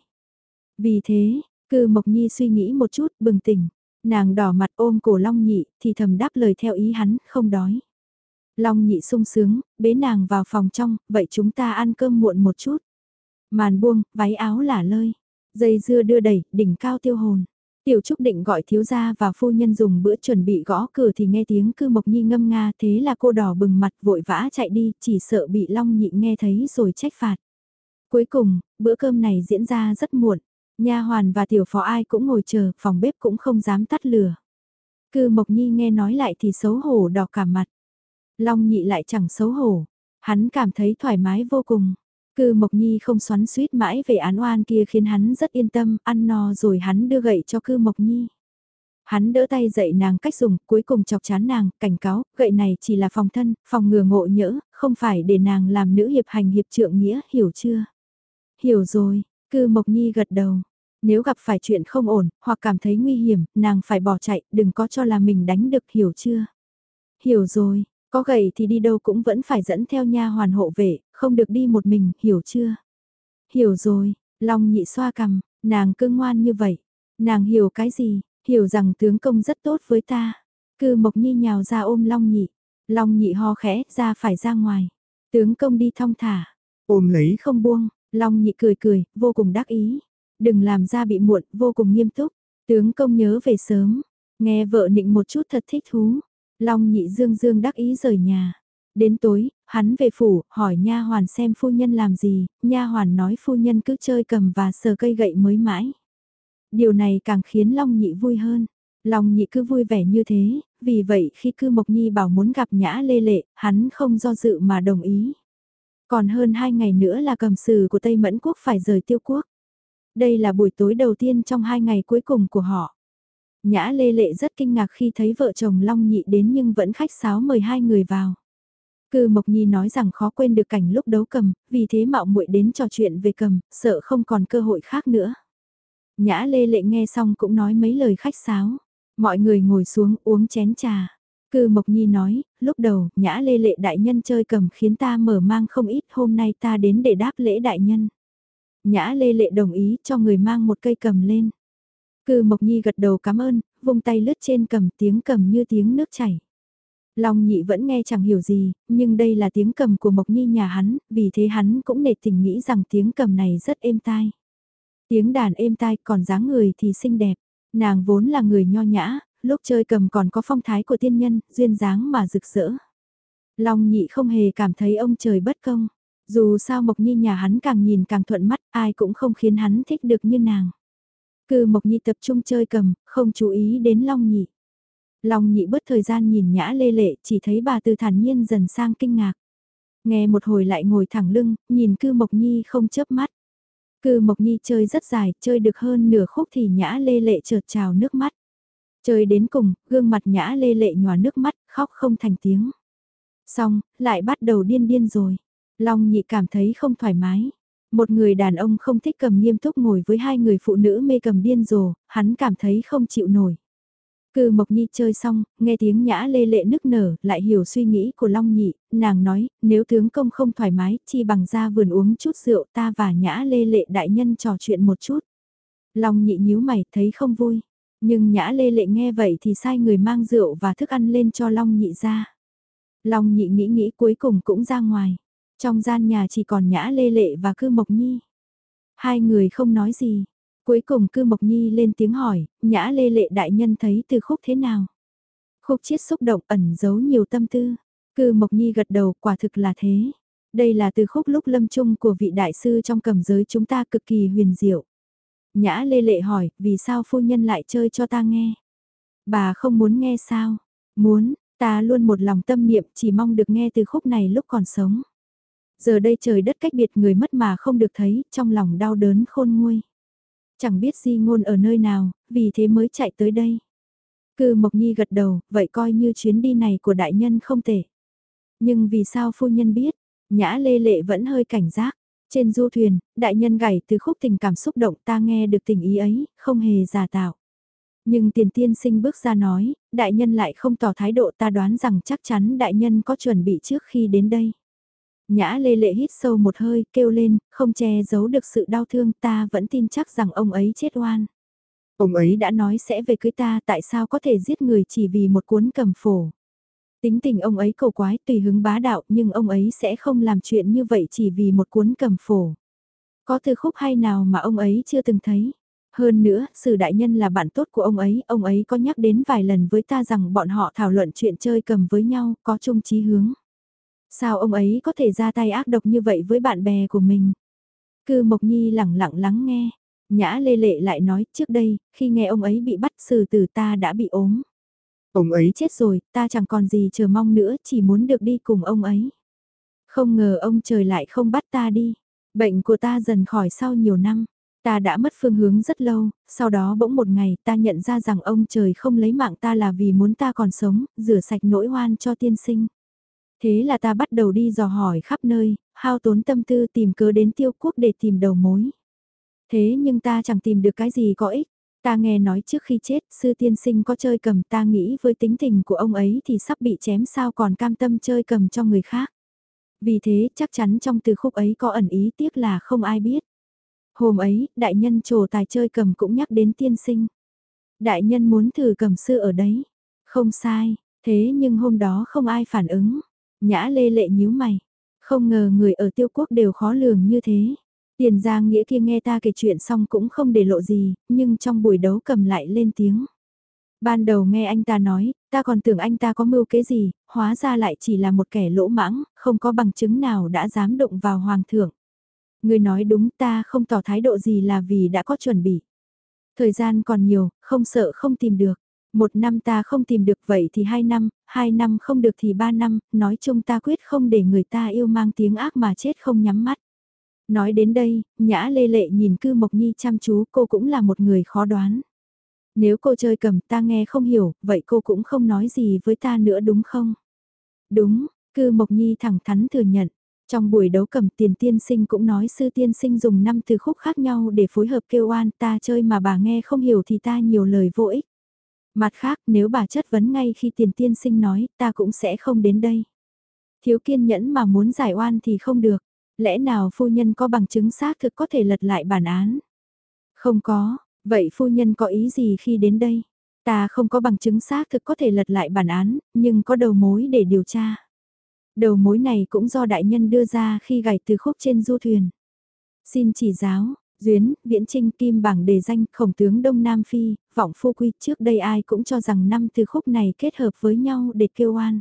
Vì thế, cư mộc nhi suy nghĩ một chút, bừng tỉnh. Nàng đỏ mặt ôm cổ Long nhị, thì thầm đáp lời theo ý hắn, không đói. Long nhị sung sướng, bế nàng vào phòng trong, vậy chúng ta ăn cơm muộn một chút. Màn buông, váy áo lả lơi. Dây dưa đưa đẩy, đỉnh cao tiêu hồn. Tiểu Trúc định gọi thiếu gia và phu nhân dùng bữa chuẩn bị gõ cửa thì nghe tiếng cư mộc nhi ngâm nga thế là cô đỏ bừng mặt vội vã chạy đi chỉ sợ bị Long nhị nghe thấy rồi trách phạt. Cuối cùng, bữa cơm này diễn ra rất muộn. Nha hoàn và tiểu phó ai cũng ngồi chờ, phòng bếp cũng không dám tắt lửa. Cư Mộc Nhi nghe nói lại thì xấu hổ đỏ cả mặt. Long nhị lại chẳng xấu hổ. Hắn cảm thấy thoải mái vô cùng. Cư Mộc Nhi không xoắn suýt mãi về án oan kia khiến hắn rất yên tâm, ăn no rồi hắn đưa gậy cho Cư Mộc Nhi. Hắn đỡ tay dạy nàng cách dùng, cuối cùng chọc chán nàng, cảnh cáo, gậy này chỉ là phòng thân, phòng ngừa ngộ nhỡ, không phải để nàng làm nữ hiệp hành hiệp trượng nghĩa, hiểu chưa? Hiểu rồi, Cư Mộc Nhi gật đầu. Nếu gặp phải chuyện không ổn, hoặc cảm thấy nguy hiểm, nàng phải bỏ chạy, đừng có cho là mình đánh được, hiểu chưa? Hiểu rồi, có gậy thì đi đâu cũng vẫn phải dẫn theo nha hoàn hộ vệ, không được đi một mình, hiểu chưa? Hiểu rồi, Long nhị xoa cằm, nàng cứ ngoan như vậy. Nàng hiểu cái gì, hiểu rằng tướng công rất tốt với ta. Cư Mộc Nhi nhào ra ôm Long nhị. Long nhị ho khẽ, ra phải ra ngoài. Tướng công đi thong thả. Ôm lấy không buông, Long nhị cười cười, vô cùng đắc ý. Đừng làm ra bị muộn, vô cùng nghiêm túc. Tướng công nhớ về sớm. Nghe vợ nịnh một chút thật thích thú. Long nhị dương dương đắc ý rời nhà. Đến tối, hắn về phủ, hỏi nha hoàn xem phu nhân làm gì, nha hoàn nói phu nhân cứ chơi cầm và sờ cây gậy mới mãi. Điều này càng khiến Long nhị vui hơn. Long nhị cứ vui vẻ như thế, vì vậy khi cư Mộc Nhi bảo muốn gặp Nhã Lê Lệ, hắn không do dự mà đồng ý. Còn hơn hai ngày nữa là cầm sử của Tây Mẫn Quốc phải rời tiêu quốc. Đây là buổi tối đầu tiên trong hai ngày cuối cùng của họ. Nhã Lê Lệ rất kinh ngạc khi thấy vợ chồng Long Nhị đến nhưng vẫn khách sáo mời hai người vào. Cư Mộc Nhi nói rằng khó quên được cảnh lúc đấu cầm, vì thế mạo muội đến trò chuyện về cầm, sợ không còn cơ hội khác nữa. Nhã Lê Lệ nghe xong cũng nói mấy lời khách sáo. Mọi người ngồi xuống uống chén trà. Cư Mộc Nhi nói, lúc đầu, Nhã Lê Lệ đại nhân chơi cầm khiến ta mở mang không ít, hôm nay ta đến để đáp lễ đại nhân. Nhã Lê Lệ đồng ý cho người mang một cây cầm lên. Cư Mộc Nhi gật đầu cảm ơn, vung tay lướt trên cầm tiếng cầm như tiếng nước chảy. Long nhị vẫn nghe chẳng hiểu gì, nhưng đây là tiếng cầm của Mộc Nhi nhà hắn, vì thế hắn cũng nể tình nghĩ rằng tiếng cầm này rất êm tai. Tiếng đàn êm tai còn dáng người thì xinh đẹp. Nàng vốn là người nho nhã, lúc chơi cầm còn có phong thái của tiên nhân, duyên dáng mà rực rỡ. Long nhị không hề cảm thấy ông trời bất công. Dù sao Mộc Nhi nhà hắn càng nhìn càng thuận mắt, ai cũng không khiến hắn thích được như nàng. Cư Mộc Nhi tập trung chơi cầm, không chú ý đến Long nhị. Long nhị bớt thời gian nhìn nhã lê lệ, chỉ thấy bà từ thản nhiên dần sang kinh ngạc. Nghe một hồi lại ngồi thẳng lưng, nhìn cư Mộc Nhi không chớp mắt. Cư Mộc Nhi chơi rất dài, chơi được hơn nửa khúc thì nhã lê lệ chợt trào nước mắt. Chơi đến cùng, gương mặt nhã lê lệ nhòa nước mắt, khóc không thành tiếng. Xong, lại bắt đầu điên điên rồi. Long nhị cảm thấy không thoải mái. Một người đàn ông không thích cầm nghiêm túc ngồi với hai người phụ nữ mê cầm điên rồ, hắn cảm thấy không chịu nổi. Cư Mộc Nhi chơi xong, nghe tiếng nhã lê lệ nức nở, lại hiểu suy nghĩ của Long Nhị, nàng nói, nếu tướng công không thoải mái, chi bằng ra vườn uống chút rượu ta và nhã lê lệ đại nhân trò chuyện một chút. Long Nhị nhíu mày, thấy không vui. Nhưng nhã lê lệ nghe vậy thì sai người mang rượu và thức ăn lên cho Long Nhị ra. Long Nhị nghĩ nghĩ cuối cùng cũng ra ngoài. Trong gian nhà chỉ còn nhã lê lệ và cư Mộc Nhi. Hai người không nói gì, Cuối cùng cư Mộc Nhi lên tiếng hỏi, nhã lê lệ đại nhân thấy từ khúc thế nào? Khúc chiết xúc động ẩn giấu nhiều tâm tư. Cư Mộc Nhi gật đầu quả thực là thế. Đây là từ khúc lúc lâm chung của vị đại sư trong cầm giới chúng ta cực kỳ huyền diệu. Nhã lê lệ hỏi, vì sao phu nhân lại chơi cho ta nghe? Bà không muốn nghe sao? Muốn, ta luôn một lòng tâm niệm chỉ mong được nghe từ khúc này lúc còn sống. Giờ đây trời đất cách biệt người mất mà không được thấy, trong lòng đau đớn khôn nguôi. Chẳng biết di ngôn ở nơi nào, vì thế mới chạy tới đây. Cư Mộc Nhi gật đầu, vậy coi như chuyến đi này của đại nhân không tệ. Nhưng vì sao phu nhân biết, nhã lê lệ vẫn hơi cảnh giác. Trên du thuyền, đại nhân gảy từ khúc tình cảm xúc động ta nghe được tình ý ấy, không hề giả tạo. Nhưng tiền tiên sinh bước ra nói, đại nhân lại không tỏ thái độ ta đoán rằng chắc chắn đại nhân có chuẩn bị trước khi đến đây. Nhã lê lệ hít sâu một hơi, kêu lên, không che giấu được sự đau thương ta vẫn tin chắc rằng ông ấy chết oan. Ông ấy đã nói sẽ về cưới ta tại sao có thể giết người chỉ vì một cuốn cầm phổ. Tính tình ông ấy cầu quái tùy hứng bá đạo nhưng ông ấy sẽ không làm chuyện như vậy chỉ vì một cuốn cầm phổ. Có từ khúc hay nào mà ông ấy chưa từng thấy. Hơn nữa, sử đại nhân là bạn tốt của ông ấy, ông ấy có nhắc đến vài lần với ta rằng bọn họ thảo luận chuyện chơi cầm với nhau, có chung chí hướng. Sao ông ấy có thể ra tay ác độc như vậy với bạn bè của mình? Cư Mộc Nhi lẳng lặng lắng nghe. Nhã Lê Lệ lại nói, trước đây, khi nghe ông ấy bị bắt xử tử ta đã bị ốm. Ông ấy chết rồi, ta chẳng còn gì chờ mong nữa, chỉ muốn được đi cùng ông ấy. Không ngờ ông trời lại không bắt ta đi. Bệnh của ta dần khỏi sau nhiều năm. Ta đã mất phương hướng rất lâu, sau đó bỗng một ngày ta nhận ra rằng ông trời không lấy mạng ta là vì muốn ta còn sống, rửa sạch nỗi oan cho tiên sinh. Thế là ta bắt đầu đi dò hỏi khắp nơi, hao tốn tâm tư tìm cớ đến tiêu quốc để tìm đầu mối. Thế nhưng ta chẳng tìm được cái gì có ích. Ta nghe nói trước khi chết, sư tiên sinh có chơi cầm ta nghĩ với tính tình của ông ấy thì sắp bị chém sao còn cam tâm chơi cầm cho người khác. Vì thế, chắc chắn trong từ khúc ấy có ẩn ý tiếc là không ai biết. Hôm ấy, đại nhân trồ tài chơi cầm cũng nhắc đến tiên sinh. Đại nhân muốn thử cầm sư ở đấy. Không sai, thế nhưng hôm đó không ai phản ứng. Nhã lê lệ nhíu mày. Không ngờ người ở tiêu quốc đều khó lường như thế. Tiền giang nghĩa kia nghe ta kể chuyện xong cũng không để lộ gì, nhưng trong buổi đấu cầm lại lên tiếng. Ban đầu nghe anh ta nói, ta còn tưởng anh ta có mưu kế gì, hóa ra lại chỉ là một kẻ lỗ mãng, không có bằng chứng nào đã dám động vào hoàng thượng. Người nói đúng ta không tỏ thái độ gì là vì đã có chuẩn bị. Thời gian còn nhiều, không sợ không tìm được. Một năm ta không tìm được vậy thì hai năm, hai năm không được thì ba năm, nói chung ta quyết không để người ta yêu mang tiếng ác mà chết không nhắm mắt. Nói đến đây, Nhã Lê Lệ nhìn cư Mộc Nhi chăm chú cô cũng là một người khó đoán. Nếu cô chơi cầm ta nghe không hiểu, vậy cô cũng không nói gì với ta nữa đúng không? Đúng, cư Mộc Nhi thẳng thắn thừa nhận. Trong buổi đấu cầm tiền tiên sinh cũng nói sư tiên sinh dùng năm từ khúc khác nhau để phối hợp kêu oan ta chơi mà bà nghe không hiểu thì ta nhiều lời vô ích. Mặt khác nếu bà chất vấn ngay khi tiền tiên sinh nói ta cũng sẽ không đến đây. Thiếu kiên nhẫn mà muốn giải oan thì không được. Lẽ nào phu nhân có bằng chứng xác thực có thể lật lại bản án? Không có, vậy phu nhân có ý gì khi đến đây? Ta không có bằng chứng xác thực có thể lật lại bản án, nhưng có đầu mối để điều tra. Đầu mối này cũng do đại nhân đưa ra khi gảy từ khúc trên du thuyền. Xin chỉ giáo, Duyến, Viễn Trinh Kim bảng đề danh khổng tướng Đông Nam Phi, vọng phu quy trước đây ai cũng cho rằng năm từ khúc này kết hợp với nhau để kêu oan.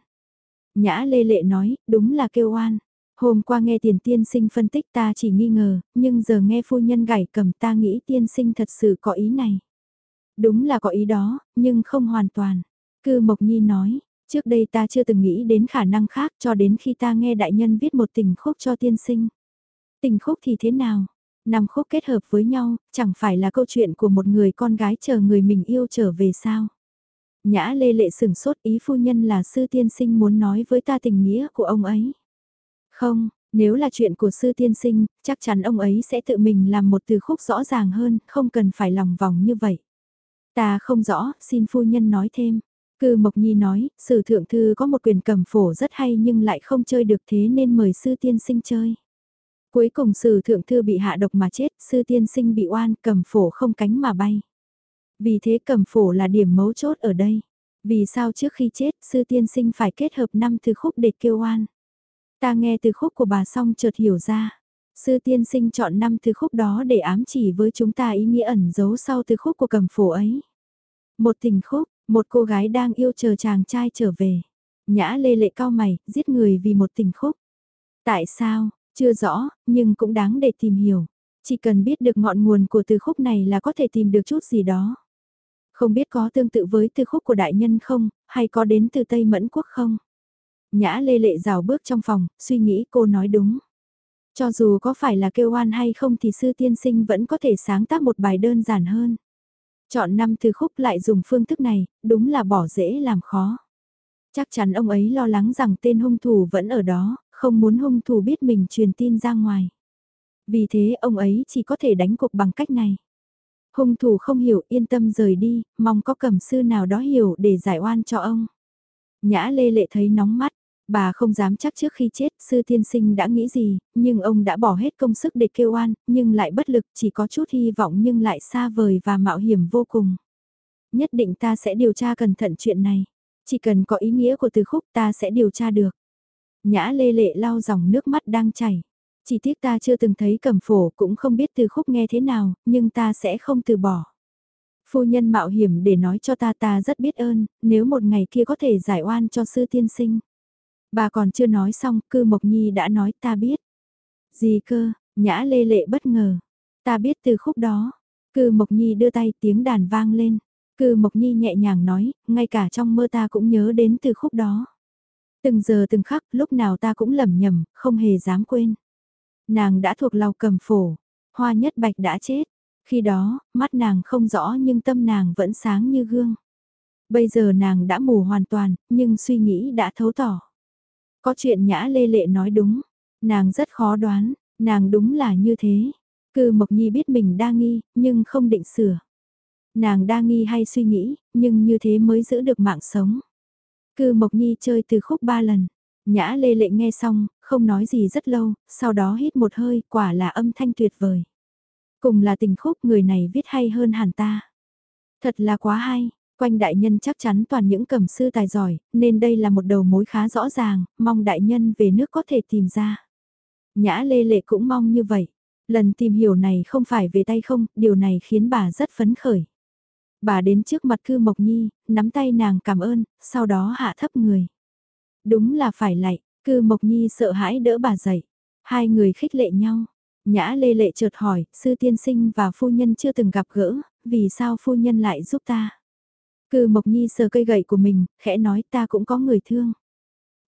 Nhã Lê Lệ nói, đúng là kêu oan. Hôm qua nghe tiền tiên sinh phân tích ta chỉ nghi ngờ, nhưng giờ nghe phu nhân gảy cầm ta nghĩ tiên sinh thật sự có ý này. Đúng là có ý đó, nhưng không hoàn toàn. Cư Mộc Nhi nói, trước đây ta chưa từng nghĩ đến khả năng khác cho đến khi ta nghe đại nhân viết một tình khúc cho tiên sinh. Tình khúc thì thế nào? Năm khúc kết hợp với nhau, chẳng phải là câu chuyện của một người con gái chờ người mình yêu trở về sao. Nhã lê lệ sửng sốt ý phu nhân là sư tiên sinh muốn nói với ta tình nghĩa của ông ấy. Không, nếu là chuyện của sư tiên sinh, chắc chắn ông ấy sẽ tự mình làm một từ khúc rõ ràng hơn, không cần phải lòng vòng như vậy. Ta không rõ, xin phu nhân nói thêm. Cư Mộc Nhi nói, sử thượng thư có một quyền cầm phổ rất hay nhưng lại không chơi được thế nên mời sư tiên sinh chơi. Cuối cùng sử thượng thư bị hạ độc mà chết, sư tiên sinh bị oan, cầm phổ không cánh mà bay. Vì thế cầm phổ là điểm mấu chốt ở đây. Vì sao trước khi chết, sư tiên sinh phải kết hợp năm từ khúc để kêu oan. Ta nghe từ khúc của bà xong chợt hiểu ra. Sư tiên sinh chọn năm từ khúc đó để ám chỉ với chúng ta ý nghĩa ẩn giấu sau từ khúc của cầm phổ ấy. Một tình khúc, một cô gái đang yêu chờ chàng trai trở về. Nhã lê lệ cao mày, giết người vì một tình khúc. Tại sao, chưa rõ, nhưng cũng đáng để tìm hiểu. Chỉ cần biết được ngọn nguồn của từ khúc này là có thể tìm được chút gì đó. Không biết có tương tự với từ khúc của đại nhân không, hay có đến từ Tây Mẫn Quốc không? Nhã lê lệ rào bước trong phòng, suy nghĩ cô nói đúng. Cho dù có phải là kêu oan hay không thì sư tiên sinh vẫn có thể sáng tác một bài đơn giản hơn. Chọn năm từ khúc lại dùng phương thức này, đúng là bỏ dễ làm khó. Chắc chắn ông ấy lo lắng rằng tên hung thủ vẫn ở đó, không muốn hung thủ biết mình truyền tin ra ngoài. Vì thế ông ấy chỉ có thể đánh cuộc bằng cách này. Hung thủ không hiểu yên tâm rời đi, mong có cầm sư nào đó hiểu để giải oan cho ông. Nhã lê lệ thấy nóng mắt, Bà không dám chắc trước khi chết sư tiên sinh đã nghĩ gì, nhưng ông đã bỏ hết công sức để kêu oan, nhưng lại bất lực chỉ có chút hy vọng nhưng lại xa vời và mạo hiểm vô cùng. Nhất định ta sẽ điều tra cẩn thận chuyện này. Chỉ cần có ý nghĩa của từ khúc ta sẽ điều tra được. Nhã lê lệ lau dòng nước mắt đang chảy. Chỉ tiếc ta chưa từng thấy cầm phổ cũng không biết từ khúc nghe thế nào, nhưng ta sẽ không từ bỏ. Phu nhân mạo hiểm để nói cho ta ta rất biết ơn, nếu một ngày kia có thể giải oan cho sư tiên sinh. Bà còn chưa nói xong, cư Mộc Nhi đã nói ta biết. Gì cơ, nhã lê lệ bất ngờ. Ta biết từ khúc đó. Cư Mộc Nhi đưa tay tiếng đàn vang lên. Cư Mộc Nhi nhẹ nhàng nói, ngay cả trong mơ ta cũng nhớ đến từ khúc đó. Từng giờ từng khắc, lúc nào ta cũng lầm nhầm, không hề dám quên. Nàng đã thuộc lau cầm phổ, hoa nhất bạch đã chết. Khi đó, mắt nàng không rõ nhưng tâm nàng vẫn sáng như gương. Bây giờ nàng đã mù hoàn toàn, nhưng suy nghĩ đã thấu tỏ. Có chuyện nhã lê lệ nói đúng, nàng rất khó đoán, nàng đúng là như thế. Cư Mộc Nhi biết mình đa nghi, nhưng không định sửa. Nàng đa nghi hay suy nghĩ, nhưng như thế mới giữ được mạng sống. Cư Mộc Nhi chơi từ khúc ba lần. Nhã lê lệ nghe xong, không nói gì rất lâu, sau đó hít một hơi, quả là âm thanh tuyệt vời. Cùng là tình khúc người này viết hay hơn hẳn ta. Thật là quá hay, Quanh đại nhân chắc chắn toàn những cẩm sư tài giỏi, nên đây là một đầu mối khá rõ ràng, mong đại nhân về nước có thể tìm ra. Nhã lê lệ cũng mong như vậy. Lần tìm hiểu này không phải về tay không, điều này khiến bà rất phấn khởi. Bà đến trước mặt cư Mộc Nhi, nắm tay nàng cảm ơn, sau đó hạ thấp người. Đúng là phải lạy, cư Mộc Nhi sợ hãi đỡ bà dậy. Hai người khích lệ nhau. Nhã lê lệ chợt hỏi, sư tiên sinh và phu nhân chưa từng gặp gỡ, vì sao phu nhân lại giúp ta? Cư Mộc Nhi sờ cây gậy của mình, khẽ nói ta cũng có người thương.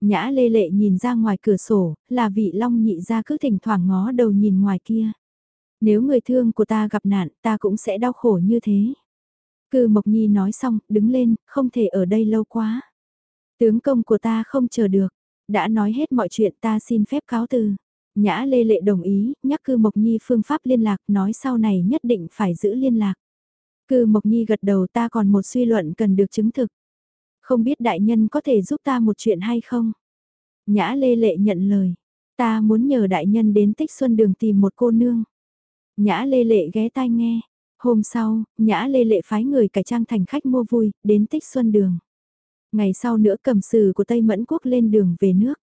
Nhã lê lệ nhìn ra ngoài cửa sổ, là vị long nhị ra cứ thỉnh thoảng ngó đầu nhìn ngoài kia. Nếu người thương của ta gặp nạn, ta cũng sẽ đau khổ như thế. Cư Mộc Nhi nói xong, đứng lên, không thể ở đây lâu quá. Tướng công của ta không chờ được, đã nói hết mọi chuyện ta xin phép cáo từ. Nhã Lê Lệ đồng ý, nhắc Cư Mộc Nhi phương pháp liên lạc nói sau này nhất định phải giữ liên lạc. Cư Mộc Nhi gật đầu ta còn một suy luận cần được chứng thực. Không biết đại nhân có thể giúp ta một chuyện hay không? Nhã Lê Lệ nhận lời. Ta muốn nhờ đại nhân đến Tích Xuân Đường tìm một cô nương. Nhã Lê Lệ ghé tai nghe. Hôm sau, Nhã Lê Lệ phái người cải trang thành khách mua vui, đến Tích Xuân Đường. Ngày sau nữa cầm sử của Tây Mẫn Quốc lên đường về nước.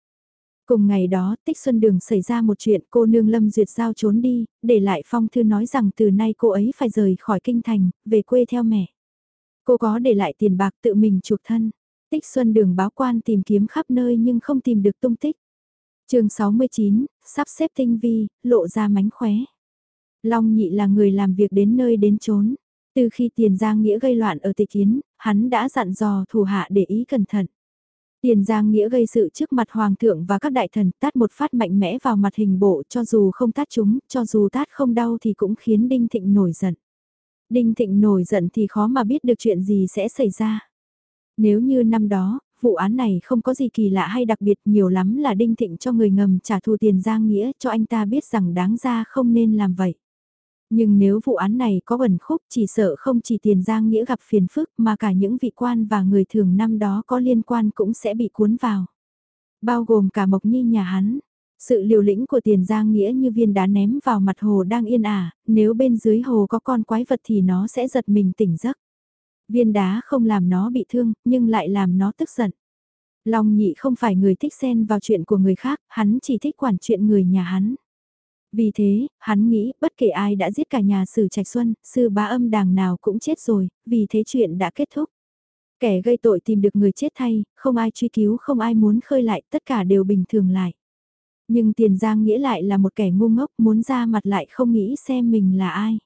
Cùng ngày đó, Tích Xuân Đường xảy ra một chuyện cô nương Lâm Duyệt Giao trốn đi, để lại phong thư nói rằng từ nay cô ấy phải rời khỏi kinh thành, về quê theo mẹ. Cô có để lại tiền bạc tự mình chuộc thân. Tích Xuân Đường báo quan tìm kiếm khắp nơi nhưng không tìm được tung tích. chương 69, sắp xếp tinh vi, lộ ra mánh khóe. Long Nhị là người làm việc đến nơi đến chốn. Từ khi tiền giang nghĩa gây loạn ở tịch kiến, hắn đã dặn dò thủ hạ để ý cẩn thận. Tiền Giang Nghĩa gây sự trước mặt Hoàng thượng và các đại thần tát một phát mạnh mẽ vào mặt hình bộ cho dù không tát chúng, cho dù tát không đau thì cũng khiến Đinh Thịnh nổi giận. Đinh Thịnh nổi giận thì khó mà biết được chuyện gì sẽ xảy ra. Nếu như năm đó, vụ án này không có gì kỳ lạ hay đặc biệt nhiều lắm là Đinh Thịnh cho người ngầm trả thù tiền Giang Nghĩa cho anh ta biết rằng đáng ra không nên làm vậy. Nhưng nếu vụ án này có bẩn khúc chỉ sợ không chỉ tiền giang nghĩa gặp phiền phức mà cả những vị quan và người thường năm đó có liên quan cũng sẽ bị cuốn vào. Bao gồm cả Mộc Nhi nhà hắn. Sự liều lĩnh của tiền giang nghĩa như viên đá ném vào mặt hồ đang yên ả, nếu bên dưới hồ có con quái vật thì nó sẽ giật mình tỉnh giấc. Viên đá không làm nó bị thương, nhưng lại làm nó tức giận. Long nhị không phải người thích xen vào chuyện của người khác, hắn chỉ thích quản chuyện người nhà hắn. Vì thế, hắn nghĩ bất kể ai đã giết cả nhà sử trạch xuân, sư bá âm đàng nào cũng chết rồi, vì thế chuyện đã kết thúc. Kẻ gây tội tìm được người chết thay, không ai truy cứu, không ai muốn khơi lại, tất cả đều bình thường lại. Nhưng tiền giang nghĩa lại là một kẻ ngu ngốc muốn ra mặt lại không nghĩ xem mình là ai.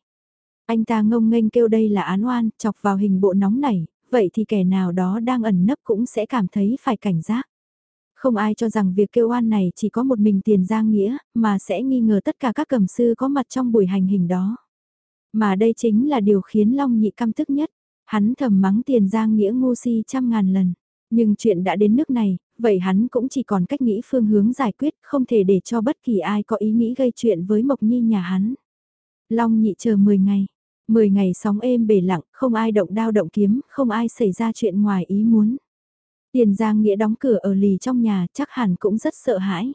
Anh ta ngông nghênh kêu đây là án oan, chọc vào hình bộ nóng nảy, vậy thì kẻ nào đó đang ẩn nấp cũng sẽ cảm thấy phải cảnh giác. Không ai cho rằng việc kêu oan này chỉ có một mình tiền giang nghĩa, mà sẽ nghi ngờ tất cả các cầm sư có mặt trong buổi hành hình đó. Mà đây chính là điều khiến Long Nhị căm tức nhất. Hắn thầm mắng tiền giang nghĩa ngu si trăm ngàn lần. Nhưng chuyện đã đến nước này, vậy hắn cũng chỉ còn cách nghĩ phương hướng giải quyết, không thể để cho bất kỳ ai có ý nghĩ gây chuyện với Mộc Nhi nhà hắn. Long Nhị chờ 10 ngày. 10 ngày sóng êm bể lặng, không ai động đao động kiếm, không ai xảy ra chuyện ngoài ý muốn. Tiền Giang Nghĩa đóng cửa ở lì trong nhà chắc hẳn cũng rất sợ hãi.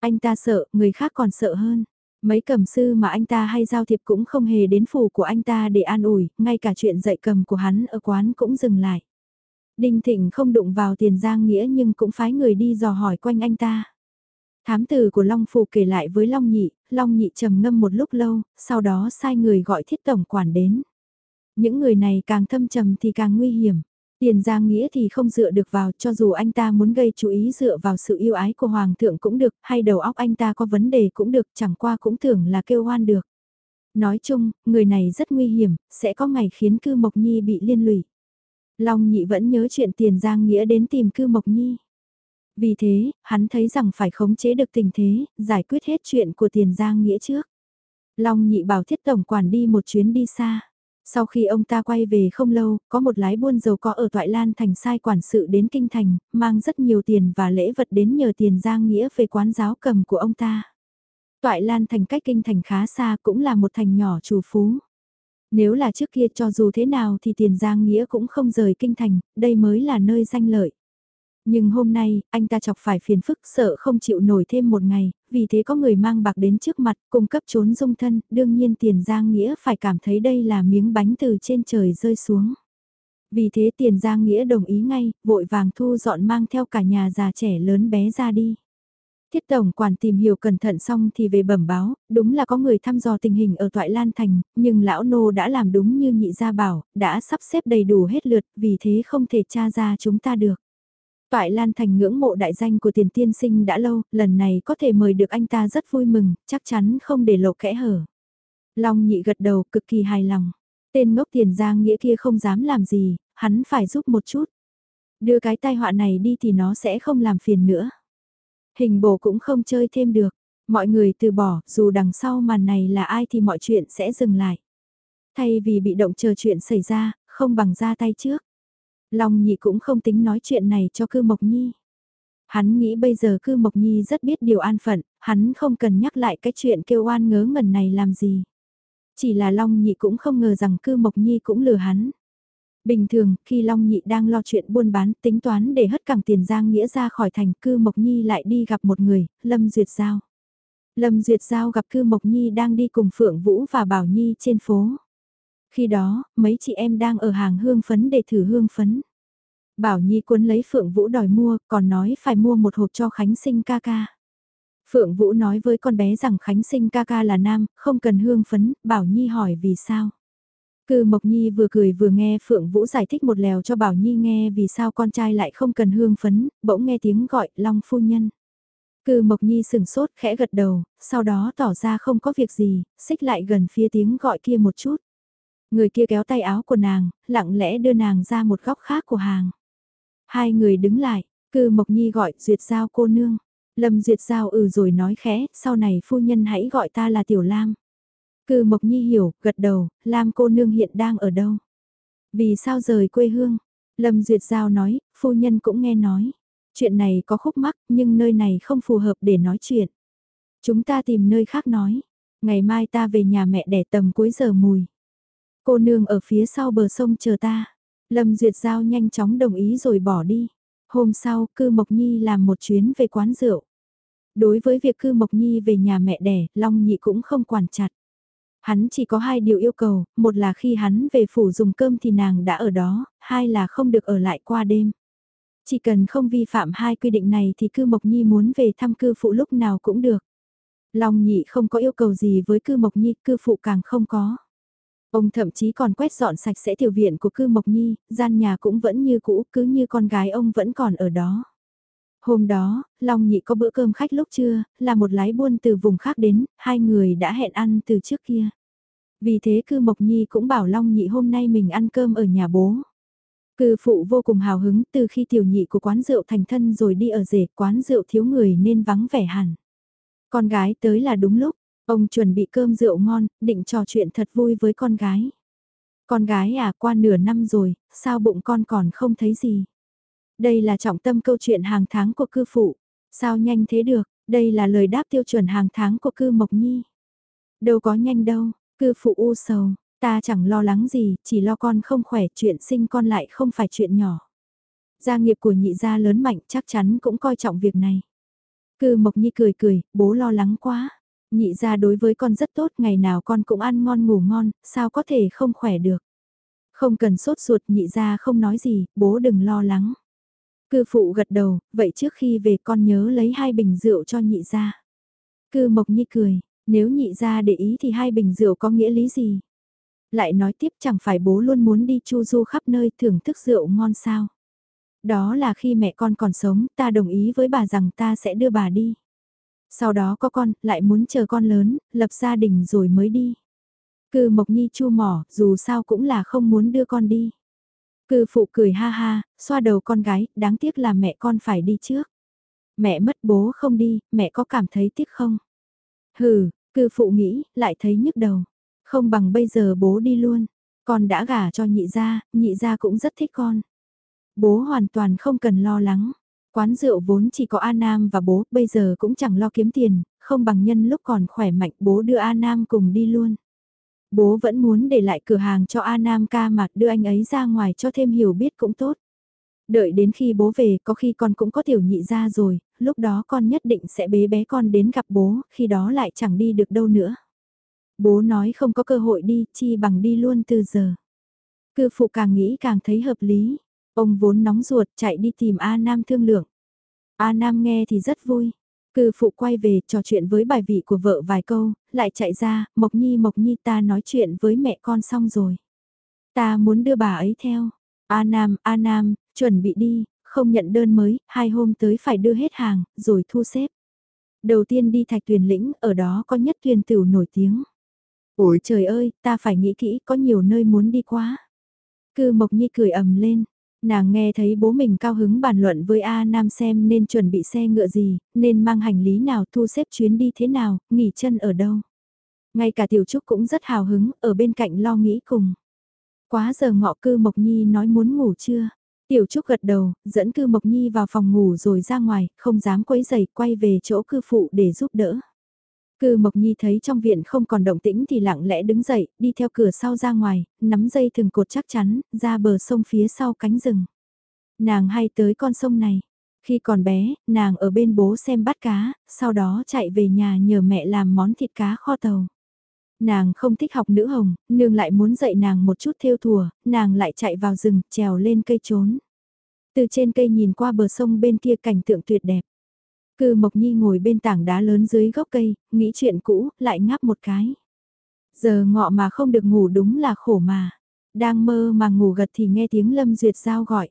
Anh ta sợ, người khác còn sợ hơn. Mấy cầm sư mà anh ta hay giao thiệp cũng không hề đến phủ của anh ta để an ủi, ngay cả chuyện dạy cầm của hắn ở quán cũng dừng lại. Đinh Thịnh không đụng vào tiền Giang Nghĩa nhưng cũng phái người đi dò hỏi quanh anh ta. Thám tử của Long Phủ kể lại với Long Nhị, Long Nhị trầm ngâm một lúc lâu, sau đó sai người gọi thiết tổng quản đến. Những người này càng thâm trầm thì càng nguy hiểm. Tiền Giang Nghĩa thì không dựa được vào cho dù anh ta muốn gây chú ý dựa vào sự yêu ái của Hoàng thượng cũng được, hay đầu óc anh ta có vấn đề cũng được, chẳng qua cũng tưởng là kêu oan được. Nói chung, người này rất nguy hiểm, sẽ có ngày khiến cư Mộc Nhi bị liên lụy. Long nhị vẫn nhớ chuyện tiền Giang Nghĩa đến tìm cư Mộc Nhi. Vì thế, hắn thấy rằng phải khống chế được tình thế, giải quyết hết chuyện của tiền Giang Nghĩa trước. Long nhị bảo thiết tổng quản đi một chuyến đi xa. Sau khi ông ta quay về không lâu, có một lái buôn dầu có ở Toại Lan thành sai quản sự đến Kinh Thành, mang rất nhiều tiền và lễ vật đến nhờ tiền Giang Nghĩa về quán giáo cầm của ông ta. Toại Lan thành cách Kinh Thành khá xa cũng là một thành nhỏ chủ phú. Nếu là trước kia cho dù thế nào thì tiền Giang Nghĩa cũng không rời Kinh Thành, đây mới là nơi danh lợi. Nhưng hôm nay, anh ta chọc phải phiền phức sợ không chịu nổi thêm một ngày, vì thế có người mang bạc đến trước mặt, cung cấp trốn dung thân, đương nhiên tiền Giang Nghĩa phải cảm thấy đây là miếng bánh từ trên trời rơi xuống. Vì thế tiền Giang Nghĩa đồng ý ngay, vội vàng thu dọn mang theo cả nhà già trẻ lớn bé ra đi. Thiết tổng quản tìm hiểu cẩn thận xong thì về bẩm báo, đúng là có người thăm dò tình hình ở Toại Lan Thành, nhưng lão nô đã làm đúng như nhị gia bảo, đã sắp xếp đầy đủ hết lượt, vì thế không thể tra ra chúng ta được. Toại Lan Thành ngưỡng mộ đại danh của tiền tiên sinh đã lâu, lần này có thể mời được anh ta rất vui mừng, chắc chắn không để lộ kẽ hở. Long nhị gật đầu cực kỳ hài lòng. Tên ngốc tiền giang nghĩa kia không dám làm gì, hắn phải giúp một chút. Đưa cái tai họa này đi thì nó sẽ không làm phiền nữa. Hình bổ cũng không chơi thêm được. Mọi người từ bỏ, dù đằng sau màn này là ai thì mọi chuyện sẽ dừng lại. Thay vì bị động chờ chuyện xảy ra, không bằng ra tay trước. Long nhị cũng không tính nói chuyện này cho cư Mộc Nhi. Hắn nghĩ bây giờ cư Mộc Nhi rất biết điều an phận, hắn không cần nhắc lại cái chuyện kêu oan ngớ ngẩn này làm gì. Chỉ là Long nhị cũng không ngờ rằng cư Mộc Nhi cũng lừa hắn. Bình thường, khi Long Nhị đang lo chuyện buôn bán, tính toán để hất cẳng tiền giang nghĩa ra khỏi thành cư Mộc Nhi lại đi gặp một người, Lâm Duyệt Giao. Lâm Duyệt Giao gặp cư Mộc Nhi đang đi cùng Phượng Vũ và Bảo Nhi trên phố. Khi đó, mấy chị em đang ở hàng hương phấn để thử hương phấn. Bảo Nhi cuốn lấy Phượng Vũ đòi mua, còn nói phải mua một hộp cho Khánh sinh ca ca. Phượng Vũ nói với con bé rằng Khánh sinh ca ca là nam, không cần hương phấn, Bảo Nhi hỏi vì sao. Cư Mộc Nhi vừa cười vừa nghe Phượng Vũ giải thích một lèo cho Bảo Nhi nghe vì sao con trai lại không cần hương phấn, bỗng nghe tiếng gọi Long Phu Nhân. Cư Mộc Nhi sừng sốt khẽ gật đầu, sau đó tỏ ra không có việc gì, xích lại gần phía tiếng gọi kia một chút. Người kia kéo tay áo của nàng, lặng lẽ đưa nàng ra một góc khác của hàng. Hai người đứng lại, Cư Mộc Nhi gọi Duyệt Giao cô nương. Lâm Duyệt Giao ừ rồi nói khẽ, sau này phu nhân hãy gọi ta là Tiểu Lam. Cư Mộc Nhi hiểu, gật đầu, Lam cô nương hiện đang ở đâu? Vì sao rời quê hương? Lâm Duyệt Giao nói, phu nhân cũng nghe nói. Chuyện này có khúc mắc nhưng nơi này không phù hợp để nói chuyện. Chúng ta tìm nơi khác nói. Ngày mai ta về nhà mẹ đẻ tầm cuối giờ mùi. Cô nương ở phía sau bờ sông chờ ta. Lâm Duyệt Giao nhanh chóng đồng ý rồi bỏ đi. Hôm sau, cư Mộc Nhi làm một chuyến về quán rượu. Đối với việc cư Mộc Nhi về nhà mẹ đẻ, Long Nhị cũng không quản chặt. Hắn chỉ có hai điều yêu cầu, một là khi hắn về phủ dùng cơm thì nàng đã ở đó, hai là không được ở lại qua đêm. Chỉ cần không vi phạm hai quy định này thì cư Mộc Nhi muốn về thăm cư phụ lúc nào cũng được. Long nhị không có yêu cầu gì với cư Mộc Nhi, cư phụ càng không có. Ông thậm chí còn quét dọn sạch sẽ tiểu viện của cư Mộc Nhi, gian nhà cũng vẫn như cũ, cứ như con gái ông vẫn còn ở đó. Hôm đó, Long Nhị có bữa cơm khách lúc trưa, là một lái buôn từ vùng khác đến, hai người đã hẹn ăn từ trước kia. Vì thế cư Mộc Nhi cũng bảo Long Nhị hôm nay mình ăn cơm ở nhà bố. Cư phụ vô cùng hào hứng từ khi tiểu nhị của quán rượu thành thân rồi đi ở rể quán rượu thiếu người nên vắng vẻ hẳn. Con gái tới là đúng lúc, ông chuẩn bị cơm rượu ngon, định trò chuyện thật vui với con gái. Con gái à qua nửa năm rồi, sao bụng con còn không thấy gì? Đây là trọng tâm câu chuyện hàng tháng của cư phụ. Sao nhanh thế được, đây là lời đáp tiêu chuẩn hàng tháng của cư Mộc Nhi. Đâu có nhanh đâu, cư phụ u sầu, ta chẳng lo lắng gì, chỉ lo con không khỏe, chuyện sinh con lại không phải chuyện nhỏ. Gia nghiệp của nhị gia lớn mạnh chắc chắn cũng coi trọng việc này. Cư Mộc Nhi cười cười, bố lo lắng quá. Nhị ra đối với con rất tốt, ngày nào con cũng ăn ngon ngủ ngon, sao có thể không khỏe được. Không cần sốt ruột, nhị gia không nói gì, bố đừng lo lắng. Cư phụ gật đầu, vậy trước khi về con nhớ lấy hai bình rượu cho nhị gia. Cư Mộc Nhi cười, nếu nhị gia để ý thì hai bình rượu có nghĩa lý gì? Lại nói tiếp chẳng phải bố luôn muốn đi chu du khắp nơi thưởng thức rượu ngon sao? Đó là khi mẹ con còn sống, ta đồng ý với bà rằng ta sẽ đưa bà đi. Sau đó có con, lại muốn chờ con lớn, lập gia đình rồi mới đi. Cư Mộc Nhi chu mỏ, dù sao cũng là không muốn đưa con đi. Cư phụ cười ha ha, xoa đầu con gái, đáng tiếc là mẹ con phải đi trước. Mẹ mất bố không đi, mẹ có cảm thấy tiếc không? Hừ, cư phụ nghĩ, lại thấy nhức đầu. Không bằng bây giờ bố đi luôn. Con đã gả cho nhị gia, nhị gia cũng rất thích con. Bố hoàn toàn không cần lo lắng. Quán rượu vốn chỉ có A Nam và bố, bây giờ cũng chẳng lo kiếm tiền, không bằng nhân lúc còn khỏe mạnh bố đưa A Nam cùng đi luôn. Bố vẫn muốn để lại cửa hàng cho A Nam ca mà đưa anh ấy ra ngoài cho thêm hiểu biết cũng tốt. Đợi đến khi bố về có khi con cũng có tiểu nhị ra rồi, lúc đó con nhất định sẽ bế bé con đến gặp bố, khi đó lại chẳng đi được đâu nữa. Bố nói không có cơ hội đi, chi bằng đi luôn từ giờ. Cư phụ càng nghĩ càng thấy hợp lý. Ông vốn nóng ruột chạy đi tìm A Nam thương lượng. A Nam nghe thì rất vui. Cư phụ quay về trò chuyện với bài vị của vợ vài câu, lại chạy ra, Mộc Nhi Mộc Nhi ta nói chuyện với mẹ con xong rồi. Ta muốn đưa bà ấy theo. A Nam, A Nam, chuẩn bị đi, không nhận đơn mới, hai hôm tới phải đưa hết hàng, rồi thu xếp. Đầu tiên đi thạch tuyển lĩnh, ở đó có nhất tuyển tửu nổi tiếng. Ôi trời ơi, ta phải nghĩ kỹ, có nhiều nơi muốn đi quá. Cư Mộc Nhi cười ầm lên, Nàng nghe thấy bố mình cao hứng bàn luận với A Nam xem nên chuẩn bị xe ngựa gì, nên mang hành lý nào thu xếp chuyến đi thế nào, nghỉ chân ở đâu. Ngay cả Tiểu Trúc cũng rất hào hứng, ở bên cạnh lo nghĩ cùng. Quá giờ ngọ cư Mộc Nhi nói muốn ngủ chưa? Tiểu Trúc gật đầu, dẫn cư Mộc Nhi vào phòng ngủ rồi ra ngoài, không dám quấy giày, quay về chỗ cư phụ để giúp đỡ. Cư Mộc Nhi thấy trong viện không còn động tĩnh thì lặng lẽ đứng dậy, đi theo cửa sau ra ngoài, nắm dây thừng cột chắc chắn, ra bờ sông phía sau cánh rừng. Nàng hay tới con sông này. Khi còn bé, nàng ở bên bố xem bắt cá, sau đó chạy về nhà nhờ mẹ làm món thịt cá kho tàu. Nàng không thích học nữ hồng, nương lại muốn dạy nàng một chút theo thùa, nàng lại chạy vào rừng, trèo lên cây trốn. Từ trên cây nhìn qua bờ sông bên kia cảnh tượng tuyệt đẹp. Cư Mộc Nhi ngồi bên tảng đá lớn dưới gốc cây, nghĩ chuyện cũ, lại ngáp một cái. Giờ ngọ mà không được ngủ đúng là khổ mà. Đang mơ mà ngủ gật thì nghe tiếng Lâm Duyệt Giao gọi.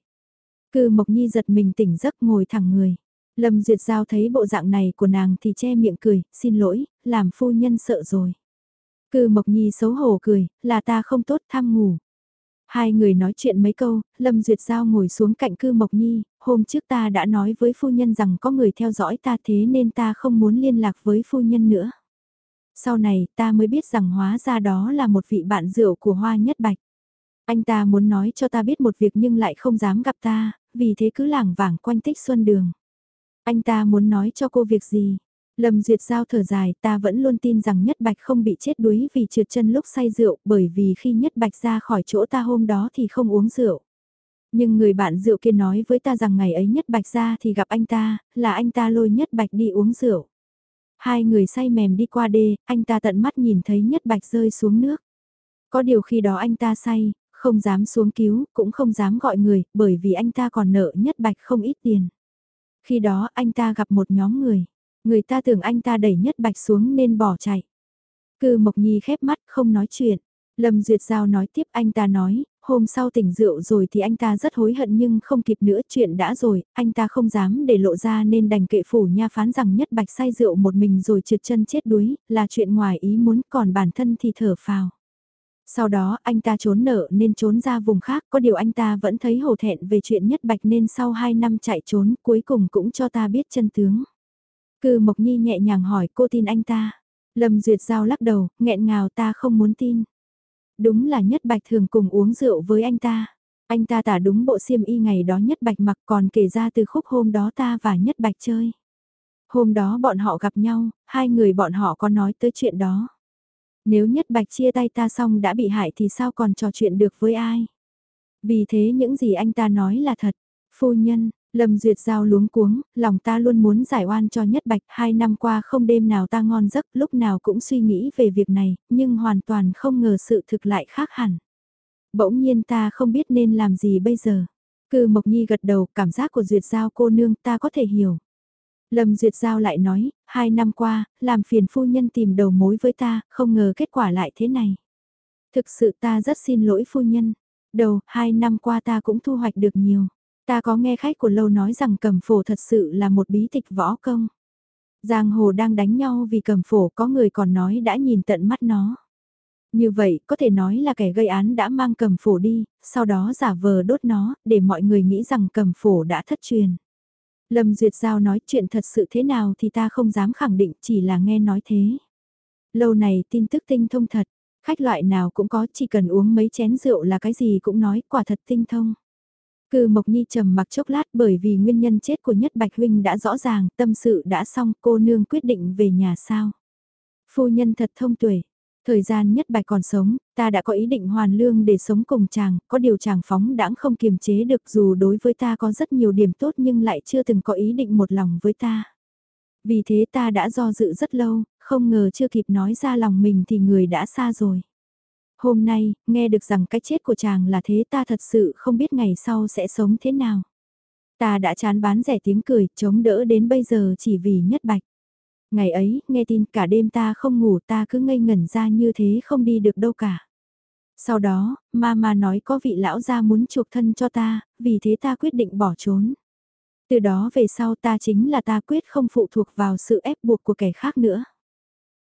Cư Mộc Nhi giật mình tỉnh giấc ngồi thẳng người. Lâm Duyệt Giao thấy bộ dạng này của nàng thì che miệng cười, xin lỗi, làm phu nhân sợ rồi. Cư Mộc Nhi xấu hổ cười, là ta không tốt tham ngủ. Hai người nói chuyện mấy câu, Lâm Duyệt Giao ngồi xuống cạnh cư Mộc Nhi, hôm trước ta đã nói với phu nhân rằng có người theo dõi ta thế nên ta không muốn liên lạc với phu nhân nữa. Sau này ta mới biết rằng hóa ra đó là một vị bạn rượu của Hoa Nhất Bạch. Anh ta muốn nói cho ta biết một việc nhưng lại không dám gặp ta, vì thế cứ lảng vảng quanh tích xuân đường. Anh ta muốn nói cho cô việc gì? Lâm Duyệt Giao thở dài, ta vẫn luôn tin rằng Nhất Bạch không bị chết đuối vì trượt chân lúc say rượu, bởi vì khi Nhất Bạch ra khỏi chỗ ta hôm đó thì không uống rượu. Nhưng người bạn rượu kia nói với ta rằng ngày ấy Nhất Bạch ra thì gặp anh ta, là anh ta lôi Nhất Bạch đi uống rượu. Hai người say mềm đi qua đê, anh ta tận mắt nhìn thấy Nhất Bạch rơi xuống nước. Có điều khi đó anh ta say, không dám xuống cứu, cũng không dám gọi người, bởi vì anh ta còn nợ Nhất Bạch không ít tiền. Khi đó anh ta gặp một nhóm người. Người ta tưởng anh ta đẩy nhất bạch xuống nên bỏ chạy. Cư Mộc Nhi khép mắt không nói chuyện. Lâm Duyệt Giao nói tiếp anh ta nói, hôm sau tỉnh rượu rồi thì anh ta rất hối hận nhưng không kịp nữa chuyện đã rồi, anh ta không dám để lộ ra nên đành kệ phủ nha phán rằng nhất bạch say rượu một mình rồi trượt chân chết đuối, là chuyện ngoài ý muốn còn bản thân thì thở phào. Sau đó anh ta trốn nợ nên trốn ra vùng khác, có điều anh ta vẫn thấy hổ thẹn về chuyện nhất bạch nên sau 2 năm chạy trốn cuối cùng cũng cho ta biết chân tướng. Cư Mộc Nhi nhẹ nhàng hỏi cô tin anh ta. Lâm Duyệt Giao lắc đầu, nghẹn ngào ta không muốn tin. Đúng là Nhất Bạch thường cùng uống rượu với anh ta. Anh ta tả đúng bộ xiêm y ngày đó Nhất Bạch mặc còn kể ra từ khúc hôm đó ta và Nhất Bạch chơi. Hôm đó bọn họ gặp nhau, hai người bọn họ có nói tới chuyện đó. Nếu Nhất Bạch chia tay ta xong đã bị hại thì sao còn trò chuyện được với ai? Vì thế những gì anh ta nói là thật. Phu nhân, Lâm Duyệt Giao luống cuống, lòng ta luôn muốn giải oan cho Nhất Bạch, hai năm qua không đêm nào ta ngon giấc, lúc nào cũng suy nghĩ về việc này, nhưng hoàn toàn không ngờ sự thực lại khác hẳn. Bỗng nhiên ta không biết nên làm gì bây giờ. Cư Mộc Nhi gật đầu, cảm giác của Duyệt Giao cô nương ta có thể hiểu. Lâm Duyệt Giao lại nói, hai năm qua, làm phiền phu nhân tìm đầu mối với ta, không ngờ kết quả lại thế này. Thực sự ta rất xin lỗi phu nhân. Đầu, hai năm qua ta cũng thu hoạch được nhiều. Ta có nghe khách của lâu nói rằng cầm phổ thật sự là một bí tịch võ công. Giang hồ đang đánh nhau vì cầm phổ có người còn nói đã nhìn tận mắt nó. Như vậy, có thể nói là kẻ gây án đã mang cầm phổ đi, sau đó giả vờ đốt nó, để mọi người nghĩ rằng cầm phổ đã thất truyền. Lâm Duyệt Giao nói chuyện thật sự thế nào thì ta không dám khẳng định, chỉ là nghe nói thế. Lâu này tin tức tinh thông thật, khách loại nào cũng có, chỉ cần uống mấy chén rượu là cái gì cũng nói, quả thật tinh thông. Cư Mộc Nhi trầm mặc chốc lát bởi vì nguyên nhân chết của Nhất Bạch Huynh đã rõ ràng, tâm sự đã xong, cô nương quyết định về nhà sao. Phu nhân thật thông tuổi, thời gian Nhất Bạch còn sống, ta đã có ý định hoàn lương để sống cùng chàng, có điều chàng phóng đãng không kiềm chế được dù đối với ta có rất nhiều điểm tốt nhưng lại chưa từng có ý định một lòng với ta. Vì thế ta đã do dự rất lâu, không ngờ chưa kịp nói ra lòng mình thì người đã xa rồi. Hôm nay, nghe được rằng cái chết của chàng là thế ta thật sự không biết ngày sau sẽ sống thế nào. Ta đã chán bán rẻ tiếng cười, chống đỡ đến bây giờ chỉ vì nhất bạch. Ngày ấy, nghe tin cả đêm ta không ngủ ta cứ ngây ngẩn ra như thế không đi được đâu cả. Sau đó, mama nói có vị lão gia muốn chuộc thân cho ta, vì thế ta quyết định bỏ trốn. Từ đó về sau ta chính là ta quyết không phụ thuộc vào sự ép buộc của kẻ khác nữa.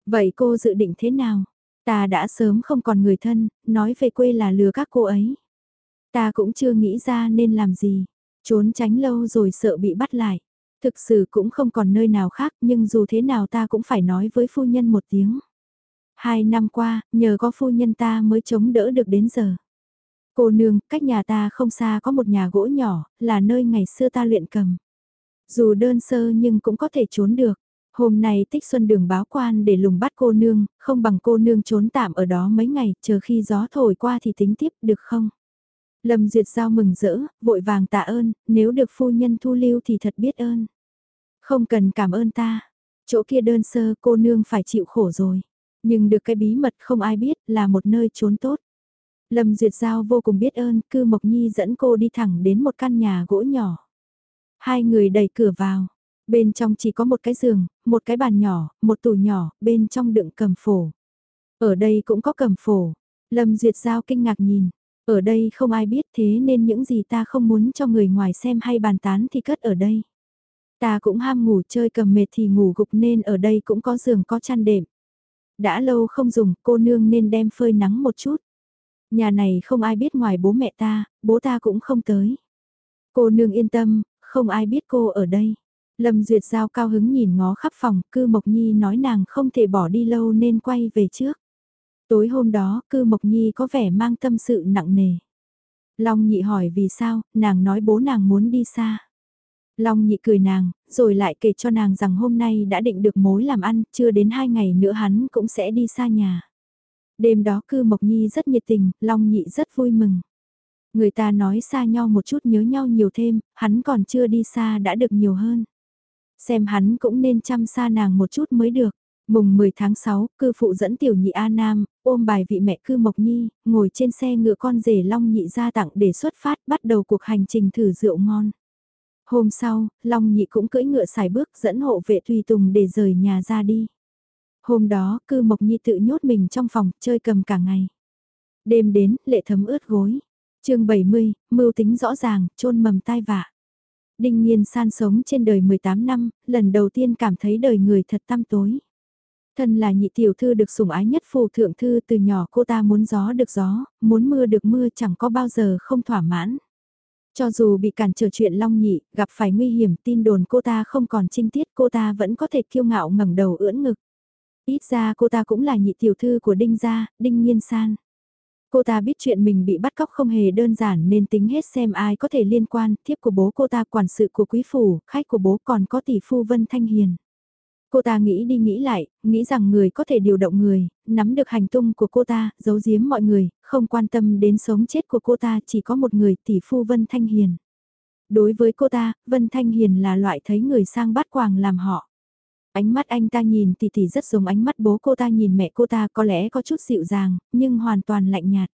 Vậy cô dự định thế nào? Ta đã sớm không còn người thân, nói về quê là lừa các cô ấy. Ta cũng chưa nghĩ ra nên làm gì, trốn tránh lâu rồi sợ bị bắt lại. Thực sự cũng không còn nơi nào khác nhưng dù thế nào ta cũng phải nói với phu nhân một tiếng. Hai năm qua, nhờ có phu nhân ta mới chống đỡ được đến giờ. Cô nương, cách nhà ta không xa có một nhà gỗ nhỏ, là nơi ngày xưa ta luyện cầm. Dù đơn sơ nhưng cũng có thể trốn được. Hôm nay tích xuân đường báo quan để lùng bắt cô nương, không bằng cô nương trốn tạm ở đó mấy ngày, chờ khi gió thổi qua thì tính tiếp, được không? Lâm Duyệt Giao mừng rỡ, vội vàng tạ ơn, nếu được phu nhân thu lưu thì thật biết ơn. Không cần cảm ơn ta, chỗ kia đơn sơ cô nương phải chịu khổ rồi. Nhưng được cái bí mật không ai biết là một nơi trốn tốt. Lâm Duyệt Giao vô cùng biết ơn, cư Mộc Nhi dẫn cô đi thẳng đến một căn nhà gỗ nhỏ. Hai người đẩy cửa vào, Bên trong chỉ có một cái giường, một cái bàn nhỏ, một tủ nhỏ, bên trong đựng cầm phổ. Ở đây cũng có cầm phổ. Lâm Duyệt Giao kinh ngạc nhìn. Ở đây không ai biết thế nên những gì ta không muốn cho người ngoài xem hay bàn tán thì cất ở đây. Ta cũng ham ngủ chơi cầm mệt thì ngủ gục nên ở đây cũng có giường có chăn đệm. Đã lâu không dùng, cô nương nên đem phơi nắng một chút. Nhà này không ai biết ngoài bố mẹ ta, bố ta cũng không tới. Cô nương yên tâm, không ai biết cô ở đây. Lâm Duyệt Giao cao hứng nhìn ngó khắp phòng, cư Mộc Nhi nói nàng không thể bỏ đi lâu nên quay về trước. Tối hôm đó, cư Mộc Nhi có vẻ mang tâm sự nặng nề. Long nhị hỏi vì sao, nàng nói bố nàng muốn đi xa. Long nhị cười nàng, rồi lại kể cho nàng rằng hôm nay đã định được mối làm ăn, chưa đến hai ngày nữa hắn cũng sẽ đi xa nhà. Đêm đó cư Mộc Nhi rất nhiệt tình, Long nhị rất vui mừng. Người ta nói xa nhau một chút nhớ nhau nhiều thêm, hắn còn chưa đi xa đã được nhiều hơn. Xem hắn cũng nên chăm xa nàng một chút mới được. Mùng 10 tháng 6, cư phụ dẫn tiểu nhị A Nam, ôm bài vị mẹ cư Mộc Nhi, ngồi trên xe ngựa con rể Long nhị ra tặng để xuất phát bắt đầu cuộc hành trình thử rượu ngon. Hôm sau, Long nhị cũng cưỡi ngựa xài bước dẫn hộ vệ tùy tùng để rời nhà ra đi. Hôm đó, cư Mộc Nhi tự nhốt mình trong phòng, chơi cầm cả ngày. Đêm đến, lệ thấm ướt gối. chương 70, mưu tính rõ ràng, trôn mầm tai vạ. Đinh Nhiên san sống trên đời 18 năm, lần đầu tiên cảm thấy đời người thật tăm tối. Thân là nhị tiểu thư được sủng ái nhất phù thượng thư từ nhỏ cô ta muốn gió được gió, muốn mưa được mưa chẳng có bao giờ không thỏa mãn. Cho dù bị cản trở chuyện long nhị, gặp phải nguy hiểm tin đồn cô ta không còn trinh tiết cô ta vẫn có thể kiêu ngạo ngẩng đầu ưỡn ngực. Ít ra cô ta cũng là nhị tiểu thư của đinh gia, đinh nhiên san. Cô ta biết chuyện mình bị bắt cóc không hề đơn giản nên tính hết xem ai có thể liên quan, thiếp của bố cô ta quản sự của quý phủ, khách của bố còn có tỷ phu Vân Thanh Hiền. Cô ta nghĩ đi nghĩ lại, nghĩ rằng người có thể điều động người, nắm được hành tung của cô ta, giấu giếm mọi người, không quan tâm đến sống chết của cô ta chỉ có một người tỷ phu Vân Thanh Hiền. Đối với cô ta, Vân Thanh Hiền là loại thấy người sang bắt quàng làm họ. Ánh mắt anh ta nhìn tỷ tỷ rất giống ánh mắt bố cô ta nhìn mẹ cô ta có lẽ có chút dịu dàng, nhưng hoàn toàn lạnh nhạt.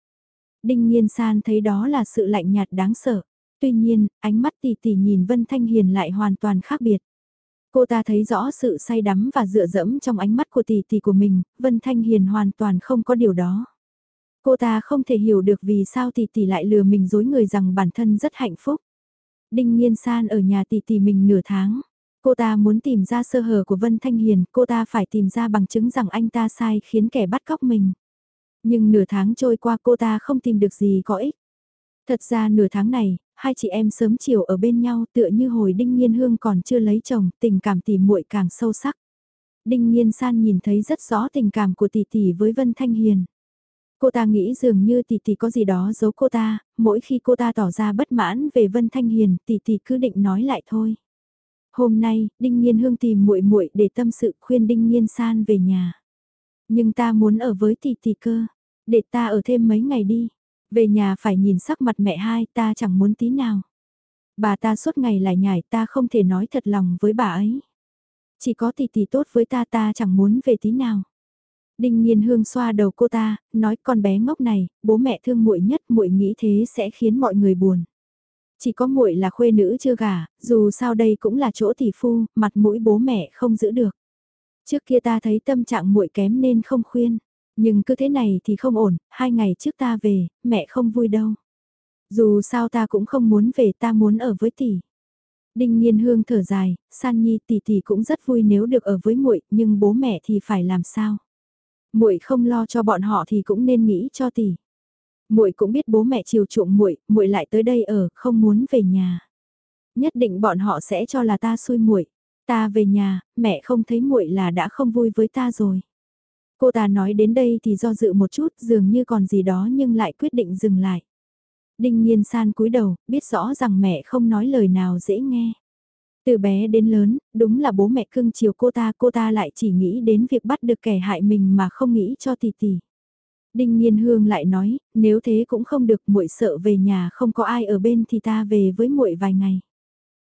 Đinh Nhiên San thấy đó là sự lạnh nhạt đáng sợ. Tuy nhiên, ánh mắt tỷ tỷ nhìn Vân Thanh Hiền lại hoàn toàn khác biệt. Cô ta thấy rõ sự say đắm và dựa dẫm trong ánh mắt của tỷ tỷ của mình, Vân Thanh Hiền hoàn toàn không có điều đó. Cô ta không thể hiểu được vì sao tỷ tỷ lại lừa mình dối người rằng bản thân rất hạnh phúc. Đinh Nhiên San ở nhà tỷ tỷ mình nửa tháng. Cô ta muốn tìm ra sơ hở của Vân Thanh Hiền, cô ta phải tìm ra bằng chứng rằng anh ta sai khiến kẻ bắt cóc mình. Nhưng nửa tháng trôi qua cô ta không tìm được gì có ích. Thật ra nửa tháng này, hai chị em sớm chiều ở bên nhau tựa như hồi Đinh Nhiên Hương còn chưa lấy chồng, tình cảm tỉ muội càng sâu sắc. Đinh Nhiên San nhìn thấy rất rõ tình cảm của tỷ tỷ với Vân Thanh Hiền. Cô ta nghĩ dường như tỷ tỷ có gì đó giấu cô ta, mỗi khi cô ta tỏ ra bất mãn về Vân Thanh Hiền, tỷ tỷ cứ định nói lại thôi. Hôm nay, Đinh Nhiên Hương tìm muội muội để tâm sự khuyên Đinh Nhiên San về nhà. Nhưng ta muốn ở với tỷ tỷ cơ, để ta ở thêm mấy ngày đi. Về nhà phải nhìn sắc mặt mẹ hai ta chẳng muốn tí nào. Bà ta suốt ngày lại nhải ta không thể nói thật lòng với bà ấy. Chỉ có tỷ tỷ tốt với ta ta chẳng muốn về tí nào. Đinh Nhiên Hương xoa đầu cô ta, nói con bé ngốc này, bố mẹ thương muội nhất, muội nghĩ thế sẽ khiến mọi người buồn. Chỉ có muội là khuê nữ chưa gả, dù sao đây cũng là chỗ tỷ phu, mặt mũi bố mẹ không giữ được. Trước kia ta thấy tâm trạng muội kém nên không khuyên. Nhưng cứ thế này thì không ổn, hai ngày trước ta về, mẹ không vui đâu. Dù sao ta cũng không muốn về ta muốn ở với tỷ. Đinh Nhiên Hương thở dài, San Nhi tỷ tỷ cũng rất vui nếu được ở với muội, nhưng bố mẹ thì phải làm sao? Muội không lo cho bọn họ thì cũng nên nghĩ cho tỷ. Muội cũng biết bố mẹ chiều chuộng muội, muội lại tới đây ở, không muốn về nhà. Nhất định bọn họ sẽ cho là ta xui muội. Ta về nhà, mẹ không thấy muội là đã không vui với ta rồi. Cô ta nói đến đây thì do dự một chút dường như còn gì đó nhưng lại quyết định dừng lại. Đinh nhiên san cúi đầu, biết rõ rằng mẹ không nói lời nào dễ nghe. Từ bé đến lớn, đúng là bố mẹ cưng chiều cô ta, cô ta lại chỉ nghĩ đến việc bắt được kẻ hại mình mà không nghĩ cho tỷ tỷ. Đinh Nhiên Hương lại nói, nếu thế cũng không được, muội sợ về nhà không có ai ở bên thì ta về với muội vài ngày.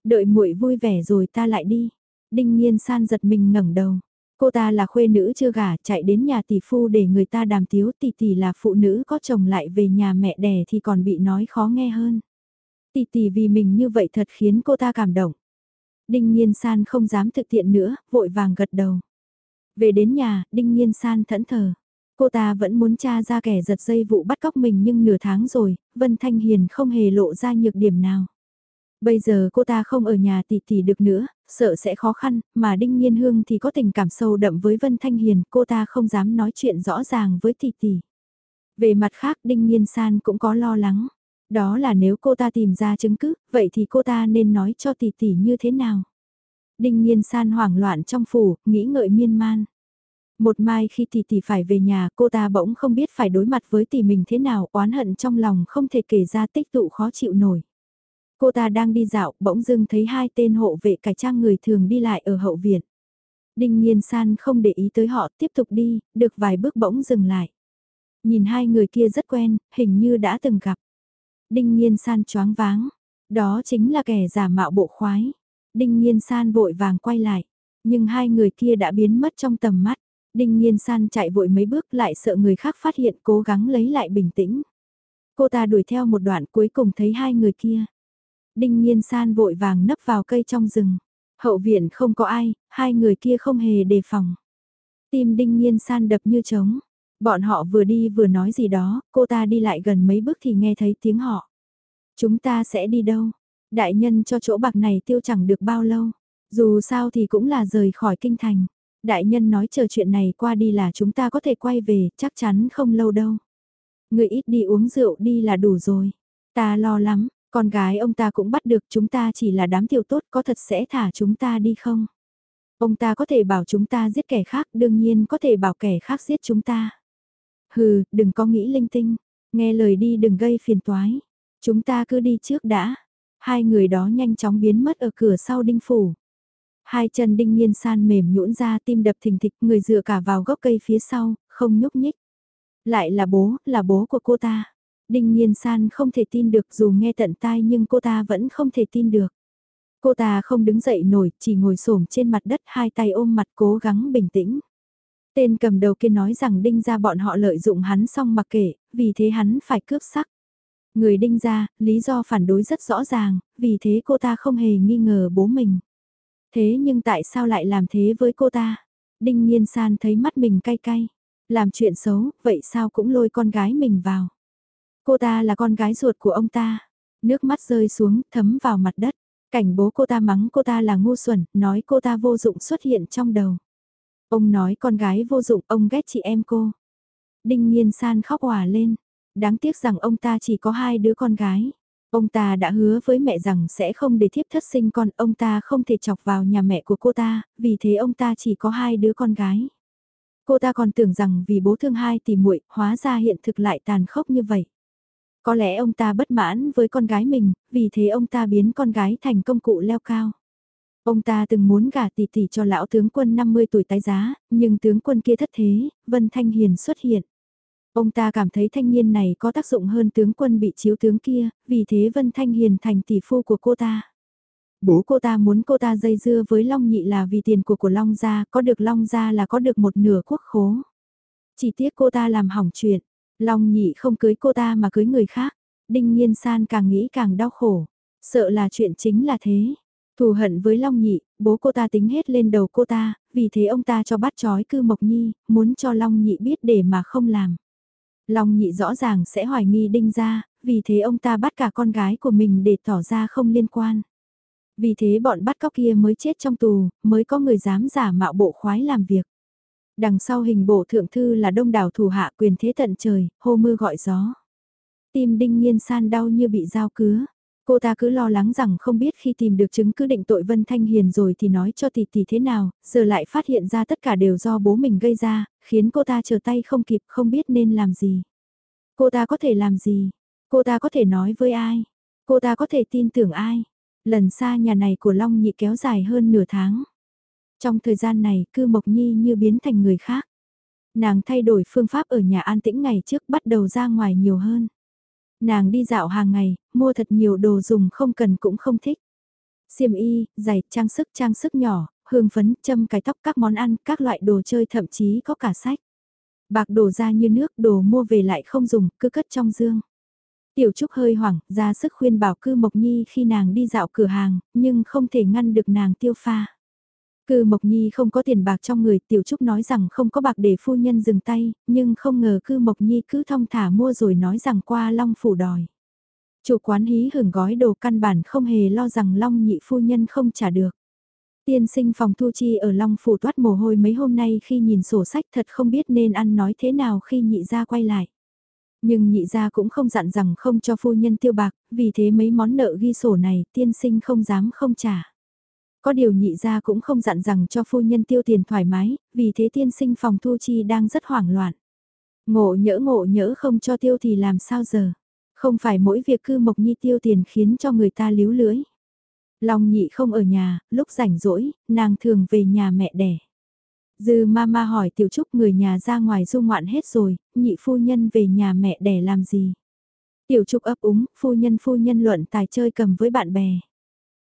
Đợi muội vui vẻ rồi ta lại đi. Đinh Nhiên San giật mình ngẩng đầu. Cô ta là khuê nữ chưa gả, chạy đến nhà tỷ phu để người ta đàm tiếu tỷ tỷ là phụ nữ có chồng lại về nhà mẹ đẻ thì còn bị nói khó nghe hơn. Tỷ tỷ vì mình như vậy thật khiến cô ta cảm động. Đinh Nhiên San không dám thực hiện nữa, vội vàng gật đầu. Về đến nhà, Đinh Nhiên San thẫn thờ. Cô ta vẫn muốn tra ra kẻ giật dây vụ bắt cóc mình nhưng nửa tháng rồi, Vân Thanh Hiền không hề lộ ra nhược điểm nào. Bây giờ cô ta không ở nhà tỷ tỷ được nữa, sợ sẽ khó khăn, mà Đinh Nhiên Hương thì có tình cảm sâu đậm với Vân Thanh Hiền, cô ta không dám nói chuyện rõ ràng với tỷ tỷ. Về mặt khác Đinh Nhiên San cũng có lo lắng. Đó là nếu cô ta tìm ra chứng cứ, vậy thì cô ta nên nói cho tỷ tỷ như thế nào? Đinh Nhiên San hoảng loạn trong phủ, nghĩ ngợi miên man. Một mai khi tỷ tỷ phải về nhà, cô ta bỗng không biết phải đối mặt với tỷ mình thế nào, oán hận trong lòng không thể kể ra tích tụ khó chịu nổi. Cô ta đang đi dạo, bỗng dưng thấy hai tên hộ vệ cải trang người thường đi lại ở hậu viện. Đinh Nhiên San không để ý tới họ, tiếp tục đi, được vài bước bỗng dừng lại. Nhìn hai người kia rất quen, hình như đã từng gặp. Đinh Nhiên San choáng váng, đó chính là kẻ giả mạo bộ khoái. Đinh Nhiên San vội vàng quay lại, nhưng hai người kia đã biến mất trong tầm mắt. Đinh Nhiên San chạy vội mấy bước lại sợ người khác phát hiện cố gắng lấy lại bình tĩnh. Cô ta đuổi theo một đoạn cuối cùng thấy hai người kia. Đinh Nhiên San vội vàng nấp vào cây trong rừng. Hậu viện không có ai, hai người kia không hề đề phòng. Tim Đinh Nhiên San đập như trống. Bọn họ vừa đi vừa nói gì đó, cô ta đi lại gần mấy bước thì nghe thấy tiếng họ. Chúng ta sẽ đi đâu? Đại nhân cho chỗ bạc này tiêu chẳng được bao lâu. Dù sao thì cũng là rời khỏi kinh thành. Đại nhân nói chờ chuyện này qua đi là chúng ta có thể quay về, chắc chắn không lâu đâu. Người ít đi uống rượu đi là đủ rồi. Ta lo lắm, con gái ông ta cũng bắt được chúng ta chỉ là đám tiểu tốt có thật sẽ thả chúng ta đi không? Ông ta có thể bảo chúng ta giết kẻ khác, đương nhiên có thể bảo kẻ khác giết chúng ta. Hừ, đừng có nghĩ linh tinh, nghe lời đi đừng gây phiền toái. Chúng ta cứ đi trước đã. Hai người đó nhanh chóng biến mất ở cửa sau đinh phủ. Hai chân đinh nhiên san mềm nhũn ra tim đập thình thịch người dựa cả vào gốc cây phía sau, không nhúc nhích. Lại là bố, là bố của cô ta. Đinh nhiên san không thể tin được dù nghe tận tai nhưng cô ta vẫn không thể tin được. Cô ta không đứng dậy nổi, chỉ ngồi xổm trên mặt đất hai tay ôm mặt cố gắng bình tĩnh. Tên cầm đầu kia nói rằng đinh ra bọn họ lợi dụng hắn xong mặc kệ, vì thế hắn phải cướp sắc. Người đinh ra, lý do phản đối rất rõ ràng, vì thế cô ta không hề nghi ngờ bố mình. Thế nhưng tại sao lại làm thế với cô ta? Đinh Nhiên San thấy mắt mình cay cay. Làm chuyện xấu, vậy sao cũng lôi con gái mình vào. Cô ta là con gái ruột của ông ta. Nước mắt rơi xuống, thấm vào mặt đất. Cảnh bố cô ta mắng cô ta là ngu xuẩn, nói cô ta vô dụng xuất hiện trong đầu. Ông nói con gái vô dụng, ông ghét chị em cô. Đinh Nhiên San khóc hòa lên. Đáng tiếc rằng ông ta chỉ có hai đứa con gái. Ông ta đã hứa với mẹ rằng sẽ không để thiếp thất sinh con, ông ta không thể chọc vào nhà mẹ của cô ta, vì thế ông ta chỉ có hai đứa con gái. Cô ta còn tưởng rằng vì bố thương hai tỷ muội, hóa ra hiện thực lại tàn khốc như vậy. Có lẽ ông ta bất mãn với con gái mình, vì thế ông ta biến con gái thành công cụ leo cao. Ông ta từng muốn gả tỷ tỷ cho lão tướng quân 50 tuổi tái giá, nhưng tướng quân kia thất thế, Vân Thanh Hiền xuất hiện. Ông ta cảm thấy thanh niên này có tác dụng hơn tướng quân bị chiếu tướng kia, vì thế Vân Thanh Hiền thành tỷ phu của cô ta. Bố cô ta muốn cô ta dây dưa với Long Nhị là vì tiền của của Long Gia, có được Long Gia là có được một nửa quốc khố. Chỉ tiếc cô ta làm hỏng chuyện, Long Nhị không cưới cô ta mà cưới người khác. Đinh Nhiên San càng nghĩ càng đau khổ, sợ là chuyện chính là thế. Thù hận với Long Nhị, bố cô ta tính hết lên đầu cô ta, vì thế ông ta cho bắt chói cư Mộc Nhi, muốn cho Long Nhị biết để mà không làm. Long nhị rõ ràng sẽ hoài nghi đinh ra, vì thế ông ta bắt cả con gái của mình để tỏ ra không liên quan. Vì thế bọn bắt cóc kia mới chết trong tù, mới có người dám giả mạo bộ khoái làm việc. Đằng sau hình bộ thượng thư là đông đảo thủ hạ quyền thế tận trời, hô mưa gọi gió. Tim đinh nhiên san đau như bị dao cứa. Cô ta cứ lo lắng rằng không biết khi tìm được chứng cứ định tội Vân Thanh Hiền rồi thì nói cho tỷ tỷ thế nào, giờ lại phát hiện ra tất cả đều do bố mình gây ra, khiến cô ta trở tay không kịp không biết nên làm gì. Cô ta có thể làm gì? Cô ta có thể nói với ai? Cô ta có thể tin tưởng ai? Lần xa nhà này của Long Nhị kéo dài hơn nửa tháng. Trong thời gian này, cư Mộc Nhi như biến thành người khác. Nàng thay đổi phương pháp ở nhà an tĩnh ngày trước bắt đầu ra ngoài nhiều hơn. Nàng đi dạo hàng ngày, mua thật nhiều đồ dùng không cần cũng không thích. Xiêm y, giày, trang sức trang sức nhỏ, hương phấn, châm cái tóc các món ăn, các loại đồ chơi thậm chí có cả sách. Bạc đổ ra như nước, đồ mua về lại không dùng, cứ cất trong dương. Tiểu Trúc hơi hoảng, ra sức khuyên bảo cư Mộc Nhi khi nàng đi dạo cửa hàng, nhưng không thể ngăn được nàng tiêu pha. Cư Mộc Nhi không có tiền bạc trong người, Tiểu Trúc nói rằng không có bạc để phu nhân dừng tay, nhưng không ngờ Cư Mộc Nhi cứ thong thả mua rồi nói rằng qua Long Phủ đòi. Chủ quán hí hưởng gói đồ căn bản không hề lo rằng Long nhị phu nhân không trả được. Tiên sinh phòng thu chi ở Long Phủ toát mồ hôi mấy hôm nay khi nhìn sổ sách thật không biết nên ăn nói thế nào khi nhị ra quay lại. Nhưng nhị gia cũng không dặn rằng không cho phu nhân tiêu bạc, vì thế mấy món nợ ghi sổ này tiên sinh không dám không trả. Có điều nhị gia cũng không dặn rằng cho phu nhân tiêu tiền thoải mái, vì thế tiên sinh phòng thu chi đang rất hoảng loạn. Ngộ nhỡ ngộ nhỡ không cho tiêu thì làm sao giờ? Không phải mỗi việc cư mộc nhi tiêu tiền khiến cho người ta líu lưỡi. Long nhị không ở nhà, lúc rảnh rỗi, nàng thường về nhà mẹ đẻ. Dư mama hỏi tiểu trúc người nhà ra ngoài du ngoạn hết rồi, nhị phu nhân về nhà mẹ đẻ làm gì? Tiểu trúc ấp úng, phu nhân phu nhân luận tài chơi cầm với bạn bè.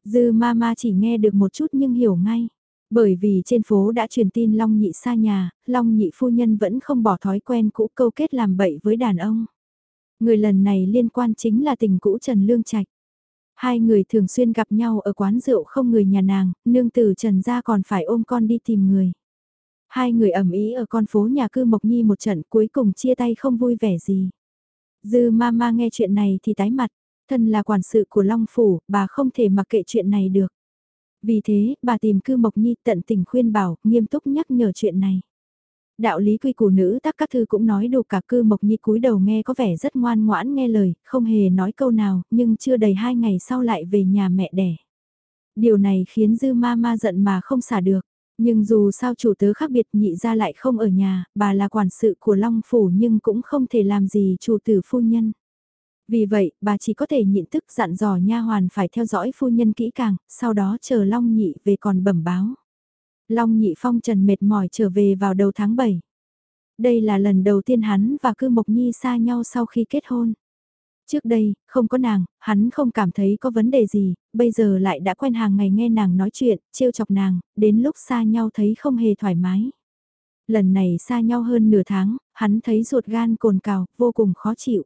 Dư mama chỉ nghe được một chút nhưng hiểu ngay. Bởi vì trên phố đã truyền tin Long Nhị xa nhà, Long Nhị phu nhân vẫn không bỏ thói quen cũ câu kết làm bậy với đàn ông. Người lần này liên quan chính là tình cũ Trần Lương Trạch. Hai người thường xuyên gặp nhau ở quán rượu không người nhà nàng, nương tử Trần ra còn phải ôm con đi tìm người. Hai người ẩm ý ở con phố nhà cư Mộc Nhi một trận cuối cùng chia tay không vui vẻ gì. Dư ma nghe chuyện này thì tái mặt, thân là quản sự của Long Phủ, bà không thể mặc kệ chuyện này được. Vì thế, bà tìm cư Mộc Nhi tận tình khuyên bảo, nghiêm túc nhắc nhở chuyện này. Đạo lý quy củ nữ tắc các thư cũng nói đủ cả cư Mộc Nhi cúi đầu nghe có vẻ rất ngoan ngoãn nghe lời, không hề nói câu nào, nhưng chưa đầy hai ngày sau lại về nhà mẹ đẻ. Điều này khiến dư ma ma giận mà không xả được. Nhưng dù sao chủ tớ khác biệt nhị ra lại không ở nhà, bà là quản sự của Long Phủ nhưng cũng không thể làm gì chủ tử phu nhân. Vì vậy, bà chỉ có thể nhịn tức dặn dò nha hoàn phải theo dõi phu nhân kỹ càng, sau đó chờ Long Nhị về còn bẩm báo. Long Nhị phong trần mệt mỏi trở về vào đầu tháng 7. Đây là lần đầu tiên hắn và cư Mộc Nhi xa nhau sau khi kết hôn. Trước đây, không có nàng, hắn không cảm thấy có vấn đề gì, bây giờ lại đã quen hàng ngày nghe nàng nói chuyện, trêu chọc nàng, đến lúc xa nhau thấy không hề thoải mái. Lần này xa nhau hơn nửa tháng, hắn thấy ruột gan cồn cào, vô cùng khó chịu.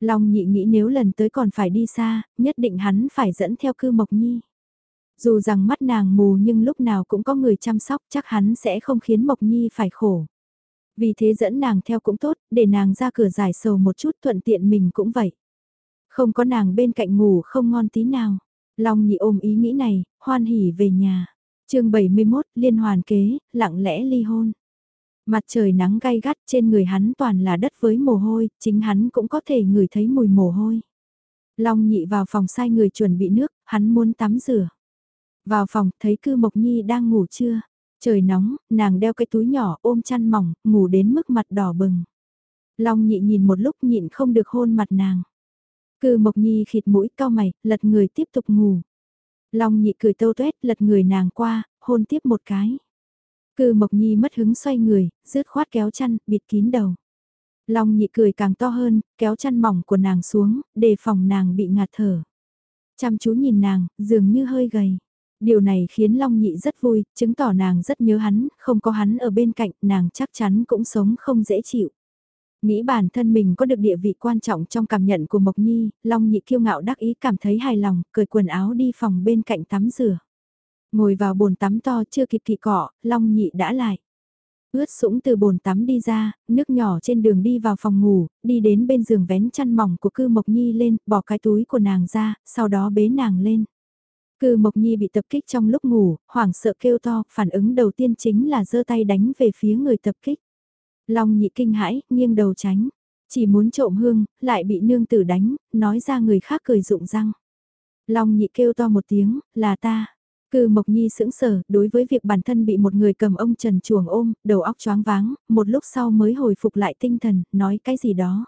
Long nhị nghĩ nếu lần tới còn phải đi xa, nhất định hắn phải dẫn theo cư mộc nhi. Dù rằng mắt nàng mù nhưng lúc nào cũng có người chăm sóc chắc hắn sẽ không khiến mộc nhi phải khổ. Vì thế dẫn nàng theo cũng tốt, để nàng ra cửa giải sầu một chút thuận tiện mình cũng vậy. Không có nàng bên cạnh ngủ không ngon tí nào. Long nhị ôm ý nghĩ này, hoan hỉ về nhà. chương 71, liên hoàn kế, lặng lẽ ly hôn. Mặt trời nắng gay gắt trên người hắn toàn là đất với mồ hôi, chính hắn cũng có thể ngửi thấy mùi mồ hôi. Long nhị vào phòng sai người chuẩn bị nước, hắn muốn tắm rửa. Vào phòng, thấy cư Mộc Nhi đang ngủ chưa? Trời nóng, nàng đeo cái túi nhỏ ôm chăn mỏng, ngủ đến mức mặt đỏ bừng. Long nhị nhìn một lúc nhịn không được hôn mặt nàng. Cư Mộc Nhi khịt mũi cao mày, lật người tiếp tục ngủ. Long nhị cười tâu tuét lật người nàng qua, hôn tiếp một cái. Cư Mộc Nhi mất hứng xoay người, rứt khoát kéo chăn, bịt kín đầu. Long nhị cười càng to hơn, kéo chăn mỏng của nàng xuống, đề phòng nàng bị ngạt thở. Chăm chú nhìn nàng, dường như hơi gầy. Điều này khiến Long nhị rất vui, chứng tỏ nàng rất nhớ hắn, không có hắn ở bên cạnh, nàng chắc chắn cũng sống không dễ chịu. Nghĩ bản thân mình có được địa vị quan trọng trong cảm nhận của Mộc Nhi, Long nhị kiêu ngạo đắc ý cảm thấy hài lòng, cởi quần áo đi phòng bên cạnh tắm rửa. Ngồi vào bồn tắm to chưa kịp kỳ cọ, Long nhị đã lại. Ướt sũng từ bồn tắm đi ra, nước nhỏ trên đường đi vào phòng ngủ, đi đến bên giường vén chăn mỏng của cư Mộc Nhi lên, bỏ cái túi của nàng ra, sau đó bế nàng lên. Cư Mộc Nhi bị tập kích trong lúc ngủ, hoảng sợ kêu to, phản ứng đầu tiên chính là giơ tay đánh về phía người tập kích. Long nhị kinh hãi, nghiêng đầu tránh. Chỉ muốn trộm hương, lại bị nương tử đánh, nói ra người khác cười rụng răng. Long nhị kêu to một tiếng, là ta. Cư Mộc Nhi sững sờ, đối với việc bản thân bị một người cầm ông Trần chuồng ôm, đầu óc choáng váng, một lúc sau mới hồi phục lại tinh thần, nói cái gì đó.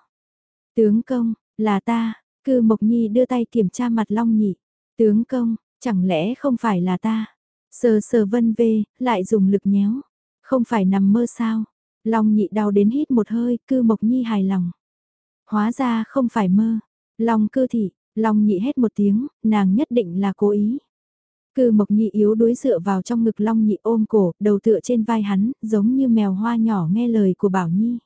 Tướng công, là ta, Cư Mộc Nhi đưa tay kiểm tra mặt Long Nhị. Tướng công, chẳng lẽ không phải là ta? Sờ sờ vân vê, lại dùng lực nhéo. Không phải nằm mơ sao? Long Nhị đau đến hít một hơi, Cư Mộc Nhi hài lòng. Hóa ra không phải mơ. Long cư thị, Long Nhị hét một tiếng, nàng nhất định là cố ý. Cư Mộc Nhi yếu đuối dựa vào trong ngực Long Nhị ôm cổ, đầu tựa trên vai hắn, giống như mèo hoa nhỏ nghe lời của Bảo Nhi.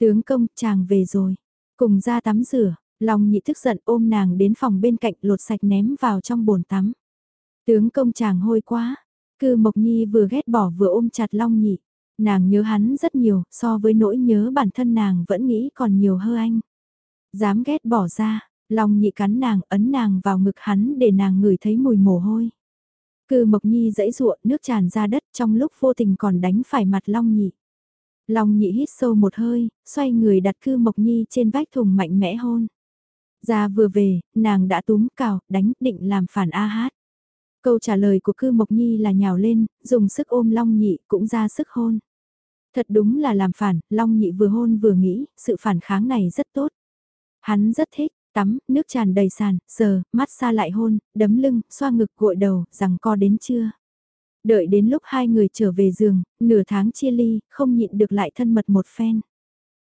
Tướng công, chàng về rồi. Cùng ra tắm rửa, Long Nhị tức giận ôm nàng đến phòng bên cạnh lột sạch ném vào trong bồn tắm. Tướng công chàng hôi quá. Cư Mộc Nhi vừa ghét bỏ vừa ôm chặt Long Nhị. Nàng nhớ hắn rất nhiều, so với nỗi nhớ bản thân nàng vẫn nghĩ còn nhiều hơn anh. Dám ghét bỏ ra, Long Nhị cắn nàng, ấn nàng vào ngực hắn để nàng ngửi thấy mùi mồ hôi. Cư Mộc Nhi dãy ruộng nước tràn ra đất trong lúc vô tình còn đánh phải mặt Long Nhị. Long nhị hít sâu một hơi, xoay người đặt cư mộc nhi trên vách thùng mạnh mẽ hôn. Ra vừa về, nàng đã túm cào, đánh, định làm phản A hát. Câu trả lời của cư mộc nhi là nhào lên, dùng sức ôm long nhị cũng ra sức hôn. Thật đúng là làm phản, long nhị vừa hôn vừa nghĩ, sự phản kháng này rất tốt. Hắn rất thích, tắm, nước tràn đầy sàn, sờ, mắt xa lại hôn, đấm lưng, xoa ngực gội đầu, rằng co đến chưa. Đợi đến lúc hai người trở về giường, nửa tháng chia ly, không nhịn được lại thân mật một phen.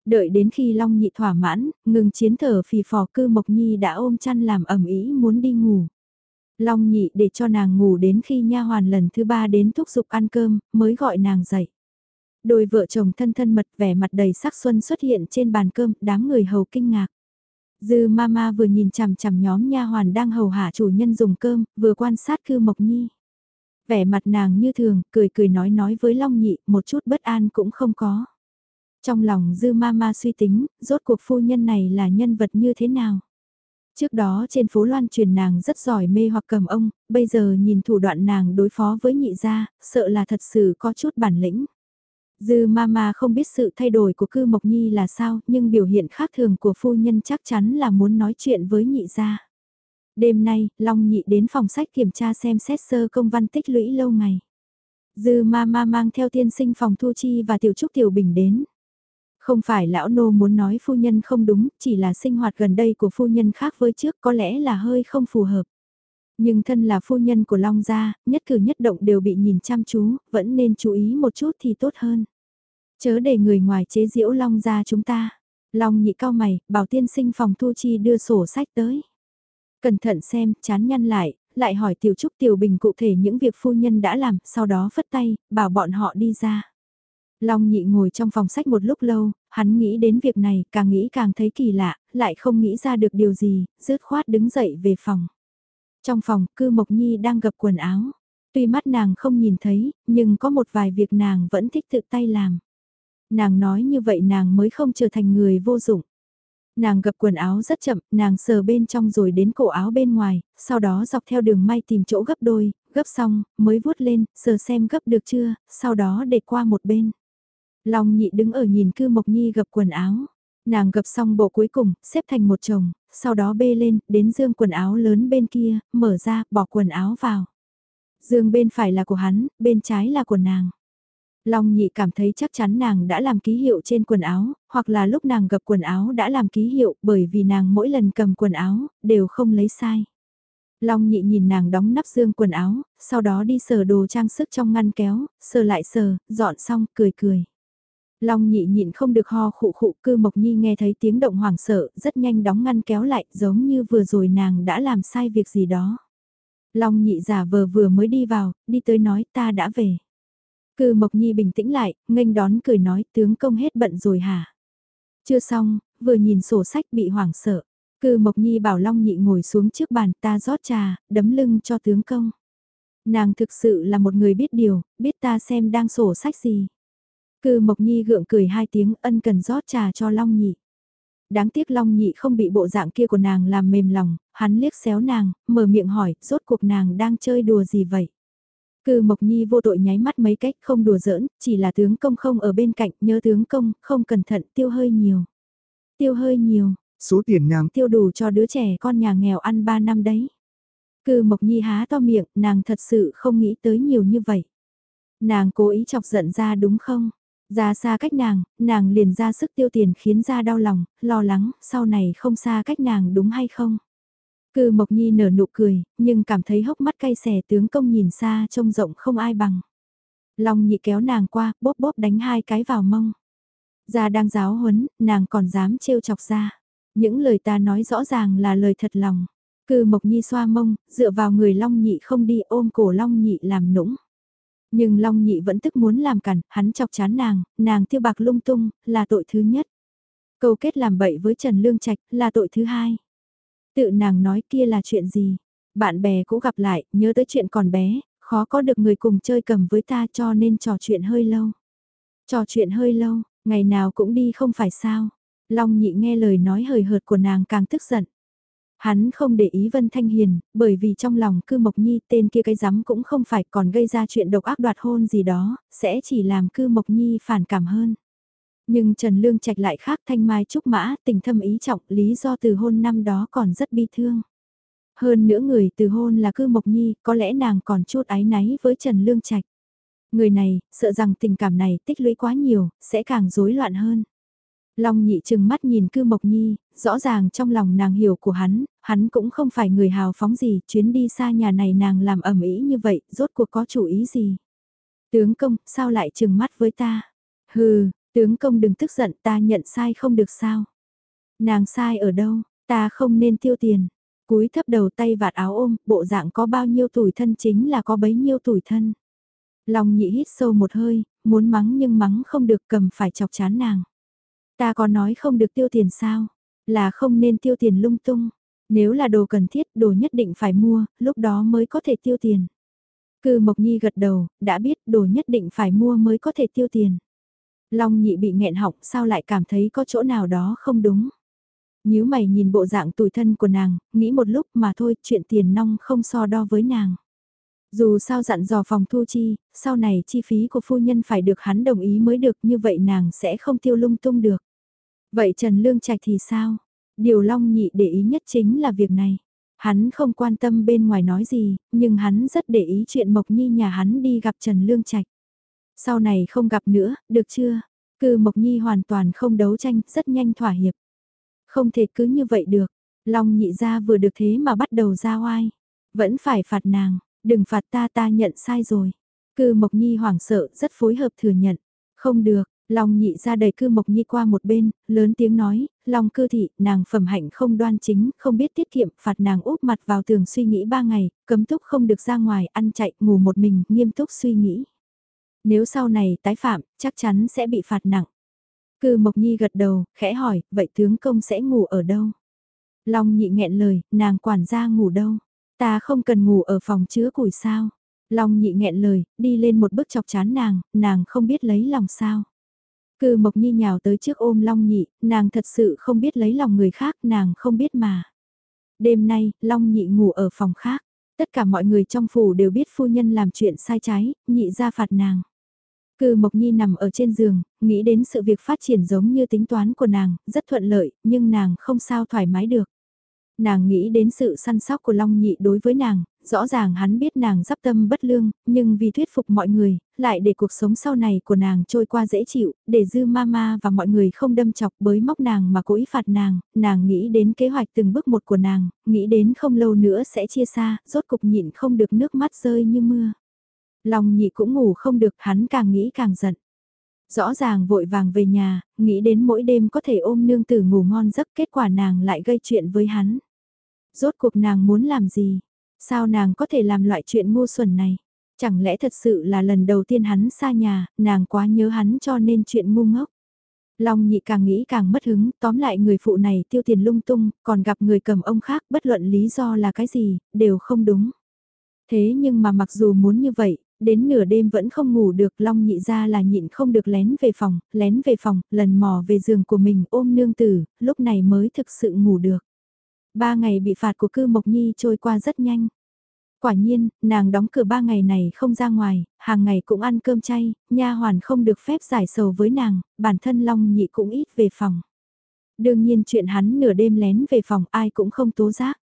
Đợi đến khi Long nhị thỏa mãn, ngừng chiến thở phì phò cư Mộc Nhi đã ôm chăn làm ẩm ý muốn đi ngủ. Long nhị để cho nàng ngủ đến khi nha hoàn lần thứ ba đến thúc giục ăn cơm, mới gọi nàng dậy. Đôi vợ chồng thân thân mật vẻ mặt đầy sắc xuân xuất hiện trên bàn cơm, đám người hầu kinh ngạc. Dư mama vừa nhìn chằm chằm nhóm nha hoàn đang hầu hạ chủ nhân dùng cơm, vừa quan sát cư Mộc Nhi. Vẻ mặt nàng như thường, cười cười nói nói với Long Nhị, một chút bất an cũng không có. Trong lòng dư Mama suy tính, rốt cuộc phu nhân này là nhân vật như thế nào? Trước đó trên phố loan truyền nàng rất giỏi mê hoặc cầm ông, bây giờ nhìn thủ đoạn nàng đối phó với nhị gia, sợ là thật sự có chút bản lĩnh. Dư Mama không biết sự thay đổi của cư Mộc Nhi là sao, nhưng biểu hiện khác thường của phu nhân chắc chắn là muốn nói chuyện với nhị gia. Đêm nay, Long Nhị đến phòng sách kiểm tra xem xét sơ công văn tích lũy lâu ngày. Dư Mama mang theo tiên sinh phòng Thu Chi và Tiểu Trúc Tiểu Bình đến. Không phải lão nô muốn nói phu nhân không đúng, chỉ là sinh hoạt gần đây của phu nhân khác với trước có lẽ là hơi không phù hợp. Nhưng thân là phu nhân của Long Gia, nhất cử nhất động đều bị nhìn chăm chú, vẫn nên chú ý một chút thì tốt hơn. Chớ để người ngoài chế diễu Long ra chúng ta. Long nhị cao mày, bảo tiên sinh phòng thu chi đưa sổ sách tới. Cẩn thận xem, chán nhăn lại, lại hỏi tiểu trúc tiểu bình cụ thể những việc phu nhân đã làm, sau đó phất tay, bảo bọn họ đi ra. Long nhị ngồi trong phòng sách một lúc lâu, hắn nghĩ đến việc này, càng nghĩ càng thấy kỳ lạ, lại không nghĩ ra được điều gì, rứt khoát đứng dậy về phòng. Trong phòng, cư Mộc Nhi đang gập quần áo. Tuy mắt nàng không nhìn thấy, nhưng có một vài việc nàng vẫn thích tự tay làm. Nàng nói như vậy nàng mới không trở thành người vô dụng. Nàng gập quần áo rất chậm, nàng sờ bên trong rồi đến cổ áo bên ngoài, sau đó dọc theo đường may tìm chỗ gấp đôi, gấp xong, mới vuốt lên, sờ xem gấp được chưa, sau đó để qua một bên. Long nhị đứng ở nhìn cư Mộc Nhi gập quần áo. Nàng gập xong bộ cuối cùng, xếp thành một chồng, sau đó bê lên, đến dương quần áo lớn bên kia, mở ra, bỏ quần áo vào. Dương bên phải là của hắn, bên trái là của nàng. Long nhị cảm thấy chắc chắn nàng đã làm ký hiệu trên quần áo, hoặc là lúc nàng gặp quần áo đã làm ký hiệu bởi vì nàng mỗi lần cầm quần áo, đều không lấy sai. Long nhị nhìn nàng đóng nắp dương quần áo, sau đó đi sờ đồ trang sức trong ngăn kéo, sờ lại sờ, dọn xong, cười cười. Long nhị nhịn không được ho khụ khụ cư Mộc Nhi nghe thấy tiếng động hoảng sợ, rất nhanh đóng ngăn kéo lại, giống như vừa rồi nàng đã làm sai việc gì đó. Long nhị giả vờ vừa mới đi vào, đi tới nói ta đã về. Cư Mộc Nhi bình tĩnh lại, nghênh đón cười nói tướng công hết bận rồi hả? Chưa xong, vừa nhìn sổ sách bị hoảng sợ. Cư Mộc Nhi bảo Long nhị ngồi xuống trước bàn ta rót trà, đấm lưng cho tướng công. Nàng thực sự là một người biết điều, biết ta xem đang sổ sách gì. Cư Mộc Nhi gượng cười hai tiếng ân cần rót trà cho Long Nhị. Đáng tiếc Long Nhị không bị bộ dạng kia của nàng làm mềm lòng, hắn liếc xéo nàng, mở miệng hỏi, rốt cuộc nàng đang chơi đùa gì vậy? Cư Mộc Nhi vô tội nháy mắt mấy cách không đùa giỡn, chỉ là tướng công không ở bên cạnh, nhớ tướng công, không cẩn thận, tiêu hơi nhiều. Tiêu hơi nhiều, số tiền nàng tiêu đủ cho đứa trẻ con nhà nghèo ăn 3 năm đấy. Cư Mộc Nhi há to miệng, nàng thật sự không nghĩ tới nhiều như vậy. Nàng cố ý chọc giận ra đúng không? Ra xa cách nàng, nàng liền ra sức tiêu tiền khiến ra đau lòng, lo lắng, sau này không xa cách nàng đúng hay không? Cư Mộc Nhi nở nụ cười, nhưng cảm thấy hốc mắt cay xè tướng công nhìn xa trông rộng không ai bằng. Long nhị kéo nàng qua, bóp bóp đánh hai cái vào mông. Ra đang giáo huấn, nàng còn dám trêu chọc ra. Những lời ta nói rõ ràng là lời thật lòng. Cư Mộc Nhi xoa mông, dựa vào người Long nhị không đi ôm cổ Long nhị làm nũng. Nhưng Long Nhị vẫn tức muốn làm cản, hắn chọc chán nàng, nàng tiêu bạc lung tung, là tội thứ nhất. Câu kết làm bậy với Trần Lương Trạch là tội thứ hai. Tự nàng nói kia là chuyện gì? Bạn bè cũ gặp lại, nhớ tới chuyện còn bé, khó có được người cùng chơi cầm với ta cho nên trò chuyện hơi lâu. Trò chuyện hơi lâu, ngày nào cũng đi không phải sao. Long nhị nghe lời nói hời hợt của nàng càng tức giận. Hắn không để ý Vân Thanh Hiền, bởi vì trong lòng cư Mộc Nhi tên kia cái rắm cũng không phải còn gây ra chuyện độc ác đoạt hôn gì đó, sẽ chỉ làm cư Mộc Nhi phản cảm hơn. Nhưng Trần Lương Trạch lại khác thanh mai trúc mã, tình thâm ý trọng, lý do từ hôn năm đó còn rất bi thương. Hơn nữa người từ hôn là cư Mộc Nhi, có lẽ nàng còn chút ái náy với Trần Lương Trạch. Người này, sợ rằng tình cảm này tích lũy quá nhiều, sẽ càng rối loạn hơn. Long nhị chừng mắt nhìn cư Mộc Nhi, rõ ràng trong lòng nàng hiểu của hắn, hắn cũng không phải người hào phóng gì, chuyến đi xa nhà này nàng làm ẩm ý như vậy, rốt cuộc có chủ ý gì. Tướng công, sao lại chừng mắt với ta? Hừ, tướng công đừng tức giận ta nhận sai không được sao? Nàng sai ở đâu, ta không nên tiêu tiền. Cúi thấp đầu tay vạt áo ôm, bộ dạng có bao nhiêu tuổi thân chính là có bấy nhiêu tuổi thân. lòng nhị hít sâu một hơi, muốn mắng nhưng mắng không được cầm phải chọc chán nàng. Ta có nói không được tiêu tiền sao? Là không nên tiêu tiền lung tung. Nếu là đồ cần thiết, đồ nhất định phải mua, lúc đó mới có thể tiêu tiền. Cư Mộc Nhi gật đầu, đã biết đồ nhất định phải mua mới có thể tiêu tiền. Long nhị bị nghẹn họng sao lại cảm thấy có chỗ nào đó không đúng. Nếu mày nhìn bộ dạng tủi thân của nàng, nghĩ một lúc mà thôi, chuyện tiền nong không so đo với nàng. Dù sao dặn dò phòng thu chi, sau này chi phí của phu nhân phải được hắn đồng ý mới được như vậy nàng sẽ không tiêu lung tung được. Vậy Trần Lương Trạch thì sao? Điều Long Nhị để ý nhất chính là việc này. Hắn không quan tâm bên ngoài nói gì, nhưng hắn rất để ý chuyện Mộc Nhi nhà hắn đi gặp Trần Lương Trạch. Sau này không gặp nữa, được chưa? Cư Mộc Nhi hoàn toàn không đấu tranh, rất nhanh thỏa hiệp. Không thể cứ như vậy được. Long nhị ra vừa được thế mà bắt đầu ra oai. Vẫn phải phạt nàng, đừng phạt ta ta nhận sai rồi. Cư Mộc Nhi hoảng sợ, rất phối hợp thừa nhận. Không được, Long nhị ra đầy cư Mộc Nhi qua một bên, lớn tiếng nói, Long cư thị, nàng phẩm hạnh không đoan chính, không biết tiết kiệm, phạt nàng úp mặt vào tường suy nghĩ ba ngày, cấm túc không được ra ngoài, ăn chạy, ngủ một mình, nghiêm túc suy nghĩ. Nếu sau này tái phạm, chắc chắn sẽ bị phạt nặng. Cư Mộc Nhi gật đầu, khẽ hỏi, vậy tướng công sẽ ngủ ở đâu? Long nhị nghẹn lời, nàng quản gia ngủ đâu? Ta không cần ngủ ở phòng chứa củi sao? Long nhị nghẹn lời, đi lên một bước chọc chán nàng, nàng không biết lấy lòng sao? Cư Mộc Nhi nhào tới trước ôm Long nhị, nàng thật sự không biết lấy lòng người khác, nàng không biết mà. Đêm nay, Long nhị ngủ ở phòng khác. Tất cả mọi người trong phủ đều biết phu nhân làm chuyện sai trái, nhị ra phạt nàng. Cư Mộc Nhi nằm ở trên giường, nghĩ đến sự việc phát triển giống như tính toán của nàng, rất thuận lợi, nhưng nàng không sao thoải mái được. Nàng nghĩ đến sự săn sóc của Long Nhị đối với nàng, rõ ràng hắn biết nàng dắp tâm bất lương, nhưng vì thuyết phục mọi người, lại để cuộc sống sau này của nàng trôi qua dễ chịu, để dư mama và mọi người không đâm chọc bới móc nàng mà cố ý phạt nàng, nàng nghĩ đến kế hoạch từng bước một của nàng, nghĩ đến không lâu nữa sẽ chia xa, rốt cục nhịn không được nước mắt rơi như mưa. Long nhị cũng ngủ không được, hắn càng nghĩ càng giận. Rõ ràng vội vàng về nhà, nghĩ đến mỗi đêm có thể ôm nương tử ngủ ngon giấc kết quả nàng lại gây chuyện với hắn. Rốt cuộc nàng muốn làm gì? Sao nàng có thể làm loại chuyện ngu xuẩn này? Chẳng lẽ thật sự là lần đầu tiên hắn xa nhà, nàng quá nhớ hắn cho nên chuyện ngu ngốc. Long nhị càng nghĩ càng mất hứng, tóm lại người phụ này tiêu tiền lung tung, còn gặp người cầm ông khác bất luận lý do là cái gì, đều không đúng. Thế nhưng mà mặc dù muốn như vậy, đến nửa đêm vẫn không ngủ được Long nhị ra là nhịn không được lén về phòng, lén về phòng, lần mò về giường của mình ôm nương tử, lúc này mới thực sự ngủ được. Ba ngày bị phạt của cư Mộc Nhi trôi qua rất nhanh. Quả nhiên, nàng đóng cửa ba ngày này không ra ngoài, hàng ngày cũng ăn cơm chay, nha hoàn không được phép giải sầu với nàng, bản thân Long nhị cũng ít về phòng. Đương nhiên chuyện hắn nửa đêm lén về phòng ai cũng không tố giác.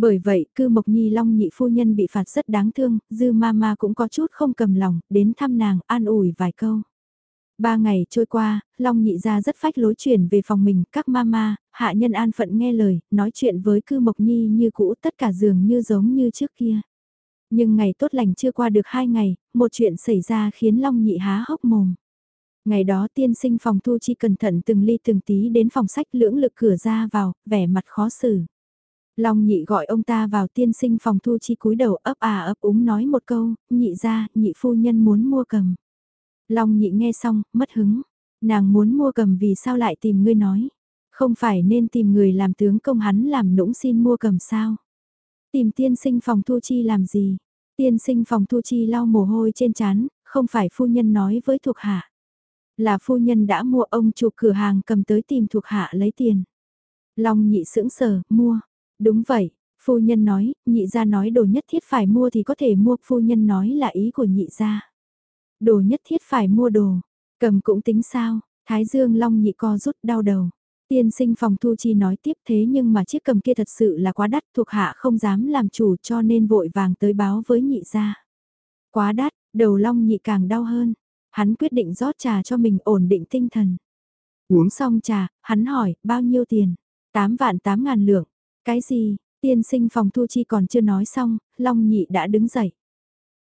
Bởi vậy, cư Mộc Nhi Long nhị phu nhân bị phạt rất đáng thương, dư mama cũng có chút không cầm lòng, đến thăm nàng, an ủi vài câu. Ba ngày trôi qua, Long nhị ra rất phách lối chuyển về phòng mình, các mama, hạ nhân an phận nghe lời, nói chuyện với cư Mộc Nhi như cũ tất cả giường như giống như trước kia. Nhưng ngày tốt lành chưa qua được hai ngày, một chuyện xảy ra khiến Long nhị há hốc mồm. Ngày đó tiên sinh phòng thu chi cẩn thận từng ly từng tí đến phòng sách lưỡng lực cửa ra vào, vẻ mặt khó xử. Long nhị gọi ông ta vào tiên sinh phòng thu chi cúi đầu ấp à ấp úng nói một câu, nhị ra, nhị phu nhân muốn mua cầm. Long nhị nghe xong, mất hứng. Nàng muốn mua cầm vì sao lại tìm ngươi nói. Không phải nên tìm người làm tướng công hắn làm nũng xin mua cầm sao. Tìm tiên sinh phòng thu chi làm gì. Tiên sinh phòng thu chi lau mồ hôi trên chán, không phải phu nhân nói với thuộc hạ. Là phu nhân đã mua ông chủ cửa hàng cầm tới tìm thuộc hạ lấy tiền. Long nhị sững sờ, mua. Đúng vậy, phu nhân nói, nhị gia nói đồ nhất thiết phải mua thì có thể mua, phu nhân nói là ý của nhị gia. Đồ nhất thiết phải mua đồ, cầm cũng tính sao, Thái Dương Long nhị co rút đau đầu. Tiên sinh phòng thu chi nói tiếp thế nhưng mà chiếc cầm kia thật sự là quá đắt thuộc hạ không dám làm chủ cho nên vội vàng tới báo với nhị gia. Quá đắt, đầu long nhị càng đau hơn. Hắn quyết định rót trà cho mình ổn định tinh thần. Uống xong trà, hắn hỏi, bao nhiêu tiền? 8 vạn 8 ngàn lượng. Cái gì? Tiên sinh phòng thu chi còn chưa nói xong, long nhị đã đứng dậy.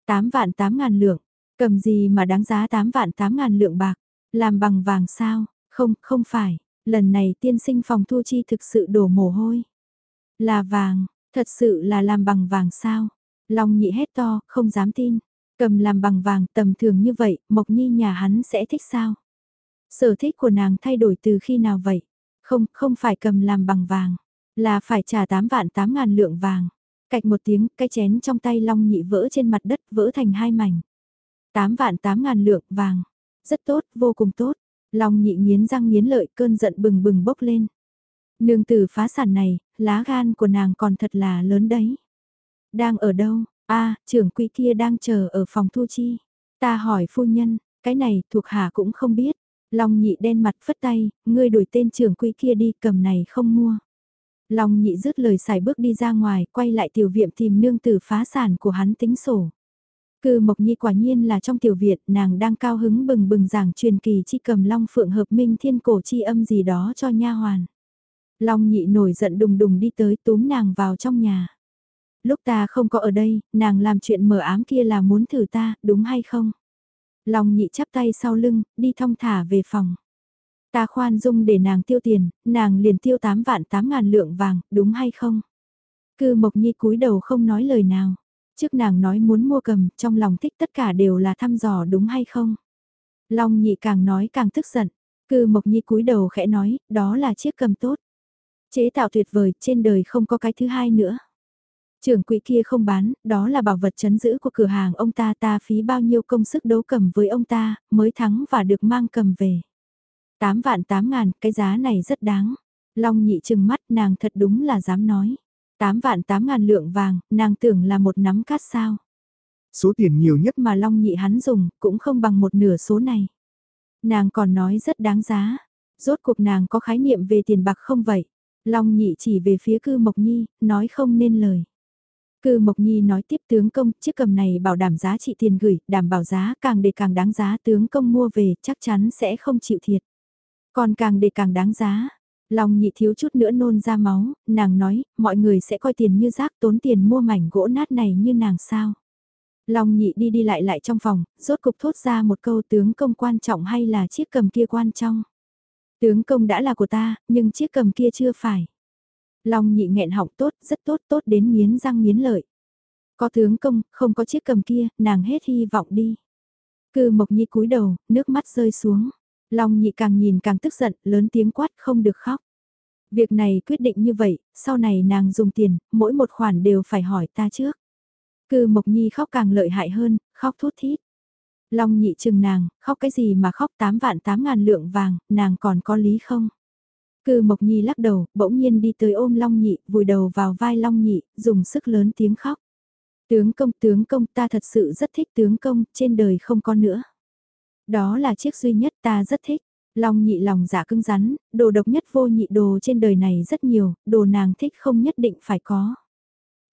8 vạn 8 ngàn lượng. Cầm gì mà đáng giá 8 vạn 8 ngàn lượng bạc? Làm bằng vàng sao? Không, không phải. Lần này tiên sinh phòng thu chi thực sự đổ mồ hôi. Là vàng, thật sự là làm bằng vàng sao? Long nhị hét to, không dám tin. Cầm làm bằng vàng tầm thường như vậy, Mộc Nhi nhà hắn sẽ thích sao? Sở thích của nàng thay đổi từ khi nào vậy? Không, không phải cầm làm bằng vàng, là phải trả 8 vạn 8 ngàn lượng vàng. Cạch một tiếng, cái chén trong tay Long nhị vỡ trên mặt đất vỡ thành hai mảnh. 8 vạn 8 ngàn lượng vàng. Rất tốt, vô cùng tốt. Long nhị nghiến răng nghiến lợi cơn giận bừng bừng bốc lên. Nương tử phá sản này, lá gan của nàng còn thật là lớn đấy. Đang ở đâu? a trưởng quỹ kia đang chờ ở phòng thu chi. Ta hỏi phu nhân, cái này thuộc hạ cũng không biết. Long nhị đen mặt phất tay, ngươi đuổi tên trưởng quỹ kia đi cầm này không mua. Long nhị dứt lời xài bước đi ra ngoài, quay lại tiểu viện tìm nương tử phá sản của hắn tính sổ. Cư Mộc Nhi quả nhiên là trong tiểu viện, nàng đang cao hứng bừng bừng giảng truyền kỳ chi cầm Long Phượng hợp minh thiên cổ chi âm gì đó cho nha hoàn. Long nhị nổi giận đùng đùng đi tới túm nàng vào trong nhà. Lúc ta không có ở đây, nàng làm chuyện mờ ám kia là muốn thử ta, đúng hay không? Long nhị chắp tay sau lưng, đi thong thả về phòng. Ta khoan dung để nàng tiêu tiền, nàng liền tiêu 8 vạn 8 ngàn lượng vàng, đúng hay không? Cư Mộc Nhi cúi đầu không nói lời nào. Trước nàng nói muốn mua cầm, trong lòng thích tất cả đều là thăm dò đúng hay không. Long nhị càng nói càng tức giận. Cư Mộc Nhi cúi đầu khẽ nói, đó là chiếc cầm tốt. Chế tạo tuyệt vời, trên đời không có cái thứ hai nữa. Trưởng quỹ kia không bán, đó là bảo vật chấn giữ của cửa hàng ông ta ta phí bao nhiêu công sức đấu cầm với ông ta, mới thắng và được mang cầm về. 8 vạn 8 ngàn, cái giá này rất đáng. Long nhị trừng mắt nàng thật đúng là dám nói. 8 vạn 8 ngàn lượng vàng, nàng tưởng là một nắm cát sao. Số tiền nhiều nhất mà Long nhị hắn dùng, cũng không bằng một nửa số này. Nàng còn nói rất đáng giá. Rốt cuộc nàng có khái niệm về tiền bạc không vậy? Long nhị chỉ về phía cư Mộc Nhi, nói không nên lời. Cư Mộc Nhi nói tiếp tướng công, chiếc cầm này bảo đảm giá trị tiền gửi, đảm bảo giá càng để càng đáng giá tướng công mua về chắc chắn sẽ không chịu thiệt. Còn càng để càng đáng giá, Long nhị thiếu chút nữa nôn ra máu, nàng nói, mọi người sẽ coi tiền như rác tốn tiền mua mảnh gỗ nát này như nàng sao. Long nhị đi đi lại lại trong phòng, rốt cục thốt ra một câu tướng công quan trọng hay là chiếc cầm kia quan trọng. Tướng công đã là của ta, nhưng chiếc cầm kia chưa phải. Long nhị nghẹn họng tốt, rất tốt tốt đến miến răng miến lợi. Có tướng công, không có chiếc cầm kia, nàng hết hy vọng đi. Cư mộc nhi cúi đầu, nước mắt rơi xuống. Long nhị càng nhìn càng tức giận, lớn tiếng quát không được khóc. Việc này quyết định như vậy, sau này nàng dùng tiền, mỗi một khoản đều phải hỏi ta trước. Cư Mộc Nhi khóc càng lợi hại hơn, khóc thút thít. Long nhị chừng nàng, khóc cái gì mà khóc 8 vạn 8 ngàn lượng vàng, nàng còn có lý không? Cư Mộc Nhi lắc đầu, bỗng nhiên đi tới ôm Long nhị, vùi đầu vào vai Long nhị, dùng sức lớn tiếng khóc. Tướng công, tướng công, ta thật sự rất thích tướng công, trên đời không có nữa. Đó là chiếc duy nhất ta rất thích. Long nhị lòng dạ cứng rắn, đồ độc nhất vô nhị đồ trên đời này rất nhiều, đồ nàng thích không nhất định phải có.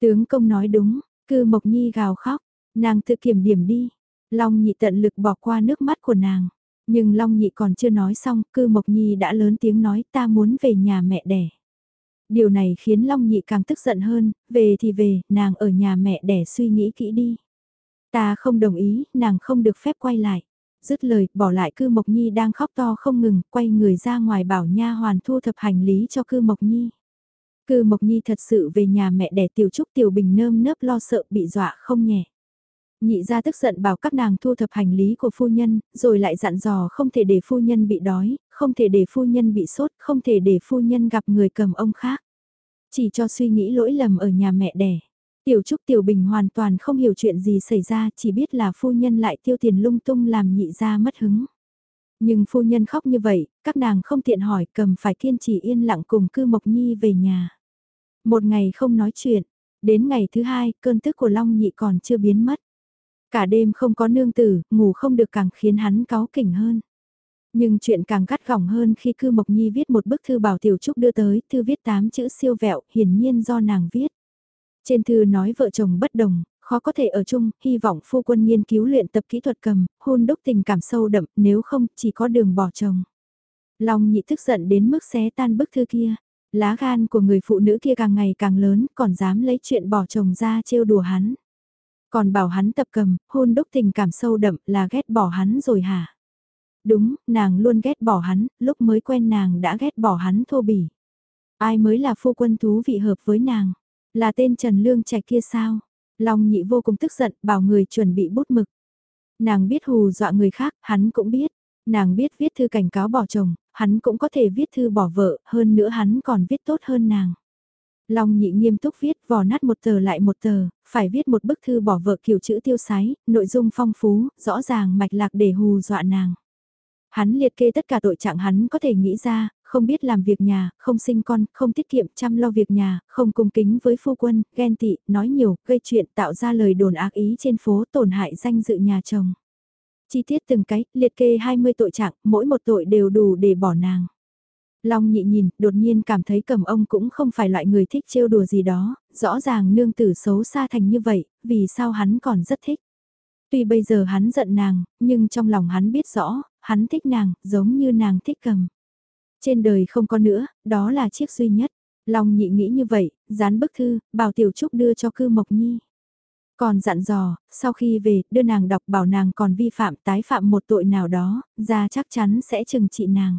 Tướng công nói đúng, cư mộc nhi gào khóc, nàng tự kiểm điểm đi. Long nhị tận lực bỏ qua nước mắt của nàng. Nhưng Long nhị còn chưa nói xong, cư mộc nhi đã lớn tiếng nói ta muốn về nhà mẹ đẻ. Điều này khiến Long nhị càng tức giận hơn, về thì về, nàng ở nhà mẹ đẻ suy nghĩ kỹ đi. Ta không đồng ý, nàng không được phép quay lại dứt lời, bỏ lại cư Mộc Nhi đang khóc to không ngừng, quay người ra ngoài bảo nha hoàn thu thập hành lý cho cư Mộc Nhi. Cư Mộc Nhi thật sự về nhà mẹ đẻ tiểu trúc tiểu bình nơm nớp lo sợ bị dọa không nhẹ. Nhị ra tức giận bảo các nàng thu thập hành lý của phu nhân, rồi lại dặn dò không thể để phu nhân bị đói, không thể để phu nhân bị sốt, không thể để phu nhân gặp người cầm ông khác. Chỉ cho suy nghĩ lỗi lầm ở nhà mẹ đẻ. Tiểu Trúc Tiểu Bình hoàn toàn không hiểu chuyện gì xảy ra, chỉ biết là phu nhân lại tiêu tiền lung tung làm nhị ra mất hứng. Nhưng phu nhân khóc như vậy, các nàng không tiện hỏi cầm phải kiên trì yên lặng cùng cư Mộc Nhi về nhà. Một ngày không nói chuyện, đến ngày thứ hai, cơn tức của Long Nhị còn chưa biến mất. Cả đêm không có nương tử, ngủ không được càng khiến hắn cáu kỉnh hơn. Nhưng chuyện càng gắt gỏng hơn khi cư Mộc Nhi viết một bức thư bảo Tiểu Trúc đưa tới, thư viết tám chữ siêu vẹo, hiển nhiên do nàng viết. Trên thư nói vợ chồng bất đồng, khó có thể ở chung, hy vọng phu quân nghiên cứu luyện tập kỹ thuật cầm, hôn đúc tình cảm sâu đậm, nếu không chỉ có đường bỏ chồng. Long nhị tức giận đến mức xé tan bức thư kia. Lá gan của người phụ nữ kia càng ngày càng lớn, còn dám lấy chuyện bỏ chồng ra trêu đùa hắn. Còn bảo hắn tập cầm, hôn đúc tình cảm sâu đậm là ghét bỏ hắn rồi hả? Đúng, nàng luôn ghét bỏ hắn, lúc mới quen nàng đã ghét bỏ hắn thô bỉ. Ai mới là phu quân thú vị hợp với nàng? Là tên Trần Lương Trạch kia sao? Long nhị vô cùng tức giận, bảo người chuẩn bị bút mực. Nàng biết hù dọa người khác, hắn cũng biết. Nàng biết viết thư cảnh cáo bỏ chồng, hắn cũng có thể viết thư bỏ vợ, hơn nữa hắn còn viết tốt hơn nàng. Long nhị nghiêm túc viết vò nát một tờ lại một tờ, phải viết một bức thư bỏ vợ kiểu chữ tiêu sái, nội dung phong phú, rõ ràng mạch lạc để hù dọa nàng. Hắn liệt kê tất cả tội trạng hắn có thể nghĩ ra, không biết làm việc nhà, không sinh con, không tiết kiệm chăm lo việc nhà, không cung kính với phu quân, ghen tị, nói nhiều, gây chuyện tạo ra lời đồn ác ý trên phố tổn hại danh dự nhà chồng. Chi tiết từng cái, liệt kê 20 tội trạng, mỗi một tội đều đủ để bỏ nàng. Long nhị nhìn, đột nhiên cảm thấy cầm ông cũng không phải loại người thích trêu đùa gì đó, rõ ràng nương tử xấu xa thành như vậy, vì sao hắn còn rất thích. Tuy bây giờ hắn giận nàng, nhưng trong lòng hắn biết rõ, hắn thích nàng, giống như nàng thích cầm. Trên đời không có nữa, đó là chiếc duy nhất. Long nhị nghĩ như vậy, dán bức thư, bảo Tiểu Trúc đưa cho cư Mộc Nhi. Còn dặn dò, sau khi về, đưa nàng đọc bảo nàng còn vi phạm tái phạm một tội nào đó, ra chắc chắn sẽ trừng trị nàng.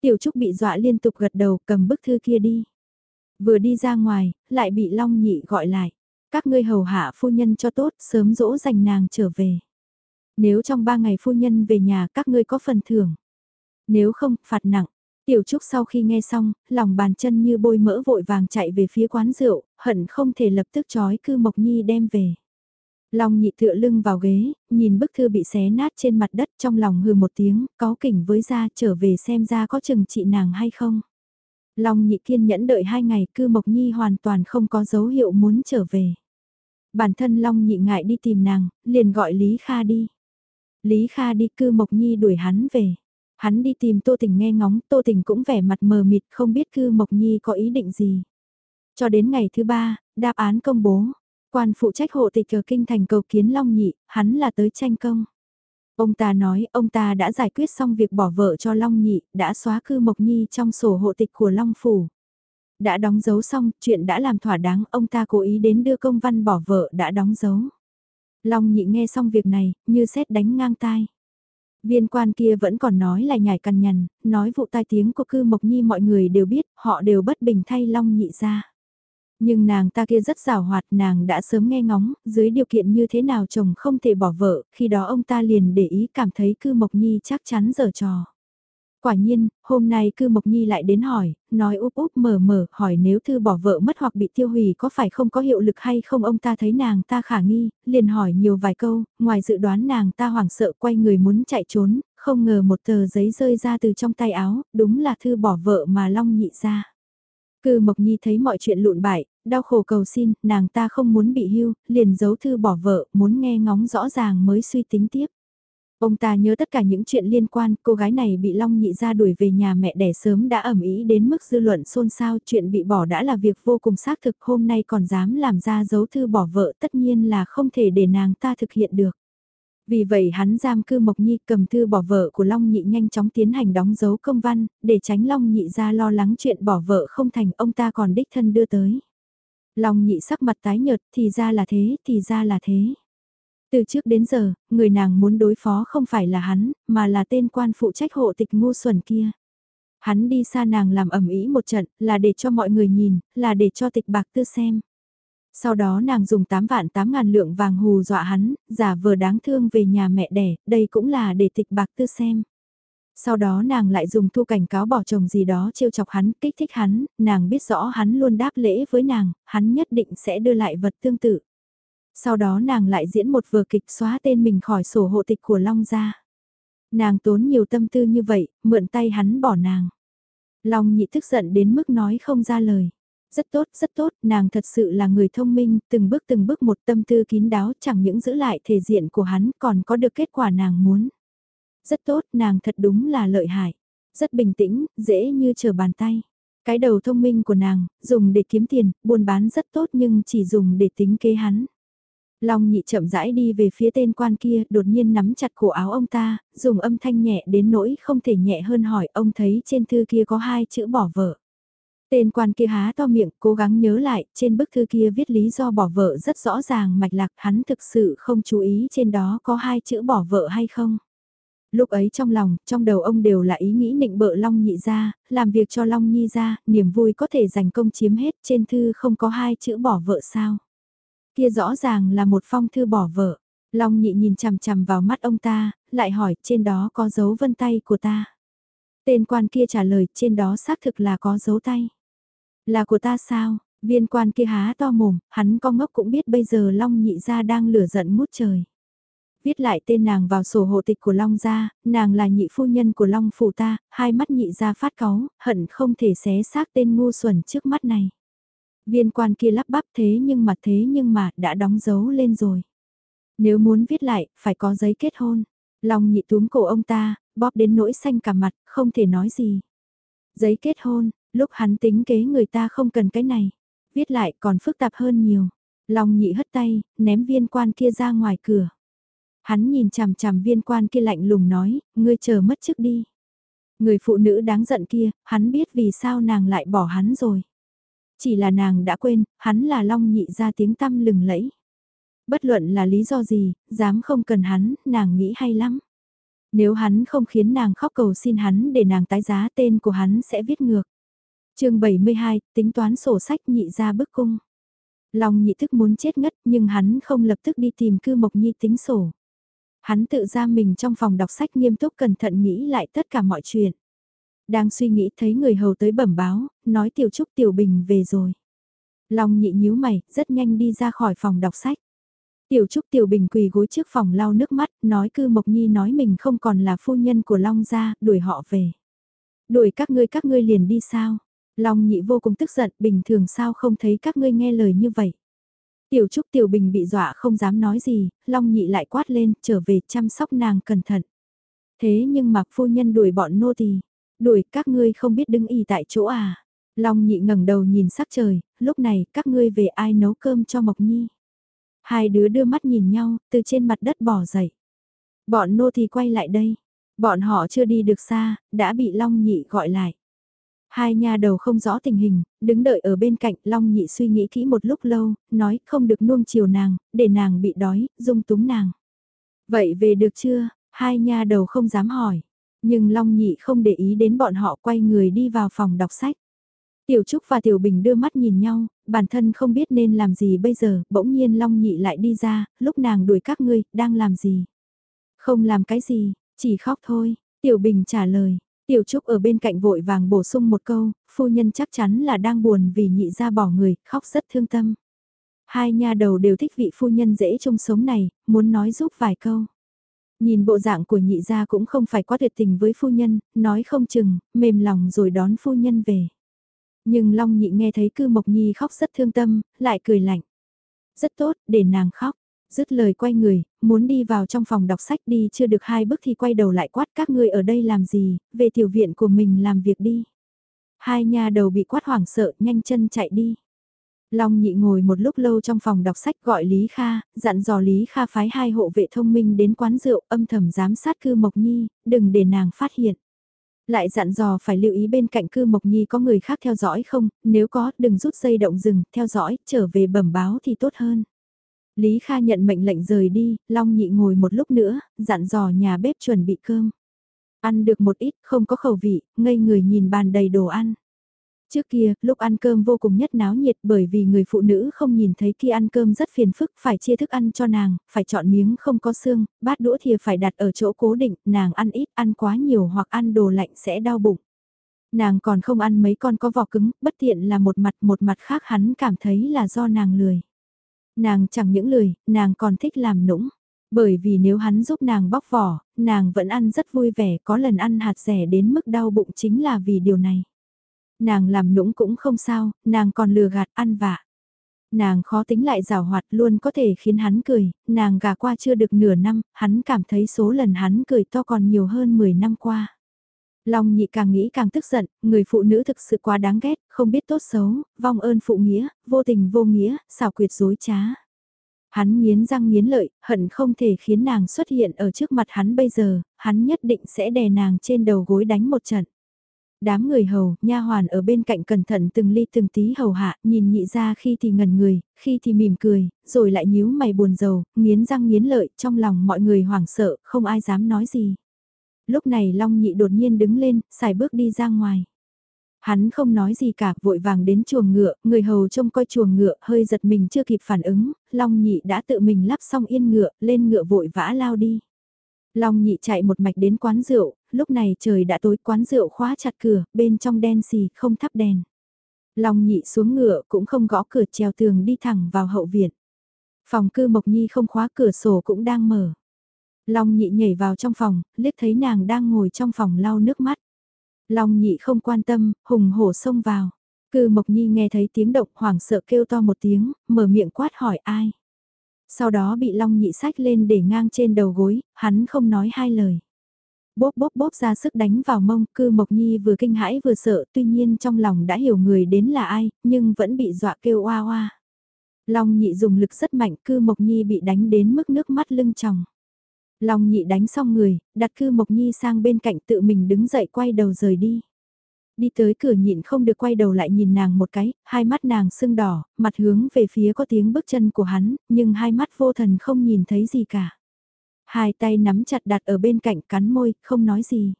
Tiểu Trúc bị dọa liên tục gật đầu cầm bức thư kia đi. Vừa đi ra ngoài, lại bị Long Nhị gọi lại. Các ngươi hầu hạ phu nhân cho tốt, sớm dỗ dành nàng trở về. Nếu trong ba ngày phu nhân về nhà các ngươi có phần thưởng. Nếu không, phạt nặng. Tiểu Trúc sau khi nghe xong, lòng bàn chân như bôi mỡ vội vàng chạy về phía quán rượu, hận không thể lập tức trói cư Mộc Nhi đem về. Long nhị tựa lưng vào ghế, nhìn bức thư bị xé nát trên mặt đất trong lòng hừ một tiếng, có kỉnh với ra trở về xem ra có chừng trị nàng hay không. Long nhị kiên nhẫn đợi hai ngày cư Mộc Nhi hoàn toàn không có dấu hiệu muốn trở về. Bản thân Long nhị ngại đi tìm nàng, liền gọi Lý Kha đi. Lý Kha đi cư Mộc Nhi đuổi hắn về. Hắn đi tìm Tô Tình nghe ngóng, Tô Tình cũng vẻ mặt mờ mịt không biết cư Mộc Nhi có ý định gì. Cho đến ngày thứ ba, đáp án công bố. Quan phụ trách hộ tịch ở kinh thành cầu kiến Long Nhị, hắn là tới tranh công. Ông ta nói ông ta đã giải quyết xong việc bỏ vợ cho Long Nhị, đã xóa cư Mộc Nhi trong sổ hộ tịch của Long Phủ. Đã đóng dấu xong, chuyện đã làm thỏa đáng, ông ta cố ý đến đưa công văn bỏ vợ đã đóng dấu. Long Nhị nghe xong việc này, như xét đánh ngang tai. Viên quan kia vẫn còn nói là nhảy cằn nhằn, nói vụ tai tiếng của cư Mộc Nhi mọi người đều biết, họ đều bất bình thay Long Nhị ra. Nhưng nàng ta kia rất rào hoạt, nàng đã sớm nghe ngóng, dưới điều kiện như thế nào chồng không thể bỏ vợ, khi đó ông ta liền để ý cảm thấy cư Mộc Nhi chắc chắn giở trò. Quả nhiên, hôm nay cư Mộc Nhi lại đến hỏi, nói úp úp mở mở, hỏi nếu thư bỏ vợ mất hoặc bị tiêu hủy có phải không có hiệu lực hay không ông ta thấy nàng ta khả nghi, liền hỏi nhiều vài câu, ngoài dự đoán nàng ta hoảng sợ quay người muốn chạy trốn, không ngờ một tờ giấy rơi ra từ trong tay áo, đúng là thư bỏ vợ mà Long nhị ra. Cư Mộc Nhi thấy mọi chuyện lụn bại, đau khổ cầu xin, nàng ta không muốn bị hưu, liền giấu thư bỏ vợ, muốn nghe ngóng rõ ràng mới suy tính tiếp. Ông ta nhớ tất cả những chuyện liên quan, cô gái này bị Long Nhị ra đuổi về nhà mẹ đẻ sớm đã ẩm ý đến mức dư luận xôn xao, chuyện bị bỏ đã là việc vô cùng xác thực, hôm nay còn dám làm ra dấu thư bỏ vợ tất nhiên là không thể để nàng ta thực hiện được. Vì vậy hắn giam cư Mộc Nhi cầm thư bỏ vợ của Long Nhị nhanh chóng tiến hành đóng dấu công văn, để tránh Long Nhị ra lo lắng chuyện bỏ vợ không thành ông ta còn đích thân đưa tới. Long Nhị sắc mặt tái nhợt thì ra là thế, thì ra là thế. Từ trước đến giờ, người nàng muốn đối phó không phải là hắn, mà là tên quan phụ trách hộ tịch ngu xuẩn kia. Hắn đi xa nàng làm ẩm ý một trận, là để cho mọi người nhìn, là để cho tịch bạc tư xem. Sau đó nàng dùng 8 vạn 8 ngàn lượng vàng hù dọa hắn, giả vờ đáng thương về nhà mẹ đẻ, đây cũng là để tịch bạc tư xem. Sau đó nàng lại dùng thu cảnh cáo bỏ chồng gì đó trêu chọc hắn, kích thích hắn, nàng biết rõ hắn luôn đáp lễ với nàng, hắn nhất định sẽ đưa lại vật tương tự. Sau đó nàng lại diễn một vở kịch xóa tên mình khỏi sổ hộ tịch của Long gia. Nàng tốn nhiều tâm tư như vậy, mượn tay hắn bỏ nàng. Long nhị tức giận đến mức nói không ra lời. Rất tốt, rất tốt, nàng thật sự là người thông minh, từng bước từng bước một tâm tư kín đáo chẳng những giữ lại thể diện của hắn còn có được kết quả nàng muốn. Rất tốt, nàng thật đúng là lợi hại. Rất bình tĩnh, dễ như chờ bàn tay. Cái đầu thông minh của nàng, dùng để kiếm tiền, buôn bán rất tốt nhưng chỉ dùng để tính kế hắn. Long nhị chậm rãi đi về phía tên quan kia, đột nhiên nắm chặt cổ áo ông ta, dùng âm thanh nhẹ đến nỗi không thể nhẹ hơn hỏi ông thấy trên thư kia có hai chữ bỏ vợ. Tên quan kia há to miệng, cố gắng nhớ lại, trên bức thư kia viết lý do bỏ vợ rất rõ ràng mạch lạc, hắn thực sự không chú ý trên đó có hai chữ bỏ vợ hay không. Lúc ấy trong lòng, trong đầu ông đều là ý nghĩ nịnh bợ Long Nhị ra, làm việc cho Long Nhi ra, niềm vui có thể giành công chiếm hết, trên thư không có hai chữ bỏ vợ sao. Kia rõ ràng là một phong thư bỏ vợ. Long Nhị nhìn chằm chằm vào mắt ông ta, lại hỏi trên đó có dấu vân tay của ta. Tên quan kia trả lời trên đó xác thực là có dấu tay. Là của ta sao? Viên quan kia há to mồm, hắn có ngốc cũng biết bây giờ Long Nhị ra đang lửa giận mút trời viết lại tên nàng vào sổ hộ tịch của Long gia, nàng là nhị phu nhân của Long phủ ta, hai mắt nhị gia phát cáu, hận không thể xé xác tên ngu xuẩn trước mắt này. Viên quan kia lắp bắp thế nhưng mà thế nhưng mà đã đóng dấu lên rồi. Nếu muốn viết lại, phải có giấy kết hôn. Long nhị túm cổ ông ta, bóp đến nỗi xanh cả mặt, không thể nói gì. Giấy kết hôn, lúc hắn tính kế người ta không cần cái này. Viết lại còn phức tạp hơn nhiều. Long nhị hất tay, ném viên quan kia ra ngoài cửa. Hắn nhìn chằm chằm viên quan kia lạnh lùng nói, ngươi chờ mất chức đi. Người phụ nữ đáng giận kia, hắn biết vì sao nàng lại bỏ hắn rồi. Chỉ là nàng đã quên, hắn là long nhị ra tiếng tăm lừng lẫy. Bất luận là lý do gì, dám không cần hắn, nàng nghĩ hay lắm. Nếu hắn không khiến nàng khóc cầu xin hắn để nàng tái giá tên của hắn sẽ viết ngược. chương 72, tính toán sổ sách nhị ra bức cung. Long nhị thức muốn chết ngất nhưng hắn không lập tức đi tìm cư mộc nhi tính sổ. Hắn tự ra mình trong phòng đọc sách nghiêm túc cẩn thận nghĩ lại tất cả mọi chuyện. Đang suy nghĩ thấy người hầu tới bẩm báo, nói tiểu trúc tiểu bình về rồi. Long nhị nhíu mày, rất nhanh đi ra khỏi phòng đọc sách. Tiểu Trúc Tiểu Bình quỳ gối trước phòng lau nước mắt, nói cư Mộc Nhi nói mình không còn là phu nhân của Long gia, đuổi họ về. Đuổi các ngươi các ngươi liền đi sao? Long nhị vô cùng tức giận, bình thường sao không thấy các ngươi nghe lời như vậy? Tiểu Trúc Tiểu Bình bị dọa không dám nói gì, Long Nhị lại quát lên, trở về chăm sóc nàng cẩn thận. Thế nhưng mà phu nhân đuổi bọn nô tỳ, đuổi các ngươi không biết đứng y tại chỗ à. Long Nhị ngẩng đầu nhìn sắc trời, lúc này các ngươi về ai nấu cơm cho Mộc Nhi. Hai đứa đưa mắt nhìn nhau, từ trên mặt đất bỏ dậy. Bọn nô thì quay lại đây. Bọn họ chưa đi được xa, đã bị Long Nhị gọi lại. Hai nhà đầu không rõ tình hình, đứng đợi ở bên cạnh, Long Nhị suy nghĩ kỹ một lúc lâu, nói không được nuông chiều nàng, để nàng bị đói, dung túng nàng. Vậy về được chưa? Hai nhà đầu không dám hỏi. Nhưng Long Nhị không để ý đến bọn họ quay người đi vào phòng đọc sách. Tiểu Trúc và Tiểu Bình đưa mắt nhìn nhau, bản thân không biết nên làm gì bây giờ, bỗng nhiên Long Nhị lại đi ra, lúc nàng đuổi các ngươi, đang làm gì? Không làm cái gì, chỉ khóc thôi, Tiểu Bình trả lời, Tiểu Trúc ở bên cạnh vội vàng bổ sung một câu, phu nhân chắc chắn là đang buồn vì nhị ra bỏ người, khóc rất thương tâm. Hai nha đầu đều thích vị phu nhân dễ trông sống này, muốn nói giúp vài câu. Nhìn bộ dạng của nhị gia cũng không phải quá tuyệt tình với phu nhân, nói không chừng, mềm lòng rồi đón phu nhân về. Nhưng Long nhị nghe thấy cư Mộc Nhi khóc rất thương tâm, lại cười lạnh. Rất tốt, để nàng khóc dứt lời quay người, muốn đi vào trong phòng đọc sách đi chưa được hai bước thì quay đầu lại quát các ngươi ở đây làm gì, về tiểu viện của mình làm việc đi. Hai nhà đầu bị quát hoảng sợ, nhanh chân chạy đi. Long nhị ngồi một lúc lâu trong phòng đọc sách gọi Lý Kha, dặn dò Lý Kha phái hai hộ vệ thông minh đến quán rượu âm thầm giám sát cư Mộc Nhi, đừng để nàng phát hiện. Lại dặn dò phải lưu ý bên cạnh cư Mộc Nhi có người khác theo dõi không, nếu có đừng rút dây động rừng, theo dõi, trở về bẩm báo thì tốt hơn. Lý Kha nhận mệnh lệnh rời đi, Long Nhị ngồi một lúc nữa, dặn dò nhà bếp chuẩn bị cơm. Ăn được một ít, không có khẩu vị, ngây người nhìn bàn đầy đồ ăn. Trước kia, lúc ăn cơm vô cùng nhất náo nhiệt bởi vì người phụ nữ không nhìn thấy kia ăn cơm rất phiền phức, phải chia thức ăn cho nàng, phải chọn miếng không có xương, bát đũa thìa phải đặt ở chỗ cố định, nàng ăn ít, ăn quá nhiều hoặc ăn đồ lạnh sẽ đau bụng. Nàng còn không ăn mấy con có vỏ cứng, bất tiện là một mặt một mặt khác hắn cảm thấy là do nàng lười. Nàng chẳng những lười, nàng còn thích làm nũng. Bởi vì nếu hắn giúp nàng bóc vỏ, nàng vẫn ăn rất vui vẻ, có lần ăn hạt rẻ đến mức đau bụng chính là vì điều này. Nàng làm nũng cũng không sao, nàng còn lừa gạt ăn vạ. Nàng khó tính lại rào hoạt luôn có thể khiến hắn cười, nàng gà qua chưa được nửa năm, hắn cảm thấy số lần hắn cười to còn nhiều hơn 10 năm qua. Long nhị càng nghĩ càng tức giận, người phụ nữ thực sự quá đáng ghét, không biết tốt xấu, vong ơn phụ nghĩa, vô tình vô nghĩa, xảo quyệt dối trá. Hắn nghiến răng nghiến lợi, hận không thể khiến nàng xuất hiện ở trước mặt hắn bây giờ, hắn nhất định sẽ đè nàng trên đầu gối đánh một trận. Đám người hầu, nha hoàn ở bên cạnh cẩn thận từng ly từng tí hầu hạ, nhìn nhị ra khi thì ngần người, khi thì mỉm cười, rồi lại nhíu mày buồn rầu, nghiến răng nghiến lợi, trong lòng mọi người hoảng sợ, không ai dám nói gì. Lúc này Long nhị đột nhiên đứng lên, xài bước đi ra ngoài. Hắn không nói gì cả, vội vàng đến chuồng ngựa, người hầu trông coi chuồng ngựa, hơi giật mình chưa kịp phản ứng, Long nhị đã tự mình lắp xong yên ngựa, lên ngựa vội vã lao đi. Long nhị chạy một mạch đến quán rượu, lúc này trời đã tối quán rượu khóa chặt cửa, bên trong đen xì không thắp đèn. Long nhị xuống ngựa cũng không gõ cửa treo tường đi thẳng vào hậu viện. Phòng cư Mộc Nhi không khóa cửa sổ cũng đang mở. Long nhị nhảy vào trong phòng, liếc thấy nàng đang ngồi trong phòng lau nước mắt. Long nhị không quan tâm, hùng hổ xông vào. Cư Mộc Nhi nghe thấy tiếng động hoảng sợ kêu to một tiếng, mở miệng quát hỏi ai. Sau đó bị Long nhị sách lên để ngang trên đầu gối, hắn không nói hai lời. Bốp bốp bốp ra sức đánh vào mông, cư Mộc Nhi vừa kinh hãi vừa sợ, tuy nhiên trong lòng đã hiểu người đến là ai, nhưng vẫn bị dọa kêu oa oa. Long nhị dùng lực rất mạnh, cư Mộc Nhi bị đánh đến mức nước mắt lưng tròng. Long nhị đánh xong người, đặt cư Mộc Nhi sang bên cạnh tự mình đứng dậy quay đầu rời đi. Đi tới cửa nhịn không được quay đầu lại nhìn nàng một cái, hai mắt nàng sưng đỏ, mặt hướng về phía có tiếng bước chân của hắn, nhưng hai mắt vô thần không nhìn thấy gì cả. Hai tay nắm chặt đặt ở bên cạnh cắn môi, không nói gì.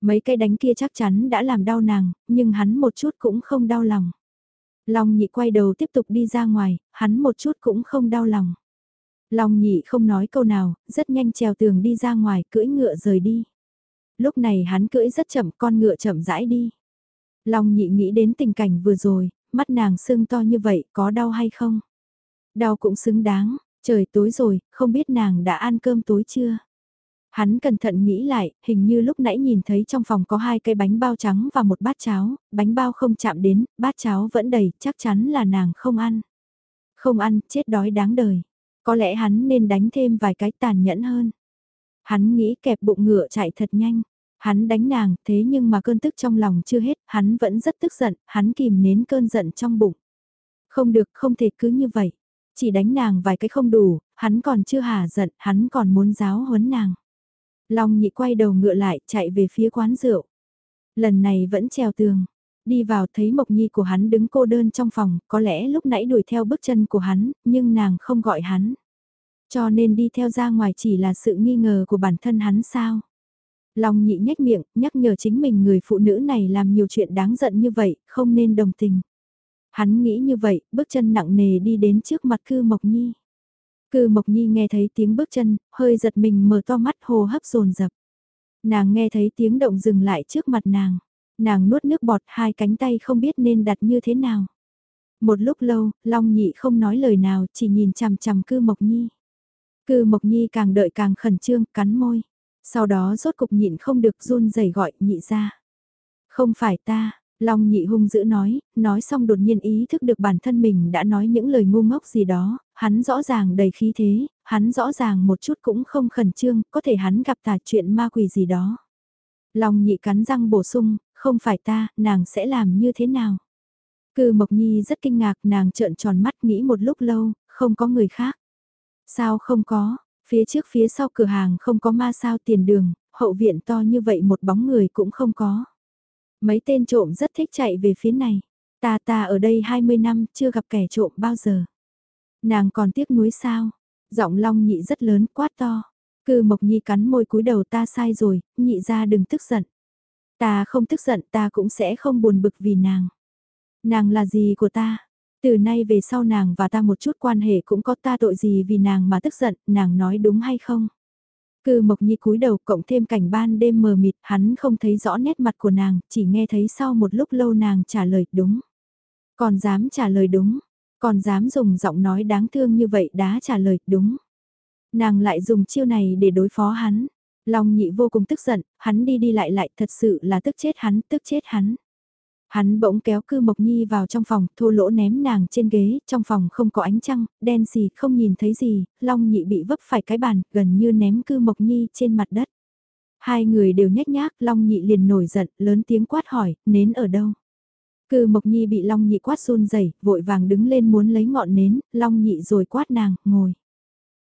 Mấy cái đánh kia chắc chắn đã làm đau nàng, nhưng hắn một chút cũng không đau lòng. Long nhị quay đầu tiếp tục đi ra ngoài, hắn một chút cũng không đau lòng. Long nhị không nói câu nào, rất nhanh trèo tường đi ra ngoài, cưỡi ngựa rời đi. Lúc này hắn cưỡi rất chậm, con ngựa chậm rãi đi. Long nhị nghĩ đến tình cảnh vừa rồi, mắt nàng sưng to như vậy, có đau hay không? Đau cũng xứng đáng, trời tối rồi, không biết nàng đã ăn cơm tối chưa? Hắn cẩn thận nghĩ lại, hình như lúc nãy nhìn thấy trong phòng có hai cây bánh bao trắng và một bát cháo, bánh bao không chạm đến, bát cháo vẫn đầy, chắc chắn là nàng không ăn. Không ăn, chết đói đáng đời. Có lẽ hắn nên đánh thêm vài cái tàn nhẫn hơn. Hắn nghĩ kẹp bụng ngựa chạy thật nhanh. Hắn đánh nàng thế nhưng mà cơn tức trong lòng chưa hết, hắn vẫn rất tức giận, hắn kìm nén cơn giận trong bụng. Không được, không thể cứ như vậy. Chỉ đánh nàng vài cái không đủ, hắn còn chưa hà giận, hắn còn muốn giáo huấn nàng. Long nhị quay đầu ngựa lại, chạy về phía quán rượu. Lần này vẫn trèo tường. Đi vào thấy Mộc Nhi của hắn đứng cô đơn trong phòng, có lẽ lúc nãy đuổi theo bước chân của hắn, nhưng nàng không gọi hắn. Cho nên đi theo ra ngoài chỉ là sự nghi ngờ của bản thân hắn sao. Long nhị nhếch miệng, nhắc nhở chính mình người phụ nữ này làm nhiều chuyện đáng giận như vậy, không nên đồng tình. Hắn nghĩ như vậy, bước chân nặng nề đi đến trước mặt cư Mộc Nhi. Cư Mộc Nhi nghe thấy tiếng bước chân, hơi giật mình mở to mắt hồ hấp dồn dập. Nàng nghe thấy tiếng động dừng lại trước mặt nàng. Nàng nuốt nước bọt hai cánh tay không biết nên đặt như thế nào. Một lúc lâu, Long Nhị không nói lời nào chỉ nhìn chằm chằm cư Mộc Nhi. Cư Mộc Nhi càng đợi càng khẩn trương, cắn môi. Sau đó rốt cục nhịn không được run rẩy gọi nhị ra. Không phải ta, Long nhị hung dữ nói, nói xong đột nhiên ý thức được bản thân mình đã nói những lời ngu ngốc gì đó, hắn rõ ràng đầy khí thế, hắn rõ ràng một chút cũng không khẩn trương, có thể hắn gặp tà chuyện ma quỷ gì đó. Long nhị cắn răng bổ sung, không phải ta, nàng sẽ làm như thế nào? Cư Mộc Nhi rất kinh ngạc, nàng trợn tròn mắt nghĩ một lúc lâu, không có người khác. Sao không có, phía trước phía sau cửa hàng không có ma sao tiền đường, hậu viện to như vậy một bóng người cũng không có. Mấy tên trộm rất thích chạy về phía này. Ta ta ở đây 20 năm chưa gặp kẻ trộm bao giờ. Nàng còn tiếc nuối sao? Giọng long nhị rất lớn quát to. Cư Mộc Nhi cắn môi cúi đầu ta sai rồi, nhị ra đừng tức giận. Ta không tức giận ta cũng sẽ không buồn bực vì nàng. Nàng là gì của ta? Từ nay về sau nàng và ta một chút quan hệ cũng có ta tội gì vì nàng mà tức giận, nàng nói đúng hay không? Cư Mộc Nhi cúi đầu cộng thêm cảnh ban đêm mờ mịt, hắn không thấy rõ nét mặt của nàng, chỉ nghe thấy sau một lúc lâu nàng trả lời đúng. Còn dám trả lời đúng, còn dám dùng giọng nói đáng thương như vậy đã trả lời đúng. Nàng lại dùng chiêu này để đối phó hắn. Long nhị vô cùng tức giận, hắn đi đi lại lại thật sự là tức chết hắn, tức chết hắn. Hắn bỗng kéo cư Mộc Nhi vào trong phòng, thô lỗ ném nàng trên ghế, trong phòng không có ánh trăng, đen xì, không nhìn thấy gì, Long Nhị bị vấp phải cái bàn, gần như ném cư Mộc Nhi trên mặt đất. Hai người đều nhếch nhác, Long Nhị liền nổi giận, lớn tiếng quát hỏi, nến ở đâu? Cư Mộc Nhi bị Long Nhị quát run rẩy, vội vàng đứng lên muốn lấy ngọn nến, Long Nhị rồi quát nàng, ngồi.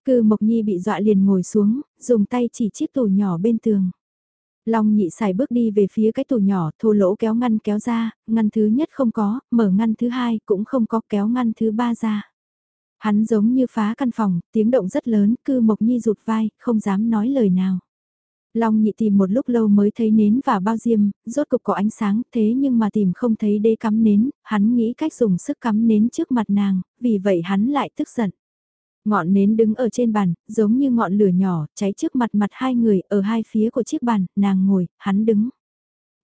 Cư Mộc Nhi bị dọa liền ngồi xuống, dùng tay chỉ chiếc tủ nhỏ bên tường. Long nhị xài bước đi về phía cái tủ nhỏ, thô lỗ kéo ngăn kéo ra, ngăn thứ nhất không có, mở ngăn thứ hai cũng không có kéo ngăn thứ ba ra. Hắn giống như phá căn phòng, tiếng động rất lớn, cư mộc nhi rụt vai, không dám nói lời nào. Long nhị tìm một lúc lâu mới thấy nến và bao diêm, rốt cục có ánh sáng, thế nhưng mà tìm không thấy đế cắm nến, hắn nghĩ cách dùng sức cắm nến trước mặt nàng, vì vậy hắn lại tức giận. Ngọn nến đứng ở trên bàn, giống như ngọn lửa nhỏ, cháy trước mặt mặt hai người, ở hai phía của chiếc bàn, nàng ngồi, hắn đứng.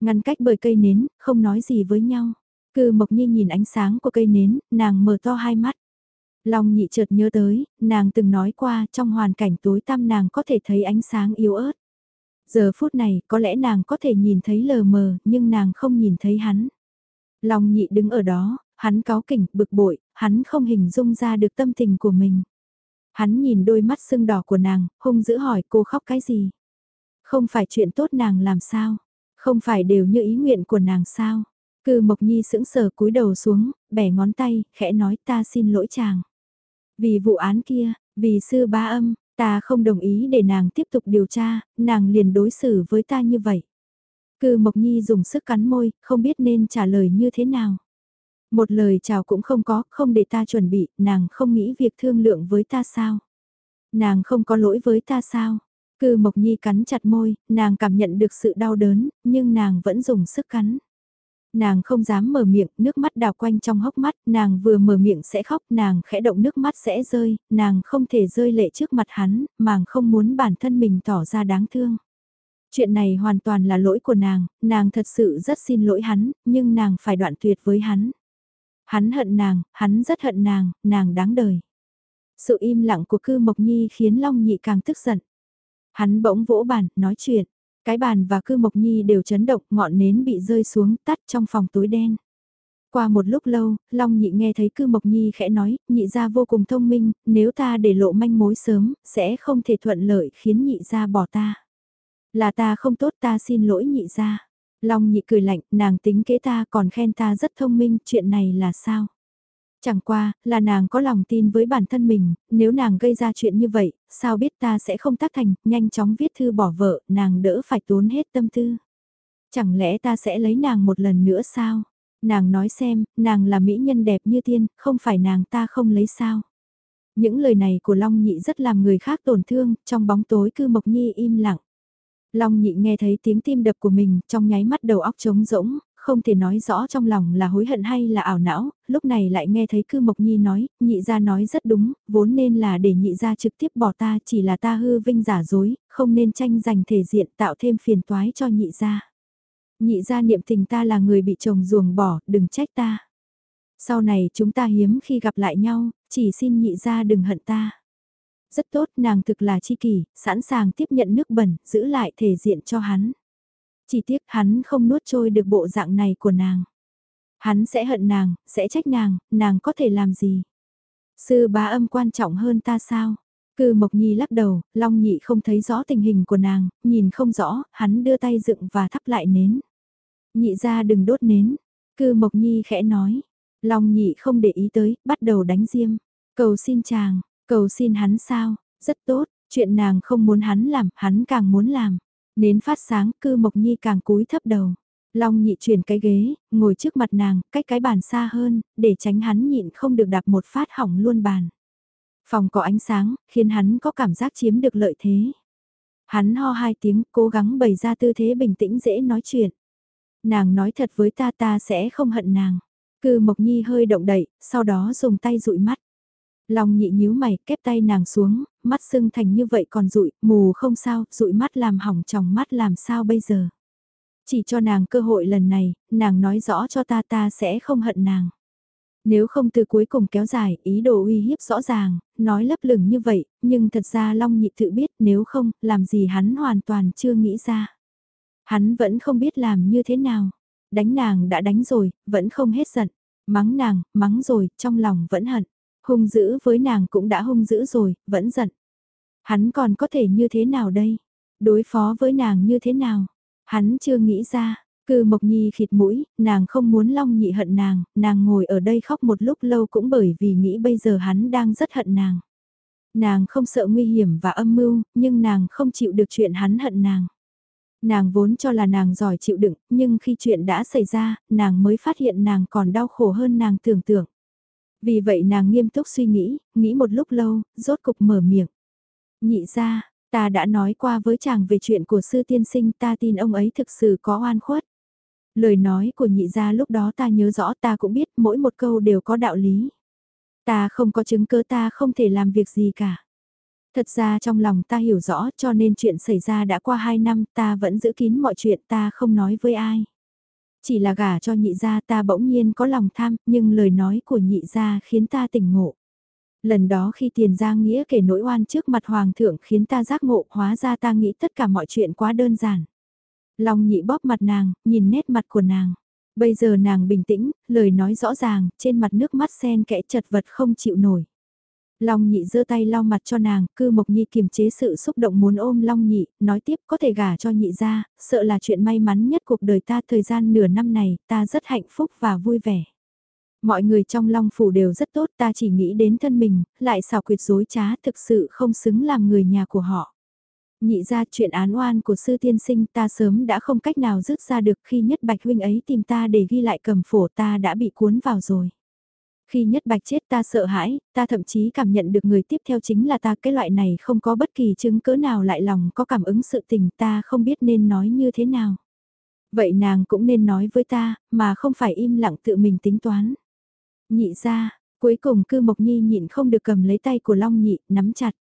Ngăn cách bởi cây nến, không nói gì với nhau. Cư Mộc Nhi nhìn ánh sáng của cây nến, nàng mở to hai mắt. Long nhị chợt nhớ tới, nàng từng nói qua trong hoàn cảnh tối tăm nàng có thể thấy ánh sáng yếu ớt. Giờ phút này có lẽ nàng có thể nhìn thấy lờ mờ nhưng nàng không nhìn thấy hắn. Long nhị đứng ở đó, hắn cáo kỉnh, bực bội, hắn không hình dung ra được tâm tình của mình. Hắn nhìn đôi mắt sưng đỏ của nàng, hung dữ hỏi cô khóc cái gì? Không phải chuyện tốt nàng làm sao? Không phải đều như ý nguyện của nàng sao? Cư Mộc Nhi sững sờ cúi đầu xuống, bẻ ngón tay, khẽ nói ta xin lỗi chàng. Vì vụ án kia, vì sư ba âm, ta không đồng ý để nàng tiếp tục điều tra, nàng liền đối xử với ta như vậy. Cư Mộc Nhi dùng sức cắn môi, không biết nên trả lời như thế nào. Một lời chào cũng không có, không để ta chuẩn bị, nàng không nghĩ việc thương lượng với ta sao? Nàng không có lỗi với ta sao? Cư Mộc Nhi cắn chặt môi, nàng cảm nhận được sự đau đớn, nhưng nàng vẫn dùng sức cắn. Nàng không dám mở miệng, nước mắt đào quanh trong hốc mắt, nàng vừa mở miệng sẽ khóc, nàng khẽ động nước mắt sẽ rơi, nàng không thể rơi lệ trước mặt hắn, màng không muốn bản thân mình tỏ ra đáng thương. Chuyện này hoàn toàn là lỗi của nàng, nàng thật sự rất xin lỗi hắn, nhưng nàng phải đoạn tuyệt với hắn. Hắn hận nàng, hắn rất hận nàng, nàng đáng đời. Sự im lặng của cư Mộc Nhi khiến Long Nhị càng tức giận. Hắn bỗng vỗ bàn, nói chuyện. Cái bàn và cư Mộc Nhi đều chấn động, ngọn nến bị rơi xuống tắt trong phòng tối đen. Qua một lúc lâu, Long Nhị nghe thấy cư Mộc Nhi khẽ nói, nhị gia vô cùng thông minh, nếu ta để lộ manh mối sớm, sẽ không thể thuận lợi khiến nhị gia bỏ ta. Là ta không tốt ta xin lỗi nhị gia. Long nhị cười lạnh, nàng tính kế ta còn khen ta rất thông minh, chuyện này là sao? Chẳng qua, là nàng có lòng tin với bản thân mình, nếu nàng gây ra chuyện như vậy, sao biết ta sẽ không tác thành, nhanh chóng viết thư bỏ vợ, nàng đỡ phải tốn hết tâm tư. Chẳng lẽ ta sẽ lấy nàng một lần nữa sao? Nàng nói xem, nàng là mỹ nhân đẹp như tiên, không phải nàng ta không lấy sao? Những lời này của Long Nhị rất làm người khác tổn thương, trong bóng tối cư Mộc Nhi im lặng. Long nhị nghe thấy tiếng tim đập của mình, trong nháy mắt đầu óc trống rỗng, không thể nói rõ trong lòng là hối hận hay là ảo não, lúc này lại nghe thấy cư Mộc Nhi nói, nhị gia nói rất đúng, vốn nên là để nhị gia trực tiếp bỏ ta chỉ là ta hư vinh giả dối, không nên tranh giành thể diện tạo thêm phiền toái cho nhị gia. Nhị gia niệm tình ta là người bị chồng ruồng bỏ, đừng trách ta. Sau này chúng ta hiếm khi gặp lại nhau, chỉ xin nhị gia đừng hận ta. Rất tốt, nàng thực là chi kỷ, sẵn sàng tiếp nhận nước bẩn, giữ lại thể diện cho hắn. Chỉ tiếc hắn không nuốt trôi được bộ dạng này của nàng. Hắn sẽ hận nàng, sẽ trách nàng, nàng có thể làm gì? Sư bá âm quan trọng hơn ta sao? Cư Mộc Nhi lắc đầu, Long Nhị không thấy rõ tình hình của nàng, nhìn không rõ, hắn đưa tay dựng và thắp lại nến. Nhị ra đừng đốt nến. Cư Mộc Nhi khẽ nói. Long Nhị không để ý tới, bắt đầu đánh diêm. Cầu xin chàng, Cầu xin hắn sao, rất tốt, chuyện nàng không muốn hắn làm, hắn càng muốn làm. Nến phát sáng, cư Mộc Nhi càng cúi thấp đầu. Long nhị chuyển cái ghế, ngồi trước mặt nàng, cách cái bàn xa hơn, để tránh hắn nhịn không được đạp một phát hỏng luôn bàn. Phòng có ánh sáng, khiến hắn có cảm giác chiếm được lợi thế. Hắn ho hai tiếng, cố gắng bày ra tư thế bình tĩnh dễ nói chuyện. Nàng nói thật với ta ta sẽ không hận nàng. Cư Mộc Nhi hơi động đậy, sau đó dùng tay dụi mắt. Long nhị nhíu mày, kép tay nàng xuống, mắt sưng thành như vậy còn rụi, mù không sao, rụi mắt làm hỏng tròng mắt làm sao bây giờ. Chỉ cho nàng cơ hội lần này, nàng nói rõ cho ta ta sẽ không hận nàng. Nếu không từ cuối cùng kéo dài, ý đồ uy hiếp rõ ràng, nói lấp lửng như vậy, nhưng thật ra Long nhị tự biết nếu không, làm gì hắn hoàn toàn chưa nghĩ ra. Hắn vẫn không biết làm như thế nào. Đánh nàng đã đánh rồi, vẫn không hết giận. Mắng nàng, mắng rồi, trong lòng vẫn hận. Hung dữ với nàng cũng đã hung dữ rồi, vẫn giận. Hắn còn có thể như thế nào đây? Đối phó với nàng như thế nào? Hắn chưa nghĩ ra, cư Mộc Nhi khịt mũi, nàng không muốn Long Nhị hận nàng, nàng ngồi ở đây khóc một lúc lâu cũng bởi vì nghĩ bây giờ hắn đang rất hận nàng. Nàng không sợ nguy hiểm và âm mưu, nhưng nàng không chịu được chuyện hắn hận nàng. Nàng vốn cho là nàng giỏi chịu đựng, nhưng khi chuyện đã xảy ra, nàng mới phát hiện nàng còn đau khổ hơn nàng tưởng tượng. Vì vậy nàng nghiêm túc suy nghĩ, nghĩ một lúc lâu, rốt cục mở miệng. Nhị ra, ta đã nói qua với chàng về chuyện của sư tiên sinh ta tin ông ấy thực sự có oan khuất. Lời nói của nhị gia lúc đó ta nhớ rõ ta cũng biết mỗi một câu đều có đạo lý. Ta không có chứng cứ ta không thể làm việc gì cả. Thật ra trong lòng ta hiểu rõ cho nên chuyện xảy ra đã qua 2 năm ta vẫn giữ kín mọi chuyện ta không nói với ai. Chỉ là gả cho nhị gia ta bỗng nhiên có lòng tham nhưng lời nói của nhị gia khiến ta tỉnh ngộ. Lần đó khi tiền giang nghĩa kể nỗi oan trước mặt hoàng thượng khiến ta giác ngộ hóa ra ta nghĩ tất cả mọi chuyện quá đơn giản. Long nhị bóp mặt nàng, nhìn nét mặt của nàng. Bây giờ nàng bình tĩnh, lời nói rõ ràng, trên mặt nước mắt sen kẽ chật vật không chịu nổi. Long nhị giơ tay lau mặt cho nàng, cư mộc nhi kiềm chế sự xúc động muốn ôm long nhị, nói tiếp có thể gả cho nhị ra, sợ là chuyện may mắn nhất cuộc đời ta thời gian nửa năm này, ta rất hạnh phúc và vui vẻ. Mọi người trong long phủ đều rất tốt ta chỉ nghĩ đến thân mình, lại xảo quyệt dối trá thực sự không xứng làm người nhà của họ. Nhị ra chuyện án oan của sư tiên sinh ta sớm đã không cách nào rước ra được khi nhất bạch huynh ấy tìm ta để ghi lại cầm phổ ta đã bị cuốn vào rồi. Khi nhất bạch chết ta sợ hãi, ta thậm chí cảm nhận được người tiếp theo chính là ta cái loại này không có bất kỳ chứng cỡ nào lại lòng có cảm ứng sự tình ta không biết nên nói như thế nào. Vậy nàng cũng nên nói với ta, mà không phải im lặng tự mình tính toán. Nhị ra, cuối cùng cư mộc nhi nhịn không được cầm lấy tay của Long nhị, nắm chặt.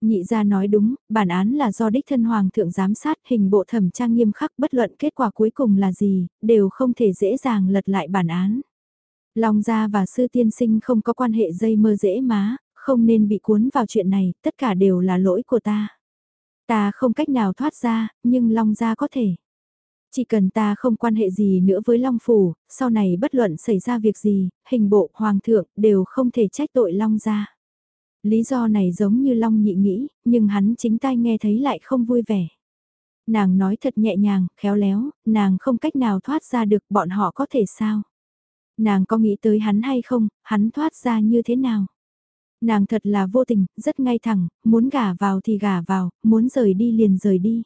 Nhị ra nói đúng, bản án là do đích thân hoàng thượng giám sát hình bộ thẩm tra nghiêm khắc bất luận kết quả cuối cùng là gì, đều không thể dễ dàng lật lại bản án. Long gia và sư tiên sinh không có quan hệ dây mơ dễ má, không nên bị cuốn vào chuyện này, tất cả đều là lỗi của ta. Ta không cách nào thoát ra, nhưng Long gia có thể. Chỉ cần ta không quan hệ gì nữa với Long Phủ, sau này bất luận xảy ra việc gì, hình bộ, hoàng thượng đều không thể trách tội Long gia. Lý do này giống như Long nhị nghĩ, nhưng hắn chính tai nghe thấy lại không vui vẻ. Nàng nói thật nhẹ nhàng, khéo léo, nàng không cách nào thoát ra được bọn họ có thể sao. Nàng có nghĩ tới hắn hay không, hắn thoát ra như thế nào. Nàng thật là vô tình, rất ngay thẳng, muốn gả vào thì gả vào, muốn rời đi liền rời đi.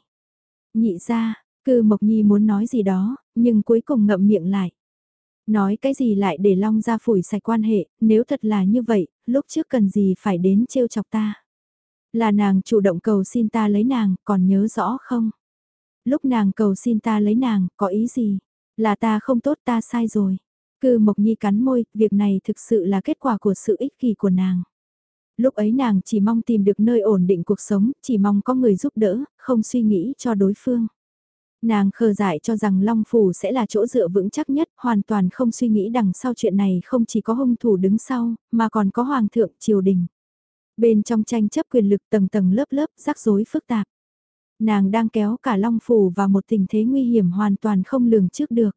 Nhị ra, cư Mộc Nhi muốn nói gì đó, nhưng cuối cùng ngậm miệng lại. Nói cái gì lại để Long ra phủi sạch quan hệ, nếu thật là như vậy, lúc trước cần gì phải đến trêu chọc ta. Là nàng chủ động cầu xin ta lấy nàng, còn nhớ rõ không? Lúc nàng cầu xin ta lấy nàng, có ý gì? Là ta không tốt ta sai rồi. Cư Mộc Nhi cắn môi, việc này thực sự là kết quả của sự ích kỷ của nàng. Lúc ấy nàng chỉ mong tìm được nơi ổn định cuộc sống, chỉ mong có người giúp đỡ, không suy nghĩ cho đối phương. Nàng khờ dại cho rằng Long Phủ sẽ là chỗ dựa vững chắc nhất, hoàn toàn không suy nghĩ đằng sau chuyện này không chỉ có hung thủ đứng sau, mà còn có Hoàng thượng triều đình. Bên trong tranh chấp quyền lực tầng tầng lớp lớp rắc rối phức tạp. Nàng đang kéo cả Long Phủ vào một tình thế nguy hiểm hoàn toàn không lường trước được.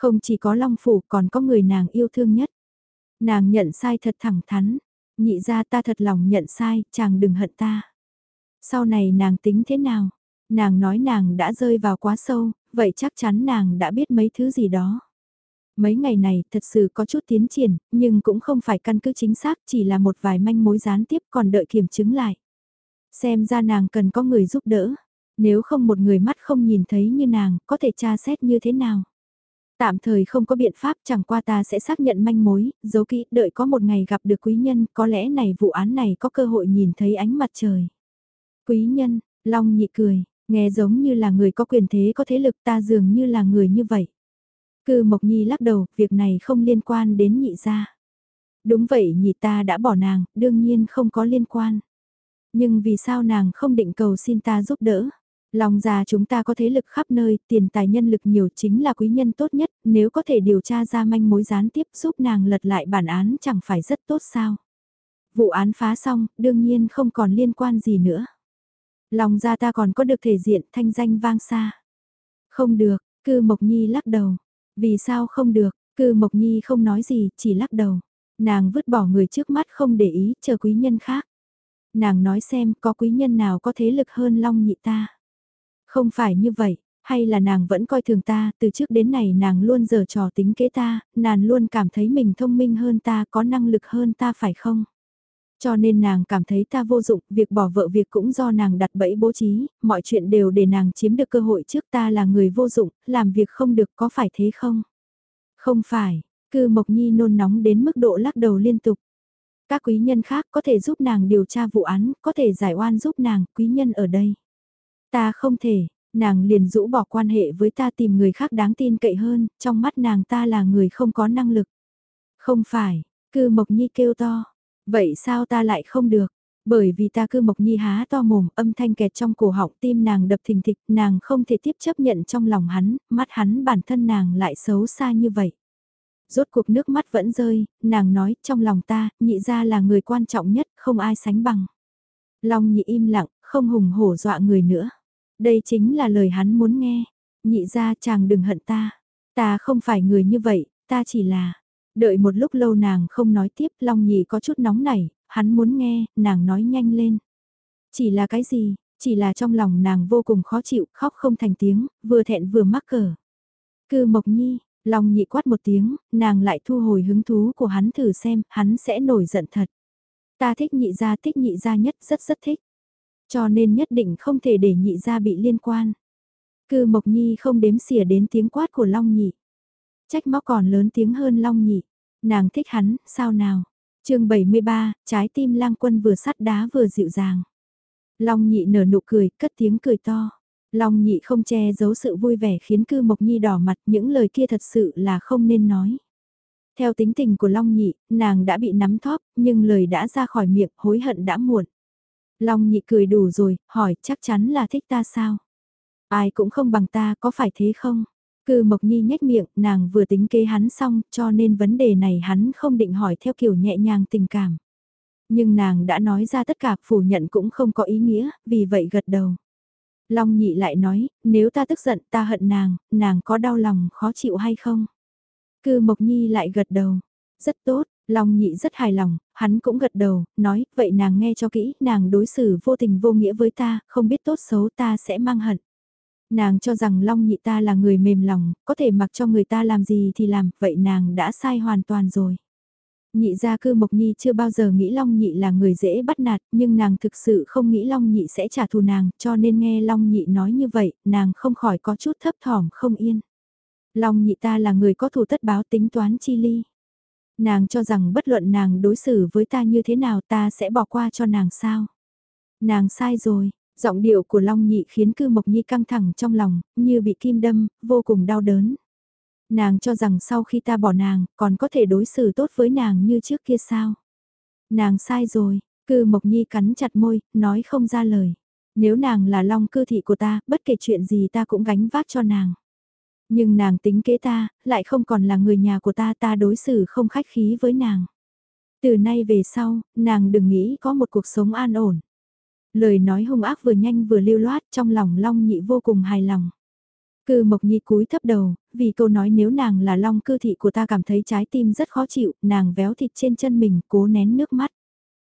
Không chỉ có Long Phủ còn có người nàng yêu thương nhất. Nàng nhận sai thật thẳng thắn, nhị ra ta thật lòng nhận sai, chàng đừng hận ta. Sau này nàng tính thế nào? Nàng nói nàng đã rơi vào quá sâu, vậy chắc chắn nàng đã biết mấy thứ gì đó. Mấy ngày này thật sự có chút tiến triển, nhưng cũng không phải căn cứ chính xác chỉ là một vài manh mối gián tiếp còn đợi kiểm chứng lại. Xem ra nàng cần có người giúp đỡ, nếu không một người mắt không nhìn thấy như nàng có thể tra xét như thế nào. Tạm thời không có biện pháp chẳng qua ta sẽ xác nhận manh mối, giấu kỹ, đợi có một ngày gặp được quý nhân, có lẽ này vụ án này có cơ hội nhìn thấy ánh mặt trời. Quý nhân, Long nhị cười, nghe giống như là người có quyền thế có thế lực ta dường như là người như vậy. Cư Mộc Nhi lắc đầu, việc này không liên quan đến nhị gia. Đúng vậy nhị ta đã bỏ nàng, đương nhiên không có liên quan. Nhưng vì sao nàng không định cầu xin ta giúp đỡ? Long gia chúng ta có thế lực khắp nơi, tiền tài nhân lực nhiều chính là quý nhân tốt nhất, nếu có thể điều tra ra manh mối gián tiếp giúp nàng lật lại bản án chẳng phải rất tốt sao. Vụ án phá xong, đương nhiên không còn liên quan gì nữa. Long gia ta còn có được thể diện thanh danh vang xa. Không được, cư Mộc Nhi lắc đầu. Vì sao không được, cư Mộc Nhi không nói gì, chỉ lắc đầu. Nàng vứt bỏ người trước mắt không để ý, chờ quý nhân khác. Nàng nói xem có quý nhân nào có thế lực hơn Long Nhị ta. Không phải như vậy, hay là nàng vẫn coi thường ta, từ trước đến nay nàng luôn giở trò tính kế ta, nàng luôn cảm thấy mình thông minh hơn ta, có năng lực hơn ta phải không? Cho nên nàng cảm thấy ta vô dụng, việc bỏ vợ việc cũng do nàng đặt bẫy bố trí, mọi chuyện đều để nàng chiếm được cơ hội trước ta là người vô dụng, làm việc không được có phải thế không? Không phải, cư Mộc Nhi nôn nóng đến mức độ lắc đầu liên tục. Các quý nhân khác có thể giúp nàng điều tra vụ án, có thể giải oan giúp nàng, quý nhân ở đây. Ta không thể, nàng liền rũ bỏ quan hệ với ta tìm người khác đáng tin cậy hơn, trong mắt nàng ta là người không có năng lực. Không phải, cư Mộc Nhi kêu to, vậy sao ta lại không được? Bởi vì ta cư Mộc Nhi há to mồm, âm thanh kẹt trong cổ họng tim nàng đập thình thịch, nàng không thể tiếp chấp nhận trong lòng hắn, mắt hắn bản thân nàng lại xấu xa như vậy. Rốt cuộc nước mắt vẫn rơi, nàng nói trong lòng ta, nhị ra là người quan trọng nhất, không ai sánh bằng. Long nhị im lặng, không hùng hổ dọa người nữa. Đây chính là lời hắn muốn nghe. Nhị ra chàng đừng hận ta. Ta không phải người như vậy, ta chỉ là... Đợi một lúc lâu nàng không nói tiếp, Long nhị có chút nóng nảy, hắn muốn nghe, nàng nói nhanh lên. Chỉ là cái gì, chỉ là trong lòng nàng vô cùng khó chịu, khóc không thành tiếng, vừa thẹn vừa mắc cờ. Cư Mộc Nhi, Long nhị quát một tiếng, nàng lại thu hồi hứng thú của hắn thử xem, hắn sẽ nổi giận thật. Ta thích nhị gia thích nhị gia nhất rất rất thích. Cho nên nhất định không thể để nhị gia bị liên quan. Cư Mộc Nhi không đếm xỉa đến tiếng quát của Long nhị. Trách móc còn lớn tiếng hơn Long nhị. Nàng thích hắn, sao nào? chương 73, trái tim lang quân vừa sắt đá vừa dịu dàng. Long nhị nở nụ cười, cất tiếng cười to. Long nhị không che giấu sự vui vẻ khiến cư Mộc Nhi đỏ mặt, những lời kia thật sự là không nên nói. Theo tính tình của Long nhị, nàng đã bị nắm thóp, nhưng lời đã ra khỏi miệng, hối hận đã muộn. Long nhị cười đủ rồi, hỏi chắc chắn là thích ta sao? Ai cũng không bằng ta, có phải thế không? Cư Mộc Nhi nhếch miệng, nàng vừa tính kế hắn xong, cho nên vấn đề này hắn không định hỏi theo kiểu nhẹ nhàng tình cảm. Nhưng nàng đã nói ra tất cả, phủ nhận cũng không có ý nghĩa, vì vậy gật đầu. Long nhị lại nói, nếu ta tức giận ta hận nàng, nàng có đau lòng khó chịu hay không? Cư Mộc Nhi lại gật đầu. Rất tốt, Long nhị rất hài lòng, hắn cũng gật đầu, nói, vậy nàng nghe cho kỹ, nàng đối xử vô tình vô nghĩa với ta, không biết tốt xấu ta sẽ mang hận. Nàng cho rằng Long nhị ta là người mềm lòng, có thể mặc cho người ta làm gì thì làm, vậy nàng đã sai hoàn toàn rồi. Nhị gia cư Mộc Nhi chưa bao giờ nghĩ Long Nhị là người dễ bắt nạt, nhưng nàng thực sự không nghĩ Long Nhị sẽ trả thù nàng, cho nên nghe Long Nhị nói như vậy, nàng không khỏi có chút thấp thỏm không yên. Long Nhị ta là người có thù tất báo tính toán chi ly. Nàng cho rằng bất luận nàng đối xử với ta như thế nào ta sẽ bỏ qua cho nàng sao. Nàng sai rồi, giọng điệu của Long Nhị khiến cư Mộc Nhi căng thẳng trong lòng, như bị kim đâm, vô cùng đau đớn. Nàng cho rằng sau khi ta bỏ nàng, còn có thể đối xử tốt với nàng như trước kia sao? Nàng sai rồi, cư Mộc Nhi cắn chặt môi, nói không ra lời. Nếu nàng là long cư thị của ta, bất kể chuyện gì ta cũng gánh vác cho nàng. Nhưng nàng tính kế ta, lại không còn là người nhà của ta ta đối xử không khách khí với nàng. Từ nay về sau, nàng đừng nghĩ có một cuộc sống an ổn. Lời nói hung ác vừa nhanh vừa lưu loát trong lòng Long Nhị vô cùng hài lòng. Cư Mộc Nhi cúi thấp đầu, vì câu nói nếu nàng là long cư thị của ta cảm thấy trái tim rất khó chịu, nàng véo thịt trên chân mình, cố nén nước mắt.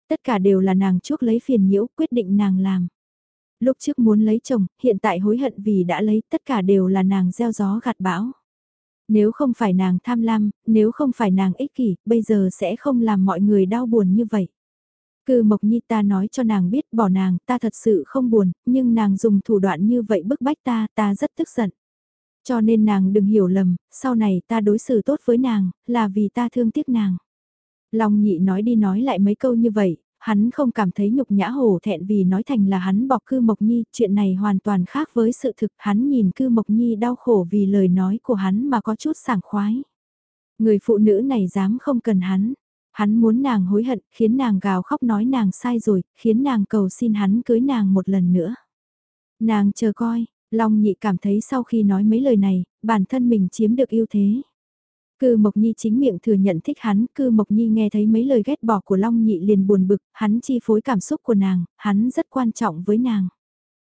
Tất cả đều là nàng chuốc lấy phiền nhiễu, quyết định nàng làm. Lúc trước muốn lấy chồng, hiện tại hối hận vì đã lấy, tất cả đều là nàng gieo gió gặt bão. Nếu không phải nàng tham lam, nếu không phải nàng ích kỷ, bây giờ sẽ không làm mọi người đau buồn như vậy. Cư Mộc Nhi ta nói cho nàng biết bỏ nàng, ta thật sự không buồn, nhưng nàng dùng thủ đoạn như vậy bức bách ta, ta rất tức giận. Cho nên nàng đừng hiểu lầm, sau này ta đối xử tốt với nàng, là vì ta thương tiếc nàng. Long nhị nói đi nói lại mấy câu như vậy, hắn không cảm thấy nhục nhã hổ thẹn vì nói thành là hắn bọc cư Mộc Nhi, chuyện này hoàn toàn khác với sự thực, hắn nhìn cư Mộc Nhi đau khổ vì lời nói của hắn mà có chút sảng khoái. Người phụ nữ này dám không cần hắn, hắn muốn nàng hối hận, khiến nàng gào khóc nói nàng sai rồi, khiến nàng cầu xin hắn cưới nàng một lần nữa. Nàng chờ coi, Long nhị cảm thấy sau khi nói mấy lời này, bản thân mình chiếm được ưu thế. Cư Mộc Nhi chính miệng thừa nhận thích hắn, Cư Mộc Nhi nghe thấy mấy lời ghét bỏ của Long Nhị liền buồn bực, hắn chi phối cảm xúc của nàng, hắn rất quan trọng với nàng.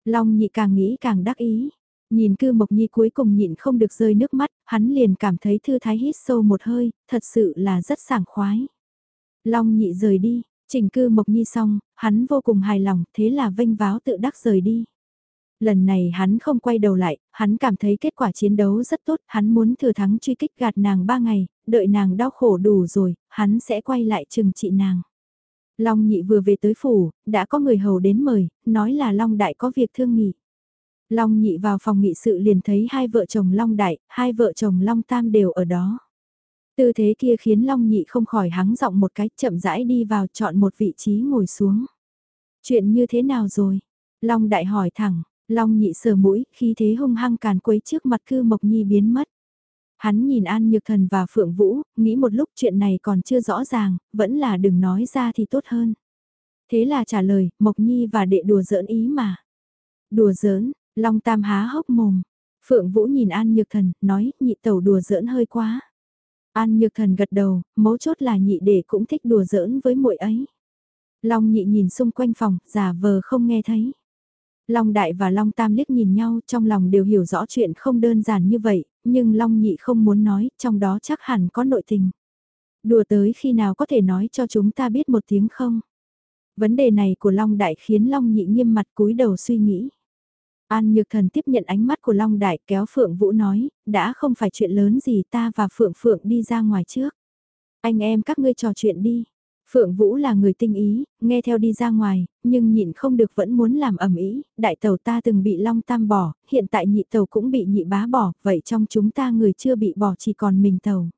Long Nhị càng nghĩ càng đắc ý, Nhìn cư Mộc Nhi cuối cùng nhịn không được rơi nước mắt, hắn liền cảm thấy thư thái hít sâu một hơi, thật sự là rất sảng khoái. Long nhị rời đi, trình cư Mộc Nhi xong, hắn vô cùng hài lòng, thế là vênh váo tự đắc rời đi. Lần này hắn không quay đầu lại, hắn cảm thấy kết quả chiến đấu rất tốt, hắn muốn thừa thắng truy kích gạt nàng ba ngày, đợi nàng đau khổ đủ rồi, hắn sẽ quay lại trừng trị nàng. Long nhị vừa về tới phủ, đã có người hầu đến mời, nói là Long đại có việc thương nghị. Long nhị vào phòng nghị sự liền thấy hai vợ chồng Long đại, hai vợ chồng Long tam đều ở đó. Tư thế kia khiến Long nhị không khỏi hắng giọng một cái chậm rãi đi vào chọn một vị trí ngồi xuống. Chuyện như thế nào rồi? Long đại hỏi thẳng, Long nhị sờ mũi, khi thế hung hăng càn quấy trước mặt cư Mộc Nhi biến mất. Hắn nhìn An Nhược Thần và Phượng Vũ, nghĩ một lúc chuyện này còn chưa rõ ràng, vẫn là đừng nói ra thì tốt hơn. Thế là trả lời, Mộc Nhi và đệ đùa giỡn ý mà. Đùa giỡn, Long Tam há hốc mồm. Phượng Vũ nhìn An Nhược Thần, nói, nhị tẩu đùa giỡn hơi quá. An Nhược Thần gật đầu, mấu chốt là nhị đệ cũng thích đùa giỡn với muội ấy. Long nhị nhìn xung quanh phòng, giả vờ không nghe thấy. Long Đại và Long Tam liếc nhìn nhau trong lòng đều hiểu rõ chuyện không đơn giản như vậy, nhưng Long Nhị không muốn nói, trong đó chắc hẳn có nội tình. Đùa tới khi nào có thể nói cho chúng ta biết một tiếng không? Vấn đề này của Long Đại khiến Long Nhị nghiêm mặt cúi đầu suy nghĩ. An Nhược Thần tiếp nhận ánh mắt của Long Đại kéo Phượng Vũ nói, đã không phải chuyện lớn gì ta và Phượng Phượng đi ra ngoài trước. Anh em các ngươi trò chuyện đi. Phượng Vũ là người tinh ý, nghe theo đi ra ngoài, nhưng nhịn không được vẫn muốn làm ẩm ý, đại tàu ta từng bị Long Tam bỏ, hiện tại nhị tàu cũng bị nhị bá bỏ, vậy trong chúng ta người chưa bị bỏ chỉ còn mình tàu.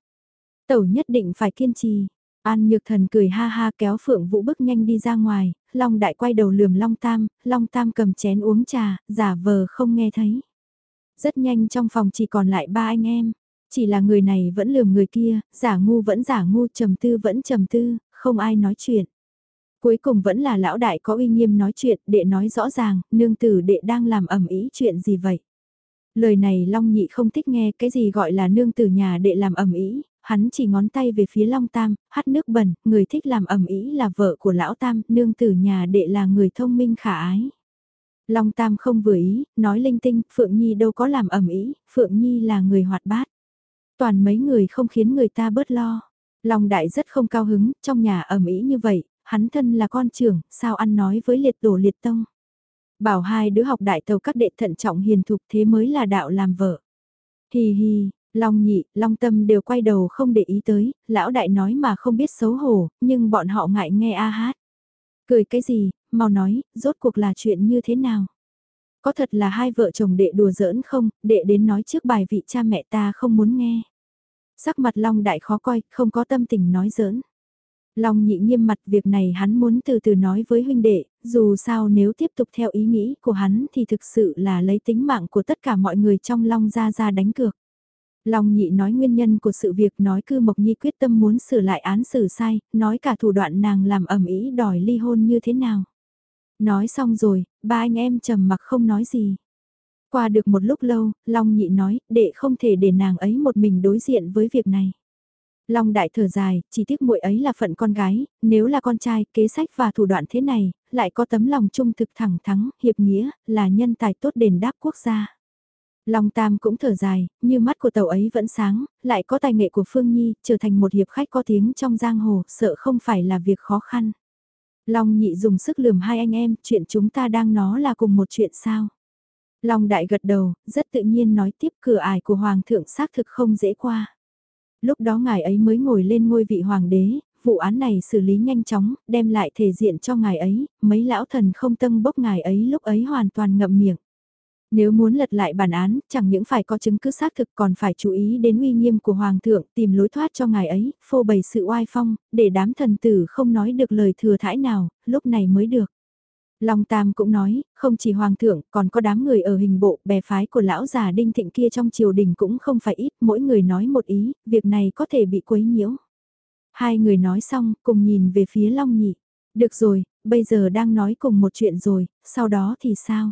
Tàu nhất định phải kiên trì. An Nhược Thần cười ha ha kéo Phượng Vũ bước nhanh đi ra ngoài, Long Đại quay đầu lườm Long Tam, Long Tam cầm chén uống trà, giả vờ không nghe thấy. Rất nhanh trong phòng chỉ còn lại ba anh em. Chỉ là người này vẫn lườm người kia, giả ngu vẫn giả ngu trầm tư vẫn trầm tư, không ai nói chuyện. Cuối cùng vẫn là lão đại có uy nghiêm nói chuyện, đệ nói rõ ràng, nương tử đệ đang làm ẩm ý chuyện gì vậy. Lời này Long Nhị không thích nghe cái gì gọi là nương tử nhà đệ làm ẩm ý, hắn chỉ ngón tay về phía Long Tam, hắt nước bẩn, người thích làm ẩm ý là vợ của lão Tam, nương tử nhà đệ là người thông minh khả ái. Long Tam không vừa ý, nói linh tinh, Phượng Nhi đâu có làm ẩm ý, Phượng Nhi là người hoạt bát. Toàn mấy người không khiến người ta bớt lo. Long Đại rất không cao hứng, trong nhà ẩm ý như vậy, hắn thân là con trưởng, sao ăn nói với liệt tổ liệt tông. Bảo hai đứa học đại tàu các đệ thận trọng hiền thục thế mới là đạo làm vợ. Hi hi, Long nhị, Long tâm đều quay đầu không để ý tới, lão đại nói mà không biết xấu hổ, nhưng bọn họ ngại nghe a hát. Cười cái gì, mau nói, rốt cuộc là chuyện như thế nào? Có thật là hai vợ chồng đệ đùa giỡn không, đệ đến nói trước bài vị cha mẹ ta không muốn nghe. Sắc mặt Long đại khó coi, không có tâm tình nói giỡn. Long nhị nghiêm mặt việc này hắn muốn từ từ nói với huynh đệ, dù sao nếu tiếp tục theo ý nghĩ của hắn thì thực sự là lấy tính mạng của tất cả mọi người trong Long ra ra đánh cược. Long nhị nói nguyên nhân của sự việc nói cư Mộc Nhi quyết tâm muốn sửa lại án xử sai, nói cả thủ đoạn nàng làm ẩm ý đòi ly hôn như thế nào. Nói xong rồi, ba anh em trầm mặc không nói gì. Qua được một lúc lâu, Long nhị nói, đệ không thể để nàng ấy một mình đối diện với việc này. Long đại thở dài, chỉ tiếc muội ấy là phận con gái, nếu là con trai, kế sách và thủ đoạn thế này, lại có tấm lòng trung thực thẳng thắng, hiệp nghĩa, là nhân tài tốt đền đáp quốc gia. Long Tam cũng thở dài, như mắt của tàu ấy vẫn sáng, lại có tài nghệ của Phương Nhi, trở thành một hiệp khách có tiếng trong giang hồ, sợ không phải là việc khó khăn. Long Nhị dùng sức lườm hai anh em, chuyện chúng ta đang nói là cùng một chuyện sao. Long Đại gật đầu, rất tự nhiên nói tiếp cửa ải của Hoàng thượng xác thực không dễ qua. Lúc đó ngài ấy mới ngồi lên ngôi vị Hoàng đế, vụ án này xử lý nhanh chóng, đem lại thể diện cho ngài ấy, mấy lão thần không tâm bốc ngài ấy lúc ấy hoàn toàn ngậm miệng. Nếu muốn lật lại bản án, chẳng những phải có chứng cứ xác thực còn phải chú ý đến uy nghiêm của Hoàng thượng, tìm lối thoát cho ngài ấy, phô bày sự oai phong, để đám thần tử không nói được lời thừa thãi nào, lúc này mới được. Long Tam cũng nói, không chỉ Hoàng thượng, còn có đám người ở hình bộ, bè phái của lão già đinh thịnh kia trong triều đình cũng không phải ít, mỗi người nói một ý, việc này có thể bị quấy nhiễu. Hai người nói xong, cùng nhìn về phía Long Nhị. Được rồi, bây giờ đang nói cùng một chuyện rồi, sau đó thì sao?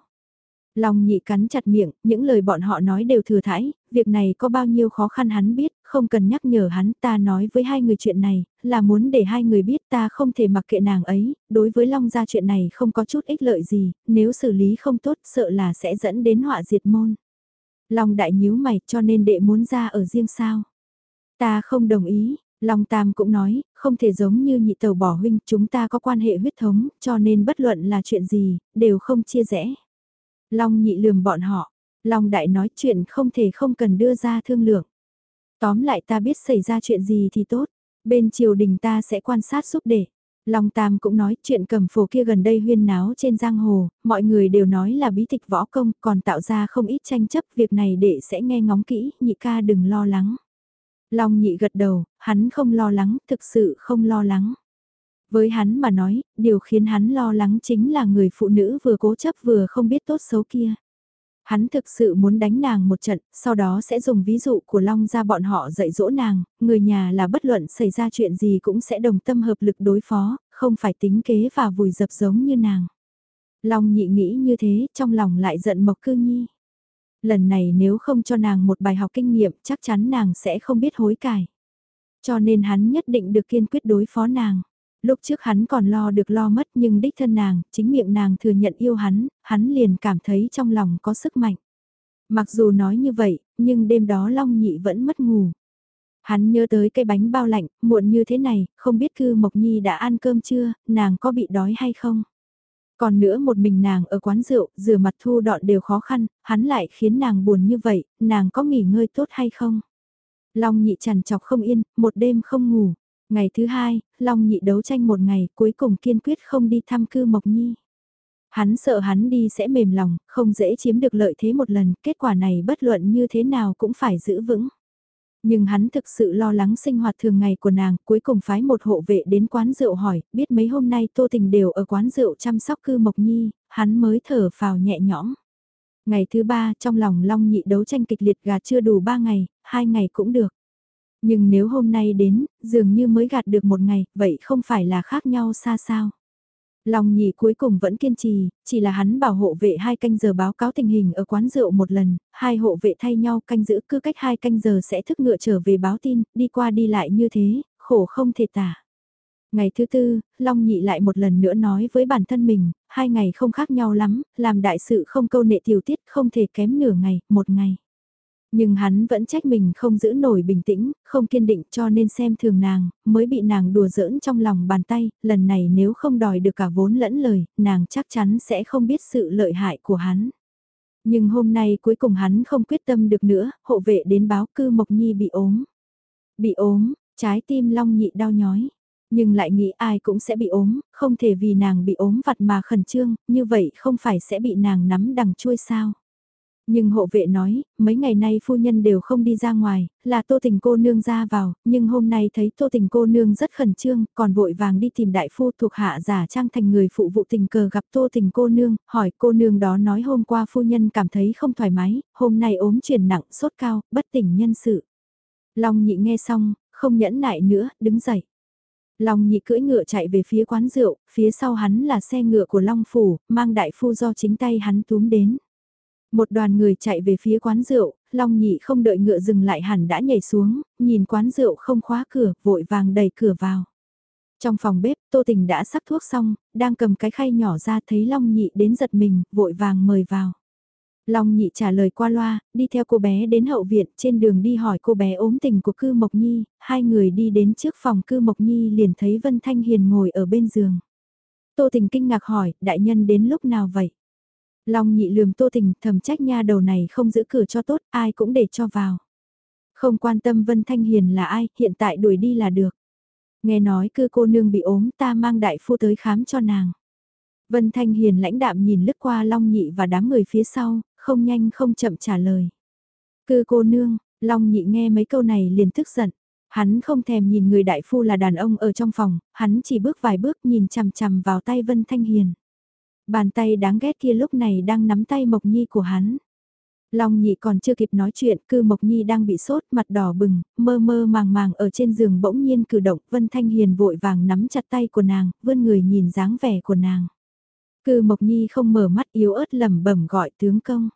Long nhị cắn chặt miệng, những lời bọn họ nói đều thừa thãi, việc này có bao nhiêu khó khăn hắn biết, không cần nhắc nhở hắn ta nói với hai người chuyện này, là muốn để hai người biết ta không thể mặc kệ nàng ấy, đối với Long gia chuyện này không có chút ích lợi gì, nếu xử lý không tốt sợ là sẽ dẫn đến họa diệt môn. Long đại nhíu mày cho nên đệ muốn ra ở riêng sao. Ta không đồng ý, Long Tam cũng nói, không thể giống như nhị tàu bỏ huynh, chúng ta có quan hệ huyết thống, cho nên bất luận là chuyện gì, đều không chia rẽ. Long nhị lườm bọn họ, Long đại nói chuyện không thể không cần đưa ra thương lượng. Tóm lại ta biết xảy ra chuyện gì thì tốt, bên triều đình ta sẽ quan sát giúp để. Long Tam cũng nói chuyện cầm phổ kia gần đây huyên náo trên giang hồ, mọi người đều nói là bí tịch võ công, còn tạo ra không ít tranh chấp, việc này để sẽ nghe ngóng kỹ, nhị ca đừng lo lắng. Long nhị gật đầu, hắn không lo lắng, thực sự không lo lắng. Với hắn mà nói, điều khiến hắn lo lắng chính là người phụ nữ vừa cố chấp vừa không biết tốt xấu kia. Hắn thực sự muốn đánh nàng một trận, sau đó sẽ dùng ví dụ của Long ra bọn họ dạy dỗ nàng, người nhà là bất luận xảy ra chuyện gì cũng sẽ đồng tâm hợp lực đối phó, không phải tính kế và vùi dập giống như nàng. Long nhị nghĩ như thế, trong lòng lại giận Mộc Cư Nhi. Lần này nếu không cho nàng một bài học kinh nghiệm chắc chắn nàng sẽ không biết hối cải. Cho nên hắn nhất định được kiên quyết đối phó nàng. Lúc trước hắn còn lo được lo mất nhưng đích thân nàng, chính miệng nàng thừa nhận yêu hắn, hắn liền cảm thấy trong lòng có sức mạnh. Mặc dù nói như vậy, nhưng đêm đó Long Nhị vẫn mất ngủ. Hắn nhớ tới cây bánh bao lạnh, muộn như thế này, không biết cư Mộc Nhi đã ăn cơm chưa, nàng có bị đói hay không? Còn nữa một mình nàng ở quán rượu, rửa mặt thu đọn đều khó khăn, hắn lại khiến nàng buồn như vậy, nàng có nghỉ ngơi tốt hay không? Long nhị chằn chọc không yên, một đêm không ngủ. Ngày thứ hai, Long nhị đấu tranh một ngày, cuối cùng kiên quyết không đi thăm cư Mộc Nhi. Hắn sợ hắn đi sẽ mềm lòng, không dễ chiếm được lợi thế một lần, kết quả này bất luận như thế nào cũng phải giữ vững. Nhưng hắn thực sự lo lắng sinh hoạt thường ngày của nàng, cuối cùng phái một hộ vệ đến quán rượu hỏi, biết mấy hôm nay Tô Tình đều ở quán rượu chăm sóc cư Mộc Nhi, hắn mới thở phào nhẹ nhõm. Ngày thứ ba, trong lòng Long Nhị đấu tranh kịch liệt gà chưa đủ ba ngày, hai ngày cũng được. Nhưng nếu hôm nay đến, dường như mới gạt được một ngày, vậy không phải là khác nhau xa sao? Long nhị cuối cùng vẫn kiên trì, chỉ là hắn bảo hộ vệ hai canh giờ báo cáo tình hình ở quán rượu một lần, hai hộ vệ thay nhau canh giữ cứ cách hai canh giờ sẽ thức ngựa trở về báo tin, đi qua đi lại như thế, khổ không thể tả. Ngày thứ tư, Long nhị lại một lần nữa nói với bản thân mình, hai ngày không khác nhau lắm, làm đại sự không câu nệ tiểu tiết không thể kém nửa ngày, một ngày. Nhưng hắn vẫn trách mình không giữ nổi bình tĩnh, không kiên định cho nên xem thường nàng, mới bị nàng đùa giỡn trong lòng bàn tay, lần này nếu không đòi được cả vốn lẫn lời, nàng chắc chắn sẽ không biết sự lợi hại của hắn. Nhưng hôm nay cuối cùng hắn không quyết tâm được nữa, hộ vệ đến báo cư Mộc Nhi bị ốm. Bị ốm, trái tim long nhị đau nhói. Nhưng lại nghĩ ai cũng sẽ bị ốm, không thể vì nàng bị ốm vặt mà khẩn trương, như vậy không phải sẽ bị nàng nắm đằng chui sao. Nhưng hộ vệ nói, mấy ngày nay phu nhân đều không đi ra ngoài, là tô tình cô nương ra vào, nhưng hôm nay thấy tô tình cô nương rất khẩn trương, còn vội vàng đi tìm đại phu thuộc hạ giả trang thành người phụ vụ tình cờ gặp tô tình cô nương, hỏi cô nương đó nói hôm qua phu nhân cảm thấy không thoải mái, hôm nay ốm chuyển nặng, sốt cao, bất tỉnh nhân sự. Long nhị nghe xong, không nhẫn nại nữa, đứng dậy. Long nhị cưỡi ngựa chạy về phía quán rượu, phía sau hắn là xe ngựa của Long Phủ, mang đại phu do chính tay hắn túm đến. Một đoàn người chạy về phía quán rượu, Long Nhị không đợi ngựa dừng lại hẳn đã nhảy xuống, nhìn quán rượu không khóa cửa, vội vàng đẩy cửa vào. Trong phòng bếp, Tô Tình đã sắc thuốc xong, đang cầm cái khay nhỏ ra thấy Long Nhị đến giật mình, vội vàng mời vào. Long Nhị trả lời qua loa, đi theo cô bé đến hậu viện, trên đường đi hỏi cô bé ốm tình của cư Mộc Nhi, hai người đi đến trước phòng cư Mộc Nhi liền thấy Vân Thanh Hiền ngồi ở bên giường. Tô Tình kinh ngạc hỏi, đại nhân đến lúc nào vậy? Long nhị lườm tô tình thầm trách nha đầu này không giữ cửa cho tốt, ai cũng để cho vào. Không quan tâm Vân Thanh Hiền là ai, hiện tại đuổi đi là được. Nghe nói cư cô nương bị ốm ta mang đại phu tới khám cho nàng. Vân Thanh Hiền lãnh đạm nhìn lướt qua Long Nhị và đám người phía sau, không nhanh không chậm trả lời. Cư cô nương, Long Nhị nghe mấy câu này liền tức giận. Hắn không thèm nhìn người đại phu là đàn ông ở trong phòng, hắn chỉ bước vài bước nhìn chằm chằm vào tay Vân Thanh Hiền. Bàn tay đáng ghét kia lúc này đang nắm tay Mộc Nhi của hắn. Long nhị còn chưa kịp nói chuyện, cư Mộc Nhi đang bị sốt, mặt đỏ bừng, mơ mơ màng màng ở trên giường bỗng nhiên cử động, Vân Thanh Hiền vội vàng nắm chặt tay của nàng, vươn người nhìn dáng vẻ của nàng. Cư Mộc Nhi không mở mắt yếu ớt lẩm bẩm gọi tướng công.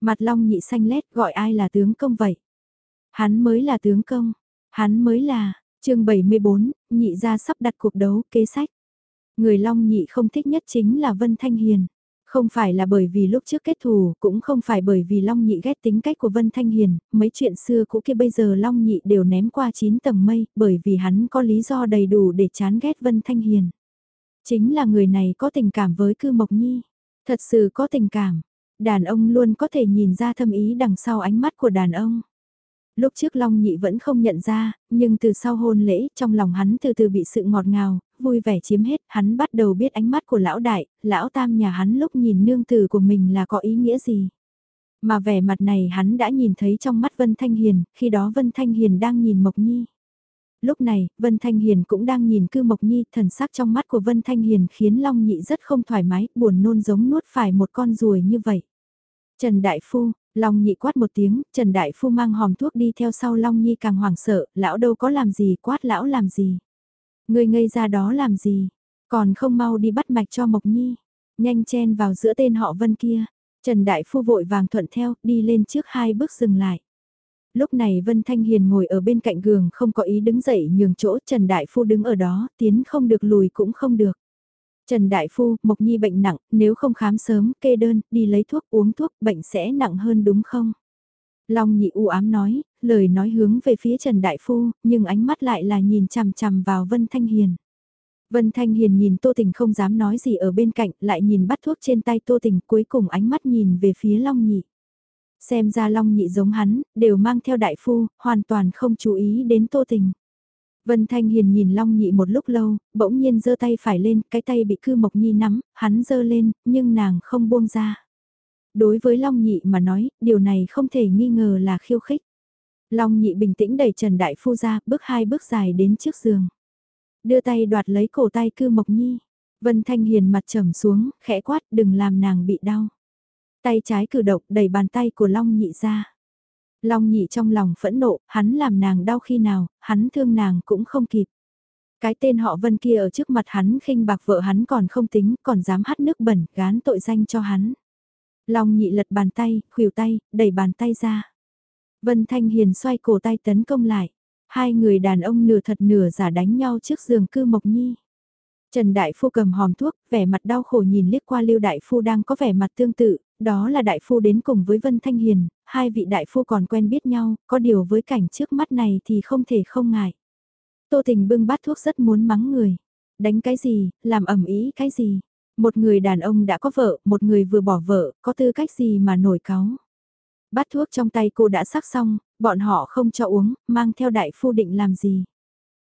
Mặt Long nhị xanh lét gọi ai là tướng công vậy? Hắn mới là tướng công, hắn mới là, chương 74, nhị ra sắp đặt cuộc đấu kế sách. Người Long nhị không thích nhất chính là Vân Thanh Hiền. Không phải là bởi vì lúc trước kết thù, cũng không phải bởi vì Long Nhị ghét tính cách của Vân Thanh Hiền, mấy chuyện xưa cũ kia bây giờ Long Nhị đều ném qua 9 tầng mây, bởi vì hắn có lý do đầy đủ để chán ghét Vân Thanh Hiền. Chính là người này có tình cảm với Cư Mộc Nhi, thật sự có tình cảm, đàn ông luôn có thể nhìn ra thâm ý đằng sau ánh mắt của đàn ông lúc trước Long Nhị vẫn không nhận ra, nhưng từ sau hôn lễ, trong lòng hắn từ từ bị sự ngọt ngào, vui vẻ chiếm hết, hắn bắt đầu biết ánh mắt của lão đại, lão tam nhà hắn lúc nhìn nương tử của mình là có ý nghĩa gì. Mà vẻ mặt này hắn đã nhìn thấy trong mắt Vân Thanh Hiền, khi đó Vân Thanh Hiền đang nhìn Mộc Nhi. Lúc này, Vân Thanh Hiền cũng đang nhìn cư Mộc Nhi, thần sắc trong mắt của Vân Thanh Hiền khiến Long Nhị rất không thoải mái, buồn nôn giống nuốt phải một con ruồi như vậy. Trần Đại Phu, Long nhị quát một tiếng, Trần Đại Phu mang hòm thuốc đi theo sau Long Nhi càng hoảng sợ, lão đâu có làm gì, quát lão làm gì. Người ngây ra đó làm gì, còn không mau đi bắt mạch cho Mộc Nhi, nhanh chen vào giữa tên họ Vân kia. Trần Đại Phu vội vàng thuận theo, đi lên trước hai bước dừng lại. Lúc này Vân Thanh Hiền ngồi ở bên cạnh giường không có ý đứng dậy nhường chỗ Trần Đại Phu đứng ở đó, tiến không được lùi cũng không được. Trần Đại Phu, Mộc Nhi bệnh nặng, nếu không khám sớm, kê đơn, đi lấy thuốc, uống thuốc, bệnh sẽ nặng hơn đúng không? Long nhị u ám nói, lời nói hướng về phía Trần Đại Phu, nhưng ánh mắt lại là nhìn chằm chằm vào Vân Thanh Hiền. Vân Thanh Hiền nhìn Tô Tình không dám nói gì ở bên cạnh, lại nhìn bắt thuốc trên tay Tô Tình cuối cùng ánh mắt nhìn về phía Long nhị. Xem ra Long nhị giống hắn, đều mang theo Đại Phu, hoàn toàn không chú ý đến Tô Tình. Vân Thanh Hiền nhìn Long Nhị một lúc lâu, bỗng nhiên giơ tay phải lên, cái tay bị Cư Mộc Nhi nắm, hắn giơ lên, nhưng nàng không buông ra. Đối với Long Nhị mà nói, điều này không thể nghi ngờ là khiêu khích. Long Nhị bình tĩnh đẩy Trần Đại Phu ra, bước hai bước dài đến trước giường. Đưa tay đoạt lấy cổ tay Cư Mộc Nhi. Vân Thanh Hiền mặt trầm xuống, khẽ quát đừng làm nàng bị đau. Tay trái cử động đẩy bàn tay của Long Nhị ra. Long nhị trong lòng phẫn nộ, hắn làm nàng đau khi nào, hắn thương nàng cũng không kịp. Cái tên họ Vân kia ở trước mặt hắn khinh bạc vợ hắn còn không tính, còn dám hắt nước bẩn, gán tội danh cho hắn. Long nhị lật bàn tay, khuỷu tay, đẩy bàn tay ra. Vân Thanh Hiền xoay cổ tay tấn công lại. Hai người đàn ông nửa thật nửa giả đánh nhau trước giường cư Mộc Nhi. Trần Đại Phu cầm hòm thuốc, vẻ mặt đau khổ nhìn liếc qua Lưu Đại Phu đang có vẻ mặt tương tự, đó là Đại Phu đến cùng với Vân Thanh Hiền, hai vị Đại Phu còn quen biết nhau, có điều với cảnh trước mắt này thì không thể không ngại. Tô Tình bưng bát thuốc rất muốn mắng người. Đánh cái gì, làm ẩm ý cái gì. Một người đàn ông đã có vợ, một người vừa bỏ vợ, có tư cách gì mà nổi cáu. Bát thuốc trong tay cô đã sắc xong, bọn họ không cho uống, mang theo đại phu định làm gì.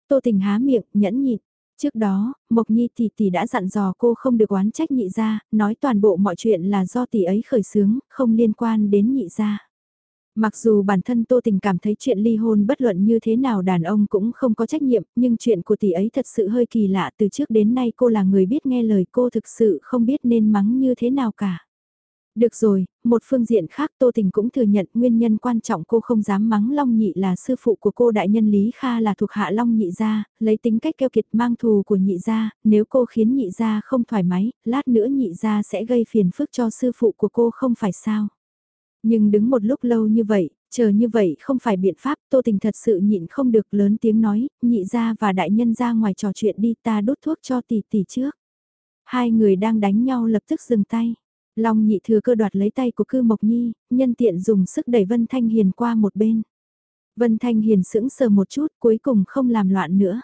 Tô tình há miệng, nhẫn nhịn, Trước đó, Mộc Nhi tỷ tỷ đã dặn dò cô không được oán trách nhị gia, nói toàn bộ mọi chuyện là do tỷ ấy khởi xướng, không liên quan đến nhị gia. Mặc dù bản thân Tô Tình cảm thấy chuyện ly hôn bất luận như thế nào đàn ông cũng không có trách nhiệm, nhưng chuyện của tỷ ấy thật sự hơi kỳ lạ từ trước đến nay cô là người biết nghe lời cô thực sự không biết nên mắng như thế nào cả. Được rồi, một phương diện khác Tô Tình cũng thừa nhận nguyên nhân quan trọng cô không dám mắng Long Nhị là sư phụ của cô đại nhân Lý Kha là thuộc hạ Long Nhị gia, lấy tính cách keo kiệt mang thù của Nhị gia, nếu cô khiến Nhị gia không thoải mái, lát nữa Nhị gia sẽ gây phiền phức cho sư phụ của cô không phải sao. Nhưng đứng một lúc lâu như vậy, chờ như vậy không phải biện pháp, Tô Tình thật sự nhịn không được lớn tiếng nói, Nhị gia và đại nhân ra ngoài trò chuyện đi ta đốt thuốc cho tỷ tỷ trước. Hai người đang đánh nhau lập tức dừng tay. Long nhị thừa cơ đoạt lấy tay của cư Mộc Nhi, nhân tiện dùng sức đẩy Vân Thanh Hiền qua một bên. Vân Thanh Hiền sững sờ một chút cuối cùng không làm loạn nữa.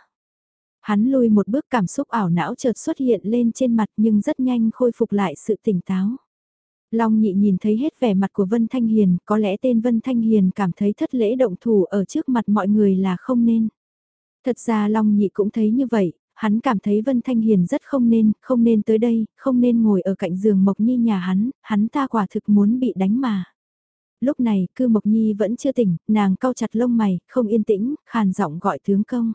Hắn lùi một bước cảm xúc ảo não chợt xuất hiện lên trên mặt nhưng rất nhanh khôi phục lại sự tỉnh táo. Long nhị nhìn thấy hết vẻ mặt của Vân Thanh Hiền, có lẽ tên Vân Thanh Hiền cảm thấy thất lễ động thủ ở trước mặt mọi người là không nên. Thật ra Long nhị cũng thấy như vậy, hắn cảm thấy Vân Thanh Hiền rất không nên, không nên tới đây, không nên ngồi ở cạnh giường Mộc Nhi nhà hắn, hắn ta quả thực muốn bị đánh mà. Lúc này, cư Mộc Nhi vẫn chưa tỉnh, nàng cau chặt lông mày, không yên tĩnh, khàn giọng gọi tướng công.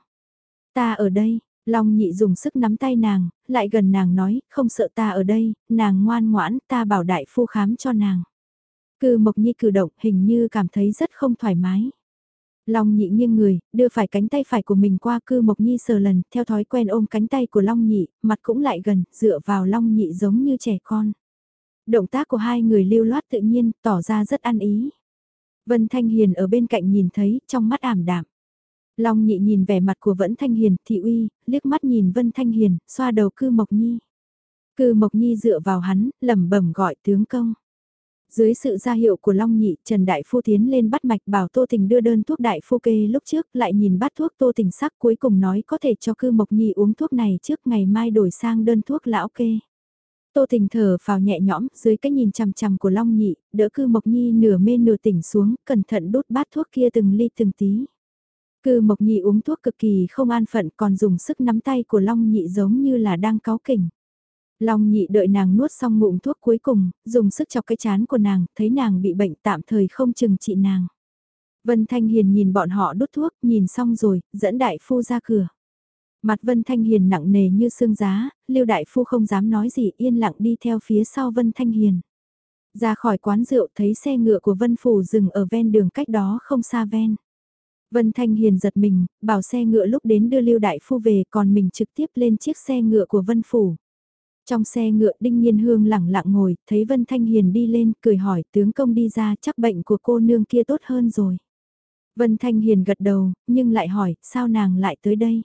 Ta ở đây, Long nhị dùng sức nắm tay nàng, lại gần nàng nói, không sợ ta ở đây, nàng ngoan ngoãn, ta bảo đại phu khám cho nàng. Cư Mộc Nhi cử động hình như cảm thấy rất không thoải mái. Long nhị nghiêng người, đưa phải cánh tay phải của mình qua cư mộc nhi sờ lần, theo thói quen ôm cánh tay của Long nhị, mặt cũng lại gần, dựa vào Long nhị giống như trẻ con. Động tác của hai người lưu loát tự nhiên, tỏ ra rất ăn ý. Vân Thanh Hiền ở bên cạnh nhìn thấy, trong mắt ảm đạm. Long nhị nhìn vẻ mặt của Vẫn Thanh Hiền, thị uy, liếc mắt nhìn Vân Thanh Hiền, xoa đầu cư mộc nhi. Cư Mộc Nhi dựa vào hắn, lẩm bẩm gọi tướng công. Dưới sự gia hiệu của Long Nhị, Trần Đại Phu tiến lên bắt mạch bảo Tô Tình đưa đơn thuốc Đại Phu kê lúc trước lại nhìn bắt thuốc Tô Tình sắc cuối cùng nói có thể cho cư Mộc nhị uống thuốc này trước ngày mai đổi sang đơn thuốc lão kê. Tô Tình thở vào nhẹ nhõm dưới cái nhìn chằm chằm của Long Nhị, đỡ cư Mộc Nhi nửa mê nửa tỉnh xuống, cẩn thận đút bát thuốc kia từng ly từng tí. Cư Mộc Nhi uống thuốc cực kỳ không an phận còn dùng sức nắm tay của Long Nhị giống như là đang cáo kỉnh. Long nhị đợi nàng nuốt xong ngụm thuốc cuối cùng, dùng sức chọc cái chán của nàng, thấy nàng bị bệnh tạm thời không chừng trị nàng. Vân Thanh Hiền nhìn bọn họ đút thuốc, nhìn xong rồi, dẫn đại phu ra cửa. Mặt Vân Thanh Hiền nặng nề như xương giá, Lưu đại phu không dám nói gì, yên lặng đi theo phía sau Vân Thanh Hiền. Ra khỏi quán rượu thấy xe ngựa của Vân Phủ dừng ở ven đường cách đó không xa ven. Vân Thanh Hiền giật mình, bảo xe ngựa lúc đến đưa Lưu Đại Phu về còn mình trực tiếp lên chiếc xe ngựa của Vân Phủ. Trong xe ngựa Đinh Nhiên Hương lẳng lặng ngồi, thấy Vân Thanh Hiền đi lên, cười hỏi tướng công đi ra chắc bệnh của cô nương kia tốt hơn rồi. Vân Thanh Hiền gật đầu, nhưng lại hỏi, sao nàng lại tới đây?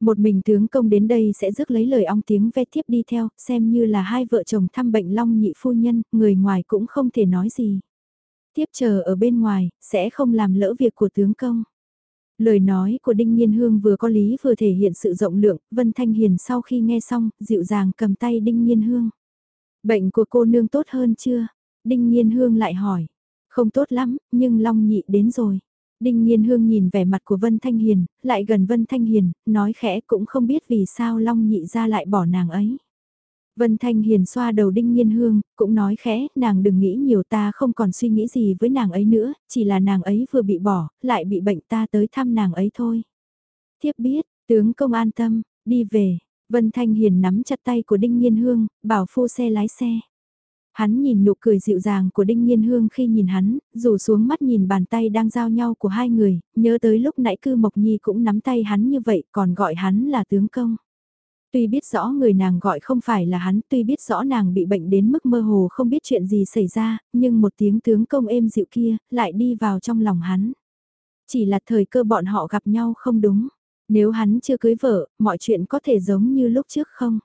Một mình tướng công đến đây sẽ rước lấy lời ong tiếng ve tiếp đi theo, xem như là hai vợ chồng thăm bệnh long nhị phu nhân, người ngoài cũng không thể nói gì. Tiếp chờ ở bên ngoài, sẽ không làm lỡ việc của tướng công. Lời nói của Đinh Nhiên Hương vừa có lý vừa thể hiện sự rộng lượng, Vân Thanh Hiền sau khi nghe xong, dịu dàng cầm tay Đinh Nhiên Hương. Bệnh của cô nương tốt hơn chưa? Đinh Nhiên Hương lại hỏi. Không tốt lắm, nhưng Long Nhị đến rồi. Đinh Nhiên Hương nhìn vẻ mặt của Vân Thanh Hiền, lại gần Vân Thanh Hiền, nói khẽ cũng không biết vì sao Long Nhị ra lại bỏ nàng ấy. Vân Thanh Hiền xoa đầu Đinh Nhiên Hương, cũng nói khẽ, nàng đừng nghĩ nhiều ta không còn suy nghĩ gì với nàng ấy nữa, chỉ là nàng ấy vừa bị bỏ, lại bị bệnh ta tới thăm nàng ấy thôi. Tiếp biết, tướng công an tâm, đi về, Vân Thanh Hiền nắm chặt tay của Đinh Nhiên Hương, bảo phu xe lái xe. Hắn nhìn nụ cười dịu dàng của Đinh Nhiên Hương khi nhìn hắn, rủ xuống mắt nhìn bàn tay đang giao nhau của hai người, nhớ tới lúc nãy cư Mộc Nhi cũng nắm tay hắn như vậy còn gọi hắn là tướng công. Tuy biết rõ người nàng gọi không phải là hắn, tuy biết rõ nàng bị bệnh đến mức mơ hồ không biết chuyện gì xảy ra, nhưng một tiếng tướng công êm dịu kia, lại đi vào trong lòng hắn. Chỉ là thời cơ bọn họ gặp nhau không đúng. Nếu hắn chưa cưới vợ, mọi chuyện có thể giống như lúc trước không?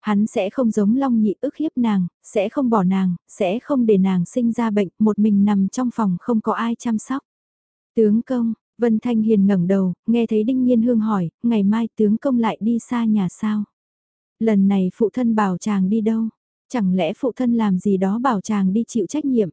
Hắn sẽ không giống long nhị ức hiếp nàng, sẽ không bỏ nàng, sẽ không để nàng sinh ra bệnh, một mình nằm trong phòng không có ai chăm sóc. Tướng công, Vân Thanh Hiền ngẩng đầu, nghe thấy Đinh Nhiên Hương hỏi, ngày mai tướng công lại đi xa nhà sao? Lần này phụ thân bảo chàng đi đâu? Chẳng lẽ phụ thân làm gì đó bảo chàng đi chịu trách nhiệm?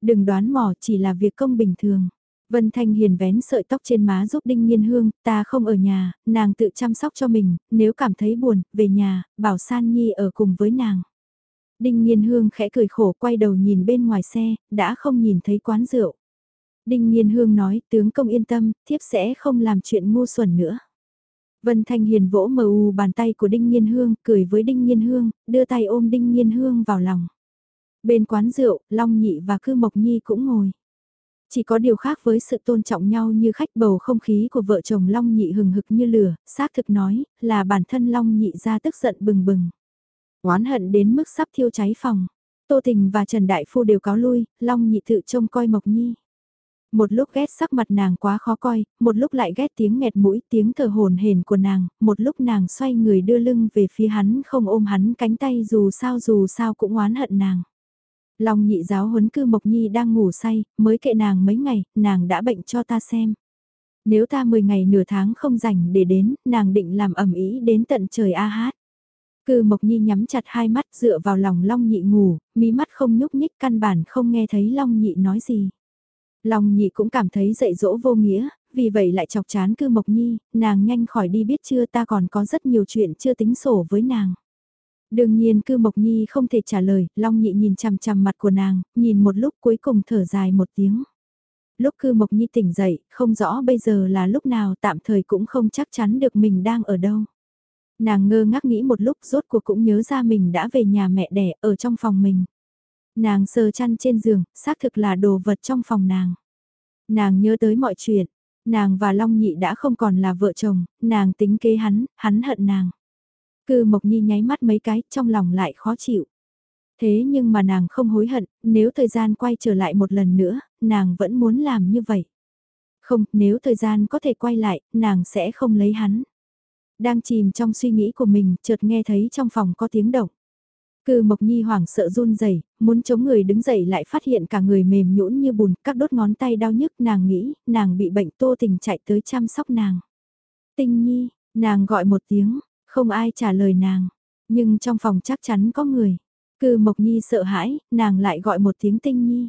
Đừng đoán mò chỉ là việc công bình thường. Vân Thanh Hiền vén sợi tóc trên má giúp Đinh Nhiên Hương, ta không ở nhà, nàng tự chăm sóc cho mình, nếu cảm thấy buồn, về nhà, bảo San Nhi ở cùng với nàng. Đinh Nhiên Hương khẽ cười khổ quay đầu nhìn bên ngoài xe, đã không nhìn thấy quán rượu. Đinh Nhiên Hương nói, tướng công yên tâm, thiếp sẽ không làm chuyện ngu xuẩn nữa. Vân Thanh Hiền vỗ mờ u bàn tay của Đinh Nhiên Hương, cười với Đinh Nhiên Hương, đưa tay ôm Đinh Nhiên Hương vào lòng. Bên quán rượu, Long Nhị và Cư Mộc Nhi cũng ngồi. Chỉ có điều khác với sự tôn trọng nhau như khách bầu không khí của vợ chồng Long Nhị hừng hực như lửa, xác thực nói, là bản thân Long Nhị ra tức giận bừng bừng. Oán hận đến mức sắp thiêu cháy phòng. Tô Tình và Trần Đại Phu đều cáo lui, Long Nhị tự trông coi Mộc Nhi. Một lúc ghét sắc mặt nàng quá khó coi, một lúc lại ghét tiếng nghẹt mũi, tiếng thở hồn hển của nàng, một lúc nàng xoay người đưa lưng về phía hắn không ôm hắn cánh tay dù sao dù sao cũng oán hận nàng. Long nhị giáo huấn cư Mộc Nhi đang ngủ say, mới kệ nàng mấy ngày, nàng đã bệnh cho ta xem. Nếu ta 10 ngày nửa tháng không rảnh để đến, nàng định làm ẩm ý đến tận trời a hát. Cư Mộc Nhi nhắm chặt hai mắt dựa vào lòng Long nhị ngủ, mí mắt không nhúc nhích căn bản không nghe thấy Long nhị nói gì. Long nhị cũng cảm thấy dạy dỗ vô nghĩa, vì vậy lại chọc chán cư Mộc Nhi, nàng nhanh khỏi đi biết chưa ta còn có rất nhiều chuyện chưa tính sổ với nàng. Đương nhiên cư Mộc Nhi không thể trả lời, Long nhị nhìn chằm chằm mặt của nàng, nhìn một lúc cuối cùng thở dài một tiếng. Lúc cư Mộc Nhi tỉnh dậy, không rõ bây giờ là lúc nào tạm thời cũng không chắc chắn được mình đang ở đâu. Nàng ngơ ngác nghĩ một lúc rốt cuộc cũng nhớ ra mình đã về nhà mẹ đẻ ở trong phòng mình. Nàng sờ chăn trên giường, xác thực là đồ vật trong phòng nàng. Nàng nhớ tới mọi chuyện, nàng và Long Nhị đã không còn là vợ chồng, nàng tính kế hắn, hắn hận nàng. Cư Mộc Nhi nháy mắt mấy cái, trong lòng lại khó chịu. Thế nhưng mà nàng không hối hận, nếu thời gian quay trở lại một lần nữa, nàng vẫn muốn làm như vậy. Không, nếu thời gian có thể quay lại, nàng sẽ không lấy hắn. Đang chìm trong suy nghĩ của mình, chợt nghe thấy trong phòng có tiếng động. Cư Mộc Nhi hoảng sợ run rẩy, muốn chống người đứng dậy lại phát hiện cả người mềm nhũn như bùn, các đốt ngón tay đau nhức, nàng nghĩ, nàng bị bệnh Tô Tình chạy tới chăm sóc nàng. Tinh Nhi, nàng gọi một tiếng, không ai trả lời nàng, nhưng trong phòng chắc chắn có người. Cư Mộc Nhi sợ hãi, nàng lại gọi một tiếng Tinh Nhi.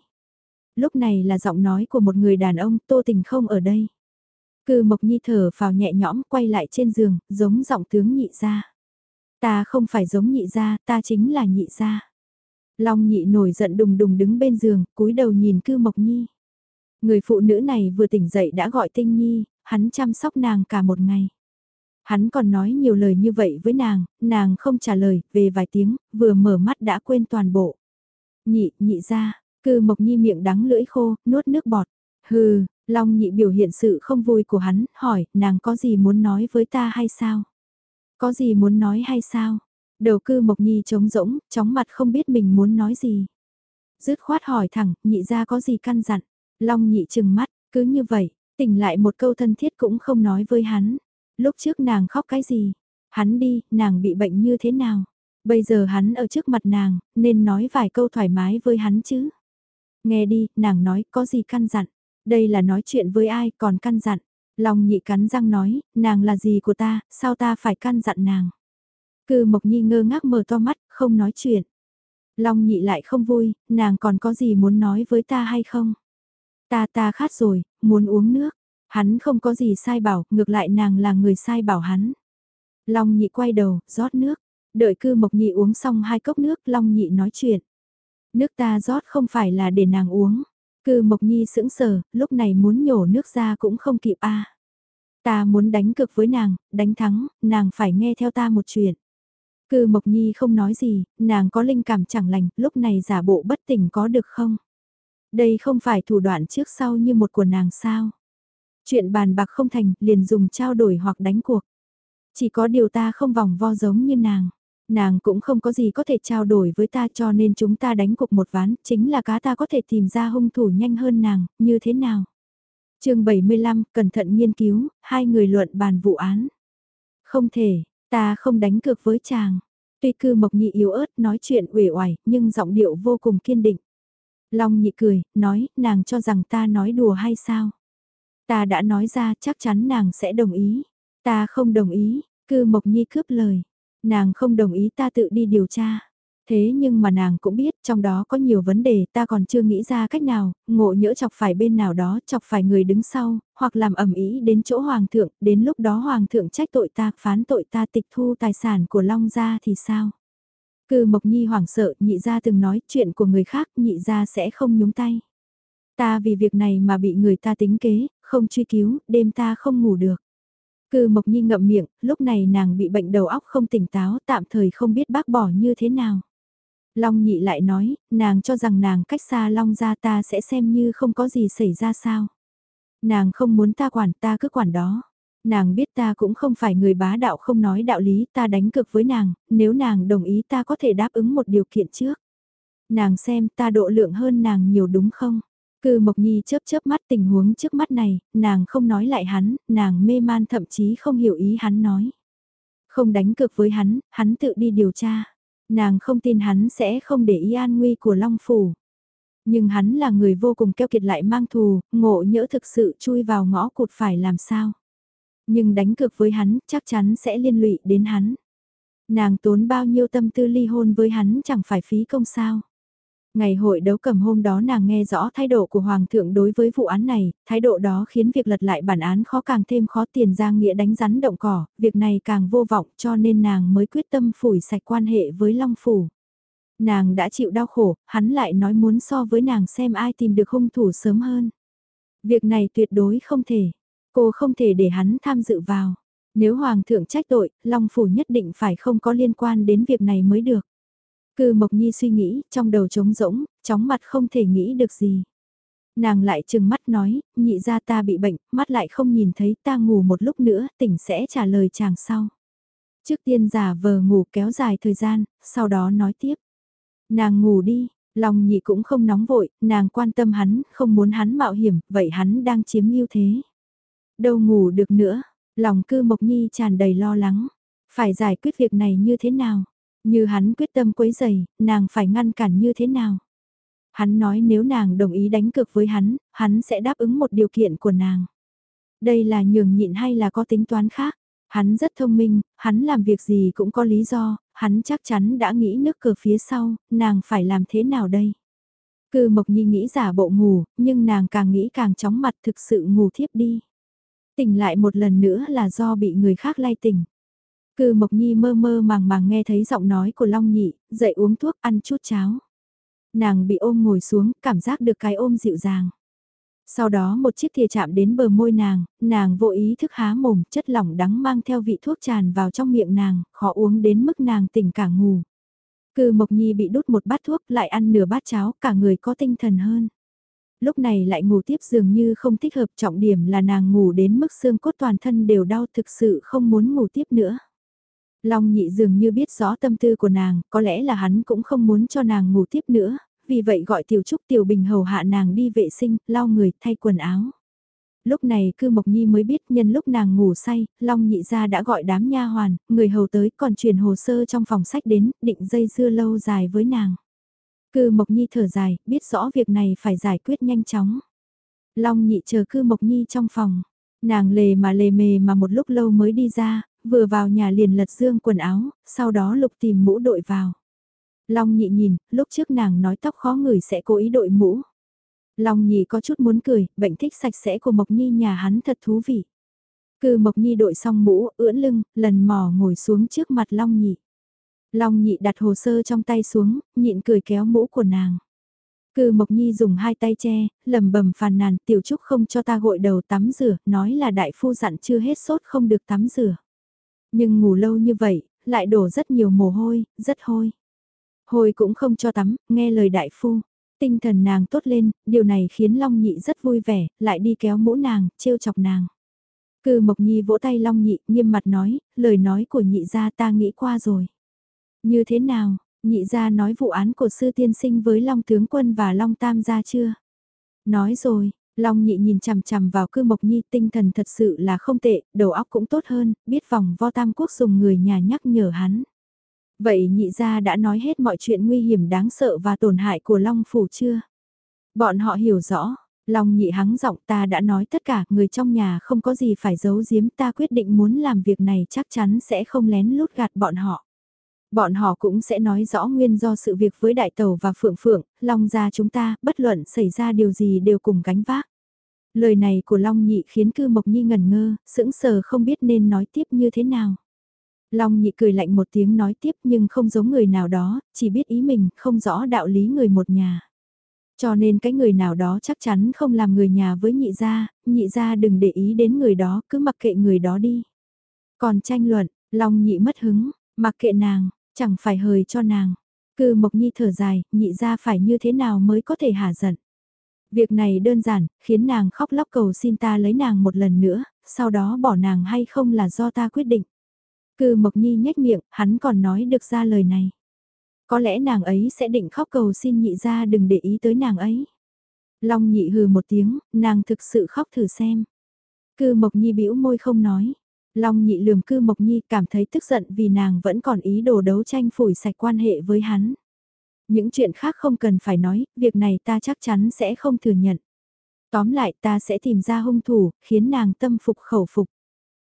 Lúc này là giọng nói của một người đàn ông, Tô Tình không ở đây. Cư Mộc Nhi thở vào nhẹ nhõm quay lại trên giường, giống giọng tướng nhị ra. Ta không phải giống nhị gia, ta chính là nhị gia. Long nhị nổi giận đùng đùng đứng bên giường, cúi đầu nhìn cư mộc nhi. Người phụ nữ này vừa tỉnh dậy đã gọi tinh nhi, hắn chăm sóc nàng cả một ngày. Hắn còn nói nhiều lời như vậy với nàng, nàng không trả lời, về vài tiếng, vừa mở mắt đã quên toàn bộ. Nhị, nhị ra, cư mộc nhi miệng đắng lưỡi khô, nuốt nước bọt. Hừ, Long nhị biểu hiện sự không vui của hắn, hỏi, nàng có gì muốn nói với ta hay sao? Có gì muốn nói hay sao? Đầu cư Mộc Nhi trống rỗng, chóng mặt không biết mình muốn nói gì. Dứt khoát hỏi thẳng, nhị ra có gì căn dặn. Long nhị chừng mắt, cứ như vậy, tỉnh lại một câu thân thiết cũng không nói với hắn. Lúc trước nàng khóc cái gì? Hắn đi, nàng bị bệnh như thế nào? Bây giờ hắn ở trước mặt nàng, nên nói vài câu thoải mái với hắn chứ. Nghe đi, nàng nói, có gì căn dặn? Đây là nói chuyện với ai còn căn dặn? Long nhị cắn răng nói, nàng là gì của ta, sao ta phải căn dặn nàng. Cư Mộc Nhi ngơ ngác mở to mắt, không nói chuyện. Long nhị lại không vui, nàng còn có gì muốn nói với ta hay không? Ta ta khát rồi, muốn uống nước. Hắn không có gì sai bảo, ngược lại nàng là người sai bảo hắn. Long nhị quay đầu, rót nước. Đợi cư Mộc Nhị uống xong hai cốc nước, Long nhị nói chuyện. Nước ta rót không phải là để nàng uống. Cư Mộc Nhi sững sờ, lúc này muốn nhổ nước ra cũng không kịp a. Ta muốn đánh cực với nàng, đánh thắng, nàng phải nghe theo ta một chuyện. Cư Mộc Nhi không nói gì, nàng có linh cảm chẳng lành, lúc này giả bộ bất tỉnh có được không? Đây không phải thủ đoạn trước sau như một của nàng sao? Chuyện bàn bạc không thành, liền dùng trao đổi hoặc đánh cuộc. Chỉ có điều ta không vòng vo giống như nàng. Nàng cũng không có gì có thể trao đổi với ta cho nên chúng ta đánh cuộc một ván, chính là cá ta có thể tìm ra hung thủ nhanh hơn nàng, như thế nào? chương 75, cẩn thận nghiên cứu, hai người luận bàn vụ án. Không thể, ta không đánh cược với chàng. Tuy cư mộc nhị yếu ớt nói chuyện uể oải nhưng giọng điệu vô cùng kiên định. Long nhị cười, nói, nàng cho rằng ta nói đùa hay sao? Ta đã nói ra chắc chắn nàng sẽ đồng ý. Ta không đồng ý, cư mộc nhi cướp lời. Nàng không đồng ý ta tự đi điều tra. Thế nhưng mà nàng cũng biết trong đó có nhiều vấn đề ta còn chưa nghĩ ra cách nào, ngộ nhỡ chọc phải bên nào đó, chọc phải người đứng sau, hoặc làm ẩm ý đến chỗ hoàng thượng, đến lúc đó hoàng thượng trách tội ta, phán tội ta tịch thu tài sản của Long gia thì sao? Cư Mộc Nhi hoảng sợ, nhị gia từng nói chuyện của người khác, nhị gia sẽ không nhúng tay. Ta vì việc này mà bị người ta tính kế, không truy cứu, đêm ta không ngủ được. Cư Mộc Nhi ngậm miệng, lúc này nàng bị bệnh đầu óc không tỉnh táo, tạm thời không biết bác bỏ như thế nào. Long nhị lại nói, nàng cho rằng nàng cách xa Long ra ta sẽ xem như không có gì xảy ra sao. Nàng không muốn ta quản ta cứ quản đó. Nàng biết ta cũng không phải người bá đạo không nói đạo lý ta đánh cực với nàng, nếu nàng đồng ý ta có thể đáp ứng một điều kiện trước. Nàng xem ta độ lượng hơn nàng nhiều đúng không? Cư Mộc Nhi chớp chớp mắt tình huống trước mắt này, nàng không nói lại hắn, nàng mê man thậm chí không hiểu ý hắn nói. Không đánh cược với hắn, hắn tự đi điều tra. Nàng không tin hắn sẽ không để ý an nguy của Long Phủ. Nhưng hắn là người vô cùng keo kiệt lại mang thù, ngộ nhỡ thực sự chui vào ngõ cụt phải làm sao. Nhưng đánh cược với hắn chắc chắn sẽ liên lụy đến hắn. Nàng tốn bao nhiêu tâm tư ly hôn với hắn chẳng phải phí công sao. Ngày hội đấu cầm hôm đó nàng nghe rõ thái độ của Hoàng thượng đối với vụ án này, thái độ đó khiến việc lật lại bản án khó càng thêm khó tiền giang nghĩa đánh rắn động cỏ, việc này càng vô vọng cho nên nàng mới quyết tâm phủi sạch quan hệ với Long Phủ. Nàng đã chịu đau khổ, hắn lại nói muốn so với nàng xem ai tìm được hung thủ sớm hơn. Việc này tuyệt đối không thể, cô không thể để hắn tham dự vào. Nếu Hoàng thượng trách tội, Long Phủ nhất định phải không có liên quan đến việc này mới được. Cư Mộc Nhi suy nghĩ, trong đầu trống rỗng, chóng mặt không thể nghĩ được gì. Nàng lại chừng mắt nói, nhị ra ta bị bệnh, mắt lại không nhìn thấy ta ngủ một lúc nữa, tỉnh sẽ trả lời chàng sau. Trước tiên giả vờ ngủ kéo dài thời gian, sau đó nói tiếp. Nàng ngủ đi, lòng nhị cũng không nóng vội, nàng quan tâm hắn, không muốn hắn mạo hiểm, vậy hắn đang chiếm ưu thế. Đâu ngủ được nữa, Lòng cư Mộc Nhi tràn đầy lo lắng. Phải giải quyết việc này như thế nào? Như hắn quyết tâm quấy giày, nàng phải ngăn cản như thế nào? Hắn nói nếu nàng đồng ý đánh cược với hắn, hắn sẽ đáp ứng một điều kiện của nàng. Đây là nhường nhịn hay là có tính toán khác? Hắn rất thông minh, hắn làm việc gì cũng có lý do, hắn chắc chắn đã nghĩ nước cờ phía sau, nàng phải làm thế nào đây? Cư Mộc Nhi nghĩ giả bộ ngủ, nhưng nàng càng nghĩ càng chóng mặt thực sự ngủ thiếp đi. Tỉnh lại một lần nữa là do bị người khác lay tỉnh. Cư Mộc Nhi mơ mơ màng màng nghe thấy giọng nói của Long Nhị, dậy uống thuốc ăn chút cháo. Nàng bị ôm ngồi xuống, cảm giác được cái ôm dịu dàng. Sau đó một chiếc thìa chạm đến bờ môi nàng, nàng vô ý thức há mồm, chất lỏng đắng mang theo vị thuốc tràn vào trong miệng nàng, khó uống đến mức nàng tỉnh cả ngủ. Cư Mộc Nhi bị đút một bát thuốc lại ăn nửa bát cháo, cả người có tinh thần hơn. Lúc này lại ngủ tiếp dường như không thích hợp trọng điểm là nàng ngủ đến mức xương cốt toàn thân đều đau thực sự không muốn ngủ tiếp nữa. Long nhị dường như biết rõ tâm tư của nàng, có lẽ là hắn cũng không muốn cho nàng ngủ tiếp nữa, vì vậy gọi Tiểu Trúc Tiểu Bình hầu hạ nàng đi vệ sinh, lau người, thay quần áo. Lúc này cư Mộc Nhi mới biết nhân lúc nàng ngủ say, Long nhị ra đã gọi đám nha hoàn, người hầu tới còn truyền hồ sơ trong phòng sách đến, định dây dưa lâu dài với nàng. Cư Mộc Nhi thở dài, biết rõ việc này phải giải quyết nhanh chóng. Long nhị chờ cư Mộc Nhi trong phòng. Nàng lề mà lề mề mà một lúc lâu mới đi ra, vừa vào nhà liền lật dương quần áo, sau đó lục tìm mũ đội vào. Long nhị nhìn, lúc trước nàng nói tóc khó người sẽ cố ý đội mũ. Long nhị có chút muốn cười, bệnh thích sạch sẽ của Mộc Nhi nhà hắn thật thú vị. Cư Mộc Nhi đội xong mũ, ưỡn lưng, lần mò ngồi xuống trước mặt Long nhị. Long nhị đặt hồ sơ trong tay xuống, nhịn cười kéo mũ của nàng. Cư Mộc Nhi dùng hai tay che, lầm bầm phàn nàn tiểu trúc không cho ta gội đầu tắm rửa, nói là đại phu dặn chưa hết sốt không được tắm rửa. Nhưng ngủ lâu như vậy, lại đổ rất nhiều mồ hôi, rất hôi. Hôi cũng không cho tắm, nghe lời đại phu. Tinh thần nàng tốt lên, điều này khiến Long Nhị rất vui vẻ, lại đi kéo mũ nàng, trêu chọc nàng. Cư Mộc Nhi vỗ tay Long Nhị, nghiêm mặt nói, lời nói của nhị gia ta nghĩ qua rồi. Như thế nào, nhị gia nói vụ án của sư tiên sinh với Long Tướng Quân và Long Tam gia chưa? Nói rồi, Long nhị nhìn chằm chằm vào cư mộc nhi tinh thần thật sự là không tệ, đầu óc cũng tốt hơn, biết vòng vo tam quốc dùng người nhà nhắc nhở hắn. Vậy nhị gia đã nói hết mọi chuyện nguy hiểm đáng sợ và tổn hại của Long Phủ chưa? Bọn họ hiểu rõ, Long nhị hắng giọng ta đã nói tất cả, người trong nhà không có gì phải giấu giếm ta quyết định muốn làm việc này chắc chắn sẽ không lén lút gạt bọn họ. Bọn họ cũng sẽ nói rõ nguyên do sự việc với đại tàu và phượng phượng, long gia chúng ta, bất luận xảy ra điều gì đều cùng gánh vác. Lời này của Long Nhị khiến cư Mộc Nhi ngẩn ngơ, sững sờ không biết nên nói tiếp như thế nào. Long Nhị cười lạnh một tiếng nói tiếp nhưng không giống người nào đó, chỉ biết ý mình, không rõ đạo lý người một nhà. Cho nên cái người nào đó chắc chắn không làm người nhà với nhị gia, nhị gia đừng để ý đến người đó, cứ mặc kệ người đó đi. Còn tranh luận, Long Nhị mất hứng, mặc kệ nàng, Chẳng phải hời cho nàng. Cư Mộc Nhi thở dài, nhị ra phải như thế nào mới có thể hả giận. Việc này đơn giản, khiến nàng khóc lóc cầu xin ta lấy nàng một lần nữa, sau đó bỏ nàng hay không là do ta quyết định. Cư Mộc Nhi nhếch miệng, hắn còn nói được ra lời này. Có lẽ nàng ấy sẽ định khóc cầu xin nhị ra đừng để ý tới nàng ấy. Long nhị hừ một tiếng, nàng thực sự khóc thử xem. Cư Mộc Nhi bĩu môi không nói. Long nhị lườm cư Mộc Nhi cảm thấy tức giận vì nàng vẫn còn ý đồ đấu tranh phủi sạch quan hệ với hắn. Những chuyện khác không cần phải nói, việc này ta chắc chắn sẽ không thừa nhận. Tóm lại ta sẽ tìm ra hung thủ, khiến nàng tâm phục khẩu phục.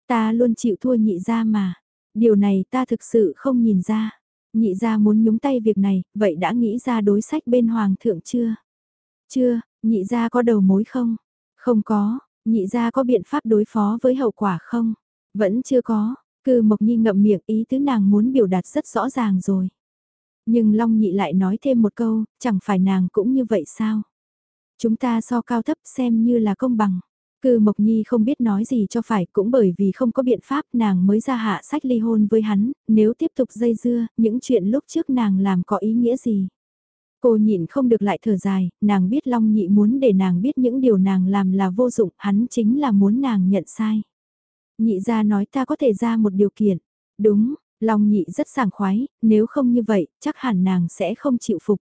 Ta luôn chịu thua nhị ra mà. Điều này ta thực sự không nhìn ra. Nhị ra muốn nhúng tay việc này, vậy đã nghĩ ra đối sách bên hoàng thượng chưa? Chưa, nhị ra có đầu mối không? Không có, nhị ra có biện pháp đối phó với hậu quả không? Vẫn chưa có, cư Mộc Nhi ngậm miệng ý tứ nàng muốn biểu đạt rất rõ ràng rồi. Nhưng Long Nhị lại nói thêm một câu, chẳng phải nàng cũng như vậy sao? Chúng ta so cao thấp xem như là công bằng. Cư Mộc Nhi không biết nói gì cho phải cũng bởi vì không có biện pháp nàng mới ra hạ sách ly hôn với hắn, nếu tiếp tục dây dưa, những chuyện lúc trước nàng làm có ý nghĩa gì. Cô nhịn không được lại thở dài, nàng biết Long Nhị muốn để nàng biết những điều nàng làm là vô dụng, hắn chính là muốn nàng nhận sai. Nhị ra nói ta có thể ra một điều kiện. Đúng, lòng nhị rất sảng khoái, nếu không như vậy, chắc hẳn nàng sẽ không chịu phục.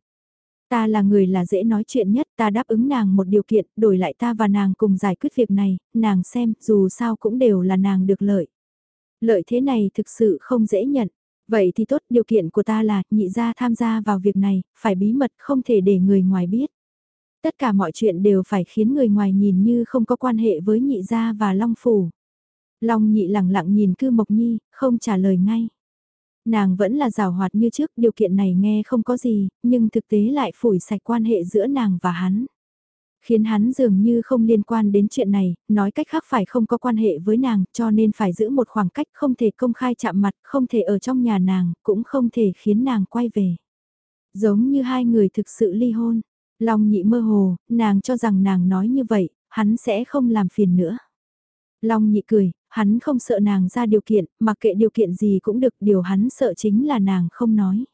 Ta là người là dễ nói chuyện nhất, ta đáp ứng nàng một điều kiện, đổi lại ta và nàng cùng giải quyết việc này, nàng xem, dù sao cũng đều là nàng được lợi. Lợi thế này thực sự không dễ nhận. Vậy thì tốt, điều kiện của ta là, nhị gia tham gia vào việc này, phải bí mật, không thể để người ngoài biết. Tất cả mọi chuyện đều phải khiến người ngoài nhìn như không có quan hệ với nhị gia và Long Phủ. Long nhị lặng lặng nhìn cư Mộc Nhi, không trả lời ngay. Nàng vẫn là rào hoạt như trước, điều kiện này nghe không có gì, nhưng thực tế lại phủi sạch quan hệ giữa nàng và hắn. Khiến hắn dường như không liên quan đến chuyện này, nói cách khác phải không có quan hệ với nàng, cho nên phải giữ một khoảng cách không thể công khai chạm mặt, không thể ở trong nhà nàng, cũng không thể khiến nàng quay về. Giống như hai người thực sự ly hôn. Long nhị mơ hồ, nàng cho rằng nàng nói như vậy, hắn sẽ không làm phiền nữa. Long nhị cười, hắn không sợ nàng ra điều kiện, mặc kệ điều kiện gì cũng được, điều hắn sợ chính là nàng không nói.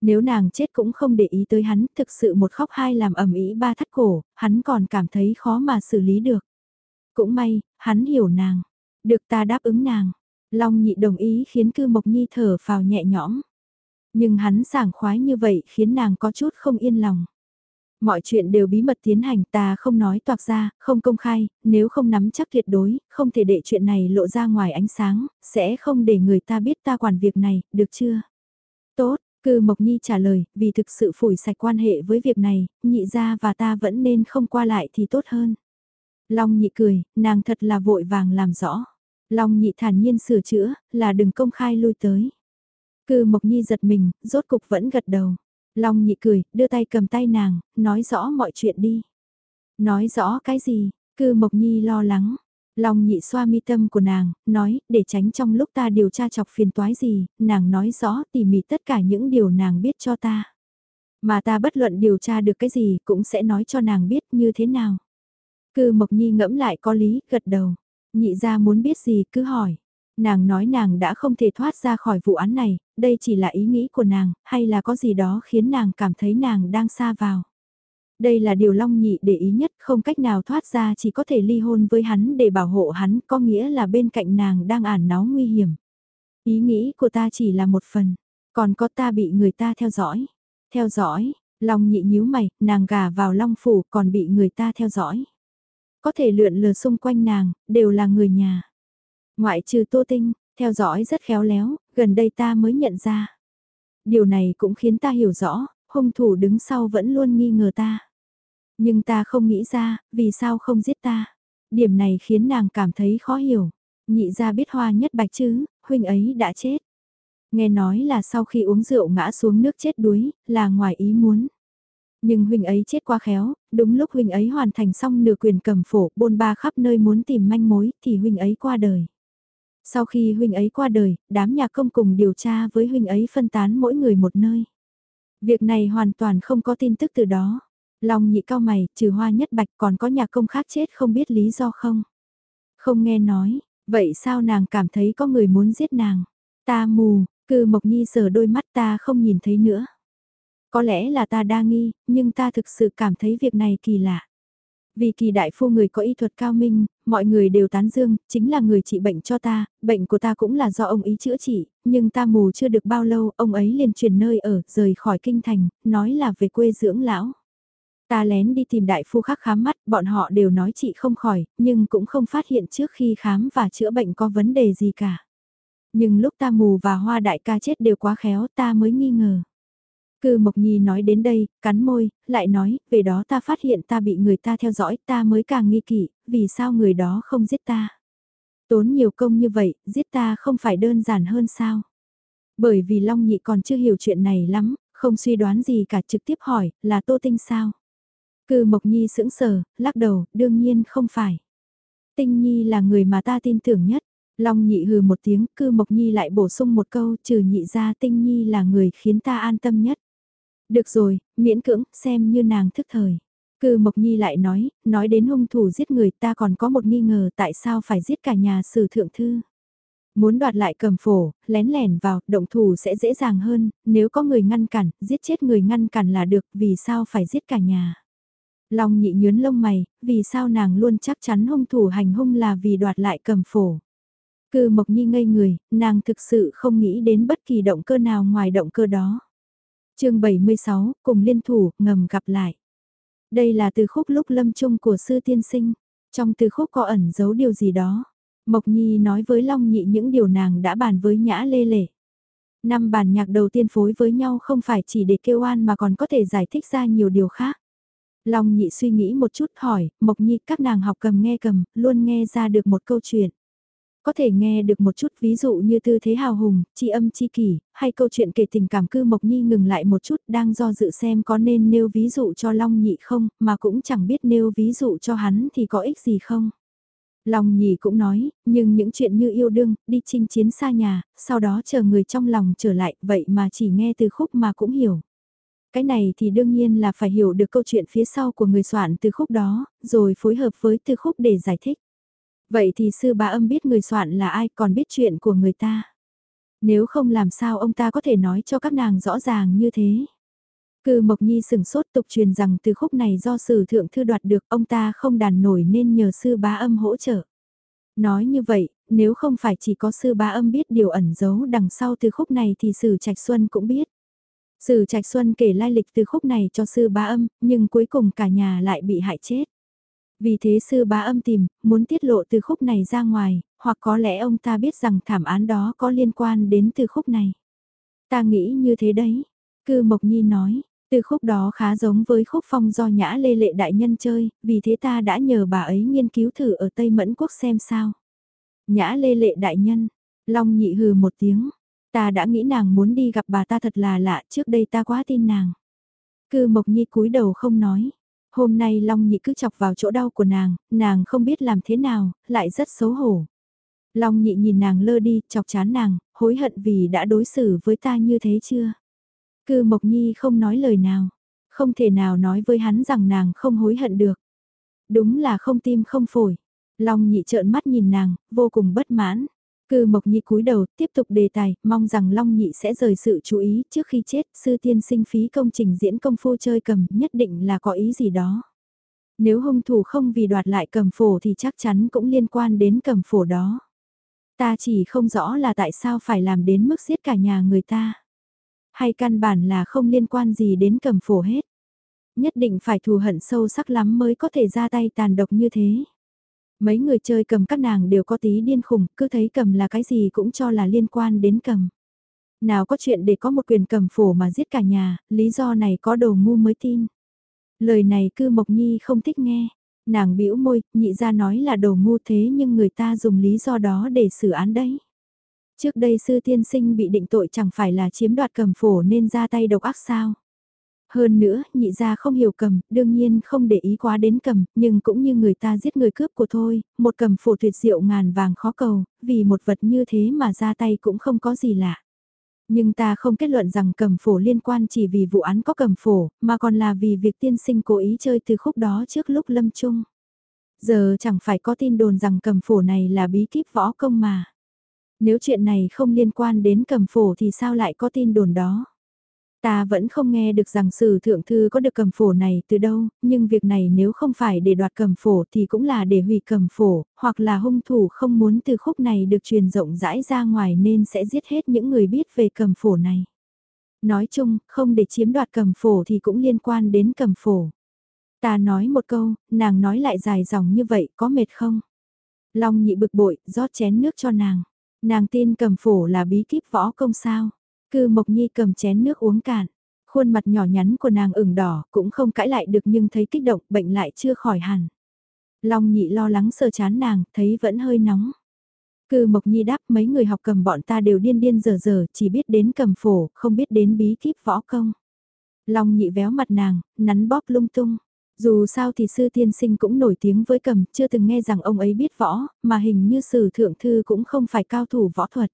Nếu nàng chết cũng không để ý tới hắn, thực sự một khóc hai làm ẩm ý ba thắt cổ, hắn còn cảm thấy khó mà xử lý được. Cũng may, hắn hiểu nàng. Được ta đáp ứng nàng. Long nhị đồng ý khiến cư mộc nhi thở vào nhẹ nhõm. Nhưng hắn sảng khoái như vậy khiến nàng có chút không yên lòng. Mọi chuyện đều bí mật tiến hành ta không nói toạc ra, không công khai, nếu không nắm chắc tuyệt đối, không thể để chuyện này lộ ra ngoài ánh sáng, sẽ không để người ta biết ta quản việc này, được chưa? Tốt, cư Mộc Nhi trả lời, vì thực sự phủi sạch quan hệ với việc này, nhị ra và ta vẫn nên không qua lại thì tốt hơn. Long nhị cười, nàng thật là vội vàng làm rõ. Long nhị thản nhiên sửa chữa, là đừng công khai lui tới. Cư Mộc Nhi giật mình, rốt cục vẫn gật đầu. Long nhị cười, đưa tay cầm tay nàng, nói rõ mọi chuyện đi. Nói rõ cái gì, cư Mộc Nhi lo lắng. Long nhị xoa mi tâm của nàng, nói, để tránh trong lúc ta điều tra chọc phiền toái gì, nàng nói rõ tỉ mỉ tất cả những điều nàng biết cho ta. Mà ta bất luận điều tra được cái gì cũng sẽ nói cho nàng biết như thế nào. Cư Mộc Nhi ngẫm lại có lý, gật đầu. Nhị ra muốn biết gì cứ hỏi. Nàng nói nàng đã không thể thoát ra khỏi vụ án này, đây chỉ là ý nghĩ của nàng, hay là có gì đó khiến nàng cảm thấy nàng đang xa vào. Đây là điều Long Nhị để ý nhất, không cách nào thoát ra chỉ có thể ly hôn với hắn để bảo hộ hắn, có nghĩa là bên cạnh nàng đang ản náu nguy hiểm. Ý nghĩ của ta chỉ là một phần, còn có ta bị người ta theo dõi. Theo dõi, Long Nhị nhíu mày, nàng gà vào Long Phủ còn bị người ta theo dõi. Có thể lượn lờ xung quanh nàng, đều là người nhà. Ngoại trừ Tô Tinh, theo dõi rất khéo léo, gần đây ta mới nhận ra. Điều này cũng khiến ta hiểu rõ, hung thủ đứng sau vẫn luôn nghi ngờ ta. Nhưng ta không nghĩ ra, vì sao không giết ta. Điểm này khiến nàng cảm thấy khó hiểu. Nhị ra biết hoa nhất bạch chứ, huynh ấy đã chết. Nghe nói là sau khi uống rượu ngã xuống nước chết đuối, là ngoài ý muốn. Nhưng huynh ấy chết quá khéo, đúng lúc huynh ấy hoàn thành xong nửa quyền cầm phổ, bôn ba khắp nơi muốn tìm manh mối, thì huynh ấy qua đời. Sau khi huynh ấy qua đời, đám nhạc công cùng điều tra với huynh ấy phân tán mỗi người một nơi. Việc này hoàn toàn không có tin tức từ đó. Long nhị cao mày, trừ hoa nhất bạch còn có nhạc công khác chết không biết lý do không. Không nghe nói, vậy sao nàng cảm thấy có người muốn giết nàng? Ta mù, cư mộc nhi sờ đôi mắt ta không nhìn thấy nữa. Có lẽ là ta đa nghi, nhưng ta thực sự cảm thấy việc này kỳ lạ. Vì kỳ đại phu người có y thuật cao minh, mọi người đều tán dương, chính là người trị bệnh cho ta, bệnh của ta cũng là do ông ý chữa trị, nhưng ta mù chưa được bao lâu, ông ấy liền chuyển nơi ở, rời khỏi kinh thành, nói là về quê dưỡng lão. Ta lén đi tìm đại phu khác khám mắt, bọn họ đều nói chị không khỏi, nhưng cũng không phát hiện trước khi khám và chữa bệnh có vấn đề gì cả. Nhưng lúc ta mù và hoa đại ca chết đều quá khéo ta mới nghi ngờ. Cư Mộc Nhi nói đến đây, cắn môi, lại nói, về đó ta phát hiện ta bị người ta theo dõi, ta mới càng nghi kỵ, vì sao người đó không giết ta. Tốn nhiều công như vậy, giết ta không phải đơn giản hơn sao. Bởi vì Long Nhị còn chưa hiểu chuyện này lắm, không suy đoán gì cả trực tiếp hỏi, là Tô Tinh sao? Cư Mộc Nhi sững sờ, lắc đầu, đương nhiên không phải. Tinh Nhi là người mà ta tin tưởng nhất. Long nhị hừ một tiếng, cư Mộc Nhi lại bổ sung một câu, trừ nhị ra Tinh Nhi là người khiến ta an tâm nhất. Được rồi, miễn cưỡng, xem như nàng thức thời. Cư Mộc Nhi lại nói, nói đến hung thủ giết người ta còn có một nghi ngờ tại sao phải giết cả nhà sử thượng thư. Muốn đoạt lại cầm phổ, lén lẻn vào, động thủ sẽ dễ dàng hơn, nếu có người ngăn cản, giết chết người ngăn cản là được, vì sao phải giết cả nhà. Long nhị nhướn lông mày, vì sao nàng luôn chắc chắn hung thủ hành hung là vì đoạt lại cầm phổ. Cư Mộc Nhi ngây người, nàng thực sự không nghĩ đến bất kỳ động cơ nào ngoài động cơ đó chương 76, cùng liên thủ, ngầm gặp lại. Đây là từ khúc lúc lâm trung của sư tiên sinh. Trong từ khúc có ẩn giấu điều gì đó. Mộc Nhi nói với Long Nhị những điều nàng đã bàn với Nhã Lê Lệ. Năm bản nhạc đầu tiên phối với nhau không phải chỉ để kêu oan mà còn có thể giải thích ra nhiều điều khác. Long Nhị suy nghĩ một chút hỏi, Mộc Nhi các nàng học cầm nghe cầm, luôn nghe ra được một câu chuyện. Có thể nghe được một chút ví dụ như tư thế hào hùng, chi âm chi kỷ, hay câu chuyện kể tình cảm cư Mộc Nhi ngừng lại một chút đang do dự xem có nên nêu ví dụ cho Long Nhị không, mà cũng chẳng biết nêu ví dụ cho hắn thì có ích gì không. Long nhị cũng nói, nhưng những chuyện như yêu đương, đi chinh chiến xa nhà, sau đó chờ người trong lòng trở lại, vậy mà chỉ nghe từ khúc mà cũng hiểu. Cái này thì đương nhiên là phải hiểu được câu chuyện phía sau của người soạn từ khúc đó, rồi phối hợp với từ khúc để giải thích. Vậy thì sư bá âm biết người soạn là ai còn biết chuyện của người ta. Nếu không làm sao ông ta có thể nói cho các nàng rõ ràng như thế. Cư Mộc Nhi sừng sốt tục truyền rằng từ khúc này do sử thượng thư đoạt được ông ta không đàn nổi nên nhờ sư bá âm hỗ trợ. Nói như vậy, nếu không phải chỉ có sư bá âm biết điều ẩn giấu đằng sau từ khúc này thì sử trạch xuân cũng biết. Sử trạch xuân kể lai lịch từ khúc này cho sư bá âm, nhưng cuối cùng cả nhà lại bị hại chết. Vì thế sư bá âm tìm, muốn tiết lộ từ khúc này ra ngoài, hoặc có lẽ ông ta biết rằng thảm án đó có liên quan đến từ khúc này. Ta nghĩ như thế đấy. Cư Mộc Nhi nói, từ khúc đó khá giống với khúc phong do nhã lê lệ đại nhân chơi, vì thế ta đã nhờ bà ấy nghiên cứu thử ở Tây Mẫn Quốc xem sao. Nhã lê lệ đại nhân, Long nhị hừ một tiếng, ta đã nghĩ nàng muốn đi gặp bà ta thật là lạ, trước đây ta quá tin nàng. Cư Mộc Nhi cúi đầu không nói. Hôm nay Long Nhị cứ chọc vào chỗ đau của nàng, nàng không biết làm thế nào, lại rất xấu hổ. Long Nhị nhìn nàng lơ đi, chọc chán nàng, hối hận vì đã đối xử với ta như thế chưa? Cư Mộc Nhi không nói lời nào, không thể nào nói với hắn rằng nàng không hối hận được. Đúng là không tim không phổi. Long nhị trợn mắt nhìn nàng, vô cùng bất mãn. Cư Mộc Nhi cúi đầu, tiếp tục đề tài, mong rằng Long Nhị sẽ rời sự chú ý trước khi chết, sư tiên sinh phí công trình diễn công phu chơi cầm, nhất định là có ý gì đó. Nếu hung thủ không vì đoạt lại cầm phổ thì chắc chắn cũng liên quan đến cầm phổ đó. Ta chỉ không rõ là tại sao phải làm đến mức giết cả nhà người ta. Hay căn bản là không liên quan gì đến cầm phổ hết. Nhất định phải thù hận sâu sắc lắm mới có thể ra tay tàn độc như thế. Mấy người chơi cầm các nàng đều có tí điên khủng, cứ thấy cầm là cái gì cũng cho là liên quan đến cầm. Nào có chuyện để có một quyền cầm phổ mà giết cả nhà, lý do này có đồ ngu mới tin. Lời này cư Mộc Nhi không thích nghe. Nàng bĩu môi, nhị ra nói là đồ ngu thế nhưng người ta dùng lý do đó để xử án đấy. Trước đây sư tiên sinh bị định tội chẳng phải là chiếm đoạt cầm phổ nên ra tay độc ác sao. Hơn nữa, nhị gia không hiểu cầm, đương nhiên không để ý quá đến cầm, nhưng cũng như người ta giết người cướp của thôi, một cầm phổ tuyệt diệu ngàn vàng khó cầu, vì một vật như thế mà ra tay cũng không có gì lạ. Nhưng ta không kết luận rằng cầm phổ liên quan chỉ vì vụ án có cầm phổ, mà còn là vì việc tiên sinh cố ý chơi từ khúc đó trước lúc lâm chung. Giờ chẳng phải có tin đồn rằng cầm phổ này là bí kíp võ công mà. Nếu chuyện này không liên quan đến cầm phổ thì sao lại có tin đồn đó? Ta vẫn không nghe được rằng sử thượng thư có được cầm phổ này từ đâu, nhưng việc này nếu không phải để đoạt cầm phổ thì cũng là để hủy cầm phổ, hoặc là hung thủ không muốn từ khúc này được truyền rộng rãi ra ngoài nên sẽ giết hết những người biết về cầm phổ này. Nói chung, không để chiếm đoạt cầm phổ thì cũng liên quan đến cầm phổ. Ta nói một câu, nàng nói lại dài dòng như vậy có mệt không? Long nhị bực bội, rót chén nước cho nàng. Nàng tin cầm phổ là bí kíp võ công sao. Cư Mộc Nhi cầm chén nước uống cạn. Khuôn mặt nhỏ nhắn của nàng ửng đỏ, cũng không cãi lại được nhưng thấy kích động, bệnh lại chưa khỏi hẳn. Long nhị lo lắng sờ chán nàng, thấy vẫn hơi nóng. Cư Mộc Nhi đáp mấy người học cầm bọn ta đều điên điên dở dở, chỉ biết đến cầm phổ, không biết đến bí kíp võ công. Long nhị véo mặt nàng, nắn bóp lung tung. Dù sao thì sư tiên sinh cũng nổi tiếng với cầm, chưa từng nghe rằng ông ấy biết võ, mà hình như sử thượng thư cũng không phải cao thủ võ thuật.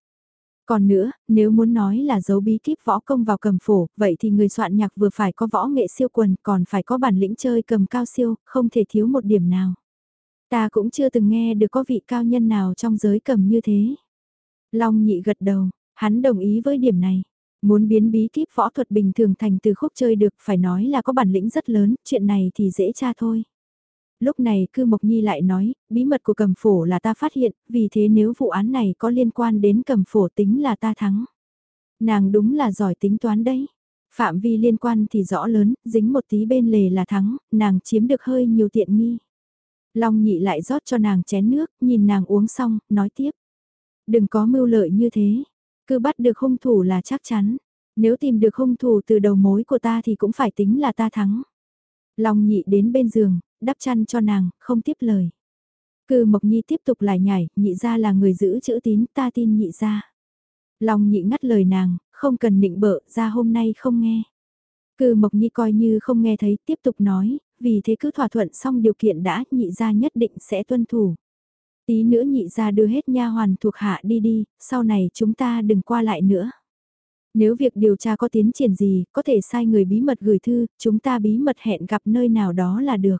Còn nữa, nếu muốn nói là dấu bí kíp võ công vào cầm phổ, vậy thì người soạn nhạc vừa phải có võ nghệ siêu quần, còn phải có bản lĩnh chơi cầm cao siêu, không thể thiếu một điểm nào. Ta cũng chưa từng nghe được có vị cao nhân nào trong giới cầm như thế. Long nhị gật đầu, hắn đồng ý với điểm này. Muốn biến bí kíp võ thuật bình thường thành từ khúc chơi được phải nói là có bản lĩnh rất lớn, chuyện này thì dễ tra thôi. Lúc này cư Mộc Nhi lại nói, bí mật của cầm phổ là ta phát hiện, vì thế nếu vụ án này có liên quan đến cầm phổ tính là ta thắng. Nàng đúng là giỏi tính toán đấy. Phạm vi liên quan thì rõ lớn, dính một tí bên lề là thắng, nàng chiếm được hơi nhiều tiện nghi. Long nhị lại rót cho nàng chén nước, nhìn nàng uống xong, nói tiếp. Đừng có mưu lợi như thế, cứ bắt được hung thủ là chắc chắn. Nếu tìm được hung thủ từ đầu mối của ta thì cũng phải tính là ta thắng. Long nhị đến bên giường, đắp chăn cho nàng, không tiếp lời. Cư Mộc Nhi tiếp tục lại nhảy, nhị ra là người giữ chữ tín, ta tin nhị ra. lòng nhị ngắt lời nàng, không cần nịnh bợ, ra hôm nay không nghe. Cư Mộc Nhi coi như không nghe thấy, tiếp tục nói, vì thế cứ thỏa thuận xong điều kiện đã, nhị ra nhất định sẽ tuân thủ. Tí nữa nhị ra đưa hết nha hoàn thuộc hạ đi đi, sau này chúng ta đừng qua lại nữa. Nếu việc điều tra có tiến triển gì, có thể sai người bí mật gửi thư, chúng ta bí mật hẹn gặp nơi nào đó là được.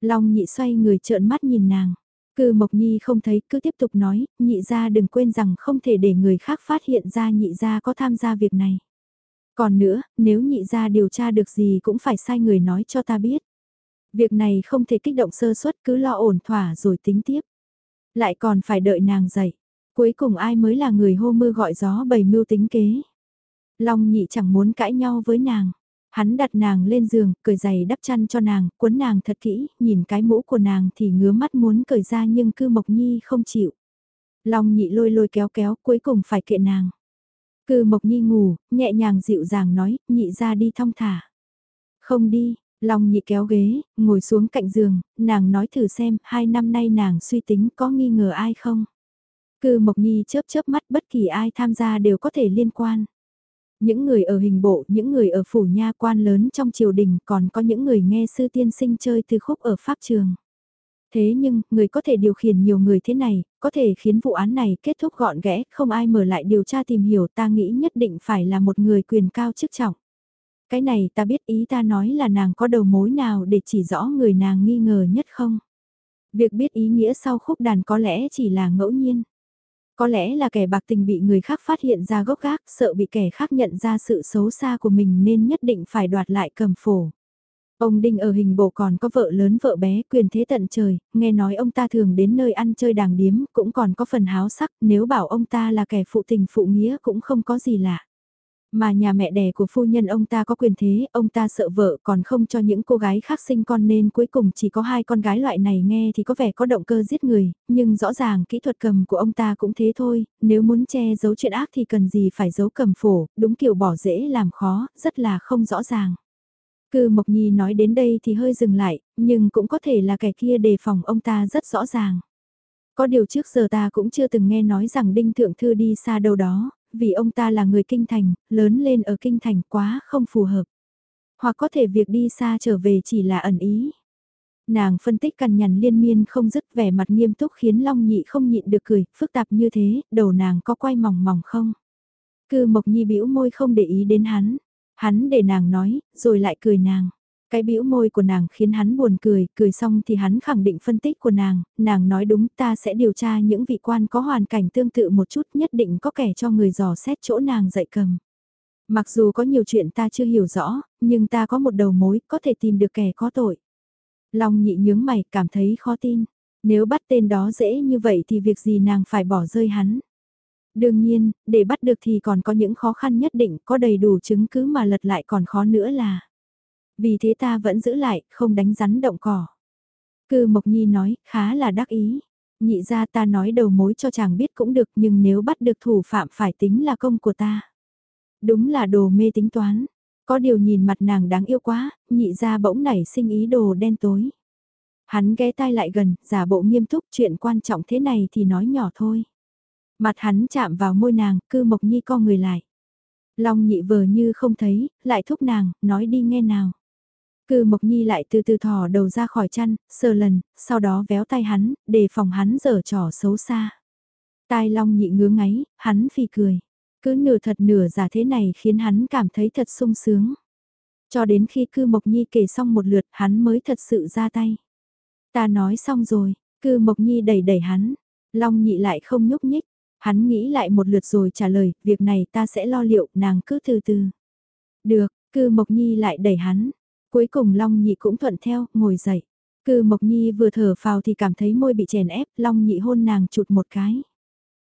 Long nhị xoay người trợn mắt nhìn nàng. Cư Mộc Nhi không thấy, cứ tiếp tục nói, nhị ra đừng quên rằng không thể để người khác phát hiện ra nhị ra có tham gia việc này. Còn nữa, nếu nhị ra điều tra được gì cũng phải sai người nói cho ta biết. Việc này không thể kích động sơ suất cứ lo ổn thỏa rồi tính tiếp. Lại còn phải đợi nàng dậy. Cuối cùng ai mới là người hô mưa gọi gió bày mưu tính kế. Long nhị chẳng muốn cãi nhau với nàng. Hắn đặt nàng lên giường, cởi giày đắp chăn cho nàng, cuốn nàng thật kỹ, nhìn cái mũ của nàng thì ngứa mắt muốn cởi ra nhưng cư mộc nhi không chịu. Long nhị lôi lôi kéo kéo, cuối cùng phải kệ nàng. Cư mộc nhi ngủ, nhẹ nhàng dịu dàng nói, nhị ra đi thong thả. Không đi, Long nhị kéo ghế, ngồi xuống cạnh giường, nàng nói thử xem, hai năm nay nàng suy tính có nghi ngờ ai không. Cư Mộc Nhi chớp chớp mắt bất kỳ ai tham gia đều có thể liên quan. Những người ở hình bộ, những người ở phủ nha quan lớn trong triều đình còn có những người nghe sư tiên sinh chơi từ khúc ở pháp trường. Thế nhưng, người có thể điều khiển nhiều người thế này, có thể khiến vụ án này kết thúc gọn ghẽ, không ai mở lại điều tra tìm hiểu ta nghĩ nhất định phải là một người quyền cao chức trọng. Cái này ta biết ý ta nói là nàng có đầu mối nào để chỉ rõ người nàng nghi ngờ nhất không? Việc biết ý nghĩa sau khúc đàn có lẽ chỉ là ngẫu nhiên. Có lẽ là kẻ bạc tình bị người khác phát hiện ra gốc gác, sợ bị kẻ khác nhận ra sự xấu xa của mình nên nhất định phải đoạt lại cầm phổ. Ông Đinh ở hình bộ còn có vợ lớn vợ bé quyền thế tận trời, nghe nói ông ta thường đến nơi ăn chơi đàng điếm cũng còn có phần háo sắc, nếu bảo ông ta là kẻ phụ tình phụ nghĩa cũng không có gì lạ. Mà nhà mẹ đẻ của phu nhân ông ta có quyền thế, ông ta sợ vợ còn không cho những cô gái khác sinh con nên cuối cùng chỉ có hai con gái loại này nghe thì có vẻ có động cơ giết người, nhưng rõ ràng kỹ thuật cầm của ông ta cũng thế thôi, nếu muốn che giấu chuyện ác thì cần gì phải giấu cầm phổ, đúng kiểu bỏ dễ làm khó, rất là không rõ ràng. Cư Mộc Nhi nói đến đây thì hơi dừng lại, nhưng cũng có thể là kẻ kia đề phòng ông ta rất rõ ràng. Có điều trước giờ ta cũng chưa từng nghe nói rằng Đinh Thượng Thư đi xa đâu đó, vì ông ta là người kinh thành, lớn lên ở kinh thành quá không phù hợp. Hoặc có thể việc đi xa trở về chỉ là ẩn ý. Nàng phân tích cằn nhằn liên miên không dứt vẻ mặt nghiêm túc khiến Long Nhị không nhịn được cười, phức tạp như thế, đầu nàng có quay mỏng mỏng không? Cư Mộc Nhi bĩu môi không để ý đến hắn. Hắn để nàng nói, rồi lại cười nàng. Cái bĩu môi của nàng khiến hắn buồn cười, cười xong thì hắn khẳng định phân tích của nàng, nàng nói đúng ta sẽ điều tra những vị quan có hoàn cảnh tương tự một chút nhất định có kẻ cho người dò xét chỗ nàng dạy cầm. Mặc dù có nhiều chuyện ta chưa hiểu rõ, nhưng ta có một đầu mối có thể tìm được kẻ có tội. Long nhị nhướng mày cảm thấy khó tin, nếu bắt tên đó dễ như vậy thì việc gì nàng phải bỏ rơi hắn. Đương nhiên, để bắt được thì còn có những khó khăn nhất định, có đầy đủ chứng cứ mà lật lại còn khó nữa là vì thế ta vẫn giữ lại, không đánh rắn động cỏ. Cư Mộc Nhi nói, khá là đắc ý. Nhị ra ta nói đầu mối cho chàng biết cũng được nhưng nếu bắt được thủ phạm phải tính là công của ta. Đúng là đồ mê tính toán. Có điều nhìn mặt nàng đáng yêu quá, nhị ra bỗng nảy sinh ý đồ đen tối. Hắn ghé tai lại gần, giả bộ nghiêm túc chuyện quan trọng thế này thì nói nhỏ thôi. Mặt hắn chạm vào môi nàng, cư mộc nhi co người lại. Long nhị vờ như không thấy, lại thúc nàng, nói đi nghe nào. Cư Mộc Nhi lại từ từ thò đầu ra khỏi chăn, sờ lần, sau đó véo tay hắn, để phòng hắn dở trò xấu xa. Tai Long nhị ngứa ngáy, hắn phì cười. Cứ nửa thật nửa giả thế này khiến hắn cảm thấy thật sung sướng. Cho đến khi Cư Mộc Nhi kể xong một lượt hắn mới thật sự ra tay. Ta nói xong rồi, Cư Mộc Nhi đẩy đẩy hắn. Long nhị lại không nhúc nhích. Hắn nghĩ lại một lượt rồi trả lời, việc này ta sẽ lo liệu, nàng cứ từ từ. Được, Cư Mộc Nhi lại đẩy hắn. Cuối cùng Long Nhị cũng thuận theo, ngồi dậy. Cư Mộc Nhi vừa thở phào thì cảm thấy môi bị chèn ép, Long Nhị hôn nàng chụt một cái.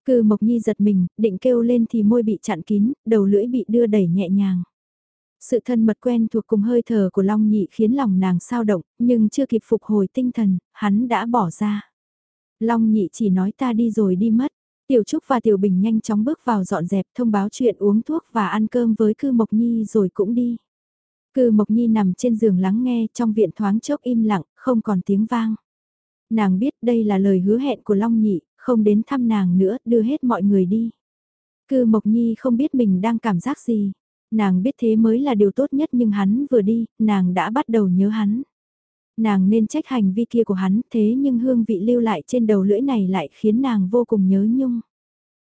Cư Mộc Nhi giật mình, định kêu lên thì môi bị chặn kín, đầu lưỡi bị đưa đẩy nhẹ nhàng. Sự thân mật quen thuộc cùng hơi thở của Long Nhị khiến lòng nàng sao động, nhưng chưa kịp phục hồi tinh thần, hắn đã bỏ ra. Long Nhị chỉ nói ta đi rồi đi mất. Tiểu Trúc và Tiểu Bình nhanh chóng bước vào dọn dẹp thông báo chuyện uống thuốc và ăn cơm với Cư Mộc Nhi rồi cũng đi. Cư Mộc Nhi nằm trên giường lắng nghe trong viện thoáng chốc im lặng, không còn tiếng vang. Nàng biết đây là lời hứa hẹn của Long Nhị, không đến thăm nàng nữa, đưa hết mọi người đi. Cư Mộc Nhi không biết mình đang cảm giác gì. Nàng biết thế mới là điều tốt nhất nhưng hắn vừa đi, nàng đã bắt đầu nhớ hắn. Nàng nên trách hành vi kia của hắn thế nhưng hương vị lưu lại trên đầu lưỡi này lại khiến nàng vô cùng nhớ nhung.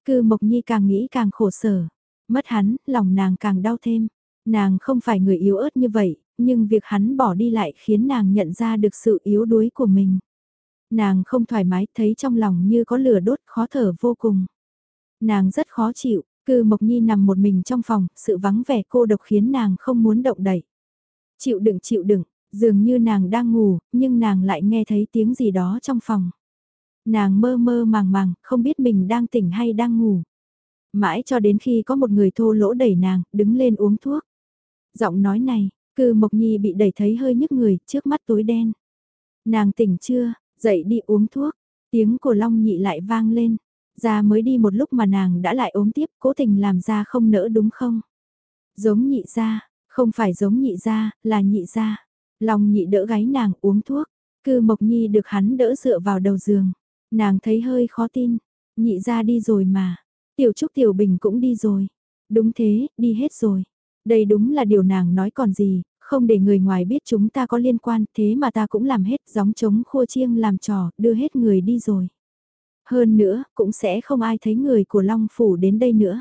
Cư Mộc Nhi càng nghĩ càng khổ sở. Mất hắn, lòng nàng càng đau thêm. Nàng không phải người yếu ớt như vậy, nhưng việc hắn bỏ đi lại khiến nàng nhận ra được sự yếu đuối của mình. Nàng không thoải mái thấy trong lòng như có lửa đốt khó thở vô cùng. Nàng rất khó chịu, cư Mộc Nhi nằm một mình trong phòng, sự vắng vẻ cô độc khiến nàng không muốn động đậy. Chịu đựng chịu đựng, dường như nàng đang ngủ, nhưng nàng lại nghe thấy tiếng gì đó trong phòng. Nàng mơ mơ màng màng, không biết mình đang tỉnh hay đang ngủ. Mãi cho đến khi có một người thô lỗ đẩy nàng, đứng lên uống thuốc. Giọng nói này, cư Mộc Nhi bị đẩy thấy hơi nhức người, trước mắt tối đen. Nàng tỉnh chưa, dậy đi uống thuốc, tiếng của Long Nhị lại vang lên. Ra mới đi một lúc mà nàng đã lại ốm tiếp, cố tình làm ra không nỡ đúng không? Giống nhị ra, không phải giống nhị ra, là nhị ra. Long nhị đỡ gáy nàng uống thuốc, cư Mộc Nhi được hắn đỡ dựa vào đầu giường. Nàng thấy hơi khó tin, nhị ra đi rồi mà, tiểu trúc tiểu bình cũng đi rồi. Đúng thế, đi hết rồi. Đây đúng là điều nàng nói còn gì, không để người ngoài biết chúng ta có liên quan, thế mà ta cũng làm hết gióng trống khua chiêng làm trò, đưa hết người đi rồi. Hơn nữa, cũng sẽ không ai thấy người của Long Phủ đến đây nữa.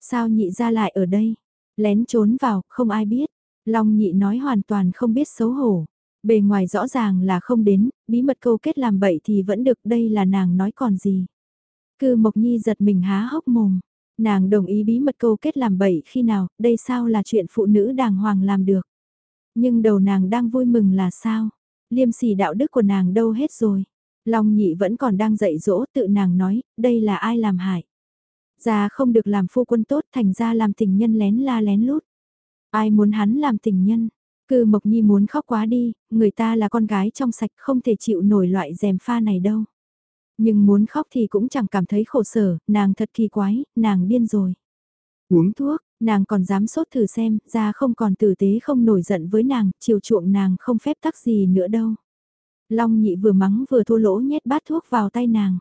Sao nhị ra lại ở đây? Lén trốn vào, không ai biết. Long nhị nói hoàn toàn không biết xấu hổ. Bề ngoài rõ ràng là không đến, bí mật câu kết làm bậy thì vẫn được, đây là nàng nói còn gì. Cư Mộc Nhi giật mình há hốc mồm. Nàng đồng ý bí mật câu kết làm bậy khi nào, đây sao là chuyện phụ nữ đàng hoàng làm được. Nhưng đầu nàng đang vui mừng là sao? Liêm sỉ đạo đức của nàng đâu hết rồi? Long nhị vẫn còn đang dạy dỗ tự nàng nói, đây là ai làm hại? Già không được làm phu quân tốt thành ra làm tình nhân lén la lén lút. Ai muốn hắn làm tình nhân? Cư Mộc Nhi muốn khóc quá đi, người ta là con gái trong sạch không thể chịu nổi loại dèm pha này đâu. Nhưng muốn khóc thì cũng chẳng cảm thấy khổ sở, nàng thật kỳ quái, nàng điên rồi. Uống thuốc, nàng còn dám sốt thử xem, ra không còn tử tế không nổi giận với nàng, chiều chuộng nàng không phép tắc gì nữa đâu. Long nhị vừa mắng vừa thô lỗ nhét bát thuốc vào tay nàng.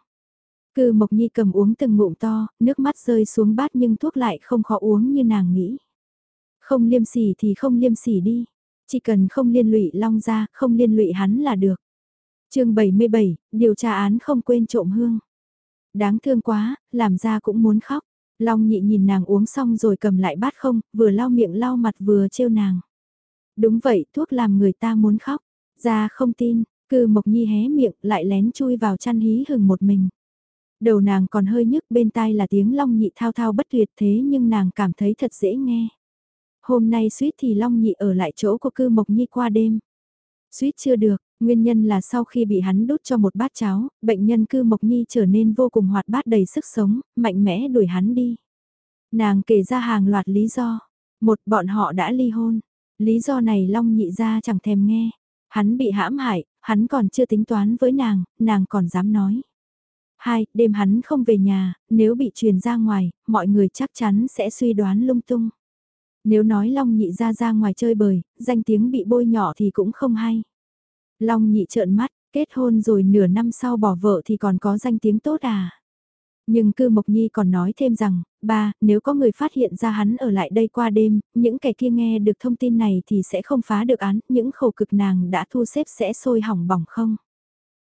Cư Mộc Nhi cầm uống từng ngụm to, nước mắt rơi xuống bát nhưng thuốc lại không khó uống như nàng nghĩ. Không liêm sỉ thì không liêm sỉ đi. Chỉ cần không liên lụy Long ra, không liên lụy hắn là được chương 77, điều tra án không quên trộm hương. Đáng thương quá, làm ra cũng muốn khóc. Long nhị nhìn nàng uống xong rồi cầm lại bát không, vừa lau miệng lau mặt vừa trêu nàng. Đúng vậy, thuốc làm người ta muốn khóc. Ra không tin, cư mộc nhi hé miệng lại lén chui vào chăn hí hừng một mình. Đầu nàng còn hơi nhức bên tai là tiếng long nhị thao thao bất tuyệt thế nhưng nàng cảm thấy thật dễ nghe. Hôm nay suýt thì long nhị ở lại chỗ của cư mộc nhi qua đêm. Suýt chưa được, nguyên nhân là sau khi bị hắn đút cho một bát cháo, bệnh nhân cư mộc nhi trở nên vô cùng hoạt bát đầy sức sống, mạnh mẽ đuổi hắn đi. Nàng kể ra hàng loạt lý do. Một, bọn họ đã ly hôn. Lý do này long nhị ra chẳng thèm nghe. Hắn bị hãm hại, hắn còn chưa tính toán với nàng, nàng còn dám nói. Hai, đêm hắn không về nhà, nếu bị truyền ra ngoài, mọi người chắc chắn sẽ suy đoán lung tung. Nếu nói Long nhị ra ra ngoài chơi bời, danh tiếng bị bôi nhỏ thì cũng không hay. Long nhị trợn mắt, kết hôn rồi nửa năm sau bỏ vợ thì còn có danh tiếng tốt à? Nhưng cư Mộc Nhi còn nói thêm rằng, ba, nếu có người phát hiện ra hắn ở lại đây qua đêm, những kẻ kia nghe được thông tin này thì sẽ không phá được án, những khổ cực nàng đã thu xếp sẽ sôi hỏng bỏng không?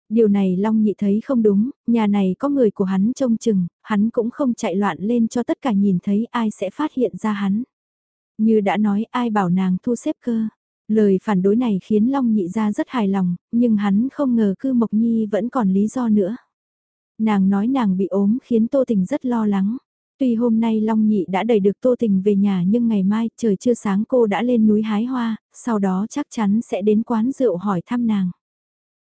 Điều này Long Nhị thấy không đúng, nhà này có người của hắn trông chừng, hắn cũng không chạy loạn lên cho tất cả nhìn thấy ai sẽ phát hiện ra hắn. Như đã nói ai bảo nàng thu xếp cơ. Lời phản đối này khiến Long Nhị ra rất hài lòng, nhưng hắn không ngờ cư Mộc Nhi vẫn còn lý do nữa. Nàng nói nàng bị ốm khiến Tô Tình rất lo lắng. Tuy hôm nay Long Nhị đã đẩy được Tô Tình về nhà nhưng ngày mai trời chưa sáng cô đã lên núi hái hoa, sau đó chắc chắn sẽ đến quán rượu hỏi thăm nàng.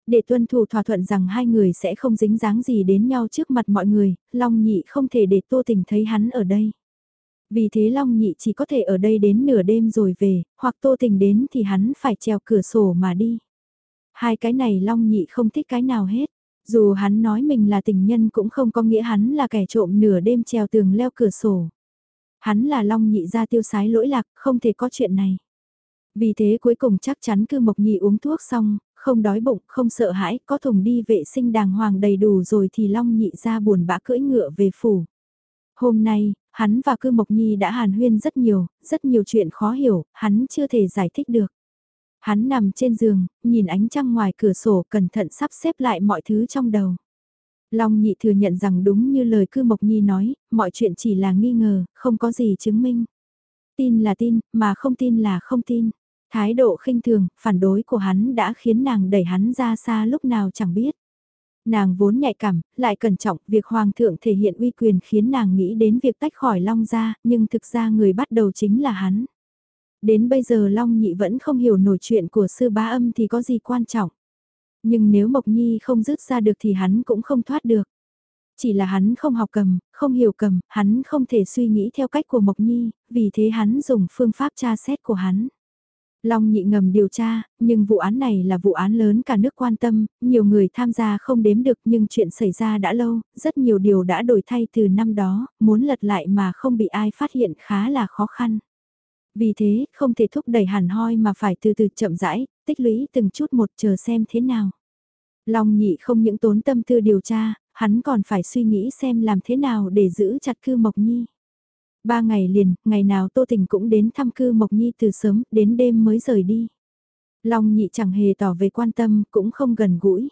Để tuân thủ thỏa thuận rằng hai người sẽ không dính dáng gì đến nhau trước mặt mọi người, Long Nhị không thể để Tô Tình thấy hắn ở đây. Vì thế Long Nhị chỉ có thể ở đây đến nửa đêm rồi về, hoặc Tô Tình đến thì hắn phải trèo cửa sổ mà đi. Hai cái này Long Nhị không thích cái nào hết. Dù hắn nói mình là tình nhân cũng không có nghĩa hắn là kẻ trộm nửa đêm treo tường leo cửa sổ. Hắn là Long Nhị ra tiêu sái lỗi lạc, không thể có chuyện này. Vì thế cuối cùng chắc chắn cư Mộc Nhị uống thuốc xong, không đói bụng, không sợ hãi, có thùng đi vệ sinh đàng hoàng đầy đủ rồi thì Long Nhị ra buồn bã cưỡi ngựa về phủ. Hôm nay, hắn và cư Mộc Nhi đã hàn huyên rất nhiều, rất nhiều chuyện khó hiểu, hắn chưa thể giải thích được. Hắn nằm trên giường, nhìn ánh trăng ngoài cửa sổ cẩn thận sắp xếp lại mọi thứ trong đầu. Long nhị thừa nhận rằng đúng như lời cư Mộc Nhi nói, mọi chuyện chỉ là nghi ngờ, không có gì chứng minh. Tin là tin, mà không tin là không tin. Thái độ khinh thường, phản đối của hắn đã khiến nàng đẩy hắn ra xa lúc nào chẳng biết. Nàng vốn nhạy cảm, lại cẩn trọng, việc hoàng thượng thể hiện uy quyền khiến nàng nghĩ đến việc tách khỏi Long ra, nhưng thực ra người bắt đầu chính là hắn. Đến bây giờ Long Nhị vẫn không hiểu nổi chuyện của sư bá âm thì có gì quan trọng. Nhưng nếu Mộc Nhi không dứt ra được thì hắn cũng không thoát được. Chỉ là hắn không học cầm, không hiểu cầm, hắn không thể suy nghĩ theo cách của Mộc Nhi, vì thế hắn dùng phương pháp tra xét của hắn. Long nhị ngầm điều tra, nhưng vụ án này là vụ án lớn cả nước quan tâm, nhiều người tham gia không đếm được nhưng chuyện xảy ra đã lâu, rất nhiều điều đã đổi thay từ năm đó, muốn lật lại mà không bị ai phát hiện khá là khó khăn. Vì thế, không thể thúc đẩy hẳn hoi mà phải từ từ chậm rãi, tích lũy từng chút một chờ xem thế nào. Long nhị không những tốn tâm tư điều tra, hắn còn phải suy nghĩ xem làm thế nào để giữ chặt cư Mộc Nhi. Ba ngày liền, ngày nào Tô Tình cũng đến thăm cư Mộc Nhi từ sớm, đến đêm mới rời đi. Long nhị chẳng hề tỏ về quan tâm, cũng không gần gũi.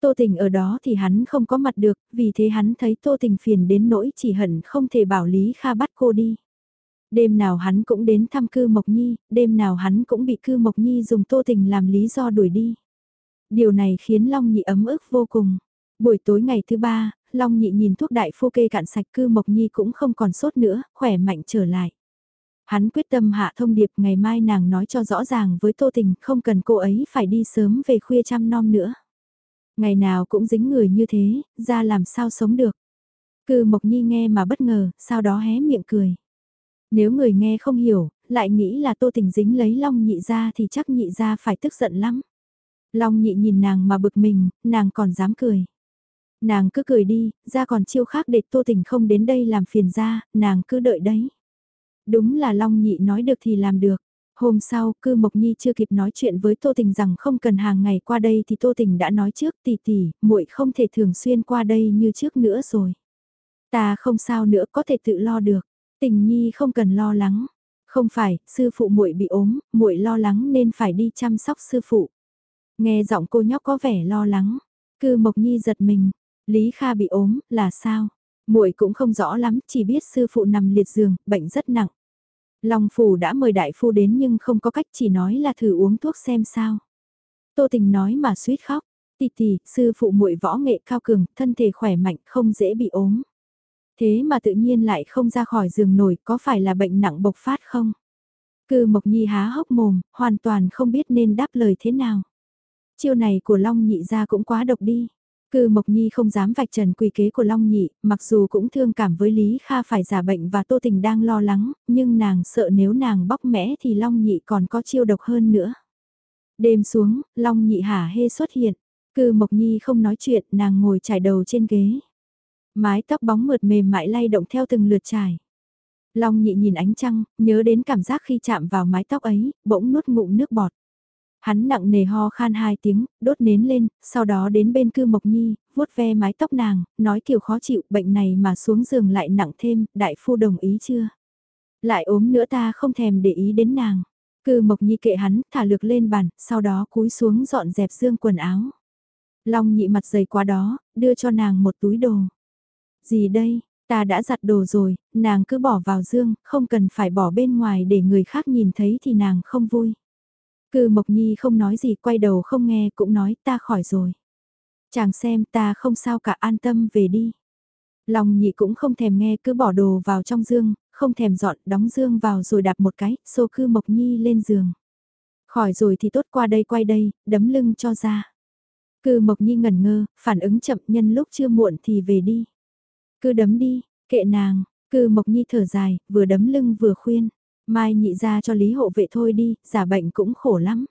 Tô Tình ở đó thì hắn không có mặt được, vì thế hắn thấy Tô Tình phiền đến nỗi chỉ hận không thể bảo Lý Kha bắt cô đi. Đêm nào hắn cũng đến thăm cư Mộc Nhi, đêm nào hắn cũng bị cư Mộc Nhi dùng Tô Tình làm lý do đuổi đi. Điều này khiến Long nhị ấm ức vô cùng. Buổi tối ngày thứ ba, Long nhị nhìn thuốc đại phu kê cạn sạch cư Mộc Nhi cũng không còn sốt nữa, khỏe mạnh trở lại. Hắn quyết tâm hạ thông điệp ngày mai nàng nói cho rõ ràng với Tô Tình không cần cô ấy phải đi sớm về khuya chăm nom nữa. Ngày nào cũng dính người như thế, ra làm sao sống được. Cư Mộc Nhi nghe mà bất ngờ, sau đó hé miệng cười. Nếu người nghe không hiểu, lại nghĩ là Tô Tình dính lấy Long nhị ra thì chắc nhị ra phải tức giận lắm. Long nhị nhìn nàng mà bực mình, nàng còn dám cười. Nàng cứ cười đi, ra còn chiêu khác để tô tình không đến đây làm phiền ra, nàng cứ đợi đấy. Đúng là Long nhị nói được thì làm được. Hôm sau, cư Mộc Nhi chưa kịp nói chuyện với Tô Tình rằng không cần hàng ngày qua đây thì Tô Tình đã nói trước tỷ tỷ, muội không thể thường xuyên qua đây như trước nữa rồi. Ta không sao nữa có thể tự lo được. Tình Nhi không cần lo lắng. Không phải, sư phụ muội bị ốm, muội lo lắng nên phải đi chăm sóc sư phụ. Nghe giọng cô nhóc có vẻ lo lắng. Cư Mộc Nhi giật mình, Lý Kha bị ốm, là sao? Muội cũng không rõ lắm, chỉ biết sư phụ nằm liệt giường, bệnh rất nặng. Long phủ đã mời đại phu đến nhưng không có cách chỉ nói là thử uống thuốc xem sao. Tô Tình nói mà suýt khóc, tì tì, sư phụ muội võ nghệ cao cường, thân thể khỏe mạnh, không dễ bị ốm. Thế mà tự nhiên lại không ra khỏi giường nổi, có phải là bệnh nặng bộc phát không? Cư Mộc Nhi há hốc mồm, hoàn toàn không biết nên đáp lời thế nào. Chiêu này của Long Nhị ra cũng quá độc đi. Cư Mộc Nhi không dám vạch trần quy kế của Long Nhị, mặc dù cũng thương cảm với Lý Kha phải giả bệnh và Tô Tình đang lo lắng, nhưng nàng sợ nếu nàng bóc mẽ thì Long Nhị còn có chiêu độc hơn nữa. Đêm xuống, Long Nhị hả hê xuất hiện. Cư Mộc Nhi không nói chuyện, nàng ngồi trải đầu trên ghế. Mái tóc bóng mượt mềm mại lay động theo từng lượt trải. Long Nhị nhìn ánh trăng, nhớ đến cảm giác khi chạm vào mái tóc ấy, bỗng nuốt ngụm nước bọt. Hắn nặng nề ho khan hai tiếng, đốt nến lên, sau đó đến bên cư Mộc Nhi, vuốt ve mái tóc nàng, nói kiểu khó chịu, bệnh này mà xuống giường lại nặng thêm, đại phu đồng ý chưa? Lại ốm nữa ta không thèm để ý đến nàng. Cư Mộc Nhi kệ hắn, thả lược lên bàn, sau đó cúi xuống dọn dẹp dương quần áo. Long nhị mặt dày quá đó, đưa cho nàng một túi đồ. Gì đây, ta đã giặt đồ rồi, nàng cứ bỏ vào dương, không cần phải bỏ bên ngoài để người khác nhìn thấy thì nàng không vui. Cư Mộc Nhi không nói gì quay đầu không nghe cũng nói ta khỏi rồi. Chàng xem ta không sao cả an tâm về đi. Lòng nhị cũng không thèm nghe cứ bỏ đồ vào trong dương, không thèm dọn đóng dương vào rồi đạp một cái, xô cư Mộc Nhi lên giường. Khỏi rồi thì tốt qua đây quay đây, đấm lưng cho ra. Cư Mộc Nhi ngẩn ngơ, phản ứng chậm nhân lúc chưa muộn thì về đi. Cứ đấm đi, kệ nàng, Cư Mộc Nhi thở dài, vừa đấm lưng vừa khuyên. Mai nhị ra cho Lý hộ vệ thôi đi, giả bệnh cũng khổ lắm.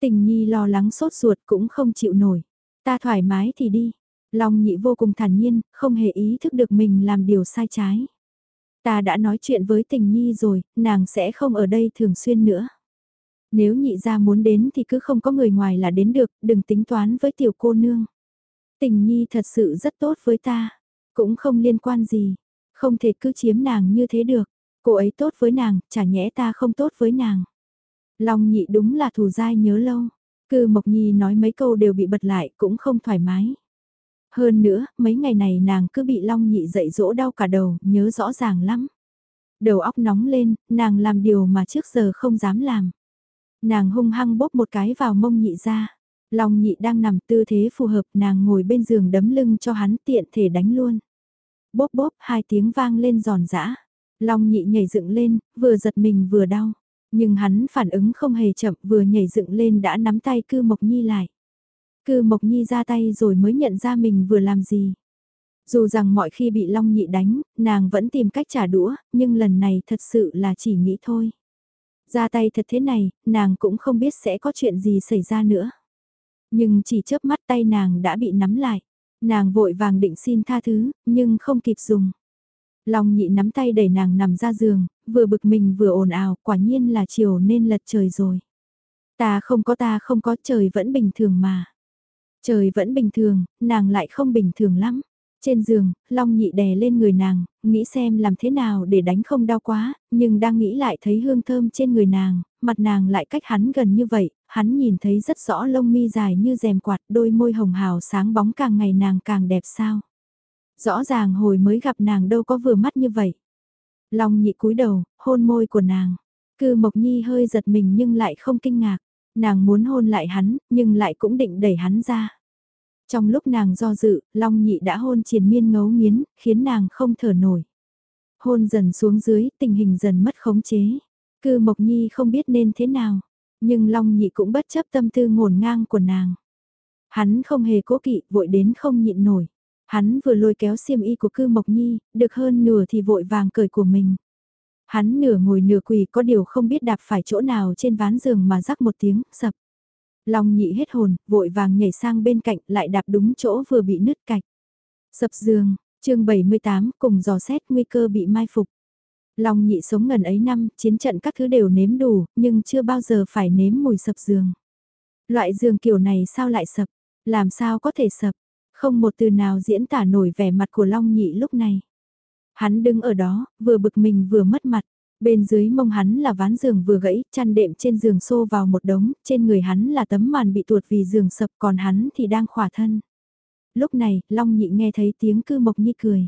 Tình Nhi lo lắng sốt ruột cũng không chịu nổi. Ta thoải mái thì đi. Long nhị vô cùng thản nhiên, không hề ý thức được mình làm điều sai trái. Ta đã nói chuyện với tình Nhi rồi, nàng sẽ không ở đây thường xuyên nữa. Nếu nhị ra muốn đến thì cứ không có người ngoài là đến được, đừng tính toán với tiểu cô nương. Tình Nhi thật sự rất tốt với ta, cũng không liên quan gì, không thể cứ chiếm nàng như thế được. Cô ấy tốt với nàng, chả nhẽ ta không tốt với nàng. Long nhị đúng là thù dai nhớ lâu. Cư Mộc Nhi nói mấy câu đều bị bật lại cũng không thoải mái. Hơn nữa, mấy ngày này nàng cứ bị Long nhị dậy dỗ đau cả đầu, nhớ rõ ràng lắm. Đầu óc nóng lên, nàng làm điều mà trước giờ không dám làm. Nàng hung hăng bóp một cái vào mông nhị ra. Long nhị đang nằm tư thế phù hợp nàng ngồi bên giường đấm lưng cho hắn tiện thể đánh luôn. Bóp bóp hai tiếng vang lên giòn giã. Long nhị nhảy dựng lên, vừa giật mình vừa đau. Nhưng hắn phản ứng không hề chậm vừa nhảy dựng lên đã nắm tay cư Mộc Nhi lại. Cư Mộc Nhi ra tay rồi mới nhận ra mình vừa làm gì. Dù rằng mọi khi bị Long nhị đánh, nàng vẫn tìm cách trả đũa, nhưng lần này thật sự là chỉ nghĩ thôi. Ra tay thật thế này, nàng cũng không biết sẽ có chuyện gì xảy ra nữa. Nhưng chỉ chớp mắt tay nàng đã bị nắm lại. Nàng vội vàng định xin tha thứ, nhưng không kịp dùng. Long nhị nắm tay đẩy nàng nằm ra giường, vừa bực mình vừa ồn ào, quả nhiên là chiều nên lật trời rồi. Ta không có ta không có trời vẫn bình thường mà. Trời vẫn bình thường, nàng lại không bình thường lắm. Trên giường, Long nhị đè lên người nàng, nghĩ xem làm thế nào để đánh không đau quá, nhưng đang nghĩ lại thấy hương thơm trên người nàng, mặt nàng lại cách hắn gần như vậy, hắn nhìn thấy rất rõ lông mi dài như rèm quạt, đôi môi hồng hào sáng bóng càng ngày nàng càng đẹp sao. Rõ ràng hồi mới gặp nàng đâu có vừa mắt như vậy. Long nhị cúi đầu, hôn môi của nàng. Cư Mộc Nhi hơi giật mình nhưng lại không kinh ngạc. Nàng muốn hôn lại hắn, nhưng lại cũng định đẩy hắn ra. Trong lúc nàng do dự, Long nhị đã hôn triền miên ngấu nghiến, khiến nàng không thở nổi. Hôn dần xuống dưới, tình hình dần mất khống chế. Cư Mộc Nhi không biết nên thế nào, nhưng Long nhị cũng bất chấp tâm tư ngổn ngang của nàng. Hắn không hề cố kỵ, vội đến không nhịn nổi. Hắn vừa lôi kéo xiêm y của cư Mộc Nhi, được hơn nửa thì vội vàng cởi của mình. Hắn nửa ngồi nửa quỳ có điều không biết đạp phải chỗ nào trên ván giường mà rắc một tiếng, sập. Long nhị hết hồn, vội vàng nhảy sang bên cạnh lại đạp đúng chỗ vừa bị nứt cạch. Sập giường, chương 78 cùng dò xét nguy cơ bị mai phục. Long nhị sống ngần ấy năm, chiến trận các thứ đều nếm đủ, nhưng chưa bao giờ phải nếm mùi sập giường. Loại giường kiểu này sao lại sập? Làm sao có thể sập? Không một từ nào diễn tả nổi vẻ mặt của Long nhị lúc này. Hắn đứng ở đó, vừa bực mình vừa mất mặt. Bên dưới mông hắn là ván giường vừa gãy, chăn đệm trên giường xô vào một đống, trên người hắn là tấm màn bị tuột vì giường sập còn hắn thì đang khỏa thân. Lúc này, Long nhị nghe thấy tiếng cư mộc nhi cười.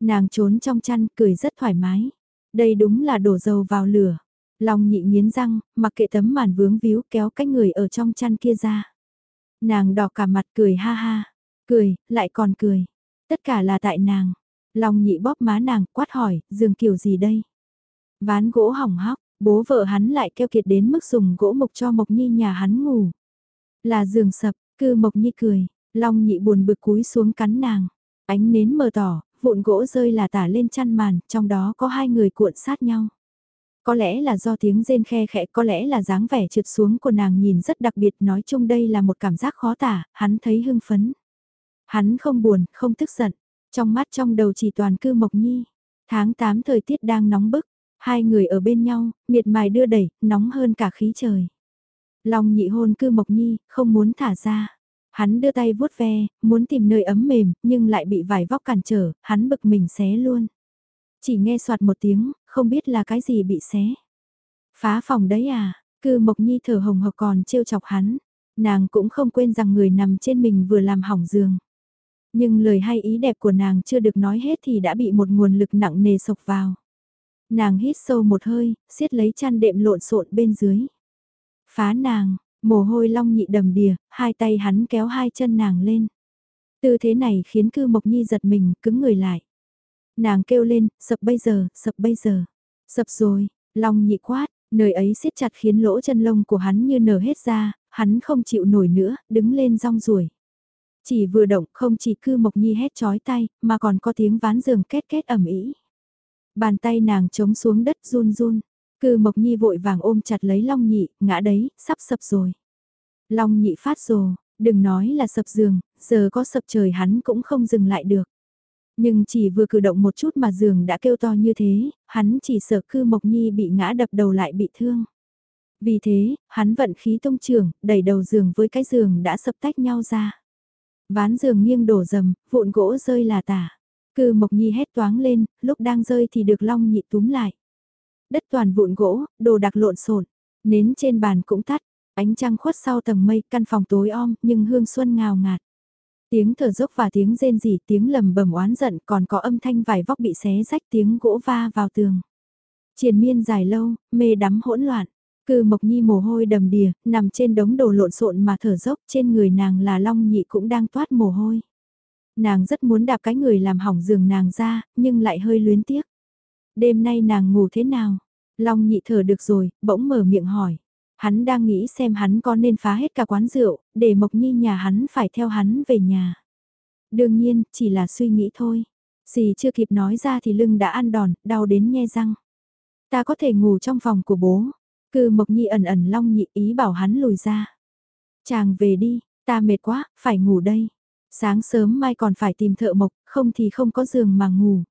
Nàng trốn trong chăn, cười rất thoải mái. Đây đúng là đổ dầu vào lửa. Long nhị nghiến răng, mặc kệ tấm màn vướng víu kéo cái người ở trong chăn kia ra. Nàng đỏ cả mặt cười ha ha. Cười, lại còn cười. Tất cả là tại nàng. Long nhị bóp má nàng, quát hỏi, giường kiểu gì đây? Ván gỗ hỏng hóc, bố vợ hắn lại keo kiệt đến mức dùng gỗ mục cho Mộc Nhi nhà hắn ngủ. Là giường sập, cư Mộc Nhi cười, Long nhị buồn bực cúi xuống cắn nàng. Ánh nến mờ tỏ, vụn gỗ rơi là tả lên chăn màn, trong đó có hai người cuộn sát nhau. Có lẽ là do tiếng rên khe khẽ, có lẽ là dáng vẻ trượt xuống của nàng nhìn rất đặc biệt, nói chung đây là một cảm giác khó tả, hắn thấy hưng phấn. Hắn không buồn, không tức giận, trong mắt trong đầu chỉ toàn cư Mộc Nhi. Tháng 8 thời tiết đang nóng bức, hai người ở bên nhau, miệt mài đưa đẩy, nóng hơn cả khí trời. Long nhị hôn cư Mộc Nhi, không muốn thả ra. Hắn đưa tay vuốt ve, muốn tìm nơi ấm mềm, nhưng lại bị vải vóc cản trở, hắn bực mình xé luôn. Chỉ nghe soạt một tiếng, không biết là cái gì bị xé. Phá phòng đấy à, cư Mộc Nhi thở hồng hộc còn trêu chọc hắn. Nàng cũng không quên rằng người nằm trên mình vừa làm hỏng giường. Nhưng lời hay ý đẹp của nàng chưa được nói hết thì đã bị một nguồn lực nặng nề sộc vào. Nàng hít sâu một hơi, siết lấy chăn đệm lộn xộn bên dưới. Phá nàng, mồ hôi long nhị đầm đìa, hai tay hắn kéo hai chân nàng lên. Tư thế này khiến cư mộc nhi giật mình, cứng người lại. Nàng kêu lên, sập bây giờ, sập bây giờ. Sập rồi, long nhị quát, nơi ấy siết chặt khiến lỗ chân lông của hắn như nở hết ra, hắn không chịu nổi nữa, đứng lên rong ruổi. Chỉ vừa động không chỉ cư mộc nhi hét chói tay, mà còn có tiếng ván giường két két ẩm ý. Bàn tay nàng chống xuống đất run run. Cư Mộc Nhi vội vàng ôm chặt lấy Long Nhị, ngã đấy, sắp sập rồi. Long Nhị phát rồ, đừng nói là sập giường, giờ có sập trời hắn cũng không dừng lại được. Nhưng chỉ vừa cử động một chút mà giường đã kêu to như thế, hắn chỉ sợ cư Mộc Nhi bị ngã đập đầu lại bị thương. Vì thế, hắn vận khí tông trường, đẩy đầu giường với cái giường đã sập tách nhau ra. Ván giường nghiêng đổ dầm, vụn gỗ rơi là tả. Cư Mộc Nhi hét toáng lên, lúc đang rơi thì được Long Nhị túm lại. Đất toàn vụn gỗ, đồ đặc lộn xộn, nến trên bàn cũng tắt, ánh trăng khuất sau tầng mây, căn phòng tối om, nhưng hương xuân ngào ngạt. Tiếng thở dốc và tiếng rên rỉ, tiếng lầm bầm oán giận, còn có âm thanh vải vóc bị xé rách tiếng gỗ va vào tường. Triền miên dài lâu, mê đắm hỗn loạn. Cư Mộc Nhi mồ hôi đầm đìa, nằm trên đống đồ lộn xộn mà thở dốc, trên người nàng là Long Nhị cũng đang toát mồ hôi. Nàng rất muốn đạp cái người làm hỏng giường nàng ra, nhưng lại hơi luyến tiếc. Đêm nay nàng ngủ thế nào? Long Nhị thở được rồi, bỗng mở miệng hỏi. Hắn đang nghĩ xem hắn có nên phá hết cả quán rượu, để Mộc Nhi nhà hắn phải theo hắn về nhà. Đương nhiên, chỉ là suy nghĩ thôi. Dì chưa kịp nói ra thì lưng đã ăn đòn, đau đến nhe răng. Ta có thể ngủ trong phòng của bố, Cư Mộc Nhi ẩn ẩn long nhị ý bảo hắn lùi ra. Chàng về đi, ta mệt quá, phải ngủ đây. Sáng sớm mai còn phải tìm thợ mộc, không thì không có giường mà ngủ.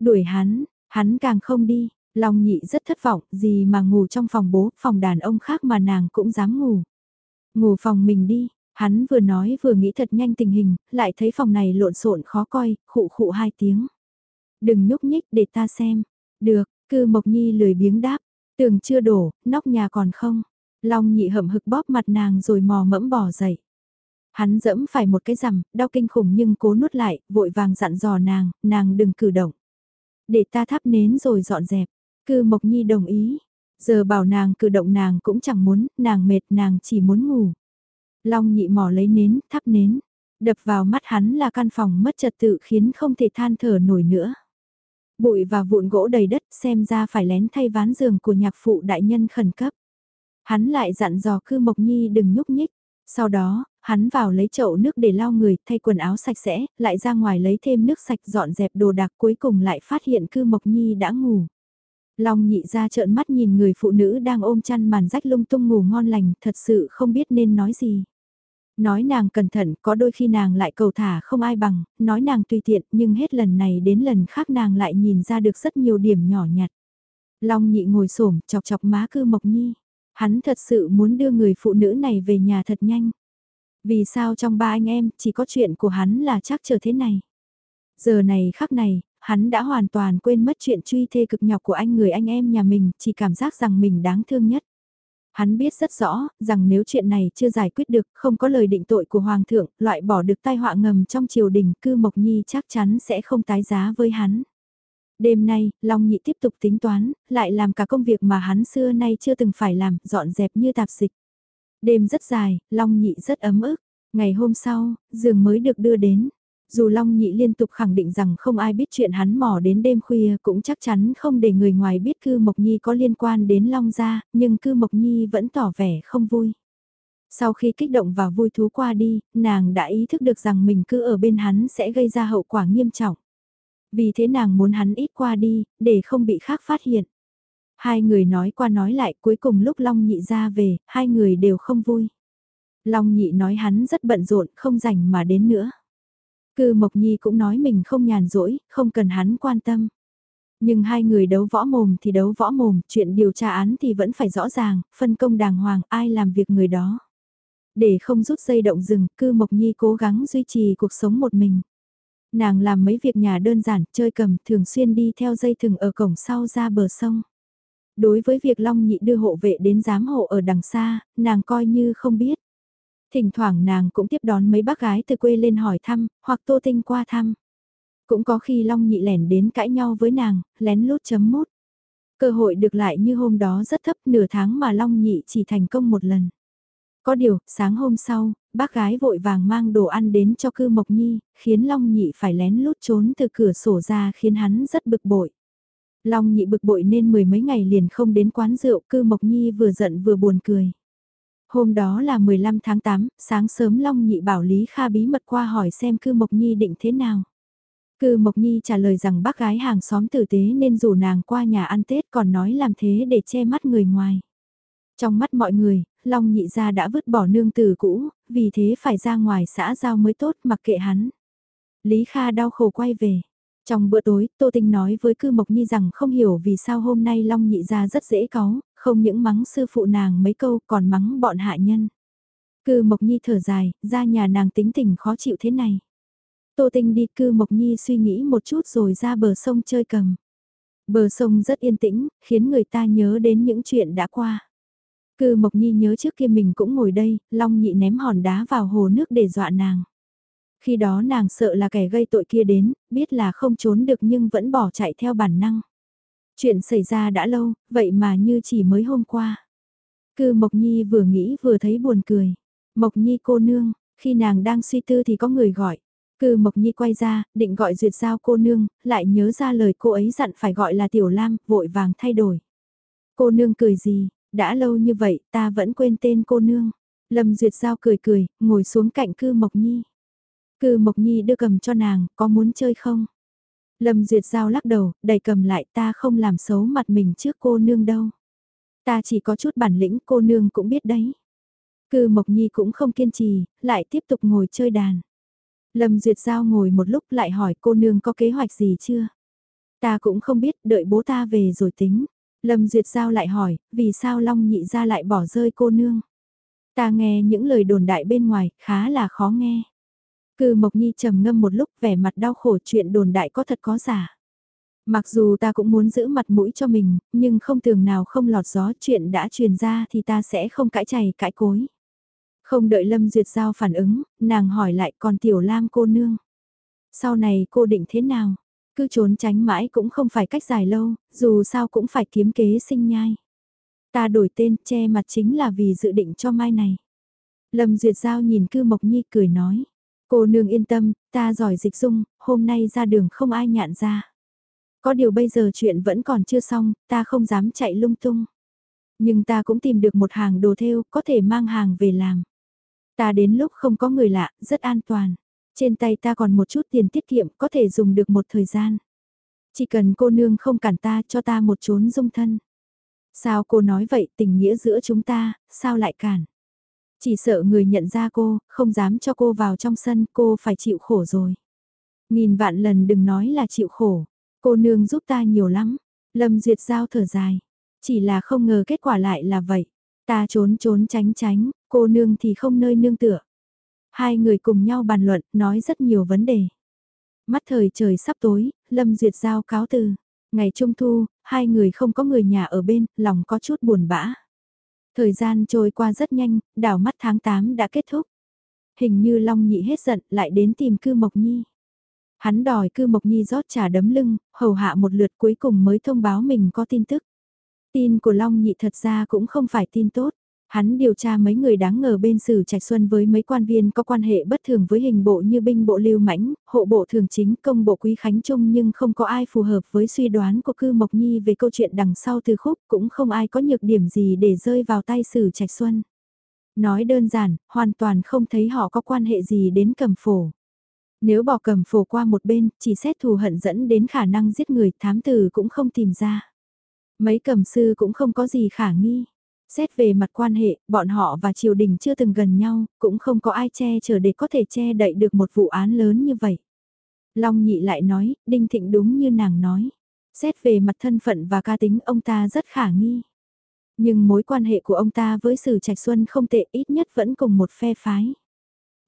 Đuổi hắn, hắn càng không đi, Long nhị rất thất vọng, gì mà ngủ trong phòng bố, phòng đàn ông khác mà nàng cũng dám ngủ. Ngủ phòng mình đi, hắn vừa nói vừa nghĩ thật nhanh tình hình, lại thấy phòng này lộn xộn khó coi, khụ khụ hai tiếng. Đừng nhúc nhích để ta xem. Được, cư Mộc Nhi lười biếng đáp, Tường chưa đổ, nóc nhà còn không. Long nhị hậm hực bóp mặt nàng rồi mò mẫm bỏ dậy. Hắn dẫm phải một cái rằm, đau kinh khủng nhưng cố nuốt lại, vội vàng dặn dò nàng, nàng đừng cử động. Để ta thắp nến rồi dọn dẹp. Cư Mộc Nhi đồng ý. Giờ bảo nàng cử động nàng cũng chẳng muốn, nàng mệt nàng chỉ muốn ngủ. Long nhị mò lấy nến, thắp nến. Đập vào mắt hắn là căn phòng mất trật tự khiến không thể than thở nổi nữa. Bụi và vụn gỗ đầy đất xem ra phải lén thay ván giường của nhạc phụ đại nhân khẩn cấp. Hắn lại dặn dò cư Mộc Nhi đừng nhúc nhích. Sau đó, hắn vào lấy chậu nước để lau người, thay quần áo sạch sẽ, lại ra ngoài lấy thêm nước sạch dọn dẹp đồ đạc cuối cùng lại phát hiện cư Mộc Nhi đã ngủ. Long nhị ra trợn mắt nhìn người phụ nữ đang ôm chăn màn rách lung tung ngủ ngon lành, thật sự không biết nên nói gì. Nói nàng cẩn thận, có đôi khi nàng lại cầu thả không ai bằng, nói nàng tùy tiện, nhưng hết lần này đến lần khác nàng lại nhìn ra được rất nhiều điểm nhỏ nhặt. Long nhị ngồi xổm chọc chọc má cư mộc nhi. Hắn thật sự muốn đưa người phụ nữ này về nhà thật nhanh. Vì sao trong ba anh em chỉ có chuyện của hắn là chắc chờ thế này. Giờ này khắc này, hắn đã hoàn toàn quên mất chuyện truy thê cực nhọc của anh người anh em nhà mình, chỉ cảm giác rằng mình đáng thương nhất. Hắn biết rất rõ, rằng nếu chuyện này chưa giải quyết được, không có lời định tội của Hoàng thượng, loại bỏ được tai họa ngầm trong triều đình, cư Mộc Nhi chắc chắn sẽ không tái giá với hắn. Đêm nay, Long Nhị tiếp tục tính toán, lại làm cả công việc mà hắn xưa nay chưa từng phải làm, dọn dẹp như tạp dịch. Đêm rất dài, Long Nhị rất ấm ức. Ngày hôm sau, giường mới được đưa đến. Dù Long Nhị liên tục khẳng định rằng không ai biết chuyện hắn mò đến đêm khuya cũng chắc chắn không để người ngoài biết Cư Mộc Nhi có liên quan đến Long gia, nhưng Cư Mộc Nhi vẫn tỏ vẻ không vui. Sau khi kích động và vui thú qua đi, nàng đã ý thức được rằng mình cứ ở bên hắn sẽ gây ra hậu quả nghiêm trọng. Vì thế nàng muốn hắn ít qua đi, để không bị khác phát hiện. Hai người nói qua nói lại cuối cùng lúc Long Nhị ra về, hai người đều không vui. Long Nhị nói hắn rất bận rộn, không rảnh mà đến nữa. Cư Mộc Nhi cũng nói mình không nhàn rỗi, không cần hắn quan tâm. Nhưng hai người đấu võ mồm thì đấu võ mồm, chuyện điều tra án thì vẫn phải rõ ràng, phân công đàng hoàng ai làm việc người đó. Để không rút dây động rừng, cư Mộc Nhi cố gắng duy trì cuộc sống một mình. Nàng làm mấy việc nhà đơn giản, chơi cầm, thường xuyên đi theo dây thừng ở cổng sau ra bờ sông. Đối với việc Long Nhị đưa hộ vệ đến giám hộ ở đằng xa, nàng coi như không biết. Thỉnh thoảng nàng cũng tiếp đón mấy bác gái từ quê lên hỏi thăm, hoặc tô tinh qua thăm. Cũng có khi Long Nhị lẻn đến cãi nhau với nàng, lén lút chấm mút. Cơ hội được lại như hôm đó rất thấp nửa tháng mà Long Nhị chỉ thành công một lần. Có điều, sáng hôm sau, bác gái vội vàng mang đồ ăn đến cho cư Mộc Nhi, khiến Long Nhị phải lén lút trốn từ cửa sổ ra khiến hắn rất bực bội. Long Nhị bực bội nên mười mấy ngày liền không đến quán rượu, cư Mộc Nhi vừa giận vừa buồn cười. Hôm đó là 15 tháng 8, sáng sớm Long Nhị bảo Lý Kha bí mật qua hỏi xem cư Mộc Nhi định thế nào. Cư Mộc Nhi trả lời rằng bác gái hàng xóm tử tế nên rủ nàng qua nhà ăn Tết còn nói làm thế để che mắt người ngoài. Trong mắt mọi người, Long nhị gia đã vứt bỏ nương tử cũ, vì thế phải ra ngoài xã giao mới tốt mặc kệ hắn. Lý Kha đau khổ quay về. Trong bữa tối, Tô Tinh nói với Cư Mộc Nhi rằng không hiểu vì sao hôm nay Long nhị gia rất dễ cáu, không những mắng sư phụ nàng mấy câu còn mắng bọn hạ nhân. Cư Mộc Nhi thở dài, ra nhà nàng tính tình khó chịu thế này. Tô Tinh đi Cư Mộc Nhi suy nghĩ một chút rồi ra bờ sông chơi cầm. Bờ sông rất yên tĩnh, khiến người ta nhớ đến những chuyện đã qua. Cư Mộc Nhi nhớ trước kia mình cũng ngồi đây, Long Nhị ném hòn đá vào hồ nước để dọa nàng. Khi đó nàng sợ là kẻ gây tội kia đến, biết là không trốn được nhưng vẫn bỏ chạy theo bản năng. Chuyện xảy ra đã lâu, vậy mà như chỉ mới hôm qua. Cư Mộc Nhi vừa nghĩ vừa thấy buồn cười. Mộc Nhi cô nương, khi nàng đang suy tư thì có người gọi. Cư Mộc Nhi quay ra, định gọi duyệt giao cô nương, lại nhớ ra lời cô ấy dặn phải gọi là Tiểu Lam, vội vàng thay đổi. Cô nương cười gì, đã lâu như vậy ta vẫn quên tên cô nương. Lâm Duyệt Giao cười cười, ngồi xuống cạnh Cư Mộc Nhi. Cư Mộc Nhi đưa cầm cho nàng, có muốn chơi không? Lâm Duyệt Giao lắc đầu, đầy cầm lại ta không làm xấu mặt mình trước cô nương đâu. Ta chỉ có chút bản lĩnh cô nương cũng biết đấy. Cư Mộc Nhi cũng không kiên trì, lại tiếp tục ngồi chơi đàn. Lâm Duyệt Giao ngồi một lúc lại hỏi cô nương có kế hoạch gì chưa? Ta cũng không biết, đợi bố ta về rồi tính. Lâm Duyệt Giao lại hỏi, vì sao Long nhị ra lại bỏ rơi cô nương? Ta nghe những lời đồn đại bên ngoài, khá là khó nghe. Cư Mộc Nhi trầm ngâm một lúc vẻ mặt đau khổ chuyện đồn đại có thật có giả. Mặc dù ta cũng muốn giữ mặt mũi cho mình, nhưng không tưởng nào không lọt gió chuyện đã truyền ra thì ta sẽ không cãi chày cãi cối. Không đợi Lâm Duyệt Giao phản ứng, nàng hỏi lại còn Tiểu Lam cô nương. Sau này cô định thế nào? Cứ trốn tránh mãi cũng không phải cách dài lâu, dù sao cũng phải kiếm kế sinh nhai. Ta đổi tên che mặt chính là vì dự định cho mai này. Lâm Duyệt Giao nhìn cư Mộc Nhi cười nói. Cô nương yên tâm, ta giỏi dịch dung, hôm nay ra đường không ai nhạn ra. Có điều bây giờ chuyện vẫn còn chưa xong, ta không dám chạy lung tung. Nhưng ta cũng tìm được một hàng đồ thêu, có thể mang hàng về làm. Ta đến lúc không có người lạ, rất an toàn. Trên tay ta còn một chút tiền tiết kiệm có thể dùng được một thời gian. Chỉ cần cô nương không cản ta cho ta một chốn dung thân. Sao cô nói vậy tình nghĩa giữa chúng ta, sao lại cản? Chỉ sợ người nhận ra cô, không dám cho cô vào trong sân, cô phải chịu khổ rồi. Nghìn vạn lần đừng nói là chịu khổ, cô nương giúp ta nhiều lắm. Lâm Duyệt Giao thở dài, chỉ là không ngờ kết quả lại là vậy. Ta trốn trốn tránh tránh, cô nương thì không nơi nương tựa. Hai người cùng nhau bàn luận, nói rất nhiều vấn đề. Mắt thời trời sắp tối, Lâm Duyệt Giao cáo từ. Ngày Trung Thu, hai người không có người nhà ở bên, lòng có chút buồn bã. Thời gian trôi qua rất nhanh, đảo mắt tháng 8 đã kết thúc. Hình như Long Nhị hết giận lại đến tìm cư Mộc Nhi. Hắn đòi cư Mộc Nhi rót trà đấm lưng, hầu hạ một lượt cuối cùng mới thông báo mình có tin tức. Tin của Long Nhị thật ra cũng không phải tin tốt. Hắn điều tra mấy người đáng ngờ bên sử Trạch Xuân với mấy quan viên có quan hệ bất thường với hình bộ như binh bộ lưu mãnh, hộ bộ thường chính công bộ quý khánh trung nhưng không có ai phù hợp với suy đoán của cư Mộc Nhi về câu chuyện đằng sau từ khúc cũng không ai có nhược điểm gì để rơi vào tay sử Trạch Xuân. Nói đơn giản, hoàn toàn không thấy họ có quan hệ gì đến cầm phổ. Nếu bỏ cầm phổ qua một bên, chỉ xét thù hận dẫn đến khả năng giết người thám tử cũng không tìm ra. Mấy cầm sư cũng không có gì khả nghi. Xét về mặt quan hệ, bọn họ và triều đình chưa từng gần nhau, cũng không có ai che chở để có thể che đậy được một vụ án lớn như vậy. Long nhị lại nói, Đinh Thịnh đúng như nàng nói. Xét về mặt thân phận và ca tính ông ta rất khả nghi. Nhưng mối quan hệ của ông ta với Sử Trạch Xuân không tệ ít nhất vẫn cùng một phe phái.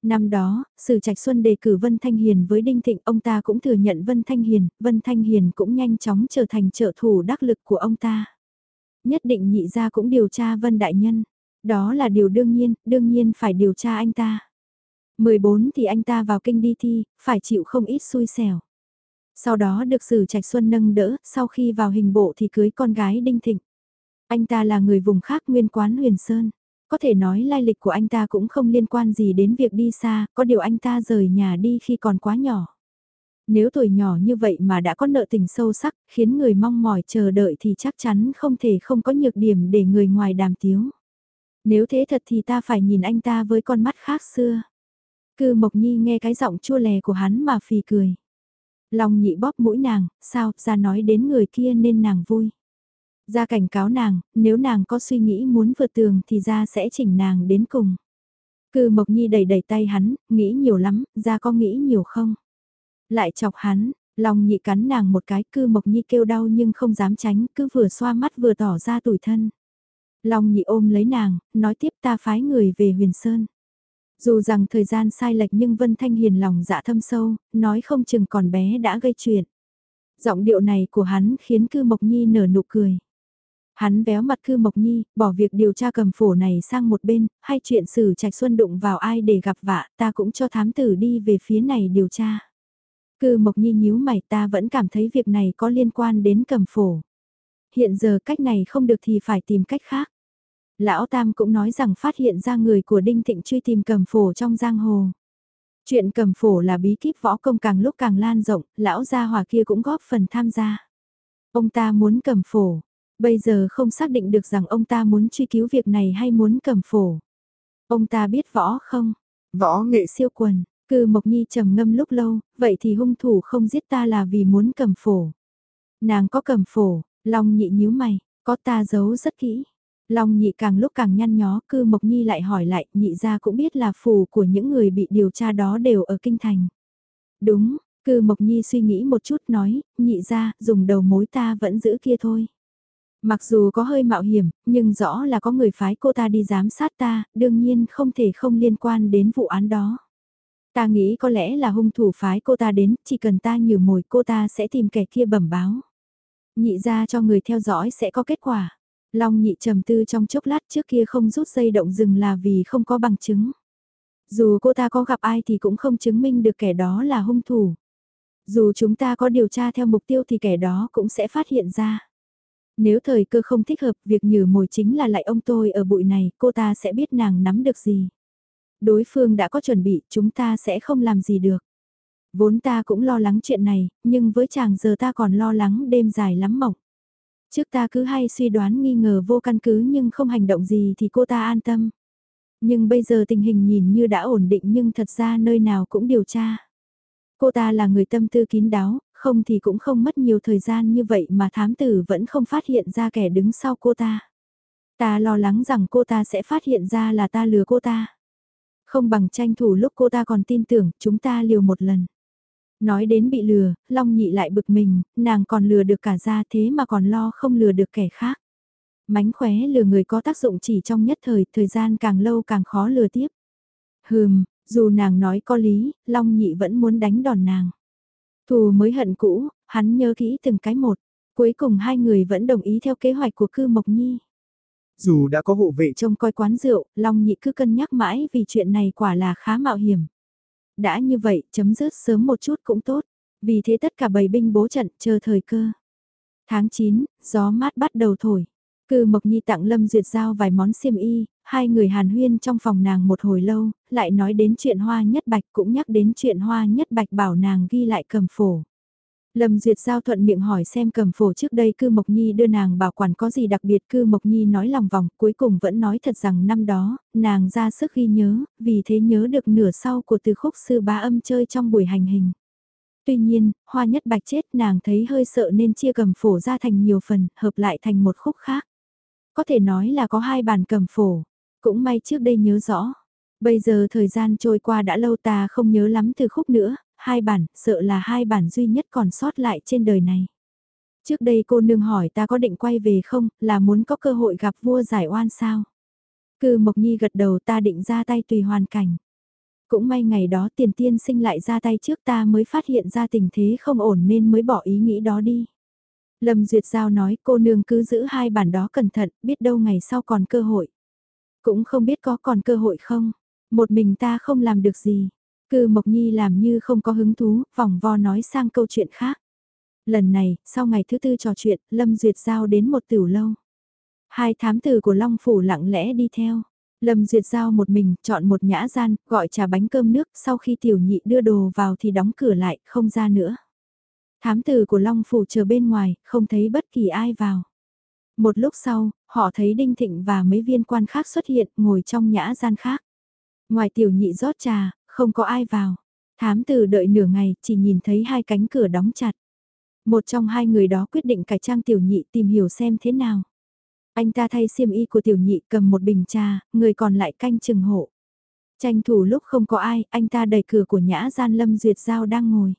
Năm đó, Sử Trạch Xuân đề cử Vân Thanh Hiền với Đinh Thịnh, ông ta cũng thừa nhận Vân Thanh Hiền, Vân Thanh Hiền cũng nhanh chóng trở thành trợ thủ đắc lực của ông ta. Nhất định nhị gia cũng điều tra Vân Đại Nhân. Đó là điều đương nhiên, đương nhiên phải điều tra anh ta. 14 thì anh ta vào kinh đi thi, phải chịu không ít xui xẻo. Sau đó được Sử Trạch Xuân nâng đỡ, sau khi vào hình bộ thì cưới con gái Đinh Thịnh. Anh ta là người vùng khác nguyên quán huyền sơn. Có thể nói lai lịch của anh ta cũng không liên quan gì đến việc đi xa, có điều anh ta rời nhà đi khi còn quá nhỏ. Nếu tuổi nhỏ như vậy mà đã có nợ tình sâu sắc, khiến người mong mỏi chờ đợi thì chắc chắn không thể không có nhược điểm để người ngoài đàm tiếu. Nếu thế thật thì ta phải nhìn anh ta với con mắt khác xưa. Cư Mộc Nhi nghe cái giọng chua lè của hắn mà phì cười. Long nhị bóp mũi nàng, sao, ra nói đến người kia nên nàng vui. Ra cảnh cáo nàng, nếu nàng có suy nghĩ muốn vượt tường thì ra sẽ chỉnh nàng đến cùng. Cư Mộc Nhi đẩy đẩy tay hắn, nghĩ nhiều lắm, ra có nghĩ nhiều không? Lại chọc hắn, Long nhị cắn nàng một cái, cư Mộc Nhi kêu đau nhưng không dám tránh, cứ vừa xoa mắt vừa tỏ ra tủi thân. Long nhị ôm lấy nàng, nói tiếp ta phái người về huyền sơn. Dù rằng thời gian sai lệch nhưng Vân Thanh hiền lòng dạ thâm sâu, nói không chừng còn bé đã gây chuyện. Giọng điệu này của hắn khiến cư Mộc Nhi nở nụ cười. Hắn véo mặt cư Mộc Nhi, bỏ việc điều tra cầm phổ này sang một bên, hay chuyện xử trạch xuân đụng vào ai để gặp vạ, ta cũng cho thám tử đi về phía này điều tra. Cư Mộc Nhi nhíu mày ta vẫn cảm thấy việc này có liên quan đến cầm phổ. Hiện giờ cách này không được thì phải tìm cách khác. Lão Tam cũng nói rằng phát hiện ra người của Đinh Thịnh truy tìm cầm phổ trong giang hồ. Chuyện cầm phổ là bí kíp võ công càng lúc càng lan rộng, lão gia hòa kia cũng góp phần tham gia. Ông ta muốn cầm phổ, bây giờ không xác định được rằng ông ta muốn truy cứu việc này hay muốn cầm phổ. Ông ta biết võ không? Võ nghệ siêu quần, cư Mộc Nhi trầm ngâm lúc lâu, vậy thì hung thủ không giết ta là vì muốn cầm phổ. Nàng có cầm phổ, Long nhị nhíu mày, có ta giấu rất kỹ. Long nhị càng lúc càng nhăn nhó, cư Mộc Nhi lại hỏi lại, nhị ra cũng biết là phù của những người bị điều tra đó đều ở kinh thành. Đúng, cư Mộc Nhi suy nghĩ một chút nói, nhị ra, dùng đầu mối ta vẫn giữ kia thôi. Mặc dù có hơi mạo hiểm, nhưng rõ là có người phái cô ta đi giám sát ta, đương nhiên không thể không liên quan đến vụ án đó. Ta nghĩ có lẽ là hung thủ phái cô ta đến, chỉ cần ta nhử mồi cô ta sẽ tìm kẻ kia bẩm báo. Nhị ra cho người theo dõi sẽ có kết quả. Long nhị trầm tư trong chốc lát trước kia không rút dây động rừng là vì không có bằng chứng. Dù cô ta có gặp ai thì cũng không chứng minh được kẻ đó là hung thủ. Dù chúng ta có điều tra theo mục tiêu thì kẻ đó cũng sẽ phát hiện ra. Nếu thời cơ không thích hợp việc nhử mồi chính là lại ông tôi ở bụi này, cô ta sẽ biết nàng nắm được gì. Đối phương đã có chuẩn bị, chúng ta sẽ không làm gì được. Vốn ta cũng lo lắng chuyện này, nhưng với chàng giờ ta còn lo lắng đêm dài lắm mộng. Trước ta cứ hay suy đoán nghi ngờ vô căn cứ nhưng không hành động gì thì cô ta an tâm. Nhưng bây giờ tình hình nhìn như đã ổn định nhưng thật ra nơi nào cũng điều tra. Cô ta là người tâm tư kín đáo, không thì cũng không mất nhiều thời gian như vậy mà thám tử vẫn không phát hiện ra kẻ đứng sau cô ta. Ta lo lắng rằng cô ta sẽ phát hiện ra là ta lừa cô ta. Không bằng tranh thủ lúc cô ta còn tin tưởng chúng ta liều một lần. Nói đến bị lừa, Long nhị lại bực mình, nàng còn lừa được cả ra thế mà còn lo không lừa được kẻ khác. Mánh khóe lừa người có tác dụng chỉ trong nhất thời, thời gian càng lâu càng khó lừa tiếp. Hừm, dù nàng nói có lý, Long nhị vẫn muốn đánh đòn nàng. Thù mới hận cũ, hắn nhớ kỹ từng cái một. Cuối cùng hai người vẫn đồng ý theo kế hoạch của cư Mộc Nhi. Dù đã có hộ vệ trông coi quán rượu, Long nhị cứ cân nhắc mãi vì chuyện này quả là khá mạo hiểm đã như vậy, chấm dứt sớm một chút cũng tốt. Vì thế tất cả bầy binh bố trận, chờ thời cơ. Tháng 9, gió mát bắt đầu thổi. Cư Mộc Nhi tặng Lâm Duyệt Giao vài món xiêm y, hai người hàn huyên trong phòng nàng một hồi lâu, lại nói đến chuyện hoa nhất bạch cũng nhắc đến chuyện hoa nhất bạch bảo nàng ghi lại cầm phổ. Lâm Duyệt Giao thuận miệng hỏi xem cầm phổ trước đây cư Mộc Nhi đưa nàng bảo quản có gì đặc biệt cư Mộc Nhi nói lòng vòng cuối cùng vẫn nói thật rằng năm đó, nàng ra sức ghi nhớ, vì thế nhớ được nửa sau của từ khúc sư bá âm chơi trong buổi hành hình. Tuy nhiên, hoa nhất bạch chết nàng thấy hơi sợ nên chia cầm phổ ra thành nhiều phần, hợp lại thành một khúc khác. Có thể nói là có hai bản cầm phổ, cũng may trước đây nhớ rõ. Bây giờ thời gian trôi qua đã lâu ta không nhớ lắm từ khúc nữa, hai bản, sợ là hai bản duy nhất còn sót lại trên đời này. Trước đây cô nương hỏi ta có định quay về không, là muốn có cơ hội gặp vua giải oan sao? Cư Mộc Nhi gật đầu ta định ra tay tùy hoàn cảnh. Cũng may ngày đó tiền tiên sinh lại ra tay trước ta mới phát hiện ra tình thế không ổn nên mới bỏ ý nghĩ đó đi. Lâm Duyệt Giao nói cô nương cứ giữ hai bản đó cẩn thận, biết đâu ngày sau còn cơ hội. Cũng không biết có còn cơ hội không, một mình ta không làm được gì. Cư Mộc Nhi làm như không có hứng thú, vòng vo nói sang câu chuyện khác. Lần này, sau ngày thứ tư trò chuyện, Lâm Duyệt Giao đến một tiểu lâu. Hai thám tử của Long Phủ lặng lẽ đi theo. Lâm Duyệt Giao một mình, chọn một nhã gian, gọi trà bánh cơm nước, sau khi tiểu nhị đưa đồ vào thì đóng cửa lại, không ra nữa. Thám tử của Long Phủ chờ bên ngoài, không thấy bất kỳ ai vào. Một lúc sau, họ thấy Đinh Thịnh và mấy viên quan khác xuất hiện, ngồi trong nhã gian khác. Ngoài tiểu nhị rót trà, không có ai vào. Thám tử đợi nửa ngày, chỉ nhìn thấy hai cánh cửa đóng chặt. Một trong hai người đó quyết định cải trang tiểu nhị tìm hiểu xem thế nào. Anh ta thay xiêm y của tiểu nhị cầm một bình trà, người còn lại canh chừng hộ. Tranh thủ lúc không có ai, anh ta đẩy cửa của nhã gian Lâm Duyệt Giao đang ngồi.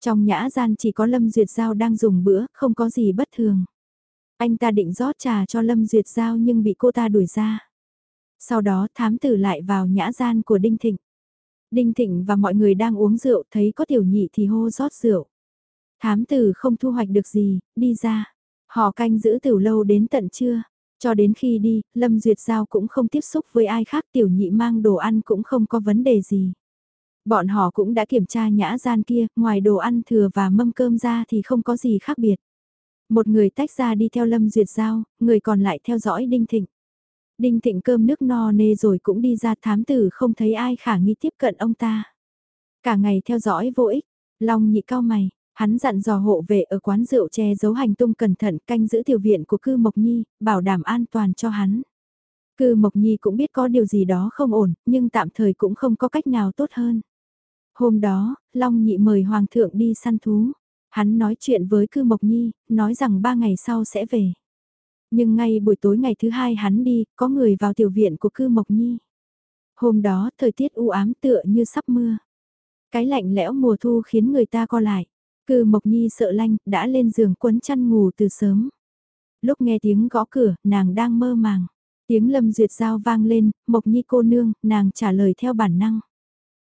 Trong nhã gian chỉ có Lâm Duyệt Giao đang dùng bữa, không có gì bất thường. Anh ta định rót trà cho Lâm Duyệt Giao nhưng bị cô ta đuổi ra. Sau đó thám tử lại vào nhã gian của Đinh Thịnh. Đinh Thịnh và mọi người đang uống rượu thấy có tiểu nhị thì hô rót rượu. Thám tử không thu hoạch được gì, đi ra. Họ canh giữ tiểu lâu đến tận trưa. Cho đến khi đi, Lâm Duyệt Giao cũng không tiếp xúc với ai khác tiểu nhị mang đồ ăn cũng không có vấn đề gì. Bọn họ cũng đã kiểm tra nhã gian kia, ngoài đồ ăn thừa và mâm cơm ra thì không có gì khác biệt. Một người tách ra đi theo Lâm Duyệt Giao, người còn lại theo dõi Đinh Thịnh. Đinh Thịnh cơm nước no nê rồi cũng đi ra thám tử không thấy ai khả nghi tiếp cận ông ta. Cả ngày theo dõi vô ích, Long nhị cao mày, hắn dặn dò hộ vệ ở quán rượu che giấu hành tung cẩn thận canh giữ tiểu viện của cư Mộc Nhi, bảo đảm an toàn cho hắn. Cư Mộc Nhi cũng biết có điều gì đó không ổn, nhưng tạm thời cũng không có cách nào tốt hơn. Hôm đó, Long nhị mời Hoàng thượng đi săn thú. Hắn nói chuyện với Cư Mộc Nhi, nói rằng ba ngày sau sẽ về. Nhưng ngay buổi tối ngày thứ hai hắn đi, có người vào tiểu viện của Cư Mộc Nhi. Hôm đó, thời tiết u ám tựa như sắp mưa. Cái lạnh lẽo mùa thu khiến người ta co lại. Cư Mộc Nhi sợ lanh, đã lên giường quấn chăn ngủ từ sớm. Lúc nghe tiếng gõ cửa, nàng đang mơ màng. Tiếng Lâm Duyệt Giao vang lên, Mộc Nhi cô nương, nàng trả lời theo bản năng.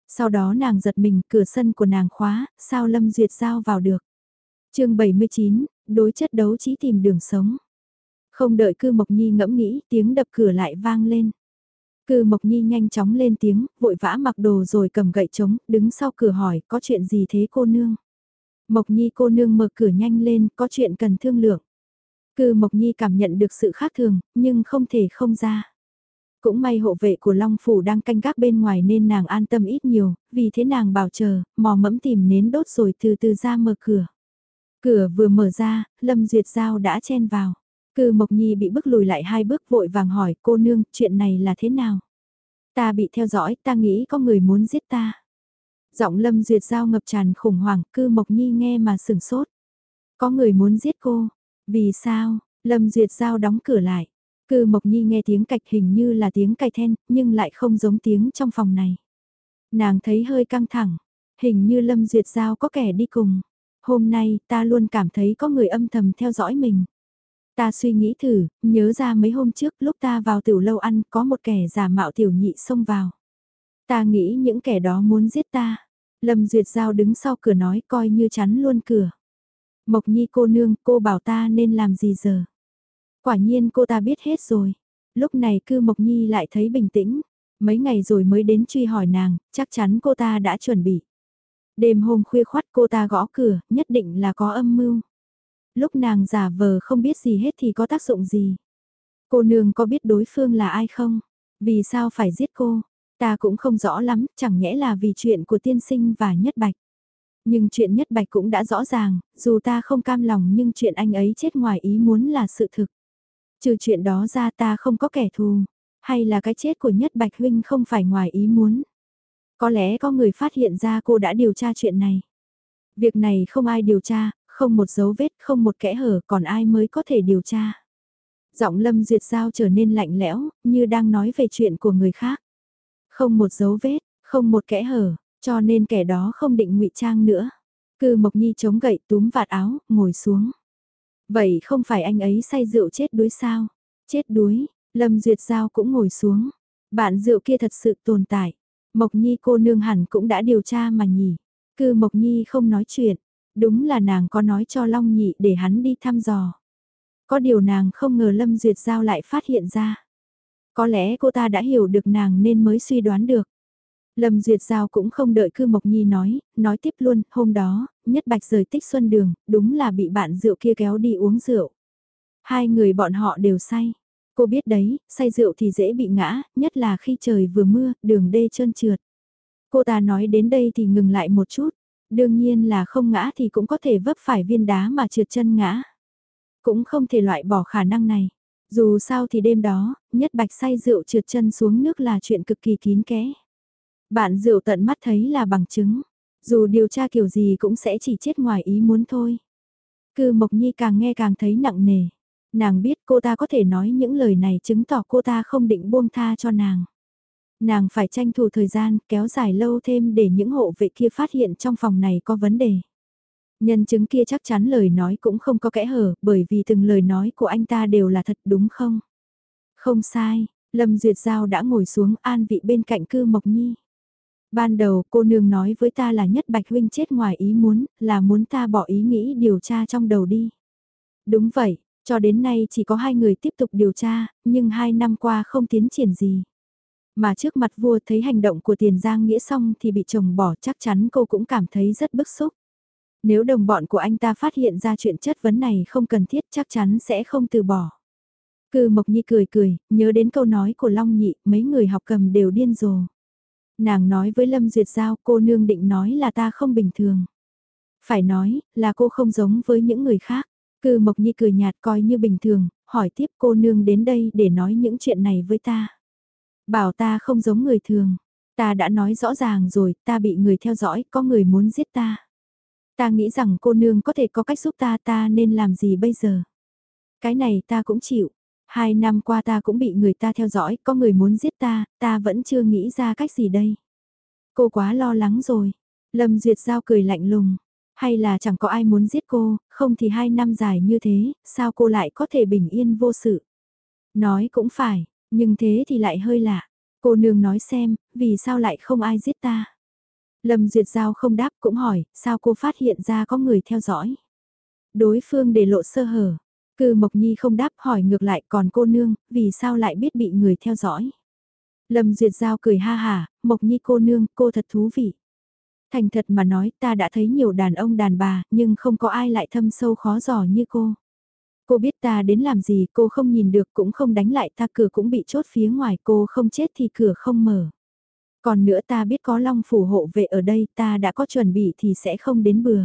Sau đó nàng giật mình, cửa sân của nàng khóa, sao Lâm Duyệt Giao vào được. chương 79, đối chất đấu trí tìm đường sống. Không đợi cư Mộc Nhi ngẫm nghĩ, tiếng đập cửa lại vang lên. Cư Mộc Nhi nhanh chóng lên tiếng, vội vã mặc đồ rồi cầm gậy trống, đứng sau cửa hỏi, có chuyện gì thế cô nương? Mộc Nhi cô nương mở cửa nhanh lên, có chuyện cần thương lượng. Cư Mộc Nhi cảm nhận được sự khác thường, nhưng không thể không ra. Cũng may hộ vệ của Long Phủ đang canh gác bên ngoài nên nàng an tâm ít nhiều, vì thế nàng bảo chờ, mò mẫm tìm nến đốt rồi từ từ ra mở cửa. Cửa vừa mở ra, Lâm Duyệt Giao đã chen vào. Cư Mộc Nhi bị bức lùi lại hai bước vội vàng hỏi cô nương chuyện này là thế nào? Ta bị theo dõi, ta nghĩ có người muốn giết ta. Giọng Lâm Duyệt Giao ngập tràn khủng hoảng, cư Mộc Nhi nghe mà sửng sốt. Có người muốn giết cô. Vì sao? Lâm Duyệt Giao đóng cửa lại. Cư Mộc Nhi nghe tiếng cạch hình như là tiếng cài then, nhưng lại không giống tiếng trong phòng này. Nàng thấy hơi căng thẳng, hình như Lâm Duyệt Giao có kẻ đi cùng. Hôm nay ta luôn cảm thấy có người âm thầm theo dõi mình. Ta suy nghĩ thử, nhớ ra mấy hôm trước lúc ta vào tiểu lâu ăn có một kẻ giả mạo tiểu nhị xông vào. Ta nghĩ những kẻ đó muốn giết ta. Lâm Duyệt Giao đứng sau cửa nói coi như chắn luôn cửa. Mộc Nhi cô nương, cô bảo ta nên làm gì giờ? Quả nhiên cô ta biết hết rồi. Lúc này cư Mộc Nhi lại thấy bình tĩnh. Mấy ngày rồi mới đến truy hỏi nàng, chắc chắn cô ta đã chuẩn bị. Đêm hôm khuya khoắt cô ta gõ cửa, nhất định là có âm mưu. Lúc nàng giả vờ không biết gì hết thì có tác dụng gì. Cô nương có biết đối phương là ai không? Vì sao phải giết cô? Ta cũng không rõ lắm, chẳng nhẽ là vì chuyện của tiên sinh và nhất bạch. Nhưng chuyện nhất bạch cũng đã rõ ràng, dù ta không cam lòng nhưng chuyện anh ấy chết ngoài ý muốn là sự thực. Trừ chuyện đó ra ta không có kẻ thù, hay là cái chết của nhất bạch huynh không phải ngoài ý muốn. Có lẽ có người phát hiện ra cô đã điều tra chuyện này. Việc này không ai điều tra, không một dấu vết, không một kẽ hở, còn ai mới có thể điều tra. Giọng Lâm Duyệt Giao trở nên lạnh lẽo, như đang nói về chuyện của người khác. Không một dấu vết, không một kẽ hở, cho nên kẻ đó không định ngụy trang nữa. Cư Mộc Nhi chống gậy túm vạt áo, ngồi xuống. Vậy không phải anh ấy say rượu chết đuối sao? Chết đuối, Lâm Duyệt Giao cũng ngồi xuống. Bạn rượu kia thật sự tồn tại. Mộc Nhi cô nương hẳn cũng đã điều tra mà nhỉ. Cư Mộc Nhi không nói chuyện. Đúng là nàng có nói cho Long Nhị để hắn đi thăm dò. Có điều nàng không ngờ Lâm Duyệt Giao lại phát hiện ra. Có lẽ cô ta đã hiểu được nàng nên mới suy đoán được. Lâm Duyệt Giao cũng không đợi cư Mộc Nhi nói, nói tiếp luôn, hôm đó, Nhất Bạch rời tích xuân đường, đúng là bị bạn rượu kia kéo đi uống rượu. Hai người bọn họ đều say. Cô biết đấy, say rượu thì dễ bị ngã, nhất là khi trời vừa mưa, đường đê trơn trượt. Cô ta nói đến đây thì ngừng lại một chút, đương nhiên là không ngã thì cũng có thể vấp phải viên đá mà trượt chân ngã. Cũng không thể loại bỏ khả năng này. Dù sao thì đêm đó, nhất bạch say rượu trượt chân xuống nước là chuyện cực kỳ kín kẽ. Bạn rượu tận mắt thấy là bằng chứng. Dù điều tra kiểu gì cũng sẽ chỉ chết ngoài ý muốn thôi. Cư Mộc Nhi càng nghe càng thấy nặng nề. Nàng biết cô ta có thể nói những lời này chứng tỏ cô ta không định buông tha cho nàng. Nàng phải tranh thủ thời gian kéo dài lâu thêm để những hộ vệ kia phát hiện trong phòng này có vấn đề. Nhân chứng kia chắc chắn lời nói cũng không có kẽ hở bởi vì từng lời nói của anh ta đều là thật đúng không? Không sai, Lâm Duyệt Giao đã ngồi xuống an vị bên cạnh cư Mộc Nhi. Ban đầu cô nương nói với ta là nhất bạch huynh chết ngoài ý muốn, là muốn ta bỏ ý nghĩ điều tra trong đầu đi. Đúng vậy, cho đến nay chỉ có hai người tiếp tục điều tra, nhưng hai năm qua không tiến triển gì. Mà trước mặt vua thấy hành động của tiền giang nghĩa xong thì bị chồng bỏ chắc chắn cô cũng cảm thấy rất bức xúc. Nếu đồng bọn của anh ta phát hiện ra chuyện chất vấn này không cần thiết chắc chắn sẽ không từ bỏ. Cư Mộc Nhi cười cười, nhớ đến câu nói của Long Nhị, mấy người học cầm đều điên rồ. Nàng nói với Lâm Duyệt Giao cô nương định nói là ta không bình thường. Phải nói, là cô không giống với những người khác. Cư Mộc Nhi cười nhạt coi như bình thường, hỏi tiếp cô nương đến đây để nói những chuyện này với ta. Bảo ta không giống người thường. Ta đã nói rõ ràng rồi, ta bị người theo dõi, có người muốn giết ta. Ta nghĩ rằng cô nương có thể có cách giúp ta, ta nên làm gì bây giờ? Cái này ta cũng chịu. Hai năm qua ta cũng bị người ta theo dõi, có người muốn giết ta, ta vẫn chưa nghĩ ra cách gì đây. Cô quá lo lắng rồi. Lâm Duyệt Giao cười lạnh lùng. Hay là chẳng có ai muốn giết cô, không thì hai năm dài như thế, sao cô lại có thể bình yên vô sự. Nói cũng phải, nhưng thế thì lại hơi lạ. Cô nương nói xem, vì sao lại không ai giết ta? Lâm Duyệt Giao không đáp cũng hỏi, sao cô phát hiện ra có người theo dõi? Đối phương để lộ sơ hở. Cư Mộc Nhi không đáp hỏi ngược lại còn cô nương, vì sao lại biết bị người theo dõi? Lâm Duyệt Giao cười ha hà, Mộc Nhi cô nương, cô thật thú vị. Thành thật mà nói ta đã thấy nhiều đàn ông đàn bà, nhưng không có ai lại thâm sâu khó giỏ như cô. Cô biết ta đến làm gì, cô không nhìn được cũng không đánh lại ta cửa cũng bị chốt phía ngoài cô không chết thì cửa không mở. Còn nữa ta biết có long phủ hộ vệ ở đây ta đã có chuẩn bị thì sẽ không đến bừa.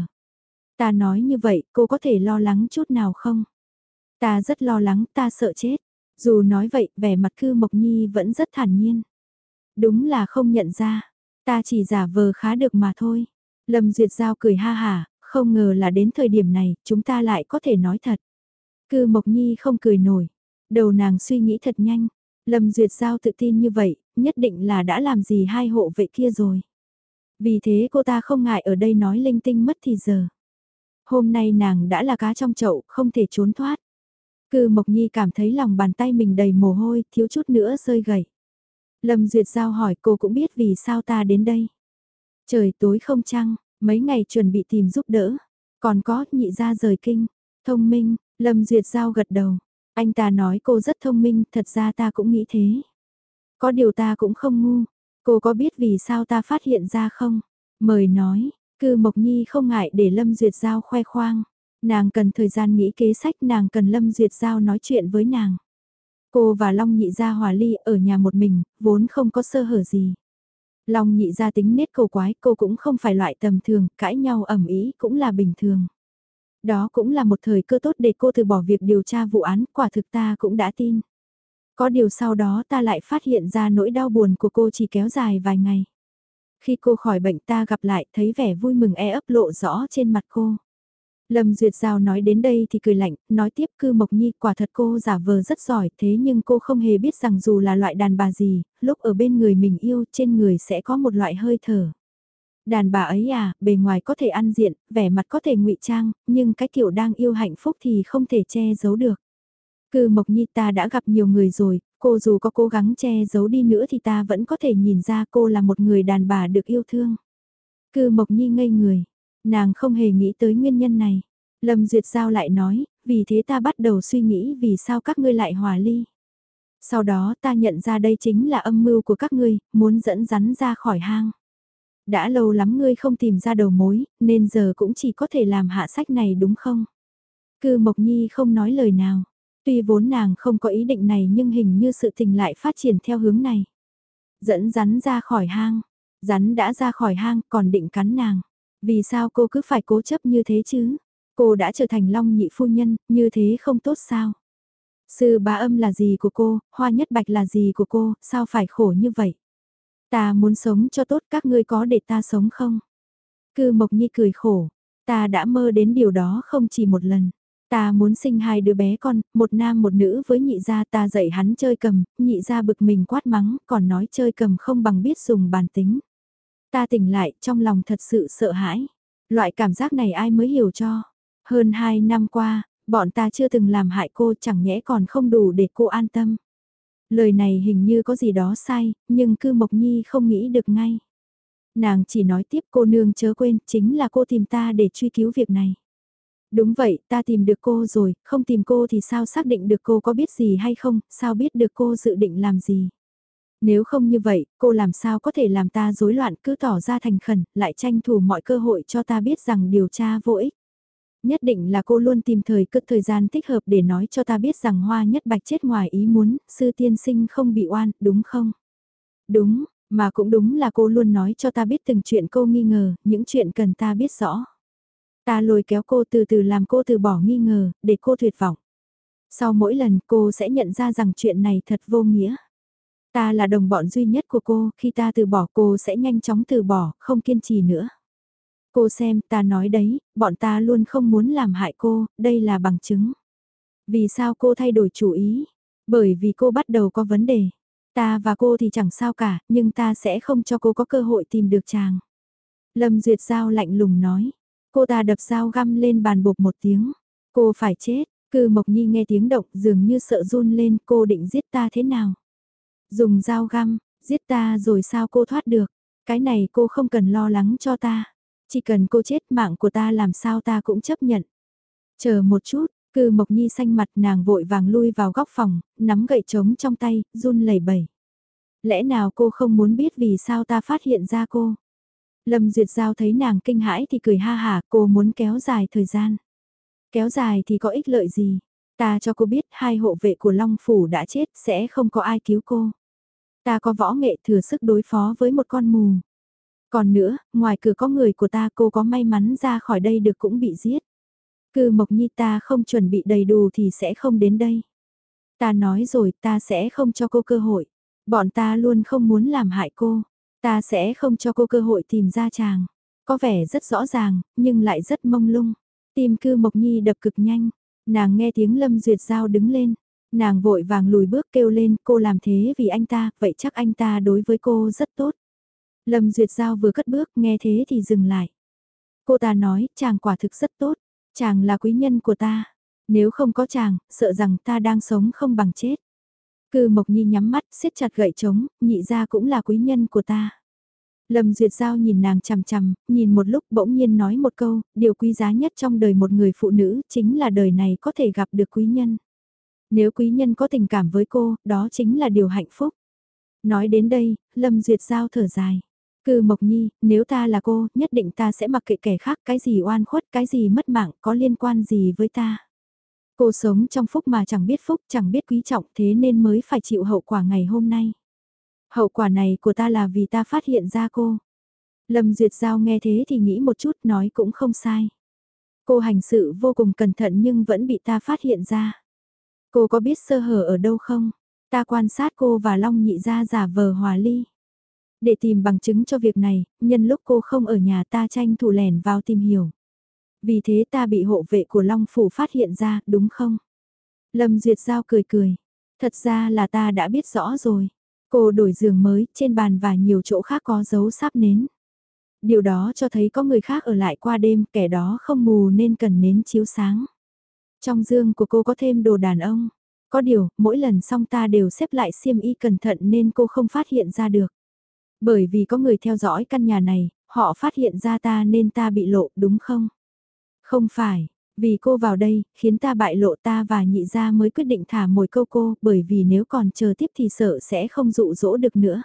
Ta nói như vậy cô có thể lo lắng chút nào không? Ta rất lo lắng ta sợ chết. Dù nói vậy vẻ mặt cư Mộc Nhi vẫn rất thản nhiên. Đúng là không nhận ra. Ta chỉ giả vờ khá được mà thôi. Lâm Duyệt Giao cười ha hà, không ngờ là đến thời điểm này chúng ta lại có thể nói thật. Cư Mộc Nhi không cười nổi. Đầu nàng suy nghĩ thật nhanh. Lâm Duyệt Giao tự tin như vậy, nhất định là đã làm gì hai hộ vệ kia rồi. Vì thế cô ta không ngại ở đây nói linh tinh mất thì giờ. Hôm nay nàng đã là cá trong chậu, không thể trốn thoát. Cư Mộc Nhi cảm thấy lòng bàn tay mình đầy mồ hôi, thiếu chút nữa rơi gầy. Lâm Duyệt Giao hỏi cô cũng biết vì sao ta đến đây. Trời tối không trăng, mấy ngày chuẩn bị tìm giúp đỡ. Còn có nhị ra rời kinh, thông minh, Lâm Duyệt Giao gật đầu. Anh ta nói cô rất thông minh, thật ra ta cũng nghĩ thế. Có điều ta cũng không ngu. Cô có biết vì sao ta phát hiện ra không? Mời nói, cư Mộc Nhi không ngại để Lâm Duyệt Giao khoe khoang. Nàng cần thời gian nghĩ kế sách nàng cần Lâm Duyệt Giao nói chuyện với nàng. Cô và Long Nhị Gia hòa ly ở nhà một mình, vốn không có sơ hở gì. Long Nhị Gia tính nết cầu quái cô cũng không phải loại tầm thường, cãi nhau ẩm ý cũng là bình thường. Đó cũng là một thời cơ tốt để cô từ bỏ việc điều tra vụ án, quả thực ta cũng đã tin. Có điều sau đó ta lại phát hiện ra nỗi đau buồn của cô chỉ kéo dài vài ngày. Khi cô khỏi bệnh ta gặp lại thấy vẻ vui mừng e ấp lộ rõ trên mặt cô. Lâm Duyệt Giao nói đến đây thì cười lạnh, nói tiếp cư Mộc Nhi quả thật cô giả vờ rất giỏi thế nhưng cô không hề biết rằng dù là loại đàn bà gì, lúc ở bên người mình yêu trên người sẽ có một loại hơi thở. Đàn bà ấy à, bề ngoài có thể ăn diện, vẻ mặt có thể ngụy trang, nhưng cái kiểu đang yêu hạnh phúc thì không thể che giấu được. Cư Mộc Nhi ta đã gặp nhiều người rồi, cô dù có cố gắng che giấu đi nữa thì ta vẫn có thể nhìn ra cô là một người đàn bà được yêu thương. Cư Mộc Nhi ngây người, nàng không hề nghĩ tới nguyên nhân này. Lâm Duyệt Giao lại nói, vì thế ta bắt đầu suy nghĩ vì sao các ngươi lại hòa ly. Sau đó ta nhận ra đây chính là âm mưu của các ngươi, muốn dẫn rắn ra khỏi hang. Đã lâu lắm ngươi không tìm ra đầu mối, nên giờ cũng chỉ có thể làm hạ sách này đúng không? Cư Mộc Nhi không nói lời nào. Tuy vốn nàng không có ý định này nhưng hình như sự tình lại phát triển theo hướng này. Dẫn rắn ra khỏi hang. Rắn đã ra khỏi hang còn định cắn nàng. Vì sao cô cứ phải cố chấp như thế chứ? Cô đã trở thành long nhị phu nhân, như thế không tốt sao? Sư bá âm là gì của cô, hoa nhất bạch là gì của cô, sao phải khổ như vậy? Ta muốn sống cho tốt các ngươi có để ta sống không? Cư Mộc Nhi cười khổ, ta đã mơ đến điều đó không chỉ một lần. Ta muốn sinh hai đứa bé con, một nam một nữ với nhị gia ta dạy hắn chơi cầm, nhị gia bực mình quát mắng, còn nói chơi cầm không bằng biết dùng bàn tính. Ta tỉnh lại, trong lòng thật sự sợ hãi. Loại cảm giác này ai mới hiểu cho. Hơn hai năm qua, bọn ta chưa từng làm hại cô chẳng nhẽ còn không đủ để cô an tâm. Lời này hình như có gì đó sai, nhưng cư Mộc Nhi không nghĩ được ngay. Nàng chỉ nói tiếp cô nương chớ quên, chính là cô tìm ta để truy cứu việc này. Đúng vậy, ta tìm được cô rồi, không tìm cô thì sao xác định được cô có biết gì hay không, sao biết được cô dự định làm gì. Nếu không như vậy, cô làm sao có thể làm ta rối loạn cứ tỏ ra thành khẩn, lại tranh thủ mọi cơ hội cho ta biết rằng điều tra vô ích. Nhất định là cô luôn tìm thời cực thời gian thích hợp để nói cho ta biết rằng hoa nhất bạch chết ngoài ý muốn, sư tiên sinh không bị oan, đúng không? Đúng, mà cũng đúng là cô luôn nói cho ta biết từng chuyện cô nghi ngờ, những chuyện cần ta biết rõ. Ta lôi kéo cô từ từ làm cô từ bỏ nghi ngờ, để cô tuyệt vọng. Sau mỗi lần cô sẽ nhận ra rằng chuyện này thật vô nghĩa. Ta là đồng bọn duy nhất của cô, khi ta từ bỏ cô sẽ nhanh chóng từ bỏ, không kiên trì nữa. Cô xem, ta nói đấy, bọn ta luôn không muốn làm hại cô, đây là bằng chứng. Vì sao cô thay đổi chủ ý? Bởi vì cô bắt đầu có vấn đề. Ta và cô thì chẳng sao cả, nhưng ta sẽ không cho cô có cơ hội tìm được chàng. Lâm Duyệt Giao lạnh lùng nói. Cô ta đập dao găm lên bàn bột một tiếng. Cô phải chết, cư Mộc Nhi nghe tiếng động dường như sợ run lên cô định giết ta thế nào. Dùng dao găm, giết ta rồi sao cô thoát được. Cái này cô không cần lo lắng cho ta. Chỉ cần cô chết mạng của ta làm sao ta cũng chấp nhận. Chờ một chút, cư Mộc Nhi xanh mặt nàng vội vàng lui vào góc phòng, nắm gậy trống trong tay, run lẩy bẩy. Lẽ nào cô không muốn biết vì sao ta phát hiện ra cô? Lâm Duyệt Giao thấy nàng kinh hãi thì cười ha hà, cô muốn kéo dài thời gian. Kéo dài thì có ích lợi gì? Ta cho cô biết hai hộ vệ của Long Phủ đã chết sẽ không có ai cứu cô. Ta có võ nghệ thừa sức đối phó với một con mù. Còn nữa, ngoài cửa có người của ta cô có may mắn ra khỏi đây được cũng bị giết. Cư Mộc Nhi ta không chuẩn bị đầy đủ thì sẽ không đến đây. Ta nói rồi ta sẽ không cho cô cơ hội. Bọn ta luôn không muốn làm hại cô. Ta sẽ không cho cô cơ hội tìm ra chàng. Có vẻ rất rõ ràng, nhưng lại rất mông lung. Tim cư Mộc Nhi đập cực nhanh. Nàng nghe tiếng Lâm Duyệt Giao đứng lên. Nàng vội vàng lùi bước kêu lên cô làm thế vì anh ta, vậy chắc anh ta đối với cô rất tốt. Lâm Duyệt Giao vừa cất bước nghe thế thì dừng lại. Cô ta nói chàng quả thực rất tốt, chàng là quý nhân của ta. Nếu không có chàng, sợ rằng ta đang sống không bằng chết. Cư Mộc Nhi nhắm mắt, siết chặt gậy trống, nhị ra cũng là quý nhân của ta. Lâm Duyệt Giao nhìn nàng chằm chằm, nhìn một lúc bỗng nhiên nói một câu, điều quý giá nhất trong đời một người phụ nữ chính là đời này có thể gặp được quý nhân. Nếu quý nhân có tình cảm với cô, đó chính là điều hạnh phúc. Nói đến đây, Lâm Duyệt Giao thở dài. Cư Mộc Nhi, nếu ta là cô, nhất định ta sẽ mặc kệ kẻ khác, cái gì oan khuất, cái gì mất mạng, có liên quan gì với ta. Cô sống trong phúc mà chẳng biết phúc, chẳng biết quý trọng thế nên mới phải chịu hậu quả ngày hôm nay. Hậu quả này của ta là vì ta phát hiện ra cô. Lâm Duyệt Giao nghe thế thì nghĩ một chút nói cũng không sai. Cô hành sự vô cùng cẩn thận nhưng vẫn bị ta phát hiện ra. Cô có biết sơ hở ở đâu không? Ta quan sát cô và Long nhị ra giả vờ hòa ly. Để tìm bằng chứng cho việc này, nhân lúc cô không ở nhà ta tranh thủ lẻn vào tìm hiểu. Vì thế ta bị hộ vệ của Long Phủ phát hiện ra, đúng không? Lâm Duyệt Giao cười cười. Thật ra là ta đã biết rõ rồi. Cô đổi giường mới, trên bàn và nhiều chỗ khác có dấu sáp nến. Điều đó cho thấy có người khác ở lại qua đêm, kẻ đó không mù nên cần nến chiếu sáng. Trong giường của cô có thêm đồ đàn ông. Có điều, mỗi lần xong ta đều xếp lại xiêm y cẩn thận nên cô không phát hiện ra được. Bởi vì có người theo dõi căn nhà này, họ phát hiện ra ta nên ta bị lộ, đúng không? Không phải, vì cô vào đây, khiến ta bại lộ ta và nhị gia mới quyết định thả mồi câu cô, bởi vì nếu còn chờ tiếp thì sợ sẽ không dụ dỗ được nữa.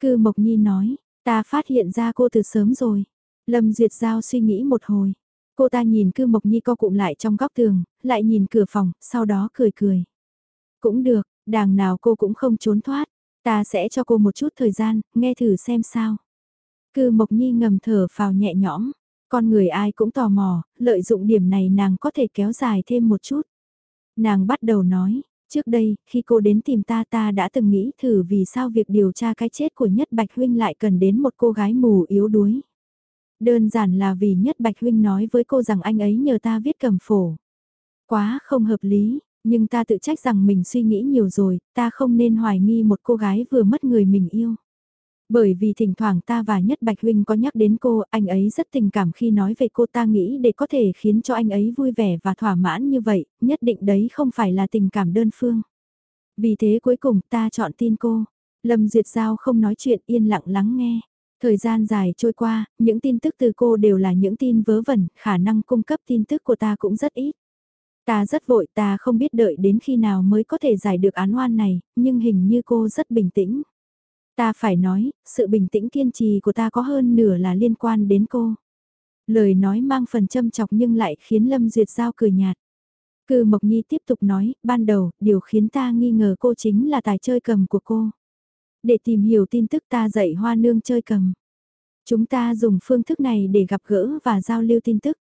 Cư Mộc Nhi nói, ta phát hiện ra cô từ sớm rồi. Lâm Duyệt Giao suy nghĩ một hồi. Cô ta nhìn Cư Mộc Nhi co cụm lại trong góc tường, lại nhìn cửa phòng, sau đó cười cười. Cũng được, đàng nào cô cũng không trốn thoát. Ta sẽ cho cô một chút thời gian, nghe thử xem sao. Cư Mộc Nhi ngầm thở phào nhẹ nhõm. Con người ai cũng tò mò, lợi dụng điểm này nàng có thể kéo dài thêm một chút. Nàng bắt đầu nói, trước đây, khi cô đến tìm ta ta đã từng nghĩ thử vì sao việc điều tra cái chết của Nhất Bạch Huynh lại cần đến một cô gái mù yếu đuối. Đơn giản là vì nhất Bạch Huynh nói với cô rằng anh ấy nhờ ta viết cầm phổ. Quá không hợp lý, nhưng ta tự trách rằng mình suy nghĩ nhiều rồi, ta không nên hoài nghi một cô gái vừa mất người mình yêu. Bởi vì thỉnh thoảng ta và Nhất Bạch Huynh có nhắc đến cô, anh ấy rất tình cảm khi nói về cô ta nghĩ để có thể khiến cho anh ấy vui vẻ và thỏa mãn như vậy, nhất định đấy không phải là tình cảm đơn phương. Vì thế cuối cùng ta chọn tin cô. Lâm Duyệt Giao không nói chuyện yên lặng lắng nghe. Thời gian dài trôi qua, những tin tức từ cô đều là những tin vớ vẩn, khả năng cung cấp tin tức của ta cũng rất ít. Ta rất vội, ta không biết đợi đến khi nào mới có thể giải được án oan này, nhưng hình như cô rất bình tĩnh. Ta phải nói, sự bình tĩnh kiên trì của ta có hơn nửa là liên quan đến cô. Lời nói mang phần châm chọc nhưng lại khiến Lâm Duyệt Giao cười nhạt. Cư Mộc Nhi tiếp tục nói, ban đầu, điều khiến ta nghi ngờ cô chính là tài chơi cầm của cô. Để tìm hiểu tin tức ta dạy hoa nương chơi cầm. Chúng ta dùng phương thức này để gặp gỡ và giao lưu tin tức.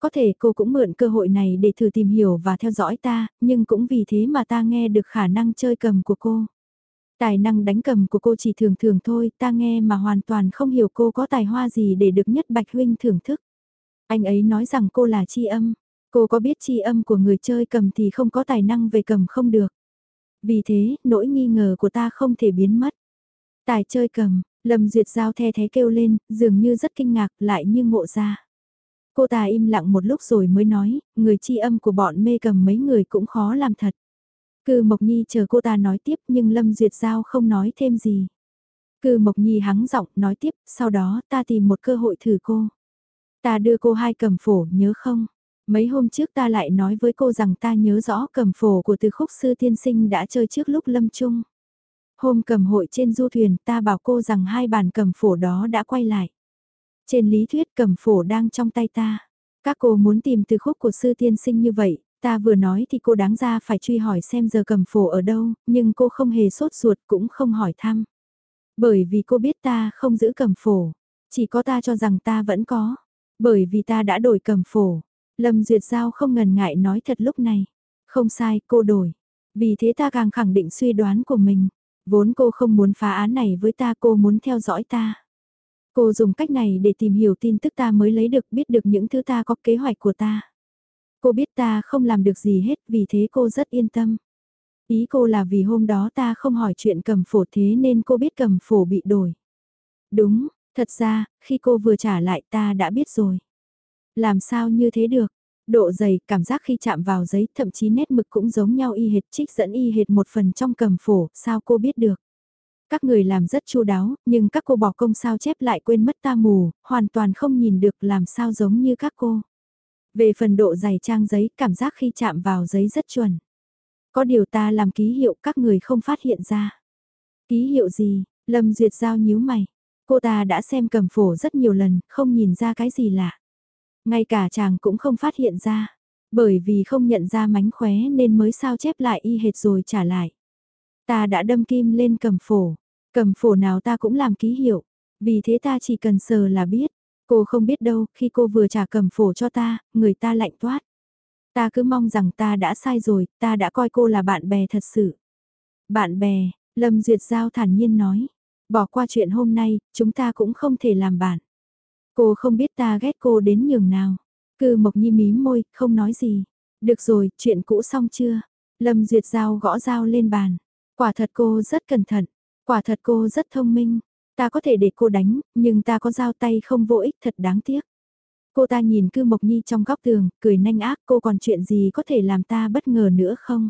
Có thể cô cũng mượn cơ hội này để thử tìm hiểu và theo dõi ta, nhưng cũng vì thế mà ta nghe được khả năng chơi cầm của cô. Tài năng đánh cầm của cô chỉ thường thường thôi, ta nghe mà hoàn toàn không hiểu cô có tài hoa gì để được nhất Bạch Huynh thưởng thức. Anh ấy nói rằng cô là chi âm, cô có biết chi âm của người chơi cầm thì không có tài năng về cầm không được. Vì thế, nỗi nghi ngờ của ta không thể biến mất. Tài chơi cầm, Lâm Duyệt Giao the thế kêu lên, dường như rất kinh ngạc lại như ngộ ra. Cô ta im lặng một lúc rồi mới nói, người chi âm của bọn mê cầm mấy người cũng khó làm thật. Cư Mộc Nhi chờ cô ta nói tiếp nhưng Lâm Duyệt Giao không nói thêm gì. Cư Mộc Nhi hắng giọng nói tiếp, sau đó ta tìm một cơ hội thử cô. Ta đưa cô hai cầm phổ, nhớ không? Mấy hôm trước ta lại nói với cô rằng ta nhớ rõ cầm phổ của từ khúc sư tiên sinh đã chơi trước lúc lâm trung Hôm cầm hội trên du thuyền ta bảo cô rằng hai bản cầm phổ đó đã quay lại. Trên lý thuyết cầm phổ đang trong tay ta. Các cô muốn tìm từ khúc của sư tiên sinh như vậy, Ta vừa nói thì cô đáng ra phải truy hỏi xem giờ cầm phổ ở đâu, nhưng cô không hề sốt ruột cũng không hỏi thăm. Bởi vì cô biết ta không giữ cầm phổ, chỉ có ta cho rằng ta vẫn có. Bởi vì ta đã đổi cầm phổ. Lâm Duyệt Giao không ngần ngại nói thật lúc này. Không sai, cô đổi. Vì thế ta càng khẳng định suy đoán của mình. Vốn cô không muốn phá án này với ta, cô muốn theo dõi ta. Cô dùng cách này để tìm hiểu tin tức ta mới lấy được biết được những thứ ta có kế hoạch của ta. Cô biết ta không làm được gì hết vì thế cô rất yên tâm. Ý cô là vì hôm đó ta không hỏi chuyện cầm phổ thế nên cô biết cầm phổ bị đổi. Đúng, thật ra, khi cô vừa trả lại ta đã biết rồi. Làm sao như thế được? Độ dày, cảm giác khi chạm vào giấy, thậm chí nét mực cũng giống nhau y hệt, trích dẫn y hệt một phần trong cầm phổ, sao cô biết được? Các người làm rất chu đáo, nhưng các cô bỏ công sao chép lại quên mất ta mù, hoàn toàn không nhìn được làm sao giống như các cô. Về phần độ dày trang giấy, cảm giác khi chạm vào giấy rất chuẩn. Có điều ta làm ký hiệu các người không phát hiện ra. Ký hiệu gì? Lâm Duyệt Giao nhíu mày. Cô ta đã xem cầm phổ rất nhiều lần, không nhìn ra cái gì lạ. Ngay cả chàng cũng không phát hiện ra. Bởi vì không nhận ra mánh khóe nên mới sao chép lại y hệt rồi trả lại. Ta đã đâm kim lên cầm phổ. Cầm phổ nào ta cũng làm ký hiệu. Vì thế ta chỉ cần sờ là biết. Cô không biết đâu, khi cô vừa trả cầm phổ cho ta, người ta lạnh toát. Ta cứ mong rằng ta đã sai rồi, ta đã coi cô là bạn bè thật sự. Bạn bè, Lâm Duyệt Giao thản nhiên nói. Bỏ qua chuyện hôm nay, chúng ta cũng không thể làm bạn. Cô không biết ta ghét cô đến nhường nào. Cư Mộc Nhi mím môi, không nói gì. Được rồi, chuyện cũ xong chưa? Lâm Duyệt Giao gõ dao lên bàn. Quả thật cô rất cẩn thận. Quả thật cô rất thông minh. Ta có thể để cô đánh, nhưng ta có dao tay không vô ích thật đáng tiếc. Cô ta nhìn cư Mộc Nhi trong góc tường, cười nanh ác cô còn chuyện gì có thể làm ta bất ngờ nữa không?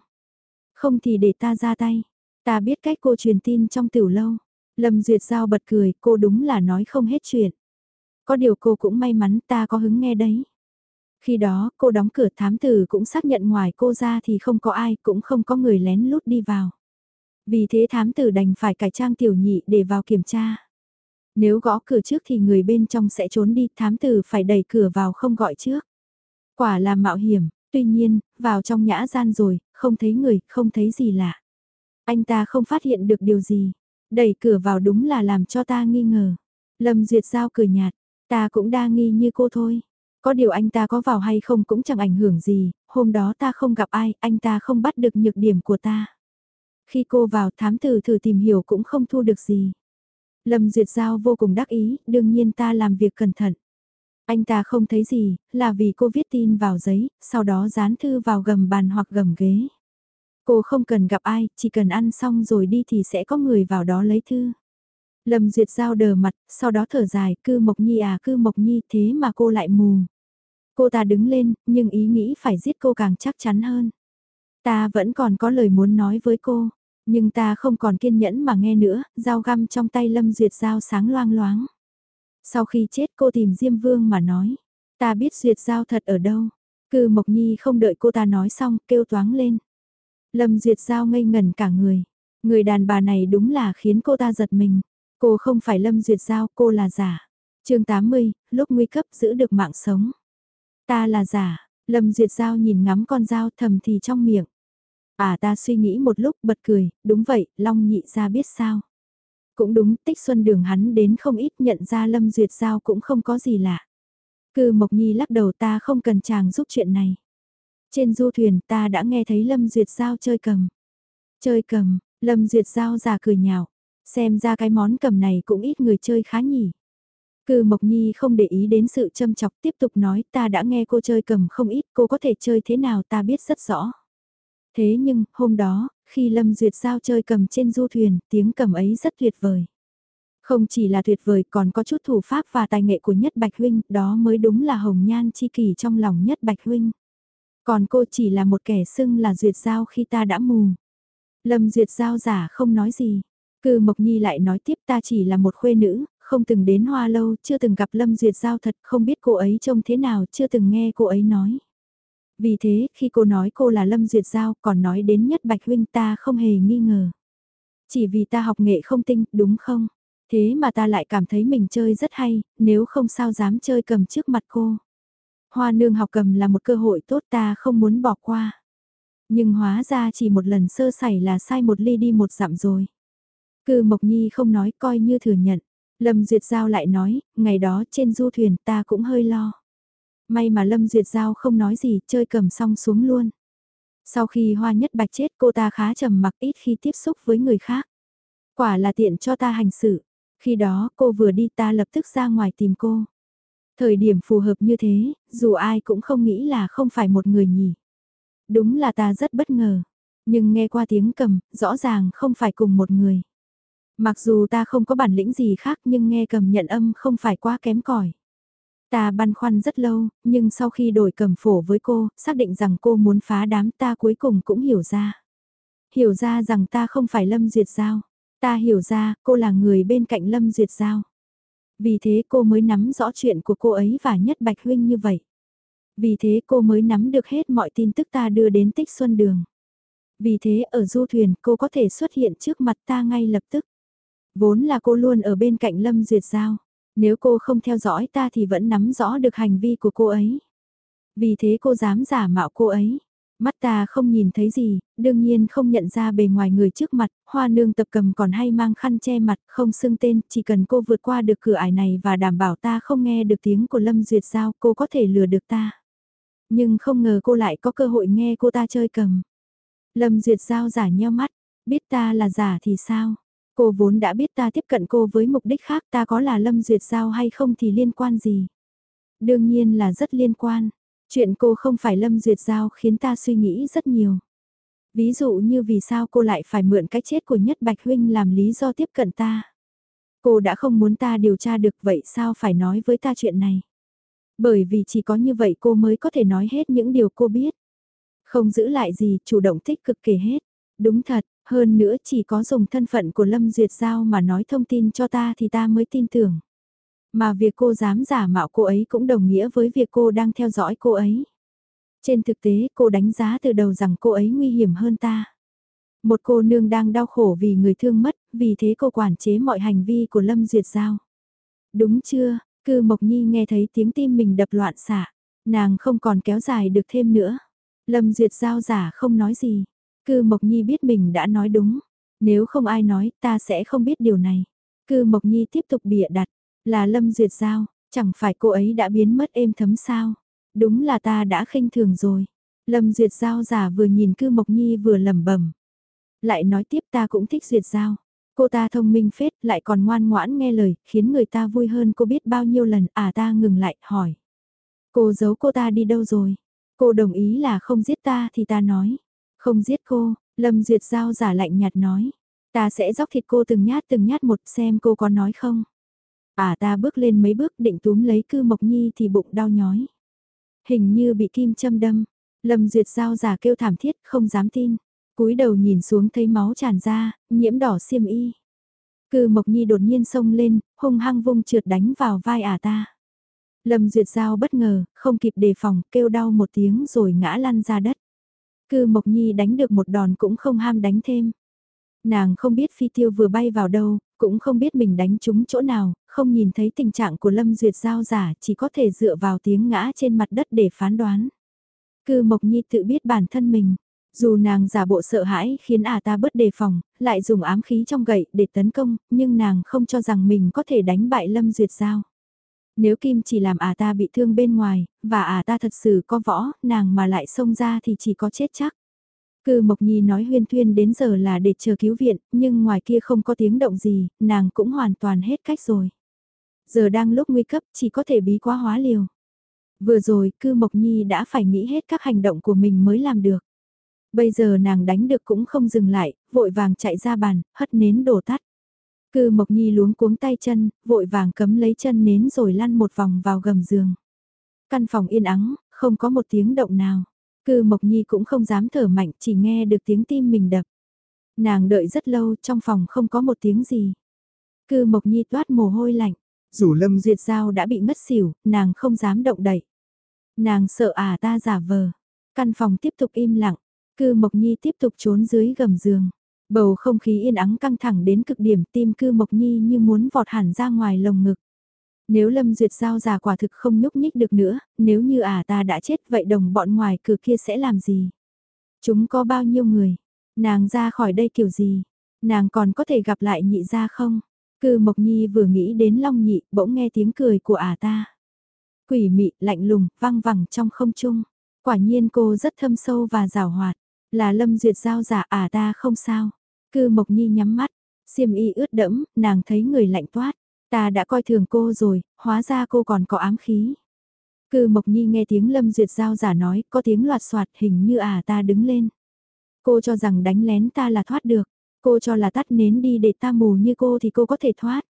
Không thì để ta ra tay. Ta biết cách cô truyền tin trong tiểu lâu. Lâm Duyệt Giao bật cười, cô đúng là nói không hết chuyện. Có điều cô cũng may mắn ta có hứng nghe đấy. Khi đó, cô đóng cửa thám tử cũng xác nhận ngoài cô ra thì không có ai, cũng không có người lén lút đi vào. Vì thế thám tử đành phải cải trang tiểu nhị để vào kiểm tra. Nếu gõ cửa trước thì người bên trong sẽ trốn đi, thám tử phải đẩy cửa vào không gọi trước. Quả là mạo hiểm, tuy nhiên, vào trong nhã gian rồi, không thấy người, không thấy gì lạ. Anh ta không phát hiện được điều gì. Đẩy cửa vào đúng là làm cho ta nghi ngờ. Lâm Duyệt Giao cười nhạt, ta cũng đa nghi như cô thôi. Có điều anh ta có vào hay không cũng chẳng ảnh hưởng gì, hôm đó ta không gặp ai, anh ta không bắt được nhược điểm của ta. Khi cô vào thám tử thử tìm hiểu cũng không thu được gì. Lâm Duyệt Giao vô cùng đắc ý, đương nhiên ta làm việc cẩn thận. Anh ta không thấy gì, là vì cô viết tin vào giấy, sau đó dán thư vào gầm bàn hoặc gầm ghế. Cô không cần gặp ai, chỉ cần ăn xong rồi đi thì sẽ có người vào đó lấy thư. Lâm Duyệt Giao đờ mặt, sau đó thở dài, cư Mộc Nhi à cư Mộc Nhi thế mà cô lại mù. Cô ta đứng lên, nhưng ý nghĩ phải giết cô càng chắc chắn hơn. Ta vẫn còn có lời muốn nói với cô, nhưng ta không còn kiên nhẫn mà nghe nữa, dao găm trong tay Lâm Duyệt Giao sáng loang loáng. Sau khi chết cô tìm Diêm Vương mà nói, ta biết Duyệt Giao thật ở đâu. Cư Mộc Nhi không đợi cô ta nói xong, kêu toáng lên. Lâm Duyệt Giao ngây ngẩn cả người. Người đàn bà này đúng là khiến cô ta giật mình. Cô không phải Lâm Duyệt Giao, cô là giả. chương 80, lúc nguy cấp giữ được mạng sống. Ta là giả, Lâm Duyệt Giao nhìn ngắm con dao thầm thì trong miệng. À ta suy nghĩ một lúc bật cười, đúng vậy, Long nhị ra biết sao. Cũng đúng, tích xuân đường hắn đến không ít nhận ra Lâm Duyệt Giao cũng không có gì lạ. Cư Mộc Nhi lắc đầu ta không cần chàng giúp chuyện này. Trên du thuyền ta đã nghe thấy Lâm Duyệt Giao chơi cầm. Chơi cầm, Lâm Duyệt Giao già cười nhạo. Xem ra cái món cầm này cũng ít người chơi khá nhỉ. Cư Mộc Nhi không để ý đến sự châm chọc tiếp tục nói ta đã nghe cô chơi cầm không ít cô có thể chơi thế nào ta biết rất rõ. Thế nhưng, hôm đó, khi Lâm Duyệt Giao chơi cầm trên du thuyền, tiếng cầm ấy rất tuyệt vời. Không chỉ là tuyệt vời còn có chút thủ pháp và tài nghệ của Nhất Bạch Huynh, đó mới đúng là hồng nhan chi kỳ trong lòng Nhất Bạch Huynh. Còn cô chỉ là một kẻ xưng là Duyệt Giao khi ta đã mù. Lâm Duyệt Giao giả không nói gì. Cư Mộc Nhi lại nói tiếp ta chỉ là một khuê nữ, không từng đến hoa lâu, chưa từng gặp Lâm Duyệt Giao thật, không biết cô ấy trông thế nào, chưa từng nghe cô ấy nói. Vì thế, khi cô nói cô là Lâm Duyệt Giao, còn nói đến nhất Bạch Huynh ta không hề nghi ngờ. Chỉ vì ta học nghệ không tinh, đúng không? Thế mà ta lại cảm thấy mình chơi rất hay, nếu không sao dám chơi cầm trước mặt cô. Hoa nương học cầm là một cơ hội tốt ta không muốn bỏ qua. Nhưng hóa ra chỉ một lần sơ sẩy là sai một ly đi một dặm rồi. Cư Mộc Nhi không nói coi như thừa nhận. Lâm Duyệt Giao lại nói, ngày đó trên du thuyền ta cũng hơi lo. May mà Lâm Duyệt Giao không nói gì, chơi cầm xong xuống luôn. Sau khi Hoa Nhất Bạch chết cô ta khá trầm mặc ít khi tiếp xúc với người khác. Quả là tiện cho ta hành xử. Khi đó cô vừa đi ta lập tức ra ngoài tìm cô. Thời điểm phù hợp như thế, dù ai cũng không nghĩ là không phải một người nhỉ. Đúng là ta rất bất ngờ. Nhưng nghe qua tiếng cầm, rõ ràng không phải cùng một người. Mặc dù ta không có bản lĩnh gì khác nhưng nghe cầm nhận âm không phải quá kém cỏi. Ta băn khoăn rất lâu, nhưng sau khi đổi cầm phổ với cô, xác định rằng cô muốn phá đám ta cuối cùng cũng hiểu ra. Hiểu ra rằng ta không phải Lâm Duyệt Giao. Ta hiểu ra, cô là người bên cạnh Lâm Duyệt Giao. Vì thế cô mới nắm rõ chuyện của cô ấy và nhất Bạch Huynh như vậy. Vì thế cô mới nắm được hết mọi tin tức ta đưa đến tích xuân đường. Vì thế ở du thuyền cô có thể xuất hiện trước mặt ta ngay lập tức. Vốn là cô luôn ở bên cạnh Lâm Duyệt Giao. Nếu cô không theo dõi ta thì vẫn nắm rõ được hành vi của cô ấy. Vì thế cô dám giả mạo cô ấy. Mắt ta không nhìn thấy gì, đương nhiên không nhận ra bề ngoài người trước mặt, hoa nương tập cầm còn hay mang khăn che mặt, không xưng tên, chỉ cần cô vượt qua được cửa ải này và đảm bảo ta không nghe được tiếng của Lâm Duyệt Giao, cô có thể lừa được ta. Nhưng không ngờ cô lại có cơ hội nghe cô ta chơi cầm. Lâm Duyệt Giao giả nheo mắt, biết ta là giả thì sao? Cô vốn đã biết ta tiếp cận cô với mục đích khác ta có là Lâm Duyệt Giao hay không thì liên quan gì? Đương nhiên là rất liên quan. Chuyện cô không phải Lâm Duyệt Giao khiến ta suy nghĩ rất nhiều. Ví dụ như vì sao cô lại phải mượn cái chết của Nhất Bạch Huynh làm lý do tiếp cận ta. Cô đã không muốn ta điều tra được vậy sao phải nói với ta chuyện này. Bởi vì chỉ có như vậy cô mới có thể nói hết những điều cô biết. Không giữ lại gì, chủ động tích cực kể hết. Đúng thật, hơn nữa chỉ có dùng thân phận của Lâm Duyệt Giao mà nói thông tin cho ta thì ta mới tin tưởng. Mà việc cô dám giả mạo cô ấy cũng đồng nghĩa với việc cô đang theo dõi cô ấy. Trên thực tế cô đánh giá từ đầu rằng cô ấy nguy hiểm hơn ta. Một cô nương đang đau khổ vì người thương mất, vì thế cô quản chế mọi hành vi của Lâm Duyệt Giao. Đúng chưa, cư Mộc Nhi nghe thấy tiếng tim mình đập loạn xạ, nàng không còn kéo dài được thêm nữa. Lâm Duyệt Giao giả không nói gì, Cư Mộc Nhi biết mình đã nói đúng. Nếu không ai nói, ta sẽ không biết điều này. Cư Mộc Nhi tiếp tục bịa đặt. Là Lâm Duyệt Giao, chẳng phải cô ấy đã biến mất êm thấm sao. Đúng là ta đã khinh thường rồi. Lâm Duyệt Giao giả vừa nhìn Cư Mộc Nhi vừa lẩm bẩm. Lại nói tiếp ta cũng thích Duyệt Giao. Cô ta thông minh phết lại còn ngoan ngoãn nghe lời, khiến người ta vui hơn cô biết bao nhiêu lần. À ta ngừng lại, hỏi. Cô giấu cô ta đi đâu rồi? Cô đồng ý là không giết ta thì ta nói. Không giết cô, Lâm Duyệt Giao giả lạnh nhạt nói. Ta sẽ dóc thịt cô từng nhát từng nhát một xem cô có nói không. À ta bước lên mấy bước định túm lấy cư Mộc Nhi thì bụng đau nhói. Hình như bị kim châm đâm. Lâm Duyệt Giao giả kêu thảm thiết không dám tin. cúi đầu nhìn xuống thấy máu tràn ra, nhiễm đỏ xiêm y. Cư Mộc Nhi đột nhiên xông lên, hung hăng vung trượt đánh vào vai ả ta. Lâm Duyệt Giao bất ngờ, không kịp đề phòng, kêu đau một tiếng rồi ngã lăn ra đất. Cư Mộc Nhi đánh được một đòn cũng không ham đánh thêm. Nàng không biết phi tiêu vừa bay vào đâu, cũng không biết mình đánh trúng chỗ nào, không nhìn thấy tình trạng của Lâm Duyệt Giao giả, chỉ có thể dựa vào tiếng ngã trên mặt đất để phán đoán. Cư Mộc Nhi tự biết bản thân mình, dù nàng giả bộ sợ hãi khiến à ta bớt đề phòng, lại dùng ám khí trong gậy để tấn công, nhưng nàng không cho rằng mình có thể đánh bại Lâm Duyệt Giao. Nếu Kim chỉ làm à ta bị thương bên ngoài, và à ta thật sự có võ, nàng mà lại xông ra thì chỉ có chết chắc. Cư Mộc Nhi nói huyên thuyên đến giờ là để chờ cứu viện, nhưng ngoài kia không có tiếng động gì, nàng cũng hoàn toàn hết cách rồi. Giờ đang lúc nguy cấp, chỉ có thể bí quá hóa liều. Vừa rồi, Cư Mộc Nhi đã phải nghĩ hết các hành động của mình mới làm được. Bây giờ nàng đánh được cũng không dừng lại, vội vàng chạy ra bàn, hất nến đổ tắt. Cư Mộc Nhi luống cuống tay chân, vội vàng cấm lấy chân nến rồi lăn một vòng vào gầm giường. Căn phòng yên ắng, không có một tiếng động nào. Cư Mộc Nhi cũng không dám thở mạnh, chỉ nghe được tiếng tim mình đập. Nàng đợi rất lâu, trong phòng không có một tiếng gì. Cư Mộc Nhi toát mồ hôi lạnh. Dù Lâm Duyệt Giao đã bị ngất xỉu, nàng không dám động đậy. Nàng sợ à ta giả vờ. Căn phòng tiếp tục im lặng. Cư Mộc Nhi tiếp tục trốn dưới gầm giường. Bầu không khí yên ắng căng thẳng đến cực điểm tim Cư Mộc Nhi như muốn vọt hẳn ra ngoài lồng ngực. Nếu Lâm Duyệt Giao già quả thực không nhúc nhích được nữa, nếu như à ta đã chết vậy đồng bọn ngoài cửa kia sẽ làm gì? Chúng có bao nhiêu người? Nàng ra khỏi đây kiểu gì? Nàng còn có thể gặp lại nhị ra không? Cư Mộc Nhi vừa nghĩ đến Long Nhị, bỗng nghe tiếng cười của ả ta. Quỷ mị, lạnh lùng, vang vẳng trong không trung. Quả nhiên cô rất thâm sâu và rào hoạt. Là Lâm Duyệt Giao giả ả à ta không sao. Cư Mộc Nhi nhắm mắt, xiêm y ướt đẫm, nàng thấy người lạnh toát. Ta đã coi thường cô rồi, hóa ra cô còn có ám khí. Cư Mộc Nhi nghe tiếng Lâm Duyệt Giao giả nói, có tiếng loạt soạt hình như à ta đứng lên. Cô cho rằng đánh lén ta là thoát được, cô cho là tắt nến đi để ta mù như cô thì cô có thể thoát.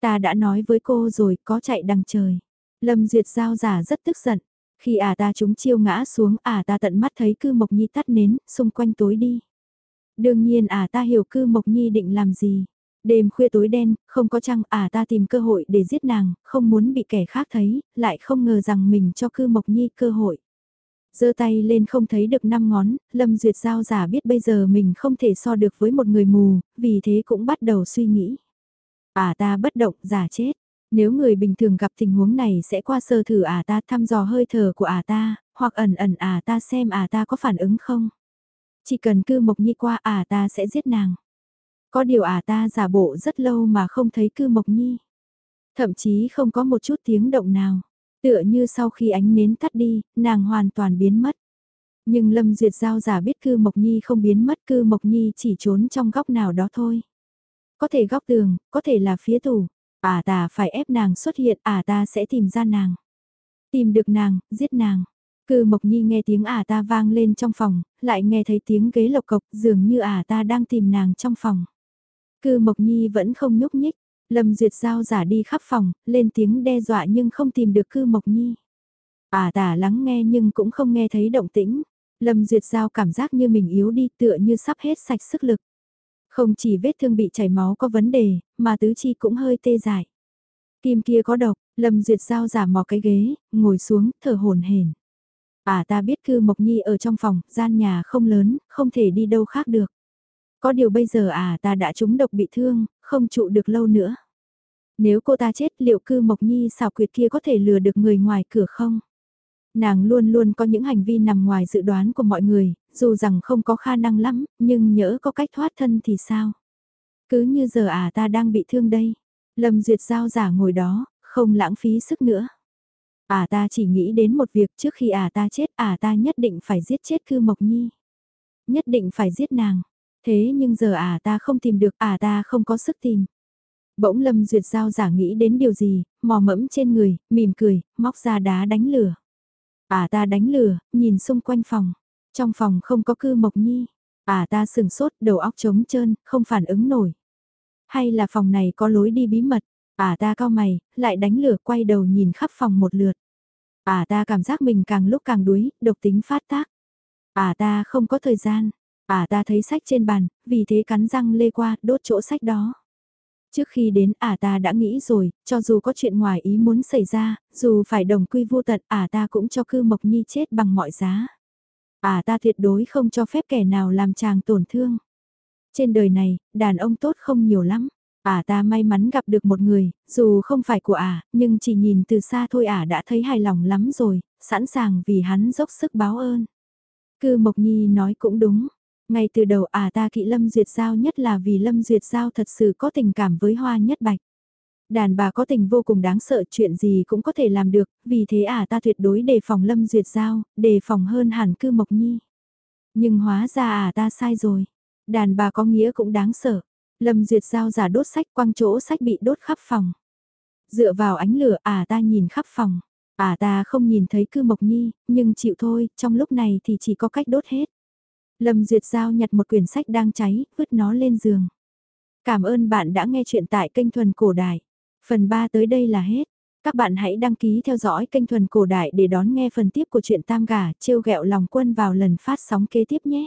Ta đã nói với cô rồi, có chạy đằng trời. Lâm Duyệt Giao giả rất tức giận. Khi à ta chúng chiêu ngã xuống, à ta tận mắt thấy cư Mộc Nhi tắt nến, xung quanh tối đi. Đương nhiên à ta hiểu cư Mộc Nhi định làm gì. Đêm khuya tối đen, không có trăng à ta tìm cơ hội để giết nàng, không muốn bị kẻ khác thấy, lại không ngờ rằng mình cho cư Mộc Nhi cơ hội. giơ tay lên không thấy được năm ngón, Lâm Duyệt Giao giả biết bây giờ mình không thể so được với một người mù, vì thế cũng bắt đầu suy nghĩ. À ta bất động, giả chết. Nếu người bình thường gặp tình huống này sẽ qua sơ thử à ta thăm dò hơi thở của à ta, hoặc ẩn ẩn à ta xem à ta có phản ứng không. Chỉ cần cư Mộc Nhi qua à ta sẽ giết nàng. Có điều à ta giả bộ rất lâu mà không thấy cư Mộc Nhi. Thậm chí không có một chút tiếng động nào. Tựa như sau khi ánh nến tắt đi, nàng hoàn toàn biến mất. Nhưng Lâm Duyệt Giao giả biết cư Mộc Nhi không biến mất cư Mộc Nhi chỉ trốn trong góc nào đó thôi. Có thể góc tường, có thể là phía tủ. À ta phải ép nàng xuất hiện, à ta sẽ tìm ra nàng. Tìm được nàng, giết nàng. Cư Mộc Nhi nghe tiếng ả ta vang lên trong phòng, lại nghe thấy tiếng ghế lộc cộc dường như ả ta đang tìm nàng trong phòng. Cư Mộc Nhi vẫn không nhúc nhích, Lâm Duyệt Giao giả đi khắp phòng, lên tiếng đe dọa nhưng không tìm được Cư Mộc Nhi. Ả tả lắng nghe nhưng cũng không nghe thấy động tĩnh. Lâm Duyệt Giao cảm giác như mình yếu đi tựa như sắp hết sạch sức lực. Không chỉ vết thương bị chảy máu có vấn đề, mà tứ chi cũng hơi tê dại. Kim kia có độc, Lâm Duyệt Giao giả mò cái ghế, ngồi xuống, thở hồn hển. À ta biết cư Mộc Nhi ở trong phòng, gian nhà không lớn, không thể đi đâu khác được. Có điều bây giờ à ta đã trúng độc bị thương, không trụ được lâu nữa. Nếu cô ta chết liệu cư Mộc Nhi xảo quyệt kia có thể lừa được người ngoài cửa không? Nàng luôn luôn có những hành vi nằm ngoài dự đoán của mọi người, dù rằng không có khả năng lắm, nhưng nhỡ có cách thoát thân thì sao? Cứ như giờ à ta đang bị thương đây. Lâm Duyệt Giao giả ngồi đó, không lãng phí sức nữa. À ta chỉ nghĩ đến một việc trước khi à ta chết à ta nhất định phải giết chết cư Mộc Nhi. Nhất định phải giết nàng. Thế nhưng giờ à ta không tìm được à ta không có sức tìm. Bỗng Lâm Duyệt Giao giả nghĩ đến điều gì, mò mẫm trên người, mỉm cười, móc ra đá đánh lửa. À ta đánh lửa, nhìn xung quanh phòng. Trong phòng không có cư mộc nhi. À ta sừng sốt, đầu óc trống trơn, không phản ứng nổi. Hay là phòng này có lối đi bí mật. À ta cao mày, lại đánh lửa quay đầu nhìn khắp phòng một lượt. À ta cảm giác mình càng lúc càng đuối, độc tính phát tác. À ta không có thời gian. À ta thấy sách trên bàn, vì thế cắn răng lê qua, đốt chỗ sách đó. Trước khi đến ả ta đã nghĩ rồi, cho dù có chuyện ngoài ý muốn xảy ra, dù phải đồng quy vô tận ả ta cũng cho cư Mộc Nhi chết bằng mọi giá. Ả ta tuyệt đối không cho phép kẻ nào làm chàng tổn thương. Trên đời này, đàn ông tốt không nhiều lắm. Ả ta may mắn gặp được một người, dù không phải của ả, nhưng chỉ nhìn từ xa thôi ả đã thấy hài lòng lắm rồi, sẵn sàng vì hắn dốc sức báo ơn. Cư Mộc Nhi nói cũng đúng, ngay từ đầu à ta kỵ Lâm Duyệt Giao nhất là vì Lâm Duyệt Giao thật sự có tình cảm với Hoa Nhất Bạch. Đàn bà có tình vô cùng đáng sợ chuyện gì cũng có thể làm được, vì thế à ta tuyệt đối đề phòng Lâm Duyệt Giao, đề phòng hơn hẳn cư Mộc Nhi. Nhưng hóa ra à ta sai rồi. Đàn bà có nghĩa cũng đáng sợ. Lâm Duyệt Giao giả đốt sách quăng chỗ sách bị đốt khắp phòng. Dựa vào ánh lửa à ta nhìn khắp phòng. À ta không nhìn thấy cư Mộc Nhi, nhưng chịu thôi, trong lúc này thì chỉ có cách đốt hết. Lâm Duyệt Giao nhặt một quyển sách đang cháy, vứt nó lên giường. Cảm ơn bạn đã nghe chuyện tại kênh Thuần Cổ Đại. Phần 3 tới đây là hết. Các bạn hãy đăng ký theo dõi kênh Thuần Cổ Đại để đón nghe phần tiếp của chuyện Tam Gà, trêu ghẹo lòng quân vào lần phát sóng kế tiếp nhé.